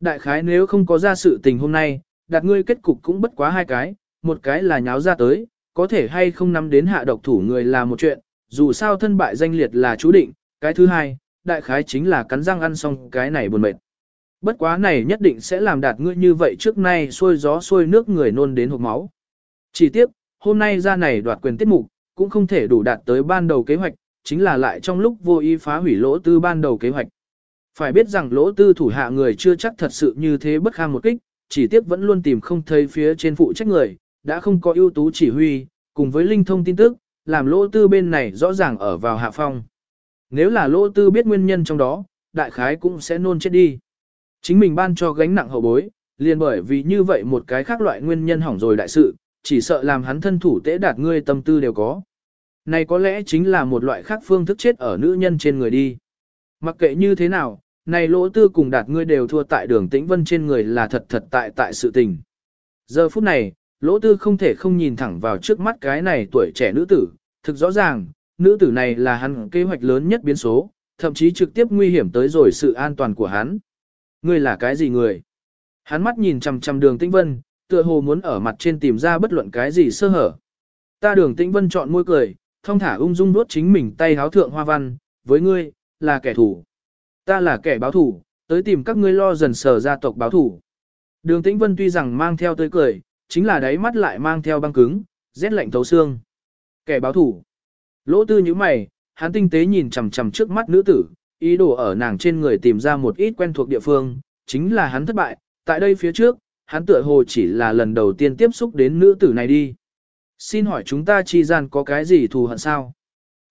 S1: Đại khái nếu không có ra sự tình hôm nay, đạt ngươi kết cục cũng bất quá hai cái, một cái là nháo ra tới, có thể hay không nắm đến hạ độc thủ người là một chuyện, dù sao thân bại danh liệt là chú định, cái thứ hai, đại khái chính là cắn răng ăn xong cái này buồn mệt. Bất quá này nhất định sẽ làm đạt ngươi như vậy trước nay xôi gió xôi nước người nôn đến hộp máu. Chỉ tiếp, hôm nay ra này đoạt quyền tiết mục, cũng không thể đủ đạt tới ban đầu kế hoạch, chính là lại trong lúc vô ý phá hủy lỗ tư ban đầu kế hoạch. Phải biết rằng lỗ tư thủ hạ người chưa chắc thật sự như thế bất kham một kích, chỉ tiếp vẫn luôn tìm không thấy phía trên phụ trách người, đã không có ưu tú chỉ huy, cùng với linh thông tin tức, làm lỗ tư bên này rõ ràng ở vào hạ phong. Nếu là lỗ tư biết nguyên nhân trong đó, đại khái cũng sẽ nôn chết đi. Chính mình ban cho gánh nặng hậu bối, liền bởi vì như vậy một cái khác loại nguyên nhân hỏng rồi đại sự, chỉ sợ làm hắn thân thủ tế đạt ngươi tâm tư đều có. Này có lẽ chính là một loại khác phương thức chết ở nữ nhân trên người đi. Mặc kệ như thế nào, này lỗ tư cùng đạt ngươi đều thua tại đường tĩnh vân trên người là thật thật tại tại sự tình. Giờ phút này, lỗ tư không thể không nhìn thẳng vào trước mắt cái này tuổi trẻ nữ tử, thực rõ ràng, nữ tử này là hắn kế hoạch lớn nhất biến số, thậm chí trực tiếp nguy hiểm tới rồi sự an toàn của hắn. Ngươi là cái gì người? Hắn mắt nhìn chằm chằm đường tĩnh vân, tựa hồ muốn ở mặt trên tìm ra bất luận cái gì sơ hở. Ta đường tĩnh vân chọn môi cười, thông thả ung dung đuốt chính mình tay háo thượng hoa văn, với ngươi, là kẻ thù. Ta là kẻ báo thù, tới tìm các ngươi lo dần sở gia tộc báo thù. Đường tĩnh vân tuy rằng mang theo tươi cười, chính là đáy mắt lại mang theo băng cứng, rét lạnh thấu xương. Kẻ báo thù. Lỗ tư như mày, hắn tinh tế nhìn chằm chằm trước mắt nữ tử, ý đồ ở nàng trên người tìm ra một ít quen thuộc địa phương, chính là hắn thất bại, tại đây phía trước, hắn tựa hồ chỉ là lần đầu tiên tiếp xúc đến nữ tử này đi. Xin hỏi chúng ta chi gian có cái gì thù hận sao?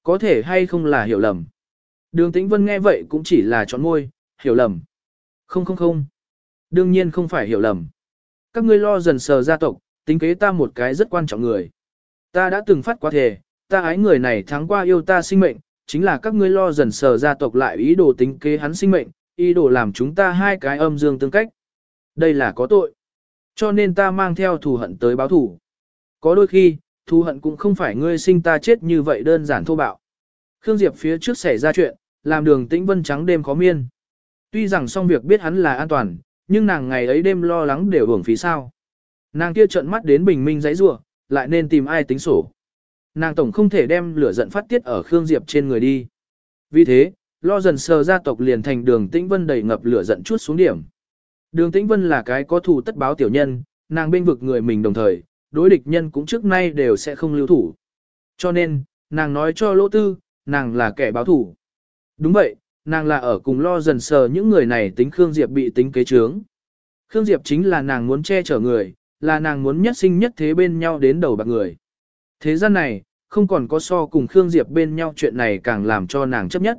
S1: Có thể hay không là hiểu lầm? Đường Tĩnh Vân nghe vậy cũng chỉ là chọn môi, hiểu lầm. Không không không. Đương nhiên không phải hiểu lầm. Các ngươi lo dần sờ gia tộc, tính kế ta một cái rất quan trọng người. Ta đã từng phát qua thể, ta ái người này thắng qua yêu ta sinh mệnh, chính là các ngươi lo dần sờ gia tộc lại ý đồ tính kế hắn sinh mệnh, ý đồ làm chúng ta hai cái âm dương tương cách. Đây là có tội. Cho nên ta mang theo thù hận tới báo thù. Có đôi khi, thù hận cũng không phải ngươi sinh ta chết như vậy đơn giản thô bạo. Khương Diệp phía trước xảy ra chuyện, làm đường tĩnh vân trắng đêm khó miên. Tuy rằng xong việc biết hắn là an toàn, nhưng nàng ngày ấy đêm lo lắng đều hưởng phí sao. Nàng kia trợn mắt đến bình minh giấy rủa lại nên tìm ai tính sổ. Nàng tổng không thể đem lửa giận phát tiết ở Khương Diệp trên người đi. Vì thế, lo dần sờ gia tộc liền thành đường tĩnh vân đầy ngập lửa giận chút xuống điểm. Đường tĩnh vân là cái có thù tất báo tiểu nhân, nàng bên vực người mình đồng thời, đối địch nhân cũng trước nay đều sẽ không lưu thủ. Cho nên, nàng nói cho lỗ tư, nàng là kẻ báo thủ. Đúng vậy, nàng là ở cùng lo dần sờ những người này tính Khương Diệp bị tính kế trướng. Khương Diệp chính là nàng muốn che chở người, là nàng muốn nhất sinh nhất thế bên nhau đến đầu bạc người. Thế gian này, không còn có so cùng Khương Diệp bên nhau chuyện này càng làm cho nàng chấp nhất.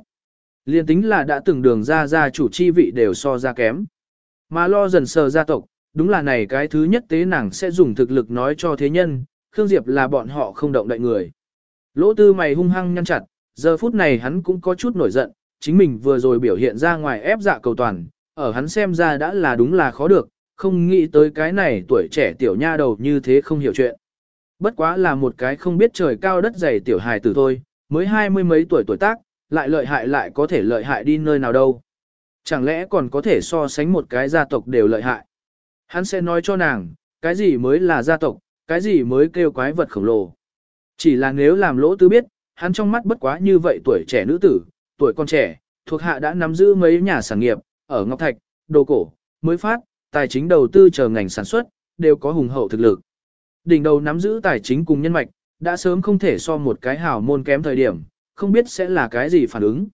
S1: Liên tính là đã từng đường ra ra chủ chi vị đều so ra kém. Mà lo dần sờ gia tộc, đúng là này cái thứ nhất tế nàng sẽ dùng thực lực nói cho thế nhân, Khương Diệp là bọn họ không động đậy người. Lỗ tư mày hung hăng nhăn chặt, giờ phút này hắn cũng có chút nổi giận, chính mình vừa rồi biểu hiện ra ngoài ép dạ cầu toàn, ở hắn xem ra đã là đúng là khó được, không nghĩ tới cái này tuổi trẻ tiểu nha đầu như thế không hiểu chuyện. Bất quá là một cái không biết trời cao đất dày tiểu hài tử thôi, mới hai mươi mấy tuổi tuổi tác, lại lợi hại lại có thể lợi hại đi nơi nào đâu. Chẳng lẽ còn có thể so sánh một cái gia tộc đều lợi hại. Hắn sẽ nói cho nàng, cái gì mới là gia tộc, cái gì mới kêu quái vật khổng lồ. Chỉ là nếu làm lỗ tư biết, hắn trong mắt bất quá như vậy tuổi trẻ nữ tử, tuổi con trẻ, thuộc hạ đã nắm giữ mấy nhà sản nghiệp, ở Ngọc Thạch, đồ cổ, mới phát, tài chính đầu tư chờ ngành sản xuất, đều có hùng hậu thực lực. Đỉnh đầu nắm giữ tài chính cùng nhân mạch, đã sớm không thể so một cái hảo môn kém thời điểm, không biết sẽ là cái gì phản ứng.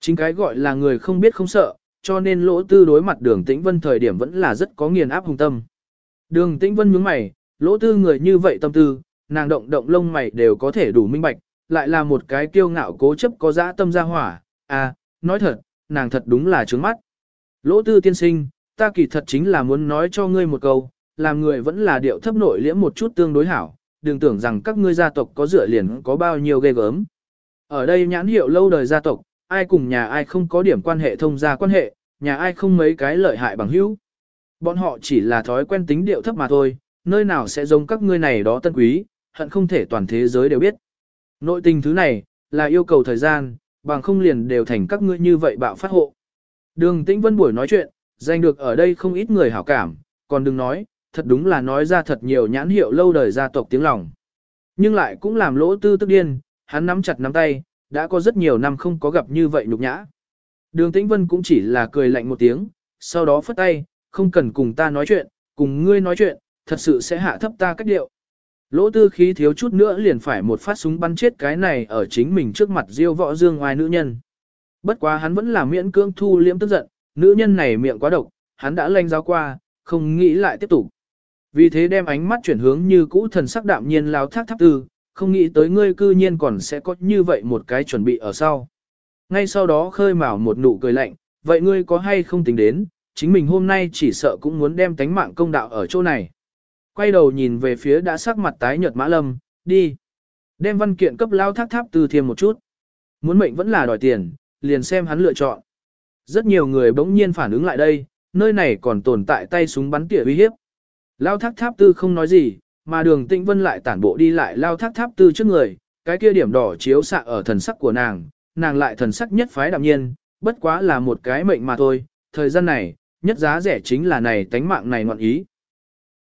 S1: Chính cái gọi là người không biết không sợ, cho nên lỗ tư đối mặt đường tĩnh vân thời điểm vẫn là rất có nghiền áp hùng tâm. Đường tĩnh vân nhướng mày, lỗ tư người như vậy tâm tư, nàng động động lông mày đều có thể đủ minh bạch, lại là một cái kiêu ngạo cố chấp có dã tâm ra hỏa, à, nói thật, nàng thật đúng là trướng mắt. Lỗ tư tiên sinh, ta kỳ thật chính là muốn nói cho ngươi một câu, làm người vẫn là điệu thấp nội liễm một chút tương đối hảo, đừng tưởng rằng các ngươi gia tộc có dựa liền có bao nhiêu ghê gớm. Ở đây nhãn hiệu lâu đời gia tộc, ai cùng nhà ai không có điểm quan hệ thông gia quan hệ, nhà ai không mấy cái lợi hại bằng hữu. Bọn họ chỉ là thói quen tính điệu thấp mà thôi, nơi nào sẽ giống các ngươi này đó tân quý, hận không thể toàn thế giới đều biết. Nội tình thứ này, là yêu cầu thời gian, bằng không liền đều thành các ngươi như vậy bạo phát hộ. Đường Tĩnh Vân buổi nói chuyện, giành được ở đây không ít người hảo cảm, còn đừng nói, thật đúng là nói ra thật nhiều nhãn hiệu lâu đời gia tộc tiếng lòng. Nhưng lại cũng làm lỗ tư tức điên, hắn nắm chặt nắm tay, đã có rất nhiều năm không có gặp như vậy nhục nhã. Đường Tĩnh Vân cũng chỉ là cười lạnh một tiếng, sau đó phất tay, không cần cùng ta nói chuyện, cùng ngươi nói chuyện, thật sự sẽ hạ thấp ta cách điệu. Lỗ tư khí thiếu chút nữa liền phải một phát súng bắn chết cái này ở chính mình trước mặt diêu võ dương ngoài nữ nhân. Bất quá hắn vẫn là miễn cưỡng thu liễm tức giận, nữ nhân này miệng quá độc, hắn đã lanh giáo qua, không nghĩ lại tiếp tục. Vì thế đem ánh mắt chuyển hướng như cũ thần sắc đạm nhiên lao thác tháp tư, không nghĩ tới ngươi cư nhiên còn sẽ có như vậy một cái chuẩn bị ở sau. Ngay sau đó khơi mào một nụ cười lạnh, vậy ngươi có hay không tính đến, chính mình hôm nay chỉ sợ cũng muốn đem tánh mạng công đạo ở chỗ này. Quay đầu nhìn về phía đã sắc mặt tái nhợt mã lâm, đi. Đem văn kiện cấp lao thác tháp tư thêm một chút. Muốn mệnh vẫn là đòi tiền, liền xem hắn lựa chọn. Rất nhiều người bỗng nhiên phản ứng lại đây, nơi này còn tồn tại tay súng bắn tỉa uy hiếp. Lao thác tháp tư không nói gì, mà đường tĩnh vân lại tản bộ đi lại lao thác tháp tư trước người, cái kia điểm đỏ chiếu xạ ở thần sắc của nàng, nàng lại thần sắc nhất phái đạm nhiên, bất quá là một cái mệnh mà thôi, thời gian này, nhất giá rẻ chính là này tánh mạng này ngọn ý.